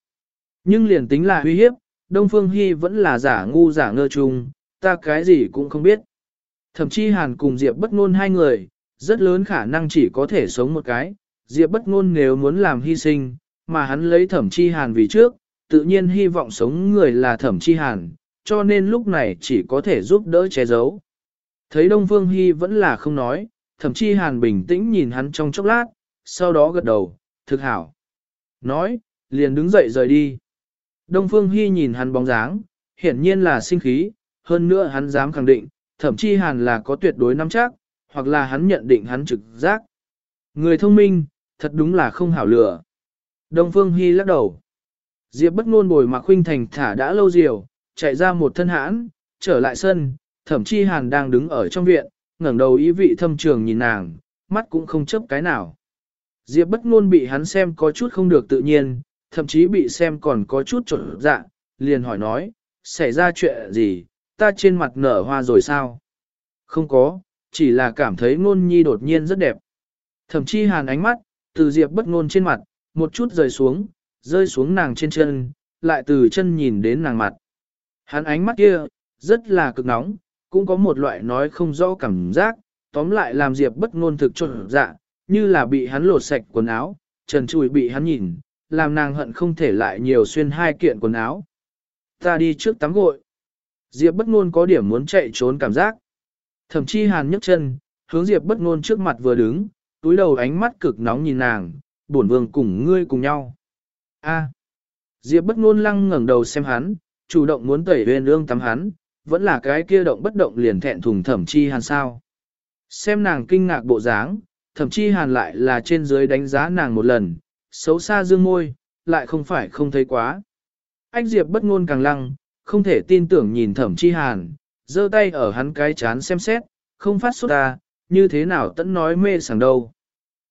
Nhưng liền tính là uy hiếp, Đông Phương Hy vẫn là giả ngu giả ngơ chung, ta cái gì cũng không biết. Thậm chí Hàn cùng Diệp bất ngôn hai người, rất lớn khả năng chỉ có thể sống một cái, Diệp bất ngôn nếu muốn làm hy sinh, mà hắn lấy thẩm chi hàn vì trước, tự nhiên hy vọng sống người là thẩm chi hàn, cho nên lúc này chỉ có thể giúp đỡ che giấu. Thấy Đông Phương Hy vẫn là không nói, thẩm chi hàn bình tĩnh nhìn hắn trong chốc lát, sau đó gật đầu, thực hảo. Nói, liền đứng dậy rời đi. Đông Phương Hy nhìn hắn bóng dáng, hiển nhiên là sinh khí, hơn nữa hắn dám khẳng định, thậm chí hàn là có tuyệt đối nắm chắc, hoặc là hắn nhận định hắn trực giác. Người thông minh, thật đúng là không hảo lựa. Đông Phương Hy lắc đầu. Diệp bất ngôn bồi mà Khuynh Thành thả đã lâu diều, chạy ra một thân hãn, trở lại sân, thậm chí hàn đang đứng ở trong viện, ngẩng đầu ý vị thâm trường nhìn nàng, mắt cũng không chấp cái nào. Diệp bất ngôn bị hắn xem có chút không được tự nhiên, thậm chí bị xem còn có chút trộn dạ, liền hỏi nói, xảy ra chuyện gì, ta trên mặt nở hoa rồi sao? Không có, chỉ là cảm thấy ngôn nhi đột nhiên rất đẹp. Thậm chí hàn ánh mắt, từ diệp bất ngôn trên mặt, một chút rời xuống, rơi xuống nàng trên chân, lại từ chân nhìn đến nàng mặt. Hắn ánh mắt kia, rất là cực nóng, cũng có một loại nói không rõ cảm giác, tóm lại làm diệp bất ngôn thực trộn dạ, như là bị hắn lột sạch quần áo, trần trùi bị hắn nhìn, làm nàng hận không thể lại nhiều xuyên hai kiện quần áo. Ta đi trước tắm gội. Diệp bất ngôn có điểm muốn chạy trốn cảm giác. Thậm chí hàn nhấc chân, hướng Diệp bất ngôn trước mặt vừa đứng, túi đầu ánh mắt cực nóng nhìn nàng, bổn vương cùng ngươi cùng nhau. A. Diệp bất ngôn lăng ngẩng đầu xem hắn, chủ động muốn tẩy huyền ương tắm hắn, vẫn là cái kia động bất động liền thẹn thùng thẩm chi hàn sao. Xem nàng kinh ngạc bộ dáng, thẩm chi hàn lại là trên dưới đánh giá nàng một lần, xấu xa dương môi, lại không phải không thấy quá. Anh Diệp bất ngôn càng lăng, không thể tin tưởng nhìn thẩm chi hàn, giơ tay ở hắn cái chán xem xét, không phát xuất ra, như thế nào tẫn nói mê sảng đâu.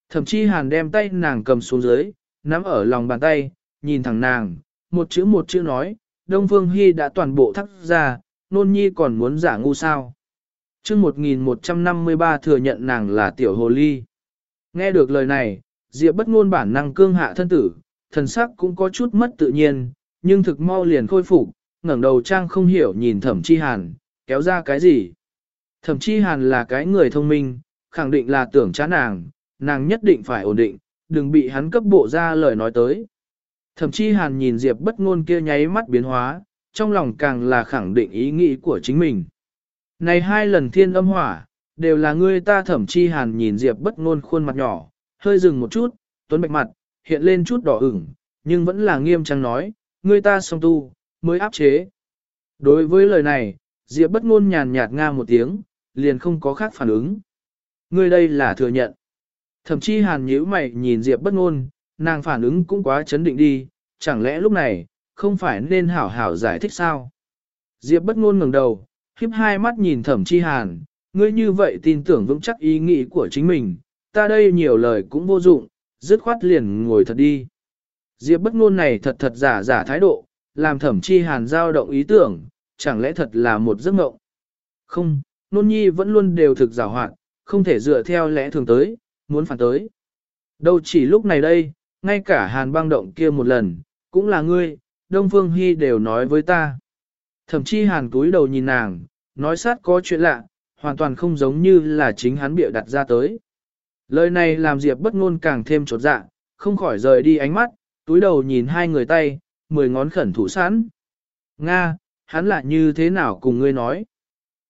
Thẩm chi hàn đem tay nàng cầm xuống dưới, nắm ở lòng bàn tay, nhìn thẳng nàng, một chữ một chữ nói, Đông Phương Hy đã toàn bộ thắt ra, nôn nhi còn muốn giả ngu sao. chương 1153 thừa nhận nàng là tiểu hồ ly. Nghe được lời này, Diệp bất ngôn bản năng cương hạ thân tử, thần sắc cũng có chút mất tự nhiên, nhưng thực mau liền khôi phục, ngẩng đầu trang không hiểu nhìn thẩm chi hàn, kéo ra cái gì. Thẩm chi hàn là cái người thông minh, khẳng định là tưởng chán nàng, nàng nhất định phải ổn định, đừng bị hắn cấp bộ ra lời nói tới. Thẩm chi hàn nhìn Diệp bất ngôn kia nháy mắt biến hóa, trong lòng càng là khẳng định ý nghĩ của chính mình. Này hai lần thiên âm hỏa, đều là ngươi ta thẩm chi hàn nhìn Diệp bất ngôn khuôn mặt nhỏ, hơi dừng một chút, tuấn bạch mặt, hiện lên chút đỏ ửng, nhưng vẫn là nghiêm trang nói, ngươi ta song tu, mới áp chế. Đối với lời này, Diệp bất ngôn nhàn nhạt nga một tiếng, liền không có khác phản ứng. Ngươi đây là thừa nhận. Thậm chí hàn nhíu mày nhìn Diệp bất ngôn, nàng phản ứng cũng quá chấn định đi, chẳng lẽ lúc này, không phải nên hảo hảo giải thích sao? Diệp bất ngôn ngẩng đầu, khiếp hai mắt nhìn thẩm chi hàn, ngươi như vậy tin tưởng vững chắc ý nghĩ của chính mình, ta đây nhiều lời cũng vô dụng, dứt khoát liền ngồi thật đi. Diệp bất ngôn này thật thật giả giả thái độ, làm thẩm chi hàn dao động ý tưởng, chẳng lẽ thật là một giấc mộng. Không, nôn nhi vẫn luôn đều thực giả hoạt, không thể dựa theo lẽ thường tới, muốn phản tới. Đâu chỉ lúc này đây, ngay cả hàn băng động kia một lần, cũng là ngươi, Đông Phương Hy đều nói với ta. Thậm chí hàn túi đầu nhìn nàng, nói sát có chuyện lạ, hoàn toàn không giống như là chính hắn bịa đặt ra tới. Lời này làm Diệp bất ngôn càng thêm trột dạ, không khỏi rời đi ánh mắt, túi đầu nhìn hai người tay, mười ngón khẩn thủ sẵn. Nga, hắn lại như thế nào cùng ngươi nói?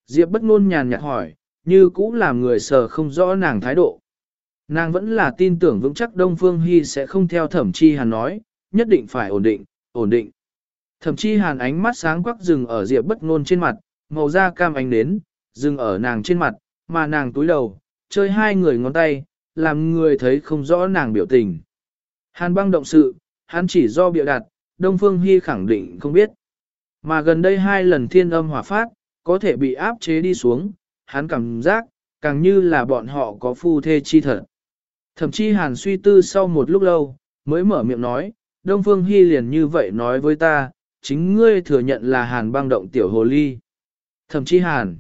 Diệp bất ngôn nhàn nhạt hỏi, như cũ làm người sờ không rõ nàng thái độ. Nàng vẫn là tin tưởng vững chắc Đông Phương Hy sẽ không theo thẩm chi hàn nói, nhất định phải ổn định, ổn định. Thậm chí hàn ánh mắt sáng quắc dừng ở Diệp bất ngôn trên mặt, màu da cam ánh đến, dừng ở nàng trên mặt, mà nàng túi đầu, chơi hai người ngón tay, làm người thấy không rõ nàng biểu tình. Hàn băng động sự, hắn chỉ do biểu đặt, Đông Phương Hy khẳng định không biết. Mà gần đây hai lần thiên âm hỏa phát, có thể bị áp chế đi xuống, hắn cảm giác, càng như là bọn họ có phu thê chi thật. Thậm chí hàn suy tư sau một lúc lâu, mới mở miệng nói, Đông Phương Hy liền như vậy nói với ta, chính ngươi thừa nhận là hàn băng động tiểu hồ ly. Thẩm Chi hàn.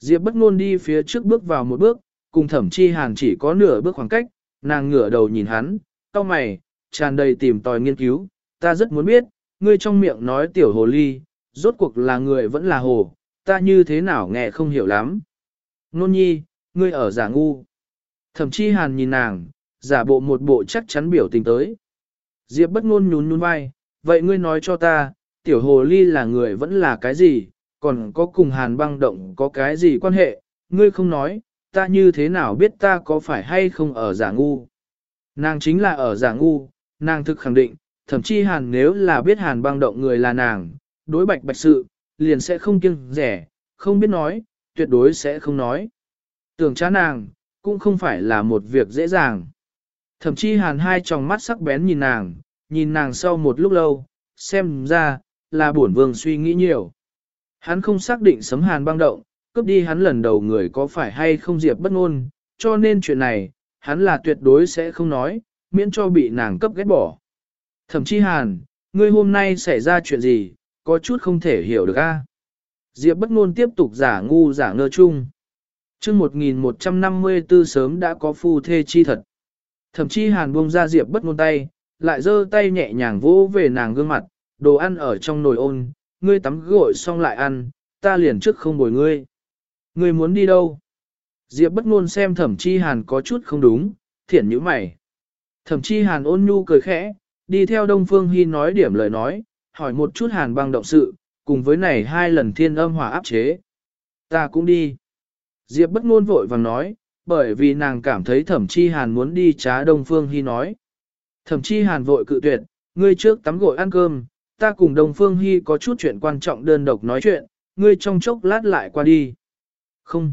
Diệp bất ngôn đi phía trước bước vào một bước, cùng thẩm chi hàn chỉ có nửa bước khoảng cách, nàng ngửa đầu nhìn hắn, cau mày, tràn đầy tìm tòi nghiên cứu, ta rất muốn biết, ngươi trong miệng nói tiểu hồ ly, rốt cuộc là người vẫn là hồ, ta như thế nào nghe không hiểu lắm. Nôn nhi, ngươi ở giả ngu. Thẩm chi hàn nhìn nàng, giả bộ một bộ chắc chắn biểu tình tới. Diệp bất ngôn nhún nhún vai, vậy ngươi nói cho ta, tiểu hồ ly là người vẫn là cái gì, còn có cùng hàn băng động có cái gì quan hệ, ngươi không nói, ta như thế nào biết ta có phải hay không ở giả ngu. Nàng chính là ở giả ngu, nàng thực khẳng định, thậm chí hàn nếu là biết hàn băng động người là nàng, đối bạch bạch sự, liền sẽ không kiêng rẻ, không biết nói, tuyệt đối sẽ không nói. Tưởng chán nàng, cũng không phải là một việc dễ dàng. Thậm chí hàn hai tròng mắt sắc bén nhìn nàng, nhìn nàng sau một lúc lâu, xem ra, là bổn vương suy nghĩ nhiều. Hắn không xác định sấm hàn băng động, cướp đi hắn lần đầu người có phải hay không diệp bất ngôn, cho nên chuyện này, hắn là tuyệt đối sẽ không nói, miễn cho bị nàng cấp ghét bỏ. Thậm chí hàn, ngươi hôm nay xảy ra chuyện gì, có chút không thể hiểu được a. Diệp bất ngôn tiếp tục giả ngu giả ngơ chung. Trước 1154 sớm đã có phu thê chi thật. Thậm chí hàn buông ra Diệp bất ngôn tay, lại giơ tay nhẹ nhàng vỗ về nàng gương mặt, đồ ăn ở trong nồi ôn, ngươi tắm gội xong lại ăn, ta liền trước không bồi ngươi. Ngươi muốn đi đâu? Diệp bất ngôn xem thẩm chi hàn có chút không đúng, thiện như mày. Thẩm chi hàn ôn nhu cười khẽ, đi theo Đông Phương Hi nói điểm lời nói, hỏi một chút hàn băng động sự, cùng với này hai lần thiên âm hỏa áp chế. Ta cũng đi. Diệp bất ngôn vội vàng nói, bởi vì nàng cảm thấy thẩm chi hàn muốn đi trá Đông Phương hy nói. Thẩm chi hàn vội cự tuyệt, ngươi trước tắm gội ăn cơm, ta cùng Đông Phương hy có chút chuyện quan trọng đơn độc nói chuyện, ngươi trong chốc lát lại qua đi. Không.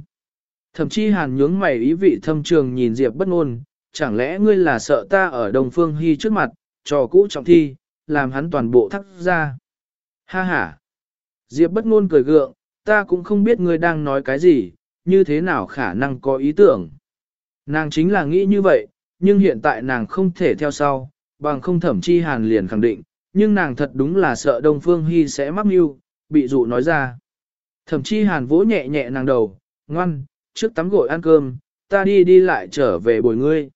Thẩm chi hàn nhướng mày ý vị thâm trường nhìn Diệp bất ngôn, chẳng lẽ ngươi là sợ ta ở Đông Phương hy trước mặt, trò cũ trọng thi, làm hắn toàn bộ thắc ra. Ha ha. Diệp bất ngôn cười gượng, ta cũng không biết ngươi đang nói cái gì, như thế nào khả năng có ý tưởng. Nàng chính là nghĩ như vậy, nhưng hiện tại nàng không thể theo sau, bằng không thẩm chi hàn liền khẳng định, nhưng nàng thật đúng là sợ Đông Phương Hy sẽ mắc mưu, bị dụ nói ra. Thẩm chi hàn vỗ nhẹ nhẹ nàng đầu, ngoan, trước tắm gội ăn cơm, ta đi đi lại trở về bồi ngươi.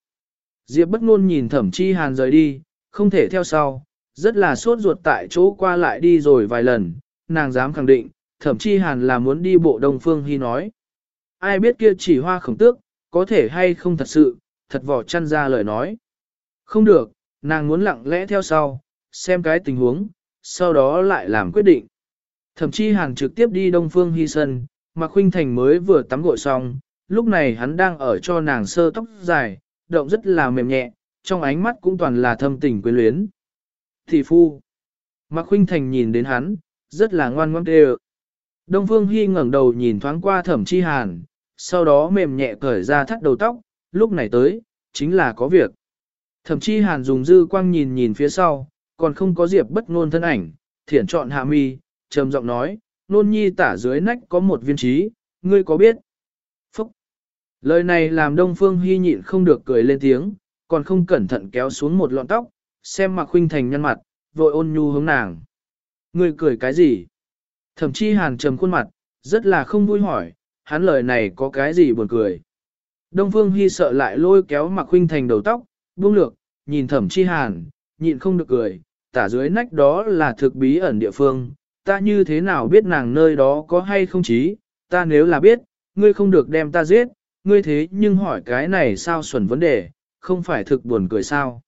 Diệp bất ngôn nhìn thẩm chi hàn rời đi, không thể theo sau, rất là sốt ruột tại chỗ qua lại đi rồi vài lần, nàng dám khẳng định, thẩm chi hàn là muốn đi bộ Đông Phương Hy nói. Ai biết kia chỉ hoa khổng tước, có thể hay không thật sự, thật vỏ chăn ra lời nói. Không được, nàng muốn lặng lẽ theo sau, xem cái tình huống, sau đó lại làm quyết định. Thậm chí hàn trực tiếp đi Đông Phương Hy Sân, mà Khuynh Thành mới vừa tắm gội xong, lúc này hắn đang ở cho nàng sơ tóc dài, động rất là mềm nhẹ, trong ánh mắt cũng toàn là thâm tình quyến luyến. Thị phu. Mạc Khuynh Thành nhìn đến hắn, rất là ngoan ngoãn tê Đông Phương Hy ngẩng đầu nhìn thoáng qua thẩm chi hàn, sau đó mềm nhẹ cởi ra thắt đầu tóc, lúc này tới, chính là có việc. thậm chi hàn dùng dư quang nhìn nhìn phía sau, còn không có diệp bất ngôn thân ảnh, thiển chọn hạ mi, trầm giọng nói, nôn nhi tả dưới nách có một viên trí, ngươi có biết? Phúc! Lời này làm Đông Phương Hy nhịn không được cười lên tiếng, còn không cẩn thận kéo xuống một lọn tóc, xem mặc huynh Thành nhăn mặt, vội ôn nhu hướng nàng. Ngươi cười cái gì? Thậm chí hàn trầm khuôn mặt, rất là không vui hỏi, hắn lời này có cái gì buồn cười. Đông Phương Hy sợ lại lôi kéo Mạc Khuynh Thành đầu tóc, buông lược, nhìn thẩm chi hàn, nhịn không được cười, tả dưới nách đó là thực bí ẩn địa phương, ta như thế nào biết nàng nơi đó có hay không chí, ta nếu là biết, ngươi không được đem ta giết, ngươi thế nhưng hỏi cái này sao xuẩn vấn đề, không phải thực buồn cười sao.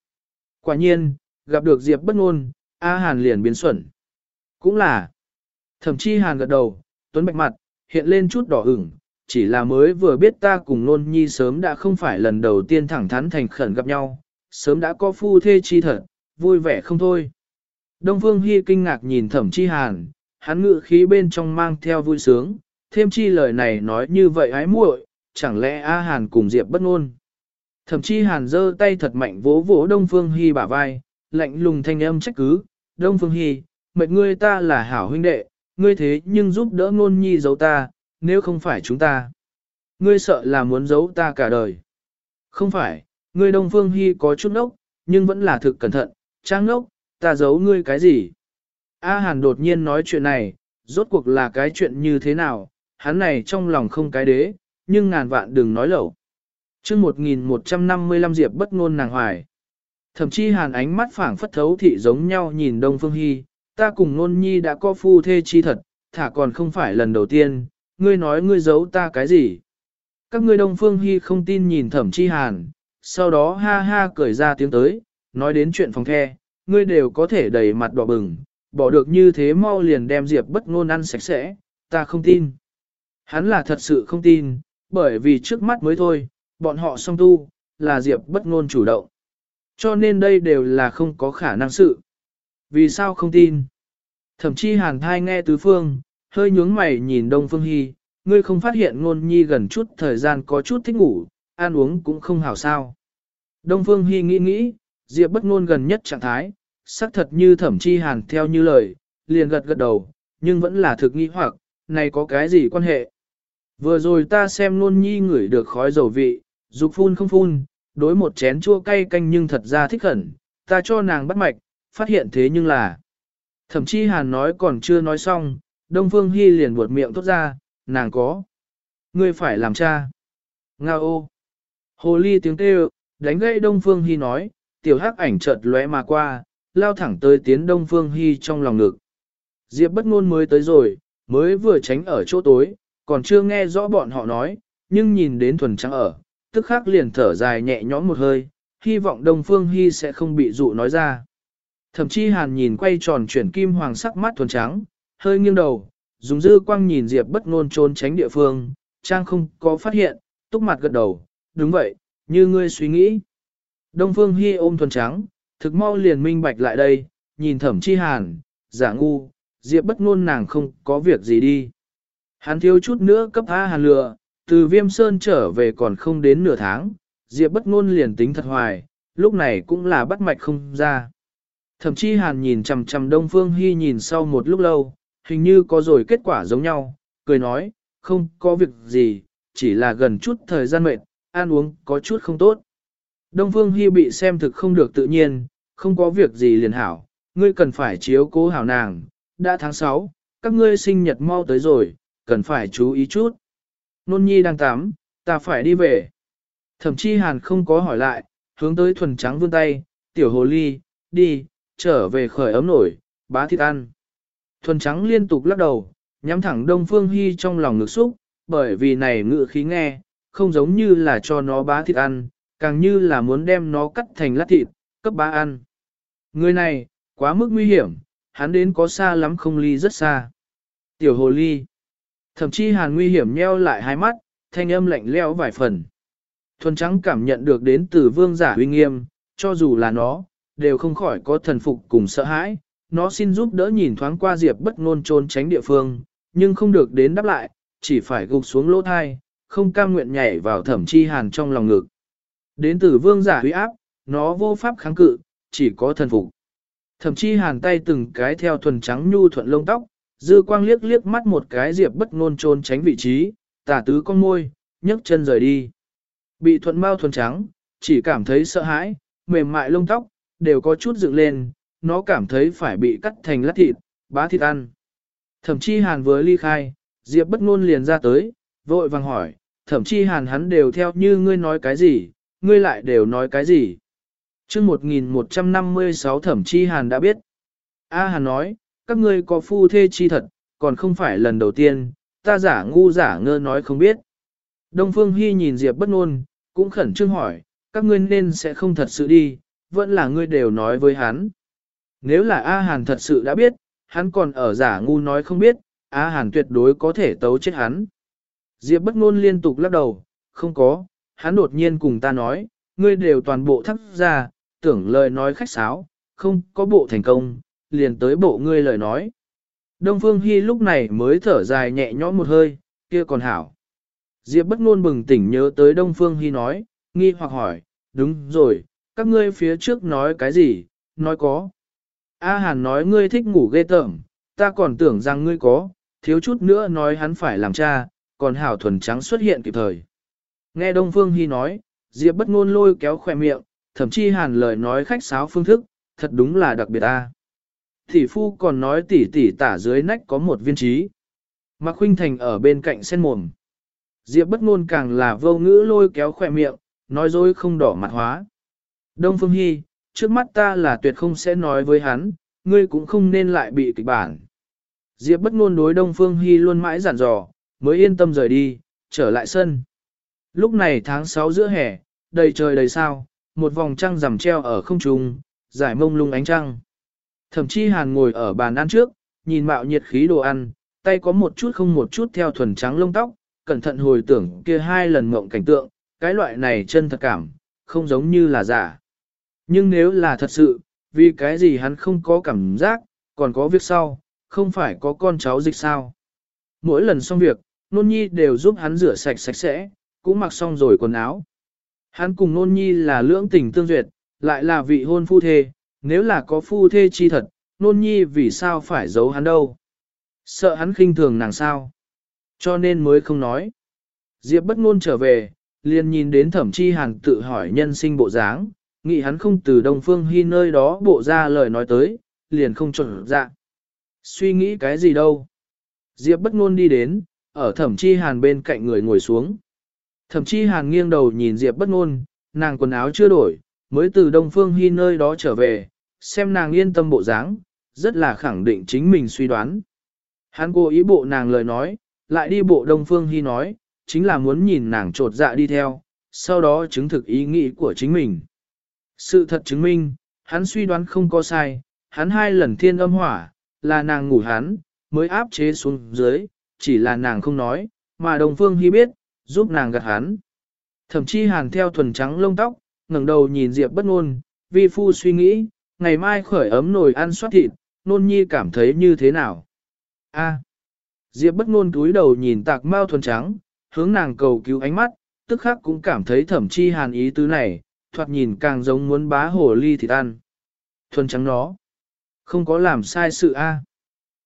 Quả nhiên, gặp được Diệp bất ngôn, A Hàn liền biến xuẩn. Cũng là, thẩm chi Hàn gật đầu, tuấn bạch mặt, hiện lên chút đỏ ửng, chỉ là mới vừa biết ta cùng nôn nhi sớm đã không phải lần đầu tiên thẳng thắn thành khẩn gặp nhau, sớm đã có phu thê chi thật, vui vẻ không thôi. Đông Phương Hy kinh ngạc nhìn thẩm chi hàn, hắn ngự khí bên trong mang theo vui sướng, thêm chi lời này nói như vậy ái muội, chẳng lẽ A Hàn cùng Diệp bất ngôn. Thẩm chi hàn giơ tay thật mạnh vỗ vỗ Đông Phương Hy bả vai, lạnh lùng thanh âm trách cứ, Đông Phương Hy, mệt ngươi ta là hảo huynh đệ, ngươi thế nhưng giúp đỡ ngôn nhi giấu ta, nếu không phải chúng ta. Ngươi sợ là muốn giấu ta cả đời. Không phải, ngươi Đông Phương Hy có chút nốc, nhưng vẫn là thực cẩn thận, trang nốc, ta giấu ngươi cái gì? A Hàn đột nhiên nói chuyện này, rốt cuộc là cái chuyện như thế nào, hắn này trong lòng không cái đế, nhưng ngàn vạn đừng nói lẩu. chương 1155 Diệp bất ngôn nàng hoài. Thậm chí Hàn ánh mắt phảng phất thấu thị giống nhau nhìn Đông Phương Hy, ta cùng nôn nhi đã có phu thê chi thật, thả còn không phải lần đầu tiên, ngươi nói ngươi giấu ta cái gì? Các ngươi Đông Phương Hy không tin nhìn thẩm chi hàn, sau đó ha ha cười ra tiếng tới, nói đến chuyện phòng the, ngươi đều có thể đầy mặt đỏ bừng, bỏ được như thế mau liền đem Diệp bất ngôn ăn sạch sẽ, ta không tin. Hắn là thật sự không tin, bởi vì trước mắt mới thôi, bọn họ song tu, là Diệp bất ngôn chủ động. Cho nên đây đều là không có khả năng sự. Vì sao không tin? Thậm chí hàn thai nghe tứ phương, hơi nhướng mày nhìn Đông Phương Hy, ngươi không phát hiện ngôn nhi gần chút thời gian có chút thích ngủ, ăn uống cũng không hảo sao. Đông Phương Hy nghĩ nghĩ, Diệp bất ngôn gần nhất trạng thái, xác thật như thẩm chi hàn theo như lời, liền gật gật đầu, nhưng vẫn là thực nghi hoặc, này có cái gì quan hệ. Vừa rồi ta xem ngôn nhi ngửi được khói dầu vị, dục phun không phun, đối một chén chua cay canh nhưng thật ra thích hẳn, ta cho nàng bắt mạch, phát hiện thế nhưng là. thậm chí hàn nói còn chưa nói xong, Đông Phương Hy liền buột miệng tốt ra, nàng có. Ngươi phải làm cha. Nga ô. Hồ ly tiếng kêu, đánh gãy Đông Phương Hy nói, tiểu hắc ảnh chợt lóe mà qua, lao thẳng tới tiến Đông Phương Hy trong lòng ngực. Diệp bất ngôn mới tới rồi, mới vừa tránh ở chỗ tối, còn chưa nghe rõ bọn họ nói, nhưng nhìn đến thuần trắng ở, tức khắc liền thở dài nhẹ nhõm một hơi, hy vọng Đông Phương Hy sẽ không bị dụ nói ra. Thậm chí hàn nhìn quay tròn chuyển kim hoàng sắc mắt thuần trắng, hơi nghiêng đầu, dùng dư quang nhìn Diệp bất ngôn trốn tránh địa phương, trang không có phát hiện, túc mặt gật đầu, đúng vậy, như ngươi suy nghĩ. Đông Phương Hi ôm thuần trắng, thực mau liền minh bạch lại đây, nhìn thẩm chi hàn, giả ngu, Diệp bất ngôn nàng không có việc gì đi. Hắn thiếu chút nữa cấp A hàn lừa, từ viêm sơn trở về còn không đến nửa tháng, Diệp bất ngôn liền tính thật hoài, lúc này cũng là bắt mạch không ra. Thậm chí hàn nhìn chằm chằm Đông Phương Hy nhìn sau một lúc lâu, hình như có rồi kết quả giống nhau, cười nói, không có việc gì, chỉ là gần chút thời gian mệt, ăn uống có chút không tốt. Đông Phương Hy bị xem thực không được tự nhiên, không có việc gì liền hảo, ngươi cần phải chiếu cố hảo nàng, đã tháng 6, các ngươi sinh nhật mau tới rồi, cần phải chú ý chút. Nôn nhi đang tắm, ta phải đi về. Thậm chí hàn không có hỏi lại, hướng tới thuần trắng vươn tay, tiểu hồ ly, đi, trở về khởi ấm nổi, bá thịt ăn. Thuần trắng liên tục lắc đầu, nhắm thẳng Đông Phương Hy trong lòng ngực xúc, bởi vì này ngự khí nghe, không giống như là cho nó bá thịt ăn, càng như là muốn đem nó cắt thành lát thịt, cấp bá ăn. Người này, quá mức nguy hiểm, hắn đến có xa lắm không ly rất xa. Tiểu hồ ly, thậm chí hàn nguy hiểm nheo lại hai mắt, thanh âm lạnh leo vài phần. Thuần trắng cảm nhận được đến từ vương giả uy nghiêm, cho dù là nó, đều không khỏi có thần phục cùng sợ hãi. Nó xin giúp đỡ nhìn thoáng qua Diệp bất ngôn trốn tránh địa phương, nhưng không được đến đáp lại, chỉ phải gục xuống lỗ thai, không cam nguyện nhảy vào thẩm chi hàn trong lòng ngực. Đến từ vương giả huy áp, nó vô pháp kháng cự, chỉ có thần phục. Thẩm chi hàn tay từng cái theo thuần trắng nhu thuận lông tóc, dư quang liếc liếc mắt một cái Diệp bất ngôn trốn tránh vị trí, tả tứ con môi, nhấc chân rời đi. Bị thuận mau thuần trắng, chỉ cảm thấy sợ hãi, mềm mại lông tóc, đều có chút dựng lên, nó cảm thấy phải bị cắt thành lát thịt, bá thịt ăn. Thẩm chi hàn vừa ly khai, Diệp bất ngôn liền ra tới, vội vàng hỏi, thẩm chi hàn hắn đều theo như ngươi nói cái gì, ngươi lại đều nói cái gì. Trước 1156 thẩm chi hàn đã biết. A hàn nói, các ngươi có phu thê chi thật, còn không phải lần đầu tiên, ta giả ngu giả ngơ nói không biết. Đông Phương Hy nhìn Diệp bất ngôn, cũng khẩn trương hỏi, các ngươi nên sẽ không thật sự đi, vẫn là ngươi đều nói với hắn. Nếu là A Hàn thật sự đã biết, hắn còn ở giả ngu nói không biết, A Hàn tuyệt đối có thể tấu chết hắn. Diệp bất ngôn liên tục lắc đầu, không có, hắn đột nhiên cùng ta nói, ngươi đều toàn bộ thắc ra, tưởng lời nói khách sáo, không có bộ thành công, liền tới bộ ngươi lời nói. Đông Phương Hy lúc này mới thở dài nhẹ nhõm một hơi, kia còn hảo. Diệp bất ngôn bừng tỉnh nhớ tới Đông Phương Hy nói, nghi hoặc hỏi, đúng rồi, các ngươi phía trước nói cái gì, nói có. A Hàn nói ngươi thích ngủ ghê tởm, ta còn tưởng rằng ngươi có, thiếu chút nữa nói hắn phải làm cha, còn hảo thuần trắng xuất hiện kịp thời. Nghe Đông Phương Hy nói, Diệp bất ngôn lôi kéo khỏe miệng, thậm chí Hàn lời nói khách sáo phương thức, thật đúng là đặc biệt a. Tỷ phu còn nói tỉ tỉ tả dưới nách có một viên trí. Mạc Khuynh Thành ở bên cạnh sen mồm. Diệp bất ngôn càng là vô ngữ lôi kéo khỏe miệng, nói dối không đỏ mặt hóa. Đông Phương Hy, trước mắt ta là tuyệt không sẽ nói với hắn, ngươi cũng không nên lại bị kịch bản. Diệp bất ngôn đối Đông Phương Hy luôn mãi giản dò, mới yên tâm rời đi, trở lại sân. Lúc này tháng 6 giữa hè, đầy trời đầy sao, một vòng trăng rằm treo ở không trung, giải mông lung ánh trăng. Thẩm Chi Hàn ngồi ở bàn ăn trước, nhìn mạo nhiệt khí đồ ăn, tay có một chút không một chút theo thuần trắng lông tóc, cẩn thận hồi tưởng kia hai lần ngộng cảnh tượng, cái loại này chân thật cảm, không giống như là giả. Nhưng nếu là thật sự, vì cái gì hắn không có cảm giác, còn có việc sau, không phải có con cháu dịch sao. Mỗi lần xong việc, nôn nhi đều giúp hắn rửa sạch sạch sẽ, cũng mặc xong rồi quần áo. Hắn cùng nôn nhi là lưỡng tình tương duyệt, lại là vị hôn phu thê, nếu là có phu thê chi thật, nôn nhi vì sao phải giấu hắn đâu. Sợ hắn khinh thường nàng sao. Cho nên mới không nói. Diệp bất ngôn trở về, liền nhìn đến thẩm chi hàn tự hỏi nhân sinh bộ dáng, nghĩ hắn không từ Đông Phương Hi nơi đó bộ ra lời nói tới, liền không chuẩn dạ. Suy nghĩ cái gì đâu. Diệp bất ngôn đi đến, ở thẩm chi hàn bên cạnh người ngồi xuống. Thẩm chi hàn nghiêng đầu nhìn Diệp bất ngôn, nàng quần áo chưa đổi, mới từ Đông Phương Hi nơi đó trở về, xem nàng yên tâm bộ dáng, rất là khẳng định chính mình suy đoán. Hắn cố ý bộ nàng lời nói, lại đi bộ Đông Phương Hi nói, chính là muốn nhìn nàng trột dạ đi theo, sau đó chứng thực ý nghĩ của chính mình. Sự thật chứng minh, hắn suy đoán không có sai, hắn hai lần thiên âm hỏa, là nàng ngủ hắn, mới áp chế xuống dưới, chỉ là nàng không nói, mà đồng Phương Hy biết, giúp nàng gạt hắn. Thậm chí hàn theo thuần trắng lông tóc, ngẩng đầu nhìn Diệp bất ngôn, vi phu suy nghĩ, ngày mai khởi ấm nồi ăn soát thịt, nôn nhi cảm thấy như thế nào? A. Diệp bất ngôn túi đầu nhìn tạc mao thuần trắng, hướng nàng cầu cứu ánh mắt, tức khắc cũng cảm thấy thẩm chi hàn ý tứ này, thoạt nhìn càng giống muốn bá hồ ly thịt ăn. Thuần trắng nó. Không có làm sai sự a.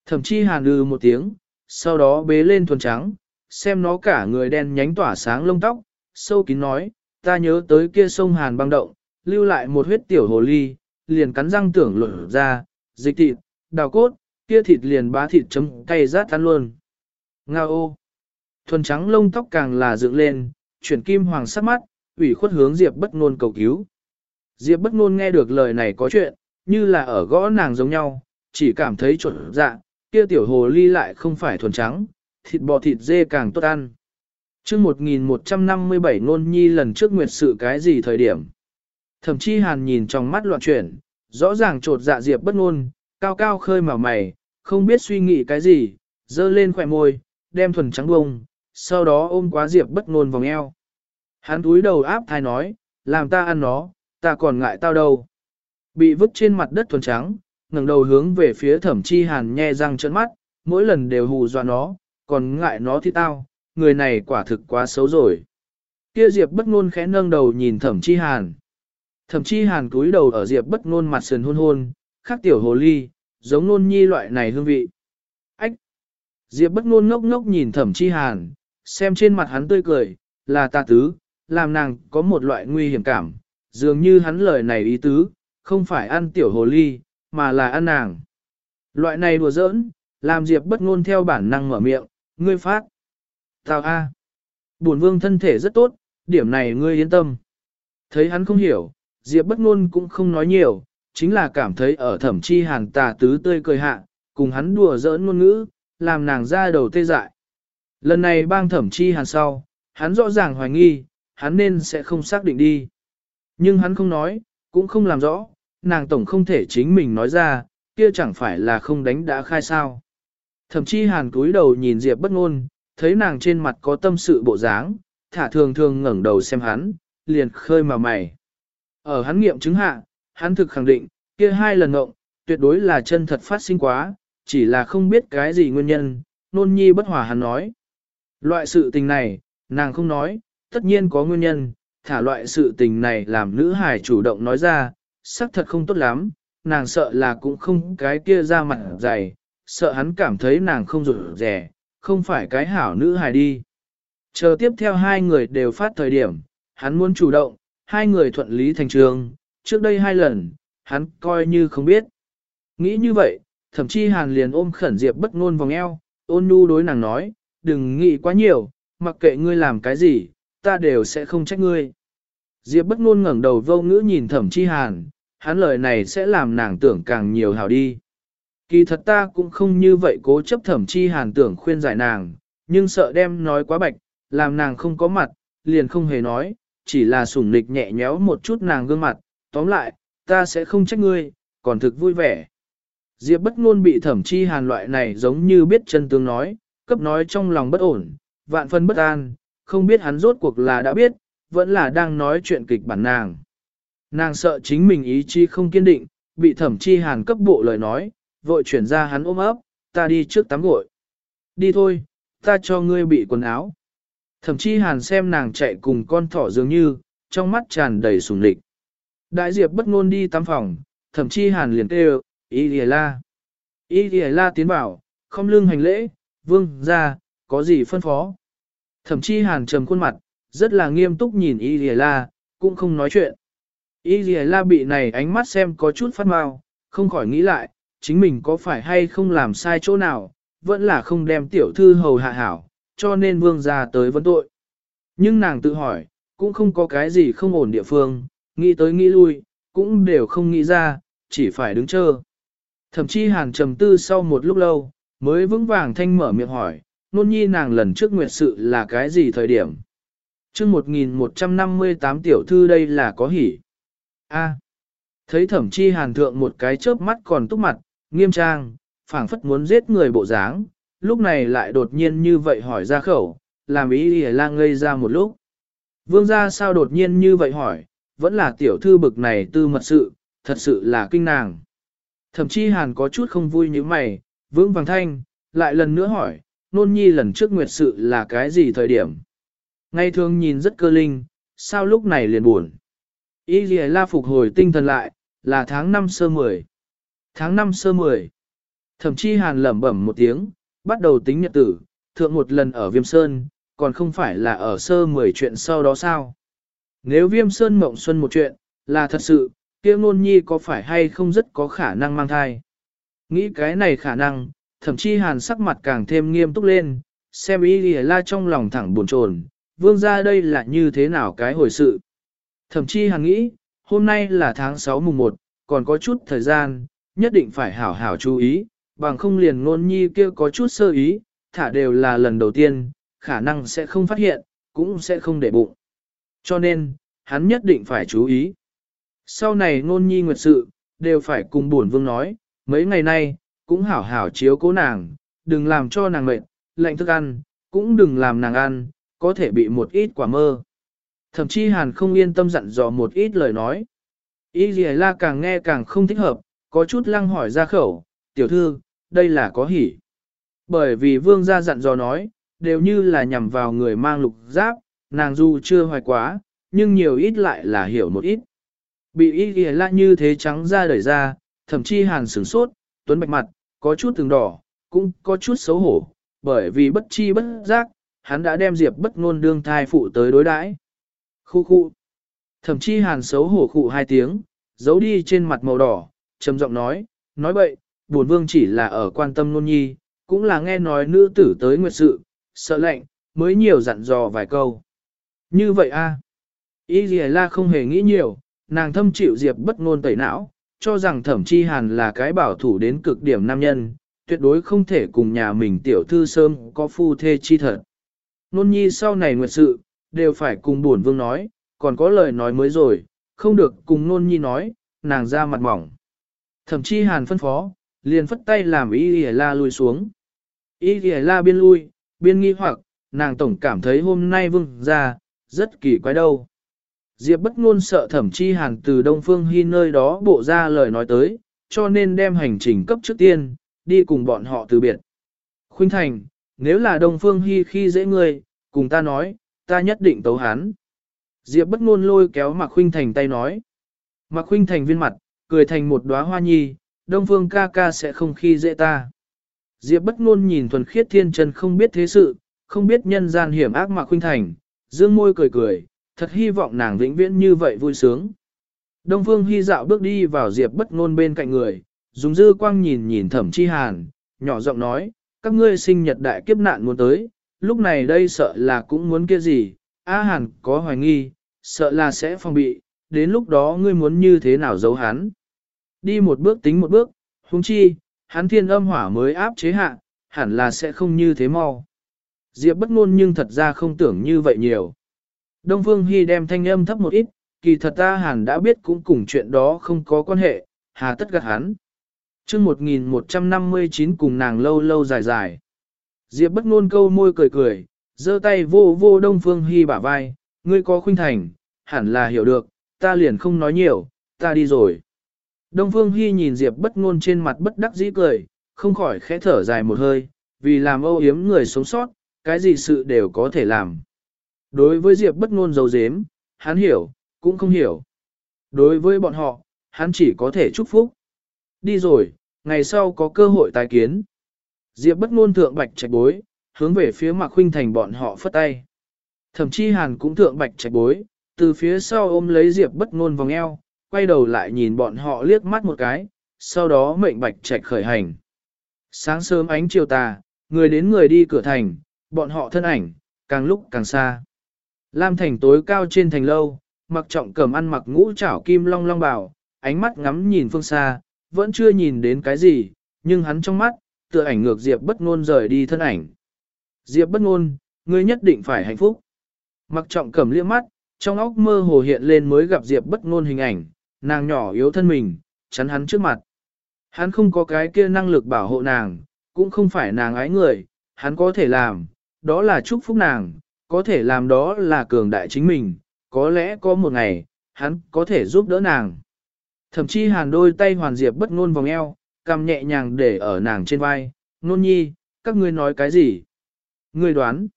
Thẩm chi hàn ư một tiếng, sau đó bế lên thuần trắng, xem nó cả người đen nhánh tỏa sáng lông tóc, sâu kín nói, ta nhớ tới kia sông hàn băng động, lưu lại một huyết tiểu hồ ly, liền cắn răng tưởng lột ra, dịch thịt, đào cốt, kia thịt liền bá thịt chấm cay rát ăn luôn. Nga ô! Thuần trắng lông tóc càng là dựng lên, chuyển kim hoàng sắc mắt, ủy khuất hướng Diệp bất ngôn cầu cứu. Diệp bất ngôn nghe được lời này có chuyện, như là ở gõ nàng giống nhau, chỉ cảm thấy trộn dạ, kia tiểu hồ ly lại không phải thuần trắng, thịt bò thịt dê càng tốt ăn. Trước 1157 ngôn nhi lần trước nguyệt sự cái gì thời điểm. Thậm chí hàn nhìn trong mắt loạn chuyển, rõ ràng trột dạ diệp bất ngôn, cao cao khơi màu mày, không biết suy nghĩ cái gì, dơ lên khỏe môi, đem thuần trắng bông, sau đó ôm quá diệp bất ngôn vòng eo. Hắn túi đầu áp thai nói, làm ta ăn nó, ta còn ngại tao đâu. Bị vứt trên mặt đất thuần trắng, ngẩng đầu hướng về phía thẩm chi hàn nhe răng trợn mắt, mỗi lần đều hù dọa nó, còn ngại nó thì tao, người này quả thực quá xấu rồi. Kia Diệp bất ngôn khẽ nâng đầu nhìn thẩm chi hàn. Thẩm chi hàn cúi đầu ở Diệp bất ngôn mặt sườn hôn hôn, khác tiểu hồ ly, giống nôn nhi loại này hương vị. Ách! Diệp bất ngôn ngốc ngốc nhìn thẩm chi hàn, xem trên mặt hắn tươi cười, là ta tứ, làm nàng có một loại nguy hiểm cảm, dường như hắn lời này ý tứ, không phải ăn tiểu hồ ly, mà là ăn nàng. Loại này đùa giỡn, làm Diệp bất ngôn theo bản năng mở miệng, ngươi phát. Tào A. À. Bổn vương thân thể rất tốt, điểm này ngươi yên tâm. Thấy hắn không hiểu, Diệp bất ngôn cũng không nói nhiều, chính là cảm thấy ở thẩm chi hàn tà tứ tươi cười hạ, cùng hắn đùa giỡn ngôn ngữ, làm nàng ra đầu tê dại. Lần này bang thẩm chi hàn sau, hắn rõ ràng hoài nghi, hắn nên sẽ không xác định đi. Nhưng hắn không nói, cũng không làm rõ, nàng tổng không thể chính mình nói ra, kia chẳng phải là không đánh đã khai sao. thậm chí hàn cúi đầu nhìn Diệp bất ngôn, thấy nàng trên mặt có tâm sự bộ dáng, thả thường thường ngẩng đầu xem hắn, liền khơi mà mày. Ở hắn nghiệm chứng hạ, hắn thực khẳng định, kia hai lần ngộng, tuyệt đối là chân thật phát sinh quá, chỉ là không biết cái gì nguyên nhân, nôn nhi bất hòa hắn nói. Loại sự tình này, nàng không nói, tất nhiên có nguyên nhân, thả loại sự tình này làm nữ hải chủ động nói ra, xác thật không tốt lắm, nàng sợ là cũng không cái kia ra mặt dày, sợ hắn cảm thấy nàng không rụt rẻ, không phải cái hảo nữ hải đi. Chờ tiếp theo hai người đều phát thời điểm, hắn muốn chủ động, hai người thuận lý thành trường, trước đây hai lần, hắn coi như không biết. Nghĩ như vậy, thậm chí hàn liền ôm khẩn Diệp bất ngôn vòng eo, ôn nhu đối nàng nói, đừng nghĩ quá nhiều, mặc kệ ngươi làm cái gì, ta đều sẽ không trách ngươi. Diệp bất ngôn ngẩng đầu vô ngữ nhìn thẩm chi hàn, hắn lời này sẽ làm nàng tưởng càng nhiều hảo đi. Kỳ thật ta cũng không như vậy cố chấp thẩm chi hàn tưởng khuyên giải nàng, nhưng sợ đem nói quá bạch, làm nàng không có mặt, liền không hề nói, chỉ là sủng nịch nhẹ nhéo một chút nàng gương mặt, tóm lại, ta sẽ không trách ngươi, còn thực vui vẻ. Diệp bất ngôn bị thẩm chi hàn loại này giống như biết chân tướng nói, cấp nói trong lòng bất ổn, vạn phân bất an, không biết hắn rốt cuộc là đã biết, vẫn là đang nói chuyện kịch bản nàng. Nàng sợ chính mình ý chí không kiên định, bị thẩm chi hàn cấp bộ lời nói, vội chuyển ra hắn ôm ấp, ta đi trước tắm gội. Đi thôi, ta cho ngươi bị quần áo. Thẩm chi hàn xem nàng chạy cùng con thỏ dường như, trong mắt tràn đầy sùng lịch. Đại diệp bất ngôn đi tắm phòng, thẩm chi hàn liền kêu, Y Lìa La. Y Lìa La tiến bảo, không lưng hành lễ, vương ra, có gì phân phó. Thẩm chi hàn trầm khuôn mặt, rất là nghiêm túc nhìn Y Lìa La, cũng không nói chuyện. Y Lìa La bị này ánh mắt xem có chút phát mau, không khỏi nghĩ lại, chính mình có phải hay không làm sai chỗ nào, vẫn là không đem tiểu thư hầu hạ hảo, cho nên vương ra tới vấn tội. Nhưng nàng tự hỏi, cũng không có cái gì không ổn địa phương, nghĩ tới nghĩ lui, cũng đều không nghĩ ra, chỉ phải đứng chờ. Thậm chí hàn trầm tư sau một lúc lâu, mới vững vàng thanh mở miệng hỏi, nôn nhi nàng lần trước nguyệt sự là cái gì thời điểm? chương 1158 tiểu thư đây là có hỉ. A. thấy thẩm chi hàn thượng một cái chớp mắt còn túc mặt, nghiêm trang, phảng phất muốn giết người bộ dáng, lúc này lại đột nhiên như vậy hỏi ra khẩu, làm ý lìa lang ngây ra một lúc. Vương gia sao đột nhiên như vậy hỏi, vẫn là tiểu thư bực này tư mật sự, thật sự là kinh nàng. Thậm chí hàn có chút không vui như mày, Vương vàng thanh, lại lần nữa hỏi, nôn nhi lần trước nguyệt sự là cái gì thời điểm. Ngay thường nhìn rất cơ linh, sao lúc này liền buồn. Y Lì La phục hồi tinh thần lại, là tháng 5 sơ 10. Tháng 5 sơ 10. Thậm chí hàn lẩm bẩm một tiếng, bắt đầu tính nhật tử, thượng một lần ở Viêm Sơn, còn không phải là ở sơ 10 chuyện sau đó sao. Nếu Viêm Sơn mộng xuân một chuyện, là thật sự, kia nôn nhi có phải hay không rất có khả năng mang thai. Nghĩ cái này khả năng, thậm chí hàn sắc mặt càng thêm nghiêm túc lên, xem ý lìa la trong lòng thẳng buồn chồn, vương ra đây là như thế nào cái hồi sự. Thậm chí hàn nghĩ, hôm nay là tháng 6 mùng 1, còn có chút thời gian, nhất định phải hảo hảo chú ý, bằng không liền ngôn nhi kia có chút sơ ý, thả đều là lần đầu tiên, khả năng sẽ không phát hiện, cũng sẽ không để bụng. Cho nên, hắn nhất định phải chú ý. Sau này ngôn nhi nguyệt sự, đều phải cùng buồn vương nói, mấy ngày nay, cũng hảo hảo chiếu cố nàng, đừng làm cho nàng mệt, lạnh thức ăn, cũng đừng làm nàng ăn, có thể bị một ít quả mơ. Thậm chí hàn không yên tâm dặn dò một ít lời nói. Ý gì la càng nghe càng không thích hợp, có chút lăng hỏi ra khẩu, tiểu thư, đây là có hỉ. Bởi vì vương gia dặn dò nói, đều như là nhằm vào người mang lục giáp, nàng dù chưa hoài quá, nhưng nhiều ít lại là hiểu một ít. Bị ý gì la như thế trắng ra đẩy ra, thậm chí hàn sửng sốt, tuấn bạch mặt, có chút từng đỏ, cũng có chút xấu hổ, bởi vì bất chi bất giác, hắn đã đem diệp bất ngôn đương thai phụ tới đối đãi. Khu khu. Thậm chí hàn xấu hổ khụ hai tiếng, giấu đi trên mặt màu đỏ, trầm giọng nói, nói bậy, buồn vương chỉ là ở quan tâm nôn nhi, cũng là nghe nói nữ tử tới nguyệt sự, sợ lạnh, mới nhiều dặn dò vài câu. Như vậy a à. Y Ghi La không hề nghĩ nhiều, nàng thâm chịu Diệp bất ngôn tẩy não, cho rằng thẩm chi hàn là cái bảo thủ đến cực điểm nam nhân, tuyệt đối không thể cùng nhà mình tiểu thư sớm có phu thê chi thật. Nôn nhi sau này nguyệt sự, đều phải cùng buồn vương nói, còn có lời nói mới rồi, không được cùng nôn nhi nói, nàng ra mặt mỏng. Thẩm chi hàn phân phó, liền phất tay làm y lìa la lui xuống. Y lìa la biên lui, biên nghi hoặc, nàng tổng cảm thấy hôm nay vương ra, rất kỳ quái đâu. Diệp bất ngôn sợ thẩm chi hàn từ Đông Phương Hi nơi đó bộ ra lời nói tới, cho nên đem hành trình cấp trước tiên, đi cùng bọn họ từ biệt. Khuynh Thành, nếu là Đông Phương Hi khi dễ ngươi, cùng ta nói, ta nhất định tấu hắn. Diệp bất ngôn lôi kéo Mạc Khuynh Thành tay nói. Mạc Khuynh Thành viên mặt, cười thành một đóa hoa nhi, Đông Phương ca ca sẽ không khi dễ ta. Diệp bất ngôn nhìn thuần khiết thiên chân không biết thế sự, không biết nhân gian hiểm ác Mạc Khuynh Thành, dương môi cười cười, thật hy vọng nàng vĩnh viễn như vậy vui sướng. Đông Phương Hy dạo bước đi vào Diệp bất ngôn bên cạnh người, dùng dư quang nhìn nhìn thẩm chi hàn, nhỏ giọng nói, các ngươi sinh nhật đại kiếp nạn muốn tới, lúc này đây sợ là cũng muốn kia gì, A hàn có hoài nghi, sợ là sẽ phong bị, đến lúc đó ngươi muốn như thế nào giấu hắn. Đi một bước tính một bước, huống chi, hắn thiên âm hỏa mới áp chế hạ, hẳn là sẽ không như thế mau. Diệp bất ngôn nhưng thật ra không tưởng như vậy nhiều. Đông Phương Hy đem thanh âm thấp một ít, kỳ thật ta hẳn đã biết cũng cùng chuyện đó không có quan hệ, hà tất gạt hắn. chương 1159 cùng nàng lâu lâu dài dài. Diệp bất ngôn câu môi cười cười, giơ tay vô vô Đông Phương Hy bả vai, ngươi có khuynh thành, hẳn là hiểu được, ta liền không nói nhiều, ta đi rồi. Đông Phương Hy nhìn Diệp bất ngôn trên mặt bất đắc dĩ cười, không khỏi khẽ thở dài một hơi, vì làm âu yếm người sống sót, cái gì sự đều có thể làm. Đối với Diệp bất ngôn dấu dếm, hắn hiểu, cũng không hiểu. Đối với bọn họ, hắn chỉ có thể chúc phúc. Đi rồi, ngày sau có cơ hội tái kiến. Diệp bất ngôn thượng bạch trạch bối, hướng về phía Mạc Khuynh Thành bọn họ phất tay. Thậm chí Hàn cũng thượng bạch trạch bối, từ phía sau ôm lấy Diệp bất ngôn vòng eo, quay đầu lại nhìn bọn họ liếc mắt một cái, sau đó mệnh bạch trạch khởi hành. Sáng sớm ánh chiều tà, người đến người đi cửa thành, bọn họ thân ảnh, càng lúc càng xa. Lam thành tối cao trên thành lâu, mặc trọng cầm ăn mặc ngũ trảo kim long long bảo, ánh mắt ngắm nhìn phương xa, vẫn chưa nhìn đến cái gì, nhưng hắn trong mắt, tựa ảnh ngược Diệp bất ngôn rời đi thân ảnh. Diệp bất ngôn, ngươi nhất định phải hạnh phúc. Mặc trọng cầm liếc mắt, trong óc mơ hồ hiện lên mới gặp Diệp bất ngôn hình ảnh, nàng nhỏ yếu thân mình, chắn hắn trước mặt. Hắn không có cái kia năng lực bảo hộ nàng, cũng không phải nàng ái người, hắn có thể làm, đó là chúc phúc nàng, có thể làm đó là cường đại chính mình, có lẽ có một ngày, hắn có thể giúp đỡ nàng. Thậm chí hàn đôi tay hoàn diệp bất ngôn vòng eo, cầm nhẹ nhàng để ở nàng trên vai, nôn nhi, các ngươi nói cái gì? Ngươi đoán.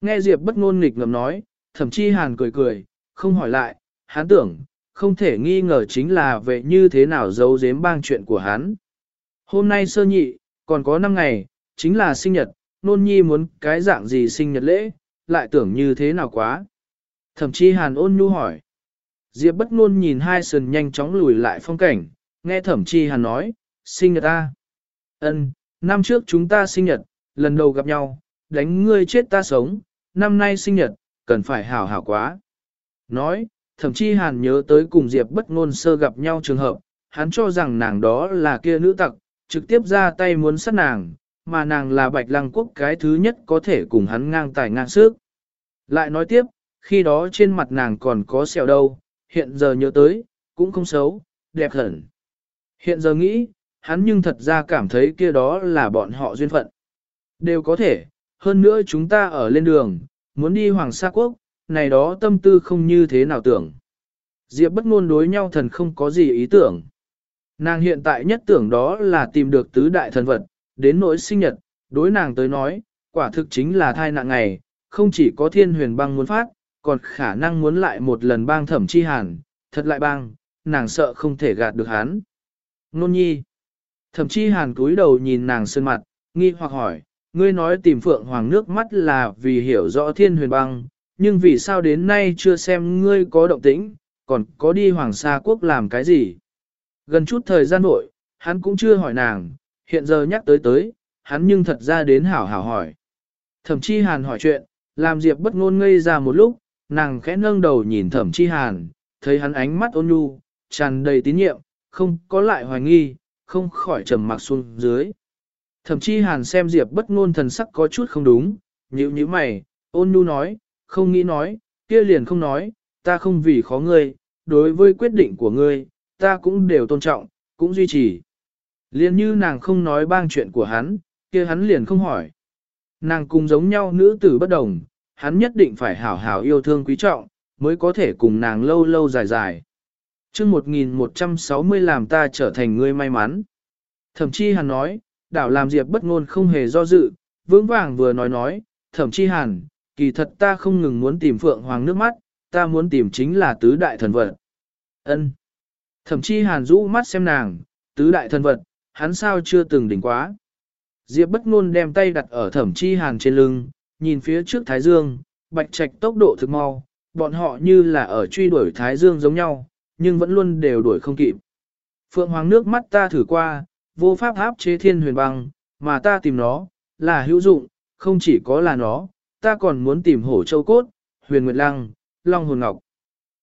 Nghe diệp bất ngôn nghịch ngầm nói, thậm chí hàn cười cười, không hỏi lại, hắn tưởng, không thể nghi ngờ chính là về như thế nào giấu giếm bang chuyện của hắn. Hôm nay sơ nhị, còn có 5 ngày, chính là sinh nhật, nôn nhi muốn cái dạng gì sinh nhật lễ, lại tưởng như thế nào quá. Thậm chí hàn ôn nhu hỏi. Diệp bất ngôn nhìn hai sườn nhanh chóng lùi lại phong cảnh, nghe thẩm chi hàn nói, sinh nhật ta. Ân, năm trước chúng ta sinh nhật, lần đầu gặp nhau, đánh ngươi chết ta sống, năm nay sinh nhật, cần phải hảo hảo quá. Nói, thậm chí hàn nhớ tới cùng Diệp bất ngôn sơ gặp nhau trường hợp, hắn cho rằng nàng đó là kia nữ tặc, trực tiếp ra tay muốn sát nàng, mà nàng là bạch lăng quốc cái thứ nhất có thể cùng hắn ngang tài ngang sức. Lại nói tiếp, khi đó trên mặt nàng còn có sẹo đâu, hiện giờ nhớ tới, cũng không xấu, đẹp hẳn. Hiện giờ nghĩ, hắn nhưng thật ra cảm thấy kia đó là bọn họ duyên phận. Đều có thể, hơn nữa chúng ta ở lên đường, muốn đi Hoàng Sa Quốc, này đó tâm tư không như thế nào tưởng. Diệp bất ngôn đối nhau thần không có gì ý tưởng. Nàng hiện tại nhất tưởng đó là tìm được tứ đại thần vật, đến nỗi sinh nhật, đối nàng tới nói, quả thực chính là thai nạn ngày, không chỉ có thiên huyền băng muốn phát, còn khả năng muốn lại một lần bang thẩm chi hàn, thật lại bang, nàng sợ không thể gạt được hắn. Nôn nhi. Thẩm chi hàn cúi đầu nhìn nàng sơn mặt, nghi hoặc hỏi, ngươi nói tìm phượng hoàng nước mắt là vì hiểu rõ thiên huyền băng, nhưng vì sao đến nay chưa xem ngươi có động tĩnh, còn có đi Hoàng Sa Quốc làm cái gì. Gần chút thời gian nội, hắn cũng chưa hỏi nàng, hiện giờ nhắc tới tới, hắn nhưng thật ra đến hảo hảo hỏi. Thẩm chi hàn hỏi chuyện, làm Diệp bất ngôn ngây ra một lúc, nàng khẽ nâng đầu nhìn thẩm chi hàn, thấy hắn ánh mắt ôn nhu, tràn đầy tín nhiệm, không có lại hoài nghi, không khỏi trầm mặc xuống dưới. Thẩm chi hàn xem Diệp bất ngôn thần sắc có chút không đúng, nhíu nhíu mày, ôn nhu nói, không nghĩ nói, kia liền không nói, ta không vì khó ngươi, đối với quyết định của ngươi, ta cũng đều tôn trọng, cũng duy trì. Liên như nàng không nói bang chuyện của hắn, kia hắn liền không hỏi. Nàng cùng giống nhau nữ tử bất đồng, hắn nhất định phải hảo hảo yêu thương quý trọng, mới có thể cùng nàng lâu lâu dài dài. chương 1160 làm ta trở thành người may mắn. Thậm chí hắn nói, đảo làm diệp bất ngôn không hề do dự, vững vàng vừa nói nói, thậm chí hàn, kỳ thật ta không ngừng muốn tìm phượng hoàng nước mắt, ta muốn tìm chính là tứ đại thần vật. Ân. Thậm chí hàn rũ mắt xem nàng, tứ đại thần vật, hắn sao chưa từng đỉnh quá. Diệp bất ngôn đem tay đặt ở thẩm chi hàn trên lưng, nhìn phía trước Thái Dương, bạch trạch tốc độ thực mau, bọn họ như là ở truy đuổi Thái Dương giống nhau, nhưng vẫn luôn đều đuổi không kịp. Phượng Hoàng nước mắt ta thử qua, vô pháp áp chế thiên huyền băng, mà ta tìm nó, là hữu dụng, không chỉ có là nó, ta còn muốn tìm hổ châu cốt, huyền nguyệt lăng, long hồn ngọc.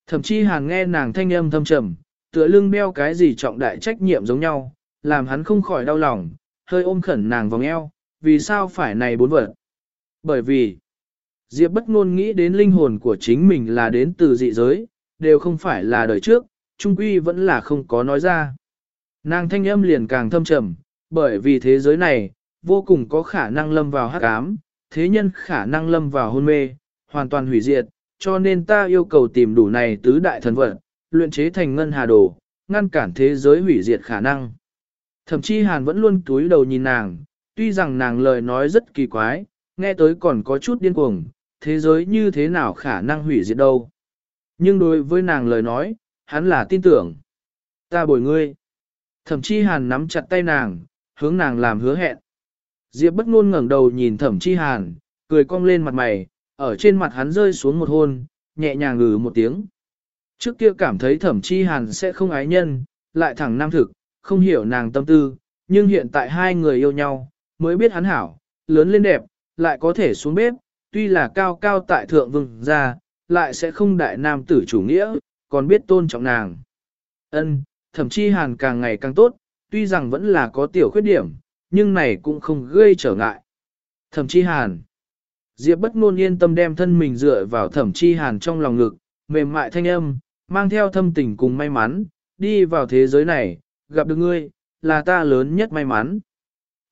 Thậm chí hàn nghe nàng thanh âm thâm trầm, tựa lưng đeo cái gì trọng đại trách nhiệm giống nhau, làm hắn không khỏi đau lòng, hơi ôm khẩn nàng vòng eo, vì sao phải này bốn vật? Bởi vì, Diệp bất ngôn nghĩ đến linh hồn của chính mình là đến từ dị giới, đều không phải là đời trước, trung quy vẫn là không có nói ra. Nàng thanh âm liền càng thâm trầm, bởi vì thế giới này, vô cùng có khả năng lâm vào hắc ám, thế nhân khả năng lâm vào hôn mê, hoàn toàn hủy diệt, cho nên ta yêu cầu tìm đủ này tứ đại thần vật, luyện chế thành ngân hà đồ, ngăn cản thế giới hủy diệt khả năng. Thậm chí Hàn vẫn luôn túi đầu nhìn nàng, tuy rằng nàng lời nói rất kỳ quái, nghe tới còn có chút điên cuồng, thế giới như thế nào khả năng hủy diệt đâu. Nhưng đối với nàng lời nói, hắn là tin tưởng. Ta bồi ngươi. Thẩm chi hàn nắm chặt tay nàng, hướng nàng làm hứa hẹn. Diệp bất ngôn ngẩng đầu nhìn thẩm chi hàn, cười cong lên mặt mày, ở trên mặt hắn rơi xuống một hôn, nhẹ nhàng ngừ một tiếng. Trước kia cảm thấy thẩm chi hàn sẽ không ái nhân, lại thẳng nam thực, không hiểu nàng tâm tư, nhưng hiện tại hai người yêu nhau, mới biết hắn hảo, lớn lên đẹp, lại có thể xuống bếp, tuy là cao cao tại thượng vương ra, lại sẽ không đại nam tử chủ nghĩa, còn biết tôn trọng nàng. Ân, thậm chí hàn càng ngày càng tốt, tuy rằng vẫn là có tiểu khuyết điểm, nhưng này cũng không gây trở ngại. Thẩm chi hàn. Diệp bất ngôn yên tâm đem thân mình dựa vào thẩm chi hàn trong lòng ngực, mềm mại thanh âm, mang theo thâm tình cùng may mắn, đi vào thế giới này, gặp được ngươi, là ta lớn nhất may mắn.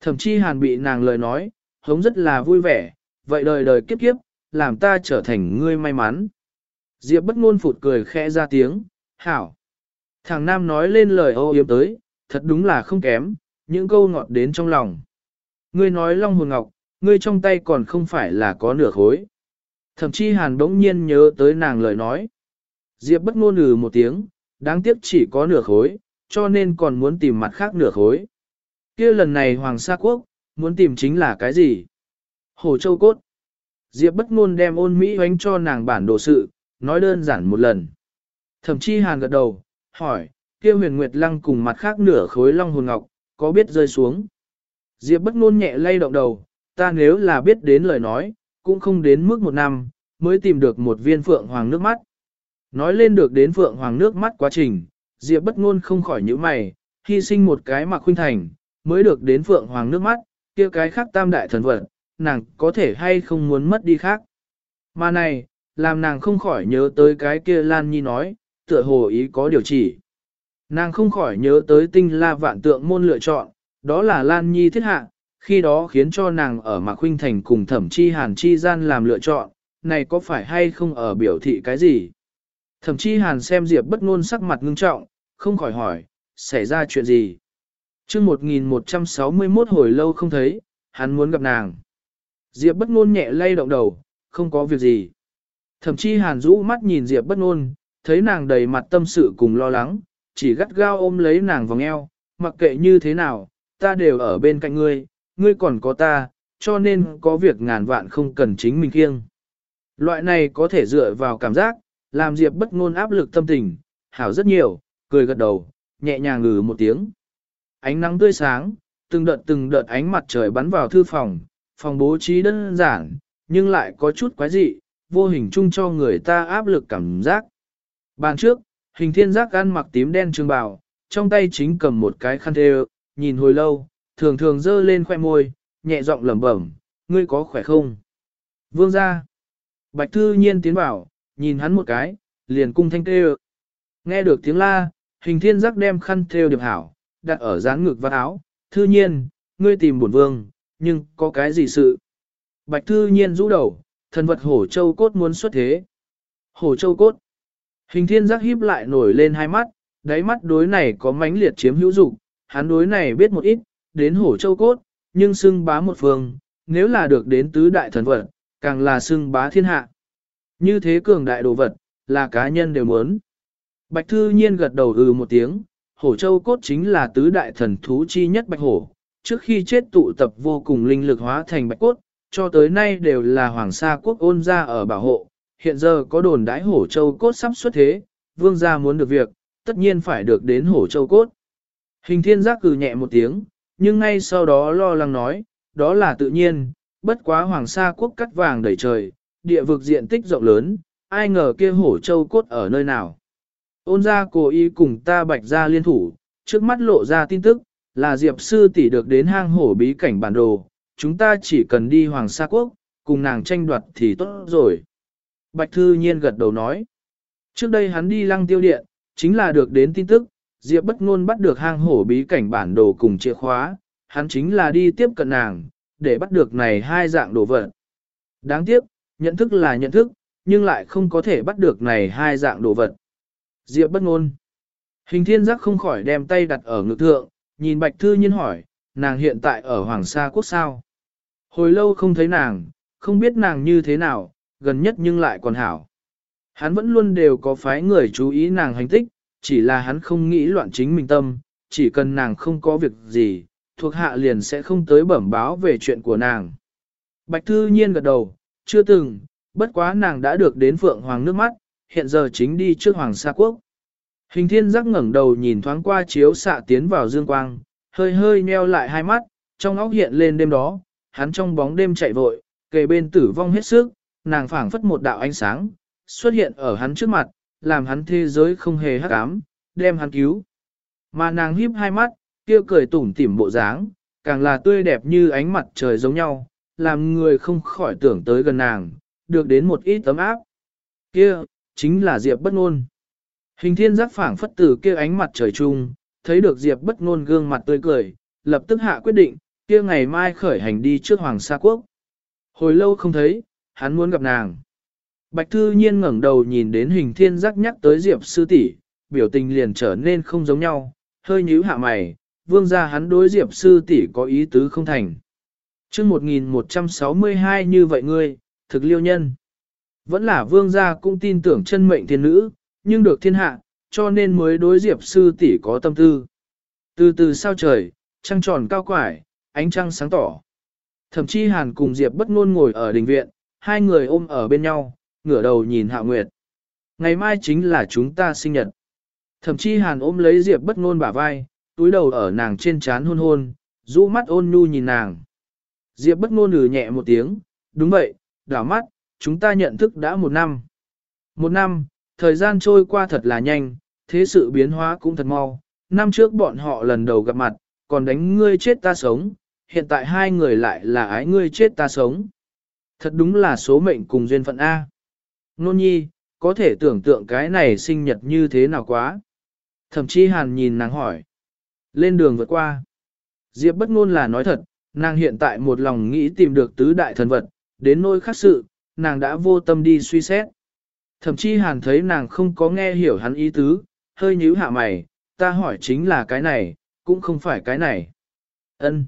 Thẩm chi hàn bị nàng lời nói, hống rất là vui vẻ, vậy đời đời kiếp kiếp, làm ta trở thành ngươi may mắn. Diệp bất ngôn phụt cười khẽ ra tiếng, hảo. Thằng nam nói lên lời ô yếm tới, thật đúng là không kém, những câu ngọt đến trong lòng. Ngươi nói long hồn ngọc, ngươi trong tay còn không phải là có nửa khối. Thậm chí hàn bỗng nhiên nhớ tới nàng lời nói. Diệp bất ngôn lừ một tiếng, đáng tiếc chỉ có nửa khối, cho nên còn muốn tìm mặt khác nửa khối. kia lần này Hoàng Sa Quốc, muốn tìm chính là cái gì? Hồ Châu Cốt. Diệp bất ngôn đem ôn Mỹ hoánh cho nàng bản đồ sự, nói đơn giản một lần. Thậm chí hàn gật đầu, hỏi, kia huyền nguyệt lăng cùng mặt khác nửa khối long hồn ngọc, có biết rơi xuống? Diệp bất ngôn nhẹ lay động đầu, ta nếu là biết đến lời nói, cũng không đến mức một năm, mới tìm được một viên phượng hoàng nước mắt. Nói lên được đến phượng hoàng nước mắt quá trình, Diệp bất ngôn không khỏi nhíu mày, hy sinh một cái mặc khuynh thành, mới được đến phượng hoàng nước mắt, kia cái khác tam đại thần vật, nàng có thể hay không muốn mất đi khác. Mà này, làm nàng không khỏi nhớ tới cái kia Lan Nhi nói, tựa hồ ý có điều chỉ. Nàng không khỏi nhớ tới tinh la vạn tượng môn lựa chọn, đó là Lan Nhi thiết hạ, khi đó khiến cho nàng ở Mạc Khuynh Thành cùng thẩm chi hàn chi gian làm lựa chọn, này có phải hay không ở biểu thị cái gì? Thẩm chi hàn xem Diệp bất ngôn sắc mặt ngưng trọng, không khỏi hỏi, xảy ra chuyện gì? chương 1161 hồi lâu không thấy, hắn muốn gặp nàng. Diệp bất ngôn nhẹ lay động đầu, không có việc gì. Thậm chí hàn rũ mắt nhìn Diệp bất ngôn, thấy nàng đầy mặt tâm sự cùng lo lắng, chỉ gắt gao ôm lấy nàng vòng eo, mặc kệ như thế nào, ta đều ở bên cạnh ngươi, ngươi còn có ta, cho nên có việc ngàn vạn không cần chính mình kiêng. Loại này có thể dựa vào cảm giác, làm Diệp bất ngôn áp lực tâm tình, hảo rất nhiều, cười gật đầu, nhẹ nhàng ngừ một tiếng. Ánh nắng tươi sáng, từng đợt từng đợt ánh mặt trời bắn vào thư phòng, phòng bố trí đơn giản, nhưng lại có chút quái dị, vô hình chung cho người ta áp lực cảm giác. Bàn trước, hình thiên giác ăn mặc tím đen trường bào, trong tay chính cầm một cái khăn thê nhìn hồi lâu, thường thường dơ lên khoe môi, nhẹ giọng lẩm bẩm, ngươi có khỏe không? Vương ra. Bạch thư nhiên tiến vào, nhìn hắn một cái, liền cung thanh tê Nghe được tiếng la, hình thiên giác đem khăn theo điệp hảo, đặt ở dáng ngực và áo. Thư nhiên, ngươi tìm bổn vương, nhưng có cái gì sự? Bạch thư nhiên rũ đầu, thần vật hổ châu cốt muốn xuất thế. Hổ châu cốt. Hình thiên giác híp lại nổi lên hai mắt, đáy mắt đối này có mãnh liệt chiếm hữu dục, hắn đối này biết một ít, đến hổ châu cốt, nhưng xưng bá một phương, nếu là được đến tứ đại thần vật, càng là xưng bá thiên hạ. Như thế cường đại đồ vật, là cá nhân đều muốn. Bạch Thư Nhiên gật đầu ừ một tiếng, hổ châu cốt chính là tứ đại thần thú chi nhất bạch hổ, trước khi chết tụ tập vô cùng linh lực hóa thành bạch cốt, cho tới nay đều là hoàng sa quốc ôn gia ở bảo hộ, hiện giờ có đồn đãi hổ châu cốt sắp xuất thế, vương gia muốn được việc, tất nhiên phải được đến hổ châu cốt. Hình thiên giác cử nhẹ một tiếng, nhưng ngay sau đó lo lắng nói, đó là tự nhiên, bất quá hoàng sa quốc cắt vàng đầy trời, địa vực diện tích rộng lớn, ai ngờ kia hổ châu cốt ở nơi nào. Ôn gia cố ý cùng ta bạch ra liên thủ, trước mắt lộ ra tin tức, là Diệp sư tỷ được đến hang hổ bí cảnh bản đồ, chúng ta chỉ cần đi Hoàng Sa Quốc, cùng nàng tranh đoạt thì tốt rồi. Bạch Thư Nhiên gật đầu nói. Trước đây hắn đi lăng tiêu điện, chính là được đến tin tức, Diệp bất ngôn bắt được hang hổ bí cảnh bản đồ cùng chìa khóa, hắn chính là đi tiếp cận nàng, để bắt được này hai dạng đồ vật. Đáng tiếc, nhận thức là nhận thức, nhưng lại không có thể bắt được này hai dạng đồ vật. Diệp bất ngôn. Hình thiên giác không khỏi đem tay đặt ở ngực thượng, nhìn bạch thư nhiên hỏi, nàng hiện tại ở Hoàng Sa Quốc sao? Hồi lâu không thấy nàng, không biết nàng như thế nào, gần nhất nhưng lại còn hảo. Hắn vẫn luôn đều có phái người chú ý nàng hành tích, chỉ là hắn không nghĩ loạn chính mình tâm, chỉ cần nàng không có việc gì, thuộc hạ liền sẽ không tới bẩm báo về chuyện của nàng. Bạch Thư Nhiên gật đầu, chưa từng, bất quá nàng đã được đến Phượng Hoàng nước mắt, hiện giờ chính đi trước Hoàng Sa Quốc. Hình thiên giác ngẩng đầu nhìn thoáng qua chiếu xạ tiến vào dương quang, hơi hơi nheo lại hai mắt, trong óc hiện lên đêm đó, hắn trong bóng đêm chạy vội, kề bên tử vong hết sức, nàng phảng phất một đạo ánh sáng, xuất hiện ở hắn trước mặt, làm hắn thế giới không hề hắc ám, đem hắn cứu. Mà nàng híp hai mắt, kia cười tủm tỉm bộ dáng, càng là tươi đẹp như ánh mặt trời giống nhau, làm người không khỏi tưởng tới gần nàng, được đến một ít tấm áp. Kia, chính là Diệp bất ngôn. Hình thiên giác phảng phất từ kia ánh mặt trời chung, thấy được Diệp bất ngôn gương mặt tươi cười, lập tức hạ quyết định, kia ngày mai khởi hành đi trước Hoàng Sa Quốc. Hồi lâu không thấy, hắn muốn gặp nàng. Bạch Thư Nhiên ngẩng đầu nhìn đến hình thiên giác nhắc tới Diệp sư tỷ, biểu tình liền trở nên không giống nhau, hơi nhíu hạ mày, vương gia hắn đối Diệp sư tỷ có ý tứ không thành. chương 1162 như vậy ngươi, thực liêu nhân. Vẫn là vương gia cũng tin tưởng chân mệnh thiên nữ, nhưng được thiên hạ, cho nên mới đối Diệp sư tỷ có tâm tư. Từ từ sao trời, trăng tròn cao quải, ánh trăng sáng tỏ. Thậm chí Hàn cùng Diệp bất ngôn ngồi ở đình viện, hai người ôm ở bên nhau, ngửa đầu nhìn Hạ Nguyệt. Ngày mai chính là chúng ta sinh nhật. Thậm chí Hàn ôm lấy Diệp bất ngôn bả vai, túi đầu ở nàng trên trán hôn hôn, rũ mắt ôn nhu nhìn nàng. Diệp bất ngôn lừ nhẹ một tiếng, đúng vậy, đảo mắt, chúng ta nhận thức đã một năm. Một năm, thời gian trôi qua thật là nhanh, thế sự biến hóa cũng thật mau. Năm trước bọn họ lần đầu gặp mặt, còn đánh ngươi chết ta sống, hiện tại hai người lại là ái ngươi chết ta sống. Thật đúng là số mệnh cùng duyên phận A. Nôn nhi, có thể tưởng tượng cái này sinh nhật như thế nào quá. Thậm chí hàn nhìn nàng hỏi. Lên đường vượt qua. Diệp bất ngôn là nói thật, nàng hiện tại một lòng nghĩ tìm được tứ đại thần vật, đến nỗi khác sự, nàng đã vô tâm đi suy xét. Thậm chí hàn thấy nàng không có nghe hiểu hắn ý tứ, hơi nhíu hạ mày, ta hỏi chính là cái này, cũng không phải cái này. Ân.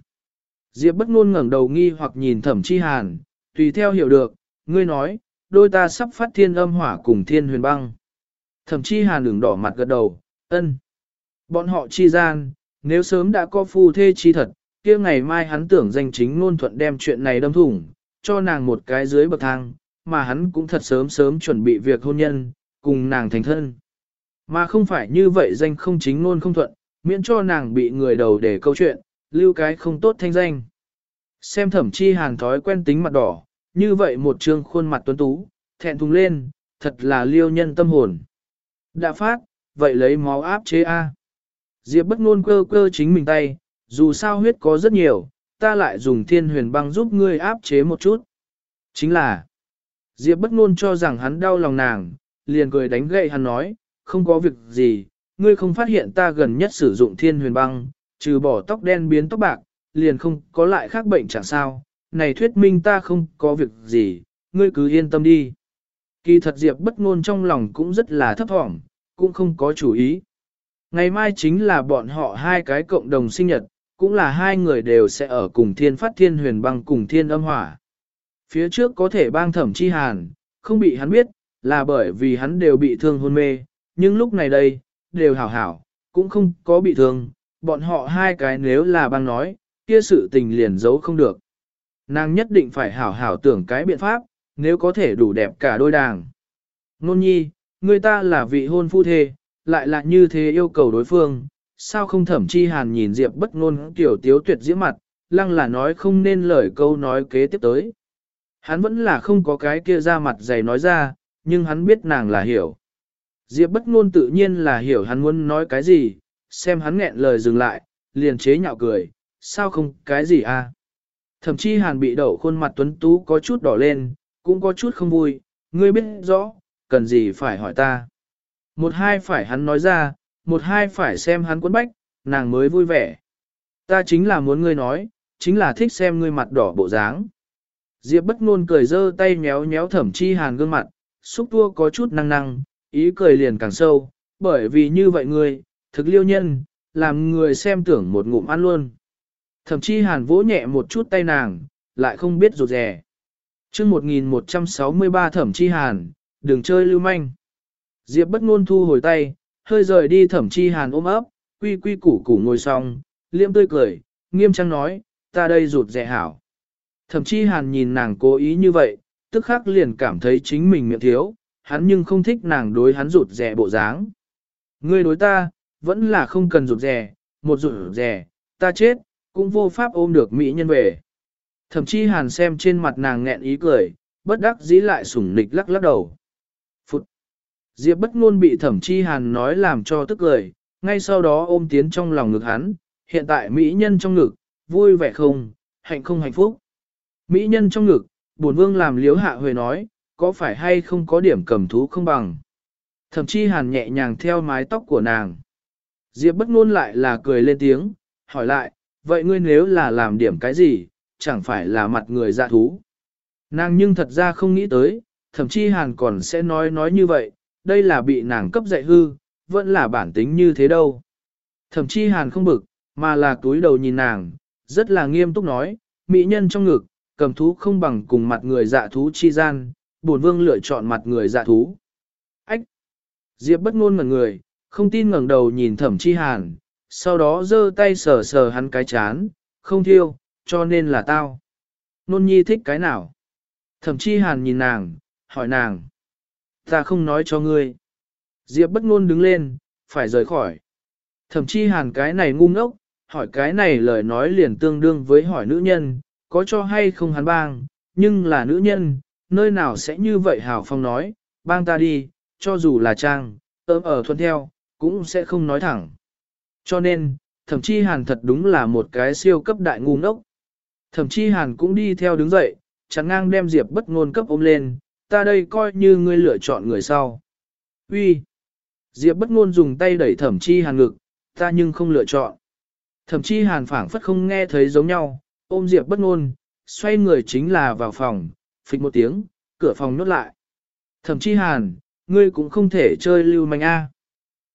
Diệp bất ngôn ngẩng đầu nghi hoặc nhìn thẩm chi hàn, tùy theo hiểu được, ngươi nói, đôi ta sắp phát thiên âm hỏa cùng thiên huyền băng. Thẩm chi hàn đường đỏ mặt gật đầu, ân. Bọn họ chi gian, nếu sớm đã có phu thê chi thật, kia ngày mai hắn tưởng danh chính ngôn thuận đem chuyện này đâm thủng, cho nàng một cái dưới bậc thang, mà hắn cũng thật sớm sớm chuẩn bị việc hôn nhân, cùng nàng thành thân. Mà không phải như vậy danh không chính luôn không thuận, miễn cho nàng bị người đầu để câu chuyện, lưu cái không tốt thanh danh. Xem thẩm chi hàn thói quen tính mặt đỏ, như vậy một trương khuôn mặt tuấn tú, thẹn thùng lên, thật là liêu nhân tâm hồn. Đã phát, vậy lấy máu áp chế A. Diệp bất ngôn cơ cơ chính mình tay, dù sao huyết có rất nhiều, ta lại dùng thiên huyền băng giúp ngươi áp chế một chút. Chính là, Diệp bất ngôn cho rằng hắn đau lòng nàng, liền cười đánh gậy hắn nói, không có việc gì, ngươi không phát hiện ta gần nhất sử dụng thiên huyền băng, trừ bỏ tóc đen biến tóc bạc, liền không có lại khác bệnh chẳng sao, này thuyết minh ta không có việc gì, ngươi cứ yên tâm đi. Kỳ thật Diệp bất ngôn trong lòng cũng rất là thấp thỏm, cũng không có chủ ý. Ngày mai chính là bọn họ hai cái cộng đồng sinh nhật, cũng là hai người đều sẽ ở cùng thiên phát thiên huyền băng cùng thiên âm hỏa. Phía trước có thể bang thẩm chi hàn, không bị hắn biết, là bởi vì hắn đều bị thương hôn mê, nhưng lúc này đây, đều hảo hảo, cũng không có bị thương, bọn họ hai cái nếu là bang nói, kia sự tình liền giấu không được. Nàng nhất định phải hảo hảo tưởng cái biện pháp, nếu có thể đủ đẹp cả đôi đàng. Nôn nhi, người ta là vị hôn phu thê, lại là như thế yêu cầu đối phương, sao không thẩm chi hàn nhìn Diệp bất ngôn tiểu tiếu tuyệt diễm mặt, lăng là nói không nên lời câu nói kế tiếp tới. Hắn vẫn là không có cái kia ra mặt dày nói ra, nhưng hắn biết nàng là hiểu. Diệp bất ngôn tự nhiên là hiểu hắn muốn nói cái gì, xem hắn nghẹn lời dừng lại, liền chế nhạo cười, sao không cái gì à. Thậm chí hàn bị đậu khuôn mặt tuấn tú có chút đỏ lên, cũng có chút không vui, ngươi biết rõ, cần gì phải hỏi ta. Một hai phải hắn nói ra, một hai phải xem hắn quấn bách, nàng mới vui vẻ. Ta chính là muốn ngươi nói, chính là thích xem ngươi mặt đỏ bộ dáng. Diệp bất ngôn cười dơ tay nhéo nhéo thẩm chi hàn gương mặt, xúc tua có chút năng năng, ý cười liền càng sâu, bởi vì như vậy ngươi, thực liêu nhân, làm người xem tưởng một ngụm ăn luôn. Thẩm chi hàn vỗ nhẹ một chút tay nàng, lại không biết rụt rè. Trước 1163 thẩm chi hàn, đừng chơi lưu manh. Diệp bất ngôn thu hồi tay, hơi rời đi thẩm chi hàn ôm ấp, quy quy củ củ ngồi xong, liêm tươi cười, nghiêm trang nói, ta đây rụt rẻ hảo. Thẩm chi hàn nhìn nàng cố ý như vậy, tức khắc liền cảm thấy chính mình miệng thiếu, hắn nhưng không thích nàng đối hắn rụt rẻ bộ dáng. Ngươi đối ta, vẫn là không cần rụt rẻ, một rụt rẻ, ta chết, cũng vô pháp ôm được mỹ nhân về. Thẩm chi hàn xem trên mặt nàng nghẹn ý cười, bất đắc dĩ lại sủng nịch lắc lắc đầu. Diệp bất ngôn bị thẩm chi hàn nói làm cho tức cười, ngay sau đó ôm tiến trong lòng ngực hắn, hiện tại mỹ nhân trong ngực, vui vẻ không, hạnh không hạnh phúc. Mỹ nhân trong ngực, bổn vương làm liếu hạ huề nói, có phải hay không có điểm cầm thú không bằng. Thẩm chi hàn nhẹ nhàng theo mái tóc của nàng. Diệp bất ngôn lại là cười lên tiếng, hỏi lại, vậy ngươi nếu là làm điểm cái gì, chẳng phải là mặt người dạ thú. Nàng nhưng thật ra không nghĩ tới, thậm chí hàn còn sẽ nói nói như vậy, đây là bị nàng cấp dạy hư, vẫn là bản tính như thế đâu. Thậm chí hàn không bực, mà là túi đầu nhìn nàng, rất là nghiêm túc nói, mỹ nhân trong ngực, cầm thú không bằng cùng mặt người dạ thú chi gian, bổn vương lựa chọn mặt người dạ thú. Ách! Diệp bất ngôn ngẩn người, không tin ngẩng đầu nhìn thẩm chi hàn, sau đó giơ tay sờ sờ hắn cái chán, không thiêu, cho nên là tao. Nôn nhi thích cái nào? Thẩm chi hàn nhìn nàng, hỏi nàng. Ta không nói cho ngươi. Diệp bất ngôn đứng lên, phải rời khỏi. Thậm chí hàn cái này ngu ngốc, hỏi cái này lời nói liền tương đương với hỏi nữ nhân, có cho hay không hắn bang, nhưng là nữ nhân, nơi nào sẽ như vậy hào phong nói, bang ta đi, cho dù là trang, ớm ở thuận theo, cũng sẽ không nói thẳng. Cho nên, thậm chí hàn thật đúng là một cái siêu cấp đại ngu ngốc. Thậm chí hàn cũng đi theo đứng dậy, chẳng ngang đem Diệp bất ngôn cấp ôm lên, ta đây coi như ngươi lựa chọn người sau. Uy, Diệp bất ngôn dùng tay đẩy thẩm chi hàn ngực, ta nhưng không lựa chọn. Thẩm chi hàn phảng phất không nghe thấy giống nhau, ôm Diệp bất ngôn, xoay người chính là vào phòng, phịch một tiếng, cửa phòng nhốt lại. Thẩm chi hàn, ngươi cũng không thể chơi lưu manh a.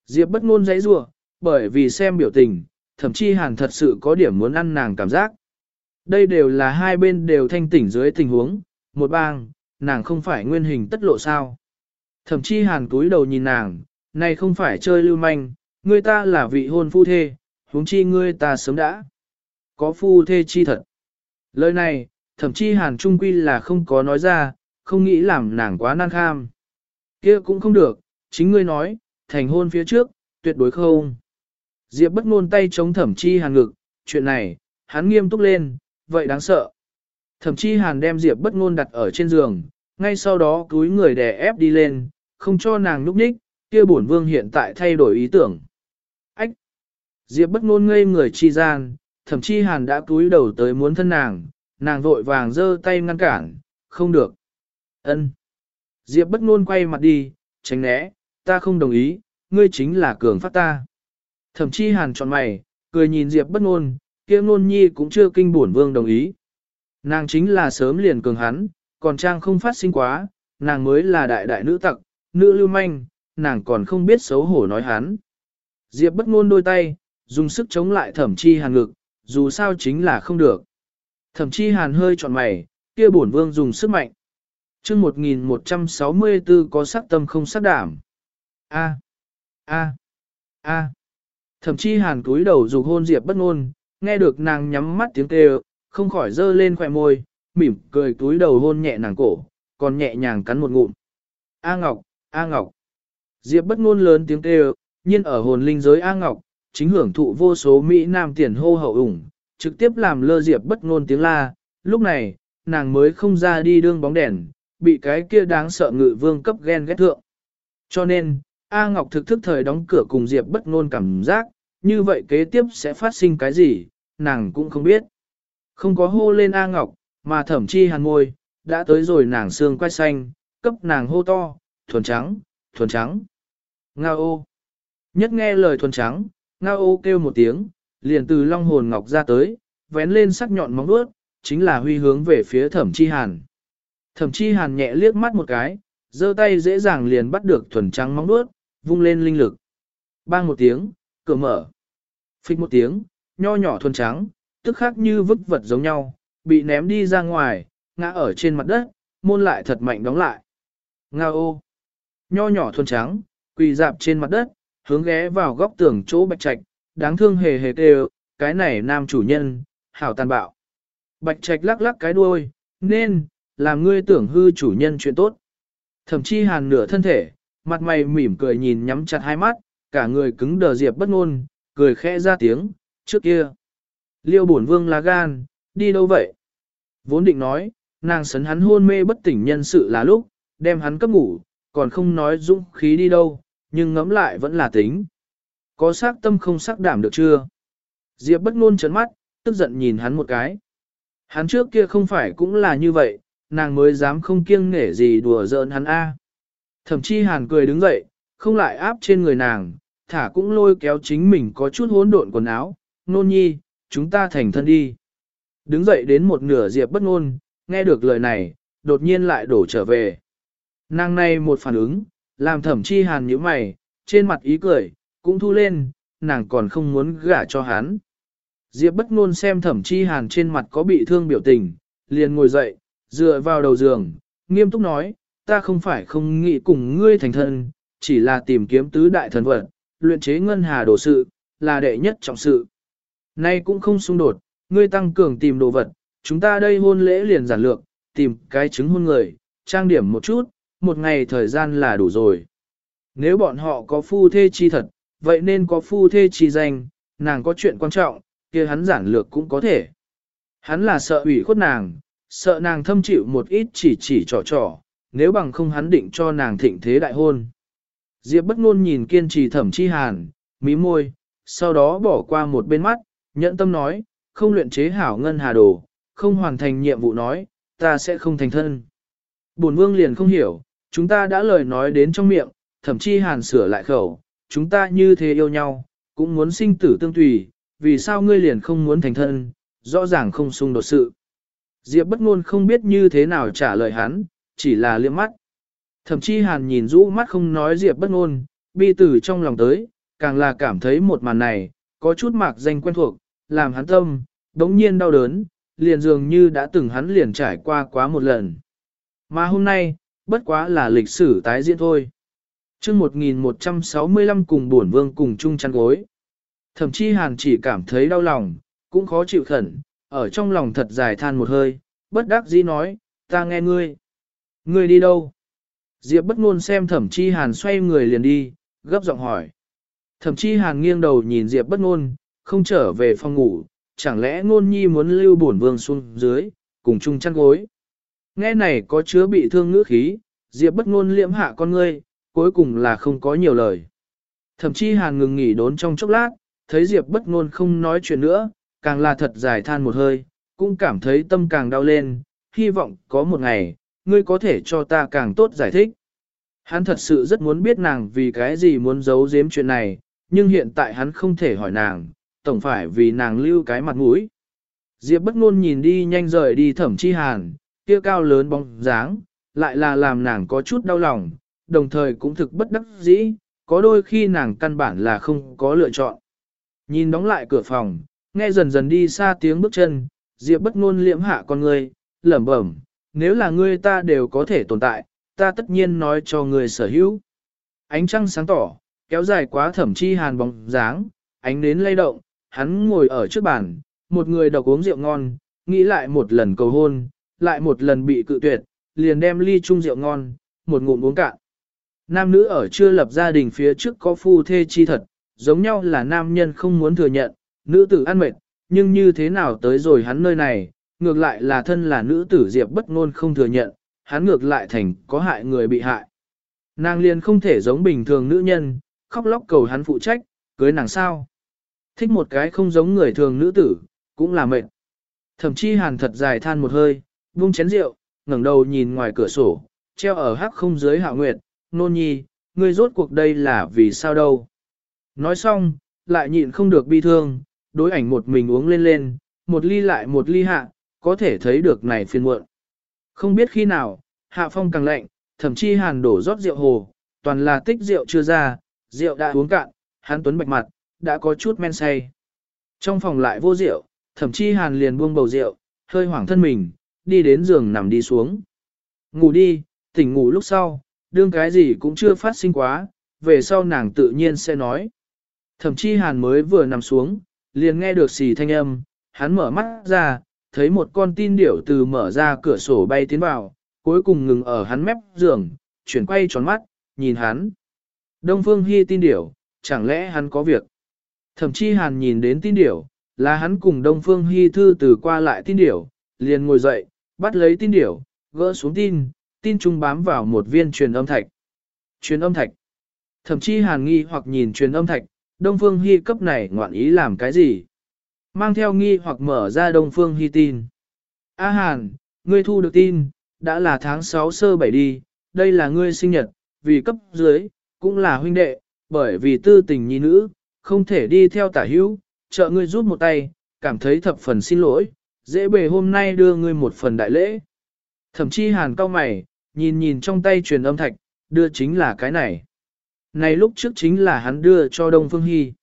Diệp bất ngôn giãy giụa, bởi vì xem biểu tình, thẩm chi hàn thật sự có điểm muốn ăn nàng cảm giác. Đây đều là hai bên đều thanh tỉnh dưới tình huống, một bang, nàng không phải nguyên hình tất lộ sao. Thậm chí hàn túi đầu nhìn nàng, này không phải chơi lưu manh, người ta là vị hôn phu thê, huống chi ngươi ta sớm đã. Có phu thê chi thật. Lời này, thậm chí hàn trung quy là không có nói ra, không nghĩ làm nàng quá nan kham. kia cũng không được, chính ngươi nói, thành hôn phía trước, tuyệt đối không. Diệp bất ngôn tay chống thẩm chi hàn ngực, chuyện này, hắn nghiêm túc lên, vậy đáng sợ. Thẩm chi hàn đem Diệp bất ngôn đặt ở trên giường, ngay sau đó cúi người đè ép đi lên, không cho nàng núp ních, kia bổn vương hiện tại thay đổi ý tưởng. Ách! Diệp bất ngôn ngây người chi gian, thẩm chi hàn đã cúi đầu tới muốn thân nàng, nàng vội vàng giơ tay ngăn cản, không được. Ân. Diệp bất ngôn quay mặt đi, tránh né, ta không đồng ý, ngươi chính là cường phát ta. Thẩm chi hàn chọn mày, cười nhìn Diệp bất ngôn, kia ngôn nhi cũng chưa kinh bổn vương đồng ý. Nàng chính là sớm liền cường hắn, còn trang không phát sinh quá, nàng mới là đại đại nữ tặc, nữ lưu manh, nàng còn không biết xấu hổ nói hắn. Diệp bất ngôn đôi tay, dùng sức chống lại thẩm chi hàn ngực, dù sao chính là không được. Thẩm chi hàn hơi trọn mày, kia bổn vương dùng sức mạnh. chương 1164 có sắc tâm không sắc đảm. A. A. A. Thẩm chi hàn cúi đầu dục hôn Diệp bất ngôn, nghe được nàng nhắm mắt tiếng kêu, không khỏi dơ lên khỏe môi, mỉm cười cúi đầu hôn nhẹ nàng cổ, còn nhẹ nhàng cắn một ngụm. A Ngọc, A Ngọc. Diệp bất ngôn lớn tiếng kêu, nhiên ở hồn linh giới A Ngọc, chính hưởng thụ vô số Mỹ Nam tiền hô hậu ủng, trực tiếp làm lơ Diệp bất ngôn tiếng la, lúc này, nàng mới không ra đi đương bóng đèn, bị cái kia đáng sợ ngự vương cấp ghen ghét thượng. Cho nên, A Ngọc thực thức thời đóng cửa cùng Diệp bất ngôn cảm giác, như vậy kế tiếp sẽ phát sinh cái gì, nàng cũng không biết. Không có hô lên A Ngọc, mà thẩm chi hàn môi, đã tới rồi nàng xương quay xanh, cấp nàng hô to, thuần trắng, thuần trắng. nga ô. Nhất nghe lời thuần trắng, nga ô kêu một tiếng, liền từ long hồn ngọc ra tới, vén lên sắc nhọn móng vuốt, chính là huy hướng về phía thẩm chi hàn. Thẩm chi hàn nhẹ liếc mắt một cái, giơ tay dễ dàng liền bắt được thuần trắng móng vuốt, vung lên linh lực. Bang một tiếng, cửa mở. Phích một tiếng, nho nhỏ thuần trắng, tức khác như vứt vật giống nhau, bị ném đi ra ngoài, ngã ở trên mặt đất, môn lại thật mạnh đóng lại. Nga ô! Nho nhỏ thuần trắng, quỳ dạp trên mặt đất, hướng ghé vào góc tường chỗ bạch trạch, đáng thương hề hề kêu, cái này nam chủ nhân, hảo tàn bạo. Bạch trạch lắc lắc cái đuôi, nên, làm ngươi tưởng hư chủ nhân chuyện tốt. Thậm chí hàn nửa thân thể, mặt mày mỉm cười nhìn nhắm chặt hai mắt, cả người cứng đờ diệp bất ngôn, cười khẽ ra tiếng, trước kia. Liêu bổn vương là gan, đi đâu vậy? Vốn định nói, nàng sấn hắn hôn mê bất tỉnh nhân sự là lúc, đem hắn cấp ngủ, còn không nói dũng khí đi đâu, nhưng ngẫm lại vẫn là tính. Có sắc tâm không sắc đảm được chưa? Diệp bất ngôn trấn mắt, tức giận nhìn hắn một cái. Hắn trước kia không phải cũng là như vậy, nàng mới dám không kiêng nể gì đùa giỡn hắn a. Thậm chí hàn cười đứng dậy, không lại áp trên người nàng, thả cũng lôi kéo chính mình có chút hỗn độn quần áo, nôn nhi, chúng ta thành thân đi. Đứng dậy đến một nửa diệp bất ngôn, nghe được lời này, đột nhiên lại đổ trở về. Nàng này một phản ứng, làm thẩm chi hàn nhíu mày, trên mặt ý cười, cũng thu lên, nàng còn không muốn gả cho hắn. Diệp bất ngôn xem thẩm chi hàn trên mặt có bị thương biểu tình, liền ngồi dậy, dựa vào đầu giường, nghiêm túc nói, ta không phải không nghĩ cùng ngươi thành thân, chỉ là tìm kiếm tứ đại thần vật, luyện chế ngân hà đồ sự, là đệ nhất trọng sự. Nay cũng không xung đột, ngươi tăng cường tìm đồ vật, chúng ta đây hôn lễ liền giản lược, tìm cái chứng hôn người, trang điểm một chút, một ngày thời gian là đủ rồi. Nếu bọn họ có phu thê chi thật, vậy nên có phu thê chi danh, nàng có chuyện quan trọng, kia hắn giản lược cũng có thể. Hắn là sợ ủy khuất nàng, sợ nàng thâm chịu một ít chỉ chỉ trò trò, nếu bằng không hắn định cho nàng thịnh thế đại hôn. Diệp bất ngôn nhìn kiên trì thẩm chi hàn, mí môi, sau đó bỏ qua một bên mắt, nhẫn tâm nói, không luyện chế hảo ngân hà đồ, không hoàn thành nhiệm vụ nói, ta sẽ không thành thân. Bổn vương liền không hiểu, chúng ta đã lời nói đến trong miệng, thậm chí hàn sửa lại khẩu, chúng ta như thế yêu nhau, cũng muốn sinh tử tương tùy, vì sao ngươi liền không muốn thành thân, rõ ràng không xung đột sự. Diệp bất ngôn không biết như thế nào trả lời hắn, chỉ là liếc mắt. Thậm chí hàn nhìn rũ mắt không nói Diệp bất ngôn, bi tử trong lòng tới, càng là cảm thấy một màn này, có chút mạc danh quen thuộc, làm hắn tâm, đống nhiên đau đớn, liền dường như đã từng hắn liền trải qua quá một lần. Mà hôm nay, bất quá là lịch sử tái diễn thôi. chương 1165 cùng bổn vương cùng chung chăn gối. Thậm chí hàn chỉ cảm thấy đau lòng, cũng khó chịu khẩn, ở trong lòng thật dài than một hơi, bất đắc dĩ nói, ta nghe ngươi. Ngươi đi đâu? Diệp bất ngôn xem thẩm chi hàn xoay người liền đi, gấp giọng hỏi. Thậm chi hàn nghiêng đầu nhìn Diệp bất ngôn, không trở về phòng ngủ, chẳng lẽ ngôn nhi muốn lưu bổn vương xuống dưới, cùng chung chăn gối. Nghe này có chứa bị thương ngữ khí, Diệp bất ngôn liễm hạ con ngươi, cuối cùng là không có nhiều lời. Thậm chí hàn ngừng nghỉ đốn trong chốc lát, thấy Diệp bất ngôn không nói chuyện nữa, càng là thật dài than một hơi, cũng cảm thấy tâm càng đau lên, hy vọng có một ngày, ngươi có thể cho ta càng tốt giải thích. Hắn thật sự rất muốn biết nàng vì cái gì muốn giấu giếm chuyện này, nhưng hiện tại hắn không thể hỏi nàng, tổng phải vì nàng lưu cái mặt mũi. Diệp bất ngôn nhìn đi nhanh rời đi thẩm chi hàn, kia cao lớn bóng dáng, lại là làm nàng có chút đau lòng, đồng thời cũng thực bất đắc dĩ, có đôi khi nàng căn bản là không có lựa chọn. Nhìn đóng lại cửa phòng, nghe dần dần đi xa tiếng bước chân, Diệp bất ngôn liễm hạ con người, lẩm bẩm, nếu là ngươi ta đều có thể tồn tại, ta tất nhiên nói cho ngươi sở hữu. Ánh trăng sáng tỏ, kéo dài quá thẩm chi hàn bóng dáng, ánh nến lay động, hắn ngồi ở trước bàn, một người độc uống rượu ngon, nghĩ lại một lần cầu hôn, lại một lần bị cự tuyệt, liền đem ly chung rượu ngon, một ngụm uống cạn. Nam nữ ở chưa lập gia đình phía trước có phu thê chi thật, giống nhau là nam nhân không muốn thừa nhận, nữ tử ăn mệt, nhưng như thế nào tới rồi hắn nơi này, ngược lại là thân là nữ tử Diệp bất ngôn không thừa nhận, hắn ngược lại thành có hại người bị hại. Nàng liền không thể giống bình thường nữ nhân, khóc lóc cầu hắn phụ trách, cưới nàng sao. Thích một cái không giống người thường nữ tử, cũng là mệt. Thậm chí hàn thật dài than một hơi, buông chén rượu, ngẩng đầu nhìn ngoài cửa sổ, treo ở hắc không dưới hạ nguyệt, nôn nhi, ngươi rốt cuộc đây là vì sao đâu. Nói xong, lại nhịn không được bi thương, đối ảnh một mình uống lên lên, một ly lại một ly hạ, có thể thấy được này phiên muộn. Không biết khi nào, hạ phong càng lạnh, thậm chí hàn đổ rót rượu hồ, toàn là tích rượu chưa ra, rượu đã uống cạn, hắn tuấn bạch mặt, đã có chút men say. Trong phòng lại vô rượu, thậm chí hàn liền buông bầu rượu, hơi hoảng thân mình, đi đến giường nằm đi xuống. Ngủ đi, tỉnh ngủ lúc sau, đương cái gì cũng chưa phát sinh quá, về sau nàng tự nhiên sẽ nói. Thậm chí hàn mới vừa nằm xuống, liền nghe được xì thanh âm, hắn mở mắt ra, thấy một con tin điểu từ mở ra cửa sổ bay tiến vào, cuối cùng ngừng ở hắn mép giường, chuyển quay tròn mắt, nhìn hắn. Đông Phương Hy tin điểu, chẳng lẽ hắn có việc? Thậm chí hàn nhìn đến tin điểu, là hắn cùng Đông Phương Hy thư từ qua lại tin điểu, liền ngồi dậy, bắt lấy tin điểu, gỡ xuống tin, tin trung bám vào một viên truyền âm thạch. Truyền âm thạch. Thậm chí hàn nghi hoặc nhìn truyền âm thạch, Đông Phương Hy cấp này ngoạn ý làm cái gì? Mang theo nghi hoặc mở ra Đông Phương Hy tin. A Hàn, ngươi thu được tin, đã là tháng 6 sơ bảy đi, đây là ngươi sinh nhật, vì cấp dưới, cũng là huynh đệ, bởi vì tư tình nhi nữ, không thể đi theo tả hữu, trợ ngươi giúp một tay, cảm thấy thập phần xin lỗi, dễ bề hôm nay đưa ngươi một phần đại lễ. Thậm chí hàn cao mày, nhìn nhìn trong tay truyền âm thạch, đưa chính là cái này. Này lúc trước chính là hắn đưa cho Đông Phương Hy.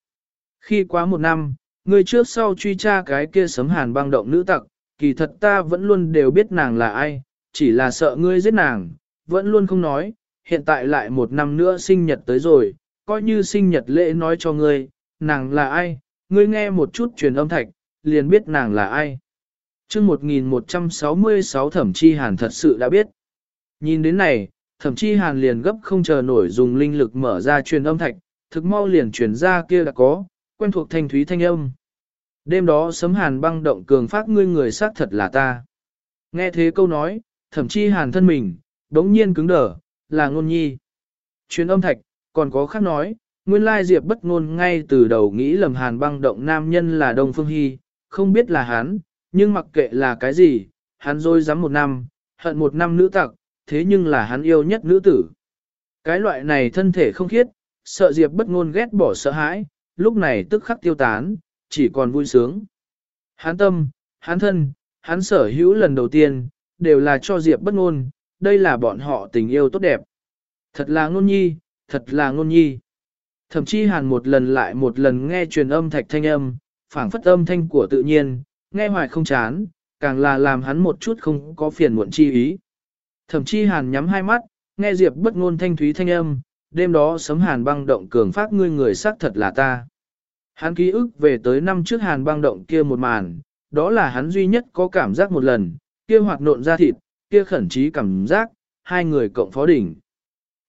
Khi quá một năm, người trước sau truy tra cái kia sấm hàn băng động nữ tặc, kỳ thật ta vẫn luôn đều biết nàng là ai, chỉ là sợ ngươi giết nàng, vẫn luôn không nói, hiện tại lại một năm nữa sinh nhật tới rồi, coi như sinh nhật lễ nói cho ngươi, nàng là ai, ngươi nghe một chút truyền âm thạch, liền biết nàng là ai. chương 1166 thẩm chi hàn thật sự đã biết. Nhìn đến này, thẩm chi hàn liền gấp không chờ nổi dùng linh lực mở ra truyền âm thạch, thực mau liền truyền ra kia đã có, quen thuộc thanh thúy thanh âm. Đêm đó sấm hàn băng động cường phát ngươi người xác thật là ta. Nghe thế câu nói, thẩm chi hàn thân mình, đống nhiên cứng đờ, là ngôn nhi. Truyền âm thạch, còn có khác nói, nguyên lai diệp bất ngôn ngay từ đầu nghĩ lầm hàn băng động nam nhân là Đông Phương Hy, không biết là hắn, nhưng mặc kệ là cái gì, hắn rồi dám một năm, hận một năm nữ tặc, thế nhưng là hắn yêu nhất nữ tử. Cái loại này thân thể không khiết, sợ diệp bất ngôn ghét bỏ sợ hãi, lúc này tức khắc tiêu tán, chỉ còn vui sướng. Hắn tâm, hắn thân, hắn sở hữu lần đầu tiên, đều là cho diệp bất ngôn, đây là bọn họ tình yêu tốt đẹp. Thật là ngôn nhi, thật là ngôn nhi. Thậm chí hàn một lần lại một lần nghe truyền âm thạch thanh âm, phảng phất âm thanh của tự nhiên, nghe hoài không chán, càng là làm hắn một chút không có phiền muộn chi ý. Thậm chí hàn nhắm hai mắt, nghe diệp bất ngôn thanh thúy thanh âm, đêm đó sấm hàn băng động cường phát ngươi người xác thật là ta. Hắn ký ức về tới năm trước hàn băng động kia một màn, đó là hắn duy nhất có cảm giác một lần, kia hoạt nộn ra thịt, kia khẩn trí cảm giác, hai người cộng phó đỉnh.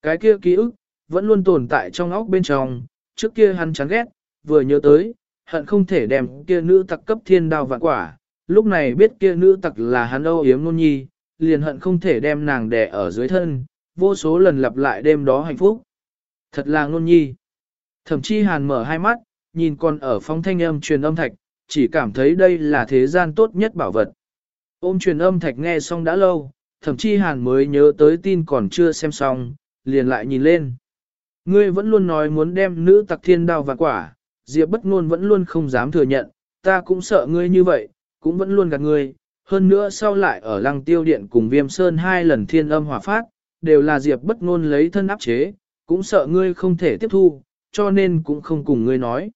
Cái kia ký ức, vẫn luôn tồn tại trong óc bên trong, trước kia hắn chán ghét, vừa nhớ tới, hận không thể đem kia nữ tặc cấp thiên đao vạn quả, lúc này biết kia nữ tặc là hắn âu yếm nôn nhi, liền hận không thể đem nàng đè ở dưới thân, vô số lần lặp lại đêm đó hạnh phúc. Thật là nôn nhi. Thậm chí hàn mở hai mắt, nhìn con ở phóng thanh âm truyền âm thạch, chỉ cảm thấy đây là thế gian tốt nhất bảo vật. Ôm truyền âm thạch nghe xong đã lâu, thậm chí hàn mới nhớ tới tin còn chưa xem xong, liền lại nhìn lên. Ngươi vẫn luôn nói muốn đem nữ tặc thiên đao và quả, Diệp bất ngôn vẫn luôn không dám thừa nhận, ta cũng sợ ngươi như vậy, cũng vẫn luôn gạt ngươi. Hơn nữa sau lại ở lăng tiêu điện cùng viêm sơn hai lần thiên âm hỏa phát, đều là Diệp bất ngôn lấy thân áp chế, cũng sợ ngươi không thể tiếp thu, cho nên cũng không cùng ngươi nói.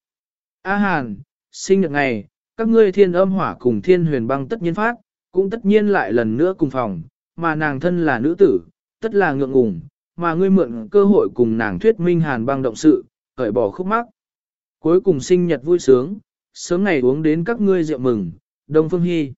A Hàn, sinh nhật ngày, các ngươi thiên âm hỏa cùng thiên huyền băng tất nhiên phát, cũng tất nhiên lại lần nữa cùng phòng, mà nàng thân là nữ tử, tất là ngượng ngùng, mà ngươi mượn cơ hội cùng nàng thuyết minh hàn băng động sự, cởi bỏ khúc mắc. Cuối cùng sinh nhật vui sướng, sớm ngày uống đến các ngươi rượu mừng, Đông Phương Hy.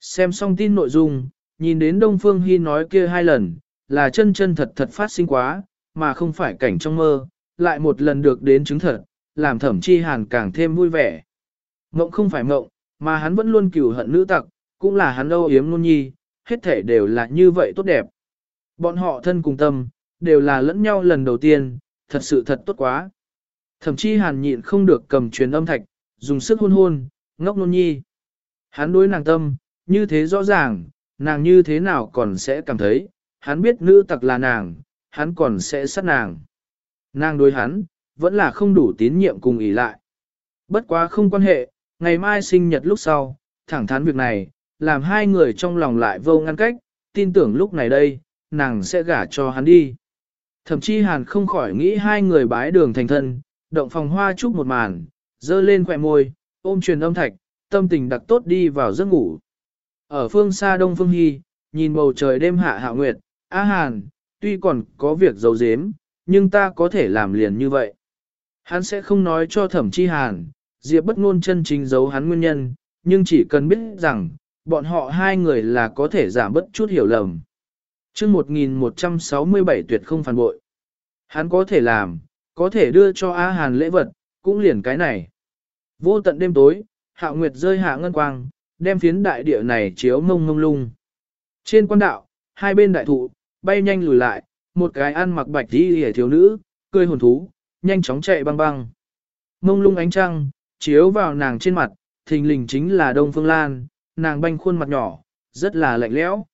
Xem xong tin nội dung, nhìn đến Đông Phương Hy nói kia hai lần, là chân chân thật thật phát sinh quá, mà không phải cảnh trong mơ, lại một lần được đến chứng thật, làm thẩm chi hàn càng thêm vui vẻ. Mộng không phải mộng, mà hắn vẫn luôn cừu hận nữ tặc, cũng là hắn âu yếm nôn nhi, hết thể đều là như vậy tốt đẹp. Bọn họ thân cùng tâm, đều là lẫn nhau lần đầu tiên, thật sự thật tốt quá. Thậm chí hàn nhịn không được cầm truyền âm thạch, dùng sức hôn hôn, ngốc nôn nhi. Hắn đối nàng tâm, như thế rõ ràng, nàng như thế nào còn sẽ cảm thấy, hắn biết nữ tặc là nàng, hắn còn sẽ sát nàng. Nàng đối hắn, vẫn là không đủ tín nhiệm cùng ý lại. Bất quá không quan hệ, ngày mai sinh nhật lúc sau, thẳng thắn việc này, làm hai người trong lòng lại vô ngăn cách, tin tưởng lúc này đây, nàng sẽ gả cho hắn đi. Thậm chí hàn không khỏi nghĩ hai người bái đường thành thân, động phòng hoa chúc một màn, dơ lên khỏe môi, ôm truyền âm thạch, tâm tình đặc tốt đi vào giấc ngủ. Ở phương xa đông phương hy, nhìn bầu trời đêm hạ hạ nguyệt, á hàn, tuy còn có việc giấu giếm, nhưng ta có thể làm liền như vậy. Hắn sẽ không nói cho thẩm chi hàn, Diệp bất ngôn chân chính giấu hắn nguyên nhân, nhưng chỉ cần biết rằng, bọn họ hai người là có thể giảm bất chút hiểu lầm chương 1167 tuyệt không phản bội. Hắn có thể làm, có thể đưa cho A Hàn lễ vật, cũng liền cái này. Vô tận đêm tối, hạ nguyệt rơi hạ ngân quang, đem phiến đại địa này chiếu mông mông lung. Trên quan đạo, hai bên đại thụ, bay nhanh lùi lại, một cái ăn mặc bạch đi hề thiếu nữ, cười hồn thú, nhanh chóng chạy băng băng. Mông lung ánh trăng, chiếu vào nàng trên mặt, thình lình chính là Đông Phương Lan, nàng banh khuôn mặt nhỏ, rất là lạnh lẽo.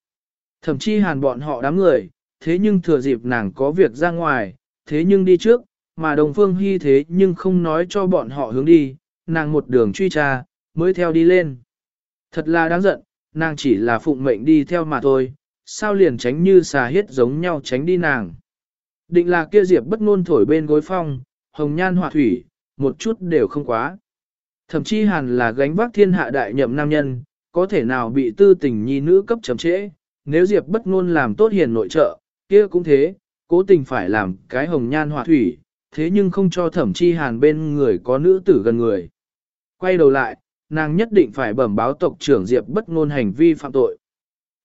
Thậm chí hàn bọn họ đám người, thế nhưng thừa dịp nàng có việc ra ngoài, thế nhưng đi trước, mà Đồng Phương Hy thế nhưng không nói cho bọn họ hướng đi, nàng một đường truy tra, mới theo đi lên. Thật là đáng giận, nàng chỉ là phụng mệnh đi theo mà thôi, sao liền tránh như xà hiết giống nhau tránh đi nàng. Định là kia diệp bất ngôn thổi bên gối phong, hồng nhan họa thủy, một chút đều không quá. Thậm chí hàn là gánh vác thiên hạ đại nhậm nam nhân, có thể nào bị tư tình nhi nữ cấp chấm trễ, nếu diệp bất ngôn làm tốt hiền nội trợ, kia cũng thế, cố tình phải làm cái hồng nhan họa thủy, thế nhưng không cho thẩm chi hàn bên người có nữ tử gần người. Quay đầu lại, nàng nhất định phải bẩm báo tộc trưởng diệp bất ngôn hành vi phạm tội.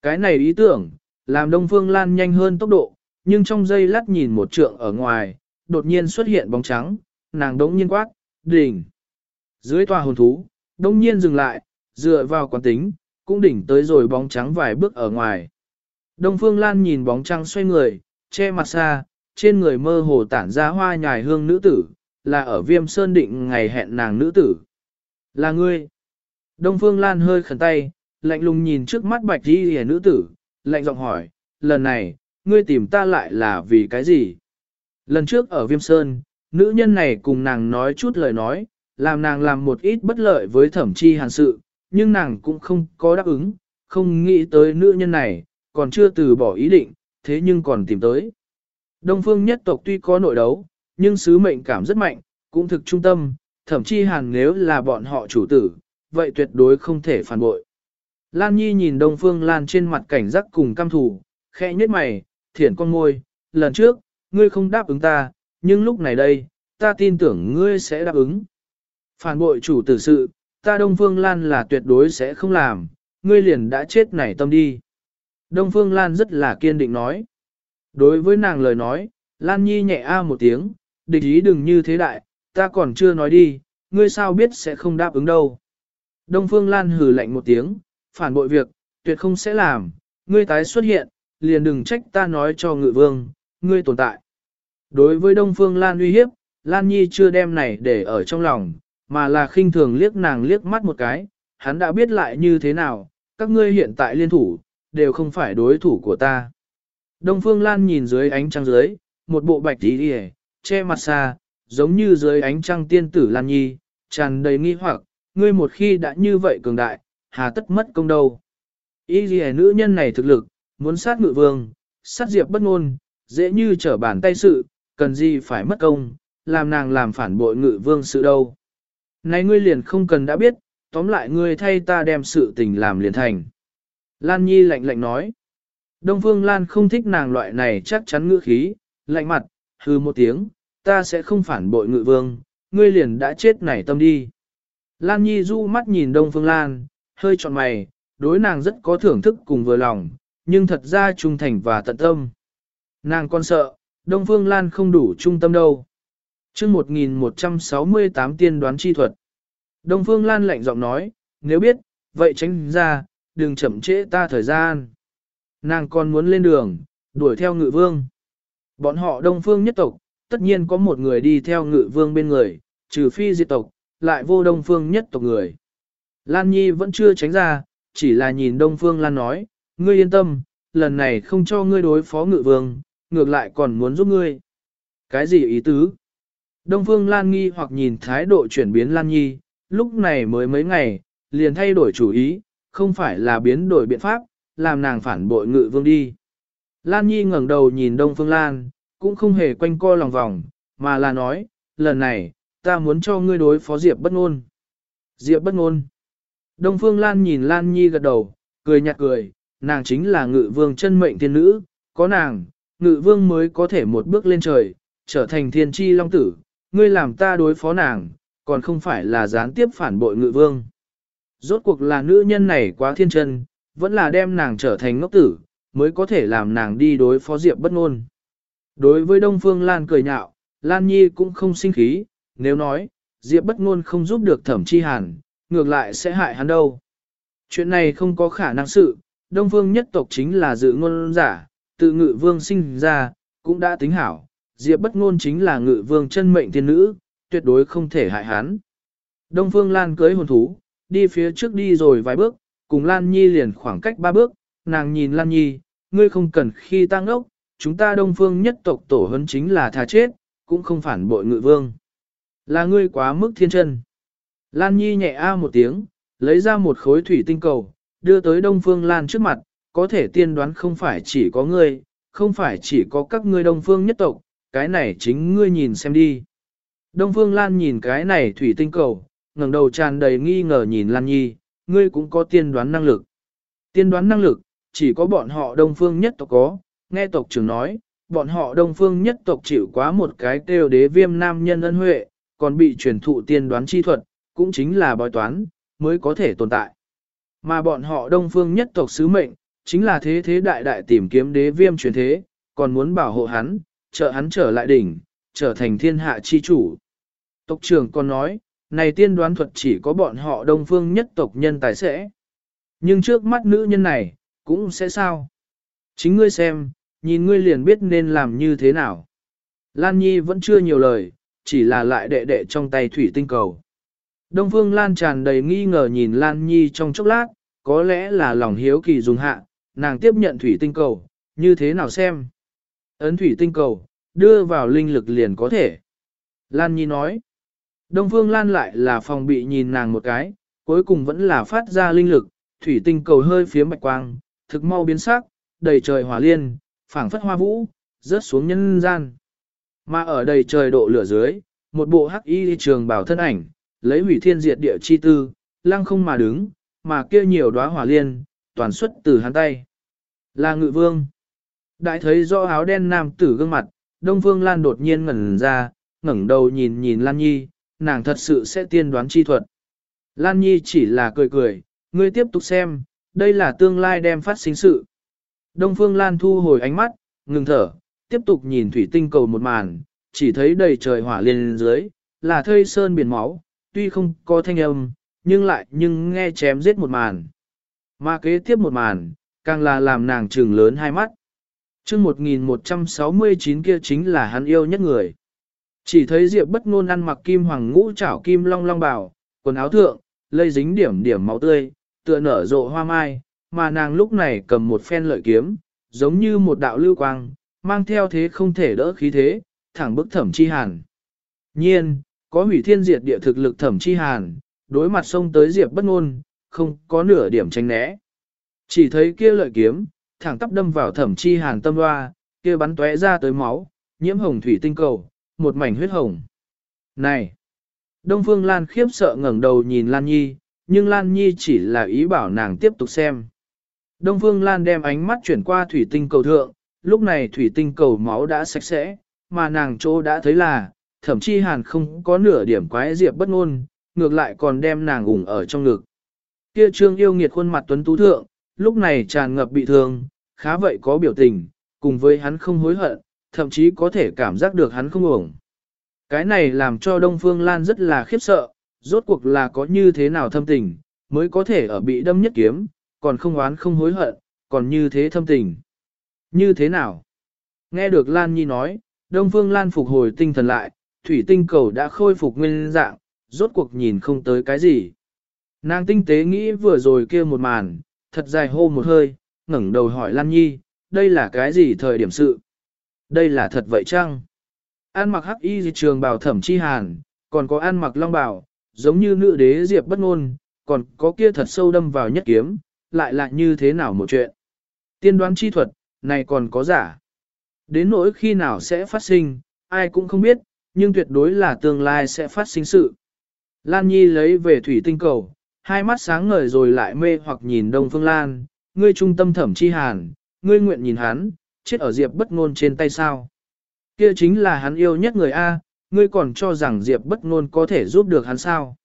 Cái này ý tưởng, làm Đông Phương Lan nhanh hơn tốc độ, nhưng trong giây lát nhìn một trượng ở ngoài, đột nhiên xuất hiện bóng trắng, nàng đống nhiên quát, đỉnh. Dưới tòa hồn thú, đống nhiên dừng lại, dựa vào quán tính, cũng đỉnh tới rồi bóng trắng vài bước ở ngoài. Đông Phương Lan nhìn bóng trắng xoay người, che mặt xa, trên người mơ hồ tản ra hoa nhài hương nữ tử, là ở viêm sơn định ngày hẹn nàng nữ tử. Là ngươi. Đông Phương Lan hơi khẩn tay, lạnh lùng nhìn trước mắt bạch đi hề nữ tử, lạnh giọng hỏi, lần này, ngươi tìm ta lại là vì cái gì? Lần trước ở Viêm Sơn, nữ nhân này cùng nàng nói chút lời nói, làm nàng làm một ít bất lợi với thẩm chi hàn sự, nhưng nàng cũng không có đáp ứng, không nghĩ tới nữ nhân này, còn chưa từ bỏ ý định, thế nhưng còn tìm tới. Đông phương nhất tộc tuy có nội đấu, nhưng sứ mệnh cảm rất mạnh, cũng thực trung tâm, thậm chí hàn nếu là bọn họ chủ tử, vậy tuyệt đối không thể phản bội. Lan Nhi nhìn Đông Phương Lan trên mặt cảnh giác cùng cam thủ, khẽ nhếch mày, thiển con môi, lần trước, ngươi không đáp ứng ta, nhưng lúc này đây, ta tin tưởng ngươi sẽ đáp ứng. Phản bội chủ tử sự, ta Đông Phương Lan là tuyệt đối sẽ không làm, ngươi liền đã chết nảy tâm đi. Đông Phương Lan rất là kiên định nói. Đối với nàng lời nói, Lan Nhi nhẹ a một tiếng, địch ý đừng như thế đại, ta còn chưa nói đi, ngươi sao biết sẽ không đáp ứng đâu. Đông Phương Lan hừ lạnh một tiếng, phản bội việc, tuyệt không sẽ làm, ngươi tái xuất hiện, liền đừng trách ta nói cho ngự vương, ngươi tồn tại. Đối với Đông Phương Lan uy hiếp, Lan Nhi chưa đem này để ở trong lòng, mà là khinh thường liếc nàng liếc mắt một cái, hắn đã biết lại như thế nào, các ngươi hiện tại liên thủ, đều không phải đối thủ của ta. Đông Phương Lan nhìn dưới ánh trăng dưới, một bộ bạch tí đi che mặt xa, giống như dưới ánh trăng tiên tử Lan Nhi, tràn đầy nghi hoặc, ngươi một khi đã như vậy cường đại, hà tất mất công đâu. Ý gì nữ nhân này thực lực, muốn sát ngự vương, sát diệp bất ngôn, dễ như trở bàn tay sự, cần gì phải mất công, làm nàng làm phản bội ngự vương sự đâu. Này ngươi liền không cần đã biết, tóm lại ngươi thay ta đem sự tình làm liền thành. Lan Nhi lạnh lạnh nói. Đông Phương Lan không thích nàng loại này chắc chắn ngữ khí, lạnh mặt, hư một tiếng, ta sẽ không phản bội ngự vương, ngươi liền đã chết nảy tâm đi. Lan Nhi du mắt nhìn Đông Phương Lan, hơi trọn mày, đối nàng rất có thưởng thức cùng vừa lòng, nhưng thật ra trung thành và tận tâm. Nàng còn sợ, Đông Phương Lan không đủ trung tâm đâu chương 1168 tiên đoán chi thuật. Đông Phương Lan lạnh giọng nói, nếu biết, vậy tránh ra, đừng chậm trễ ta thời gian. Nàng còn muốn lên đường, đuổi theo ngự vương. Bọn họ Đông Phương nhất tộc, tất nhiên có một người đi theo ngự vương bên người, trừ phi diệt tộc, lại vô Đông Phương nhất tộc người. Lan Nhi vẫn chưa tránh ra, chỉ là nhìn Đông Phương Lan nói, ngươi yên tâm, lần này không cho ngươi đối phó ngự vương, ngược lại còn muốn giúp ngươi. Cái gì ý tứ? Đông Phương Lan nghi hoặc nhìn thái độ chuyển biến Lan Nhi, lúc này mới mấy ngày, liền thay đổi chủ ý, không phải là biến đổi biện pháp, làm nàng phản bội ngự vương đi. Lan Nhi ngẩng đầu nhìn Đông Phương Lan, cũng không hề quanh co lòng vòng, mà là nói, lần này, ta muốn cho ngươi đối phó Diệp bất ngôn. Diệp bất ngôn. Đông Phương Lan nhìn Lan Nhi gật đầu, cười nhạt cười, nàng chính là ngự vương chân mệnh thiên nữ, có nàng, ngự vương mới có thể một bước lên trời, trở thành thiên tri long tử, ngươi làm ta đối phó nàng, còn không phải là gián tiếp phản bội ngự vương. Rốt cuộc là nữ nhân này quá thiên chân, vẫn là đem nàng trở thành ngốc tử, mới có thể làm nàng đi đối phó Diệp bất ngôn. Đối với Đông Phương Lan cười nhạo, Lan Nhi cũng không sinh khí, nếu nói, Diệp bất ngôn không giúp được thẩm chi hàn, ngược lại sẽ hại hắn đâu. Chuyện này không có khả năng sự, Đông Phương nhất tộc chính là dự ngôn giả, tự ngự vương sinh ra, cũng đã tính hảo, Diệp bất ngôn chính là ngự vương chân mệnh tiên nữ, tuyệt đối không thể hại hắn. Đông Phương Lan cưới hồn thú, đi phía trước đi rồi vài bước, cùng Lan Nhi liền khoảng cách ba bước, nàng nhìn Lan Nhi, ngươi không cần khi tăng ốc, chúng ta Đông Phương nhất tộc tổ hấn chính là thà chết, cũng không phản bội ngự vương. Là ngươi quá mức thiên chân. Lan Nhi nhẹ a một tiếng, lấy ra một khối thủy tinh cầu, đưa tới Đông Phương Lan trước mặt, có thể tiên đoán không phải chỉ có ngươi, không phải chỉ có các ngươi Đông Phương nhất tộc, cái này chính ngươi nhìn xem đi. Đông Phương Lan nhìn cái này thủy tinh cầu, ngẩng đầu tràn đầy nghi ngờ nhìn Lan Nhi, ngươi cũng có tiên đoán năng lực. Tiên đoán năng lực, chỉ có bọn họ Đông Phương nhất tộc có, nghe tộc trưởng nói, bọn họ Đông Phương nhất tộc chịu quá một cái kêu đế viêm nam nhân ân huệ, còn bị truyền thụ tiên đoán chi thuật, cũng chính là bói toán, mới có thể tồn tại. Mà bọn họ Đông Phương nhất tộc sứ mệnh, chính là thế thế đại đại tìm kiếm đế viêm truyền thế, còn muốn bảo hộ hắn, trợ hắn trở lại đỉnh, trở thành thiên hạ chi chủ. Tộc trưởng còn nói, này tiên đoán thuật chỉ có bọn họ đông phương nhất tộc nhân tài sẽ. Nhưng trước mắt nữ nhân này, cũng sẽ sao? Chính ngươi xem, nhìn ngươi liền biết nên làm như thế nào. Lan Nhi vẫn chưa nhiều lời, chỉ là lại đệ đệ trong tay thủy tinh cầu. Đông Phương Lan tràn đầy nghi ngờ nhìn Lan Nhi trong chốc lát, có lẽ là lòng hiếu kỳ dùng hạ, nàng tiếp nhận thủy tinh cầu, như thế nào xem. Ấn thủy tinh cầu, đưa vào linh lực liền có thể. Lan Nhi nói, Đông Phương Lan lại là phòng bị nhìn nàng một cái, cuối cùng vẫn là phát ra linh lực, thủy tinh cầu hơi phía bạch quang, thực mau biến sắc, đầy trời hỏa liên, phảng phất hoa vũ, rớt xuống nhân gian. Mà ở đầy trời độ lửa dưới, một bộ hắc y trường bảo thân ảnh, lấy hủy thiên diệt địa chi tư, lăng không mà đứng, mà kia nhiều đóa hỏa liên, toàn xuất từ hắn tay. Là ngự vương. Đại thấy do áo đen nam tử gương mặt, Đông Phương Lan đột nhiên ngẩn ra, ngẩng đầu nhìn nhìn Lan Nhi, nàng thật sự sẽ tiên đoán chi thuật. Lan Nhi chỉ là cười cười, ngươi tiếp tục xem, đây là tương lai đem phát sinh sự. Đông Phương Lan thu hồi ánh mắt, ngừng thở, tiếp tục nhìn thủy tinh cầu một màn, chỉ thấy đầy trời hỏa liên dưới, là thây sơn biển máu, tuy không có thanh âm, nhưng lại nhưng nghe chém giết một màn. Mà kế tiếp một màn, càng là làm nàng trừng lớn hai mắt chương 1169 kia chính là hắn yêu nhất người. Chỉ thấy Diệp bất ngôn ăn mặc kim hoàng ngũ trảo kim long long bào, quần áo thượng, lây dính điểm điểm máu tươi, tựa nở rộ hoa mai, mà nàng lúc này cầm một phen lợi kiếm, giống như một đạo lưu quang, mang theo thế không thể đỡ khí thế, thẳng bức thẩm chi hàn. Nhiên, có hủy thiên diệt địa thực lực thẩm chi hàn, đối mặt xông tới Diệp bất ngôn, không có nửa điểm tránh né. Chỉ thấy kia lợi kiếm, thẳng tắp đâm vào thẩm chi hàn tâm loa, kia bắn tóe ra tới máu, nhiễm hồng thủy tinh cầu, một mảnh huyết hồng. Này! Đông Phương Lan khiếp sợ ngẩng đầu nhìn Lan Nhi, nhưng Lan Nhi chỉ là ý bảo nàng tiếp tục xem. Đông Phương Lan đem ánh mắt chuyển qua thủy tinh cầu thượng, lúc này thủy tinh cầu máu đã sạch sẽ, mà nàng chỗ đã thấy là, thậm chí hàn không có nửa điểm quái diệp bất ngôn, ngược lại còn đem nàng ủng ở trong ngực. Kia trương yêu nghiệt khuôn mặt tuấn tú thượng, lúc này tràn ngập bị thương, khá vậy có biểu tình, cùng với hắn không hối hận, thậm chí có thể cảm giác được hắn không ổn. Cái này làm cho Đông Phương Lan rất là khiếp sợ, rốt cuộc là có như thế nào thâm tình, mới có thể ở bị đâm nhất kiếm, còn không oán không hối hận, còn như thế thâm tình. Như thế nào? Nghe được Lan Nhi nói, Đông Phương Lan phục hồi tinh thần lại, thủy tinh cầu đã khôi phục nguyên dạng, rốt cuộc nhìn không tới cái gì. Nàng tinh tế nghĩ vừa rồi kia một màn, thật dài hô một hơi, ngẩng đầu hỏi Lan Nhi, đây là cái gì thời điểm sự? Đây là thật vậy chăng? An mặc hắc y trường bào thẩm chi hàn, còn có an mặc long bào, giống như nữ đế diệp bất ngôn, còn có kia thật sâu đâm vào nhất kiếm, lại lại như thế nào một chuyện? Tiên đoán chi thuật, này còn có giả. Đến nỗi khi nào sẽ phát sinh, ai cũng không biết, nhưng tuyệt đối là tương lai sẽ phát sinh sự. Lan Nhi lấy về thủy tinh cầu, hai mắt sáng ngời rồi lại mê hoặc nhìn Đông Phương Lan, ngươi trung tâm thẩm chi hàn, ngươi nguyện nhìn hắn, chết ở Diệp bất ngôn trên tay sao. Kia chính là hắn yêu nhất người A, ngươi còn cho rằng Diệp bất ngôn có thể giúp được hắn sao.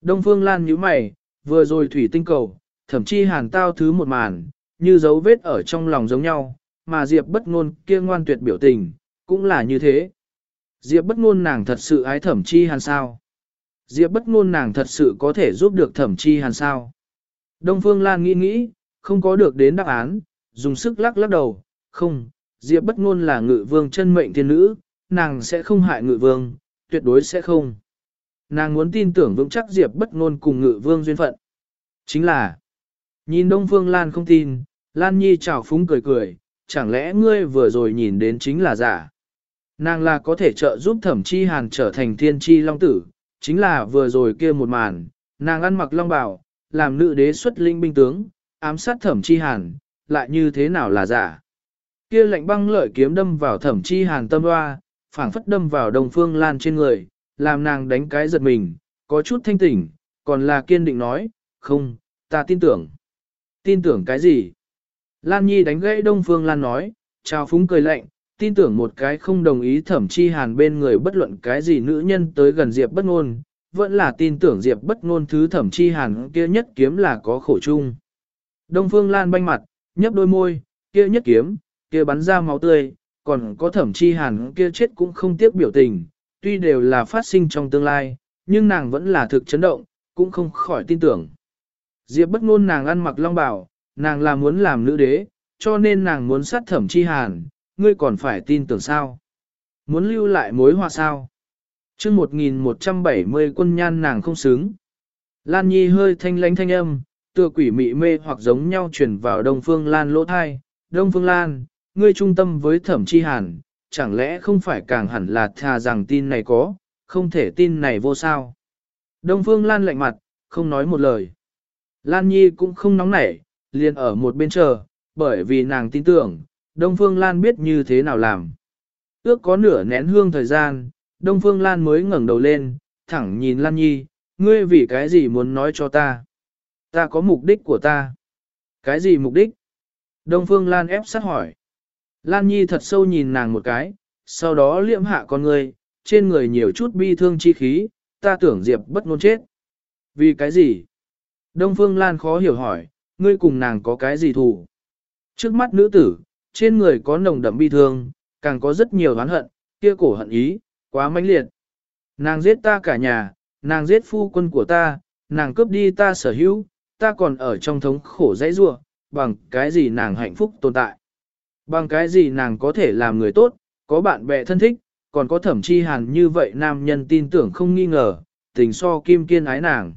Đông Phương Lan nhíu mày, vừa rồi thủy tinh cầu, thẩm chi hàn tao thứ một màn, như dấu vết ở trong lòng giống nhau, mà Diệp bất ngôn kia ngoan tuyệt biểu tình, cũng là như thế. Diệp bất ngôn nàng thật sự ái thẩm chi hàn sao. Diệp bất ngôn nàng thật sự có thể giúp được thẩm chi hàn sao. Đông Phương Lan nghĩ nghĩ, không có được đến đáp án, dùng sức lắc lắc đầu, không, Diệp bất ngôn là ngự vương chân mệnh thiên nữ, nàng sẽ không hại ngự vương, tuyệt đối sẽ không. Nàng muốn tin tưởng vững chắc Diệp bất ngôn cùng ngự vương duyên phận. Chính là, nhìn Đông Phương Lan không tin, Lan Nhi chào phúng cười cười, chẳng lẽ ngươi vừa rồi nhìn đến chính là giả. Nàng là có thể trợ giúp thẩm chi hàn trở thành thiên chi long tử, chính là vừa rồi kia một màn, nàng ăn mặc long bào, làm nữ đế xuất linh binh tướng, ám sát thẩm chi hàn, lại như thế nào là giả. Kia lạnh băng lợi kiếm đâm vào thẩm chi hàn tâm hoa, phảng phất đâm vào đồng phương lan trên người, làm nàng đánh cái giật mình, có chút thanh tỉnh, còn là kiên định nói, không, ta tin tưởng. Tin tưởng cái gì? Lan Nhi đánh gãy Đông Phương Lan nói, chào phúng cười lạnh, tin tưởng một cái không đồng ý thẩm chi hàn bên người bất luận cái gì nữ nhân tới gần Diệp bất ngôn, vẫn là tin tưởng Diệp bất ngôn thứ thẩm chi hàn kia nhất kiếm là có khổ chung. Đông Phương Lan banh mặt, nhấp đôi môi, kia nhất kiếm, kia bắn ra máu tươi, còn có thẩm chi hàn kia chết cũng không tiếc biểu tình, tuy đều là phát sinh trong tương lai, nhưng nàng vẫn là thực chấn động, cũng không khỏi tin tưởng. Diệp bất ngôn nàng ăn mặc long bào, nàng là muốn làm nữ đế, cho nên nàng muốn sát thẩm chi hàn, ngươi còn phải tin tưởng sao? Muốn lưu lại mối họa sao? chương 1170 quân nhan nàng không xứng. Lan Nhi hơi thanh lánh thanh âm, tựa quỷ mị mê hoặc giống nhau truyền vào Đông Phương Lan lỗ thai. Đông Phương Lan, ngươi trung tâm với thẩm chi hàn, chẳng lẽ không phải càng hẳn là thà rằng tin này có, không thể tin này vô sao. Đông Phương Lan lạnh mặt, không nói một lời. Lan Nhi cũng không nóng nảy, liền ở một bên chờ, bởi vì nàng tin tưởng, Đông Phương Lan biết như thế nào làm. Ước có nửa nén hương thời gian, Đông Phương Lan mới ngẩng đầu lên, thẳng nhìn Lan Nhi, ngươi vì cái gì muốn nói cho ta? Ta có mục đích của ta. Cái gì mục đích? Đông Phương Lan ép sát hỏi. Lan Nhi thật sâu nhìn nàng một cái, sau đó liệm hạ con ngươi, trên người nhiều chút bi thương chi khí, ta tưởng Diệp bất ngôn chết. Vì cái gì? Đông Phương Lan khó hiểu hỏi, ngươi cùng nàng có cái gì thù? Trước mắt nữ tử, trên người có nồng đậm bi thương, càng có rất nhiều oán hận, kia cổ hận ý, quá mãnh liệt. Nàng giết ta cả nhà, nàng giết phu quân của ta, nàng cướp đi ta sở hữu, ta còn ở trong thống khổ dãy rua, bằng cái gì nàng hạnh phúc tồn tại. Bằng cái gì nàng có thể làm người tốt, có bạn bè thân thích, còn có thẩm chi hàn như vậy nam nhân tin tưởng không nghi ngờ, tình so kim kiên ái nàng.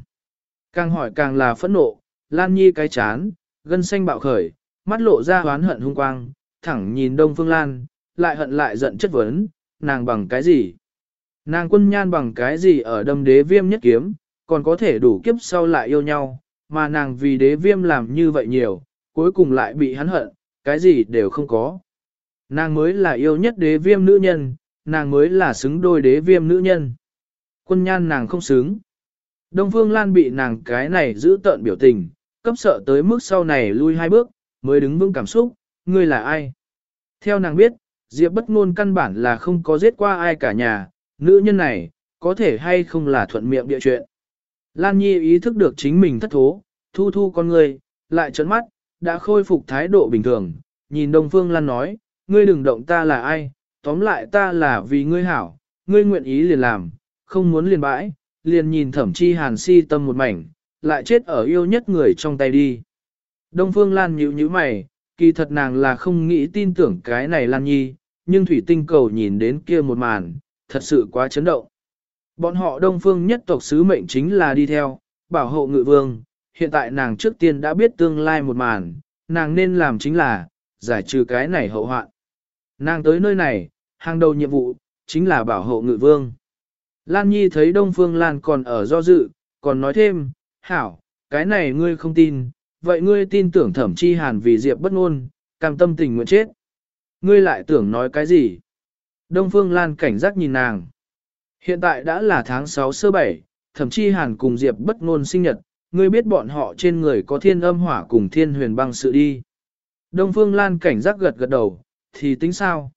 Càng hỏi càng là phẫn nộ, Lan Nhi cái chán, gân xanh bạo khởi, mắt lộ ra hoán hận hung quang, thẳng nhìn Đông Phương Lan, lại hận lại giận chất vấn, nàng bằng cái gì? Nàng quân nhan bằng cái gì ở đâm đế viêm nhất kiếm, còn có thể đủ kiếp sau lại yêu nhau, mà nàng vì đế viêm làm như vậy nhiều, cuối cùng lại bị hắn hận, cái gì đều không có. Nàng mới là yêu nhất đế viêm nữ nhân, nàng mới là xứng đôi đế viêm nữ nhân. Quân nhan nàng không xứng. Đông Phương Lan bị nàng cái này giữ tợn biểu tình, cấp sợ tới mức sau này lui hai bước, mới đứng vững cảm xúc, ngươi là ai? Theo nàng biết, Diệp bất ngôn căn bản là không có giết qua ai cả nhà, nữ nhân này, có thể hay không là thuận miệng địa chuyện. Lan Nhi ý thức được chính mình thất thố, thu thu con người, lại trấn mắt, đã khôi phục thái độ bình thường, nhìn Đông Phương Lan nói, ngươi đừng động ta là ai, tóm lại ta là vì ngươi hảo, ngươi nguyện ý liền làm, không muốn liền bãi, liền nhìn thẩm chi hàn si tâm một mảnh, lại chết ở yêu nhất người trong tay đi. Đông Phương Lan nhíu nhíu mày, kỳ thật nàng là không nghĩ tin tưởng cái này Lan Nhi, nhưng Thủy Tinh cầu nhìn đến kia một màn, thật sự quá chấn động. Bọn họ Đông Phương nhất tộc sứ mệnh chính là đi theo, bảo hộ ngự vương, hiện tại nàng trước tiên đã biết tương lai một màn, nàng nên làm chính là, giải trừ cái này hậu hoạn. Nàng tới nơi này, hàng đầu nhiệm vụ, chính là bảo hộ ngự vương. Lan Nhi thấy Đông Phương Lan còn ở do dự, còn nói thêm, hảo, cái này ngươi không tin, vậy ngươi tin tưởng thẩm chi hàn vì diệp bất ngôn, cam tâm tình nguyện chết. Ngươi lại tưởng nói cái gì? Đông Phương Lan cảnh giác nhìn nàng. Hiện tại đã là tháng 6 sơ 7, thẩm chi hàn cùng diệp bất ngôn sinh nhật, ngươi biết bọn họ trên người có thiên âm hỏa cùng thiên huyền băng sự đi. Đông Phương Lan cảnh giác gật gật đầu, thì tính sao?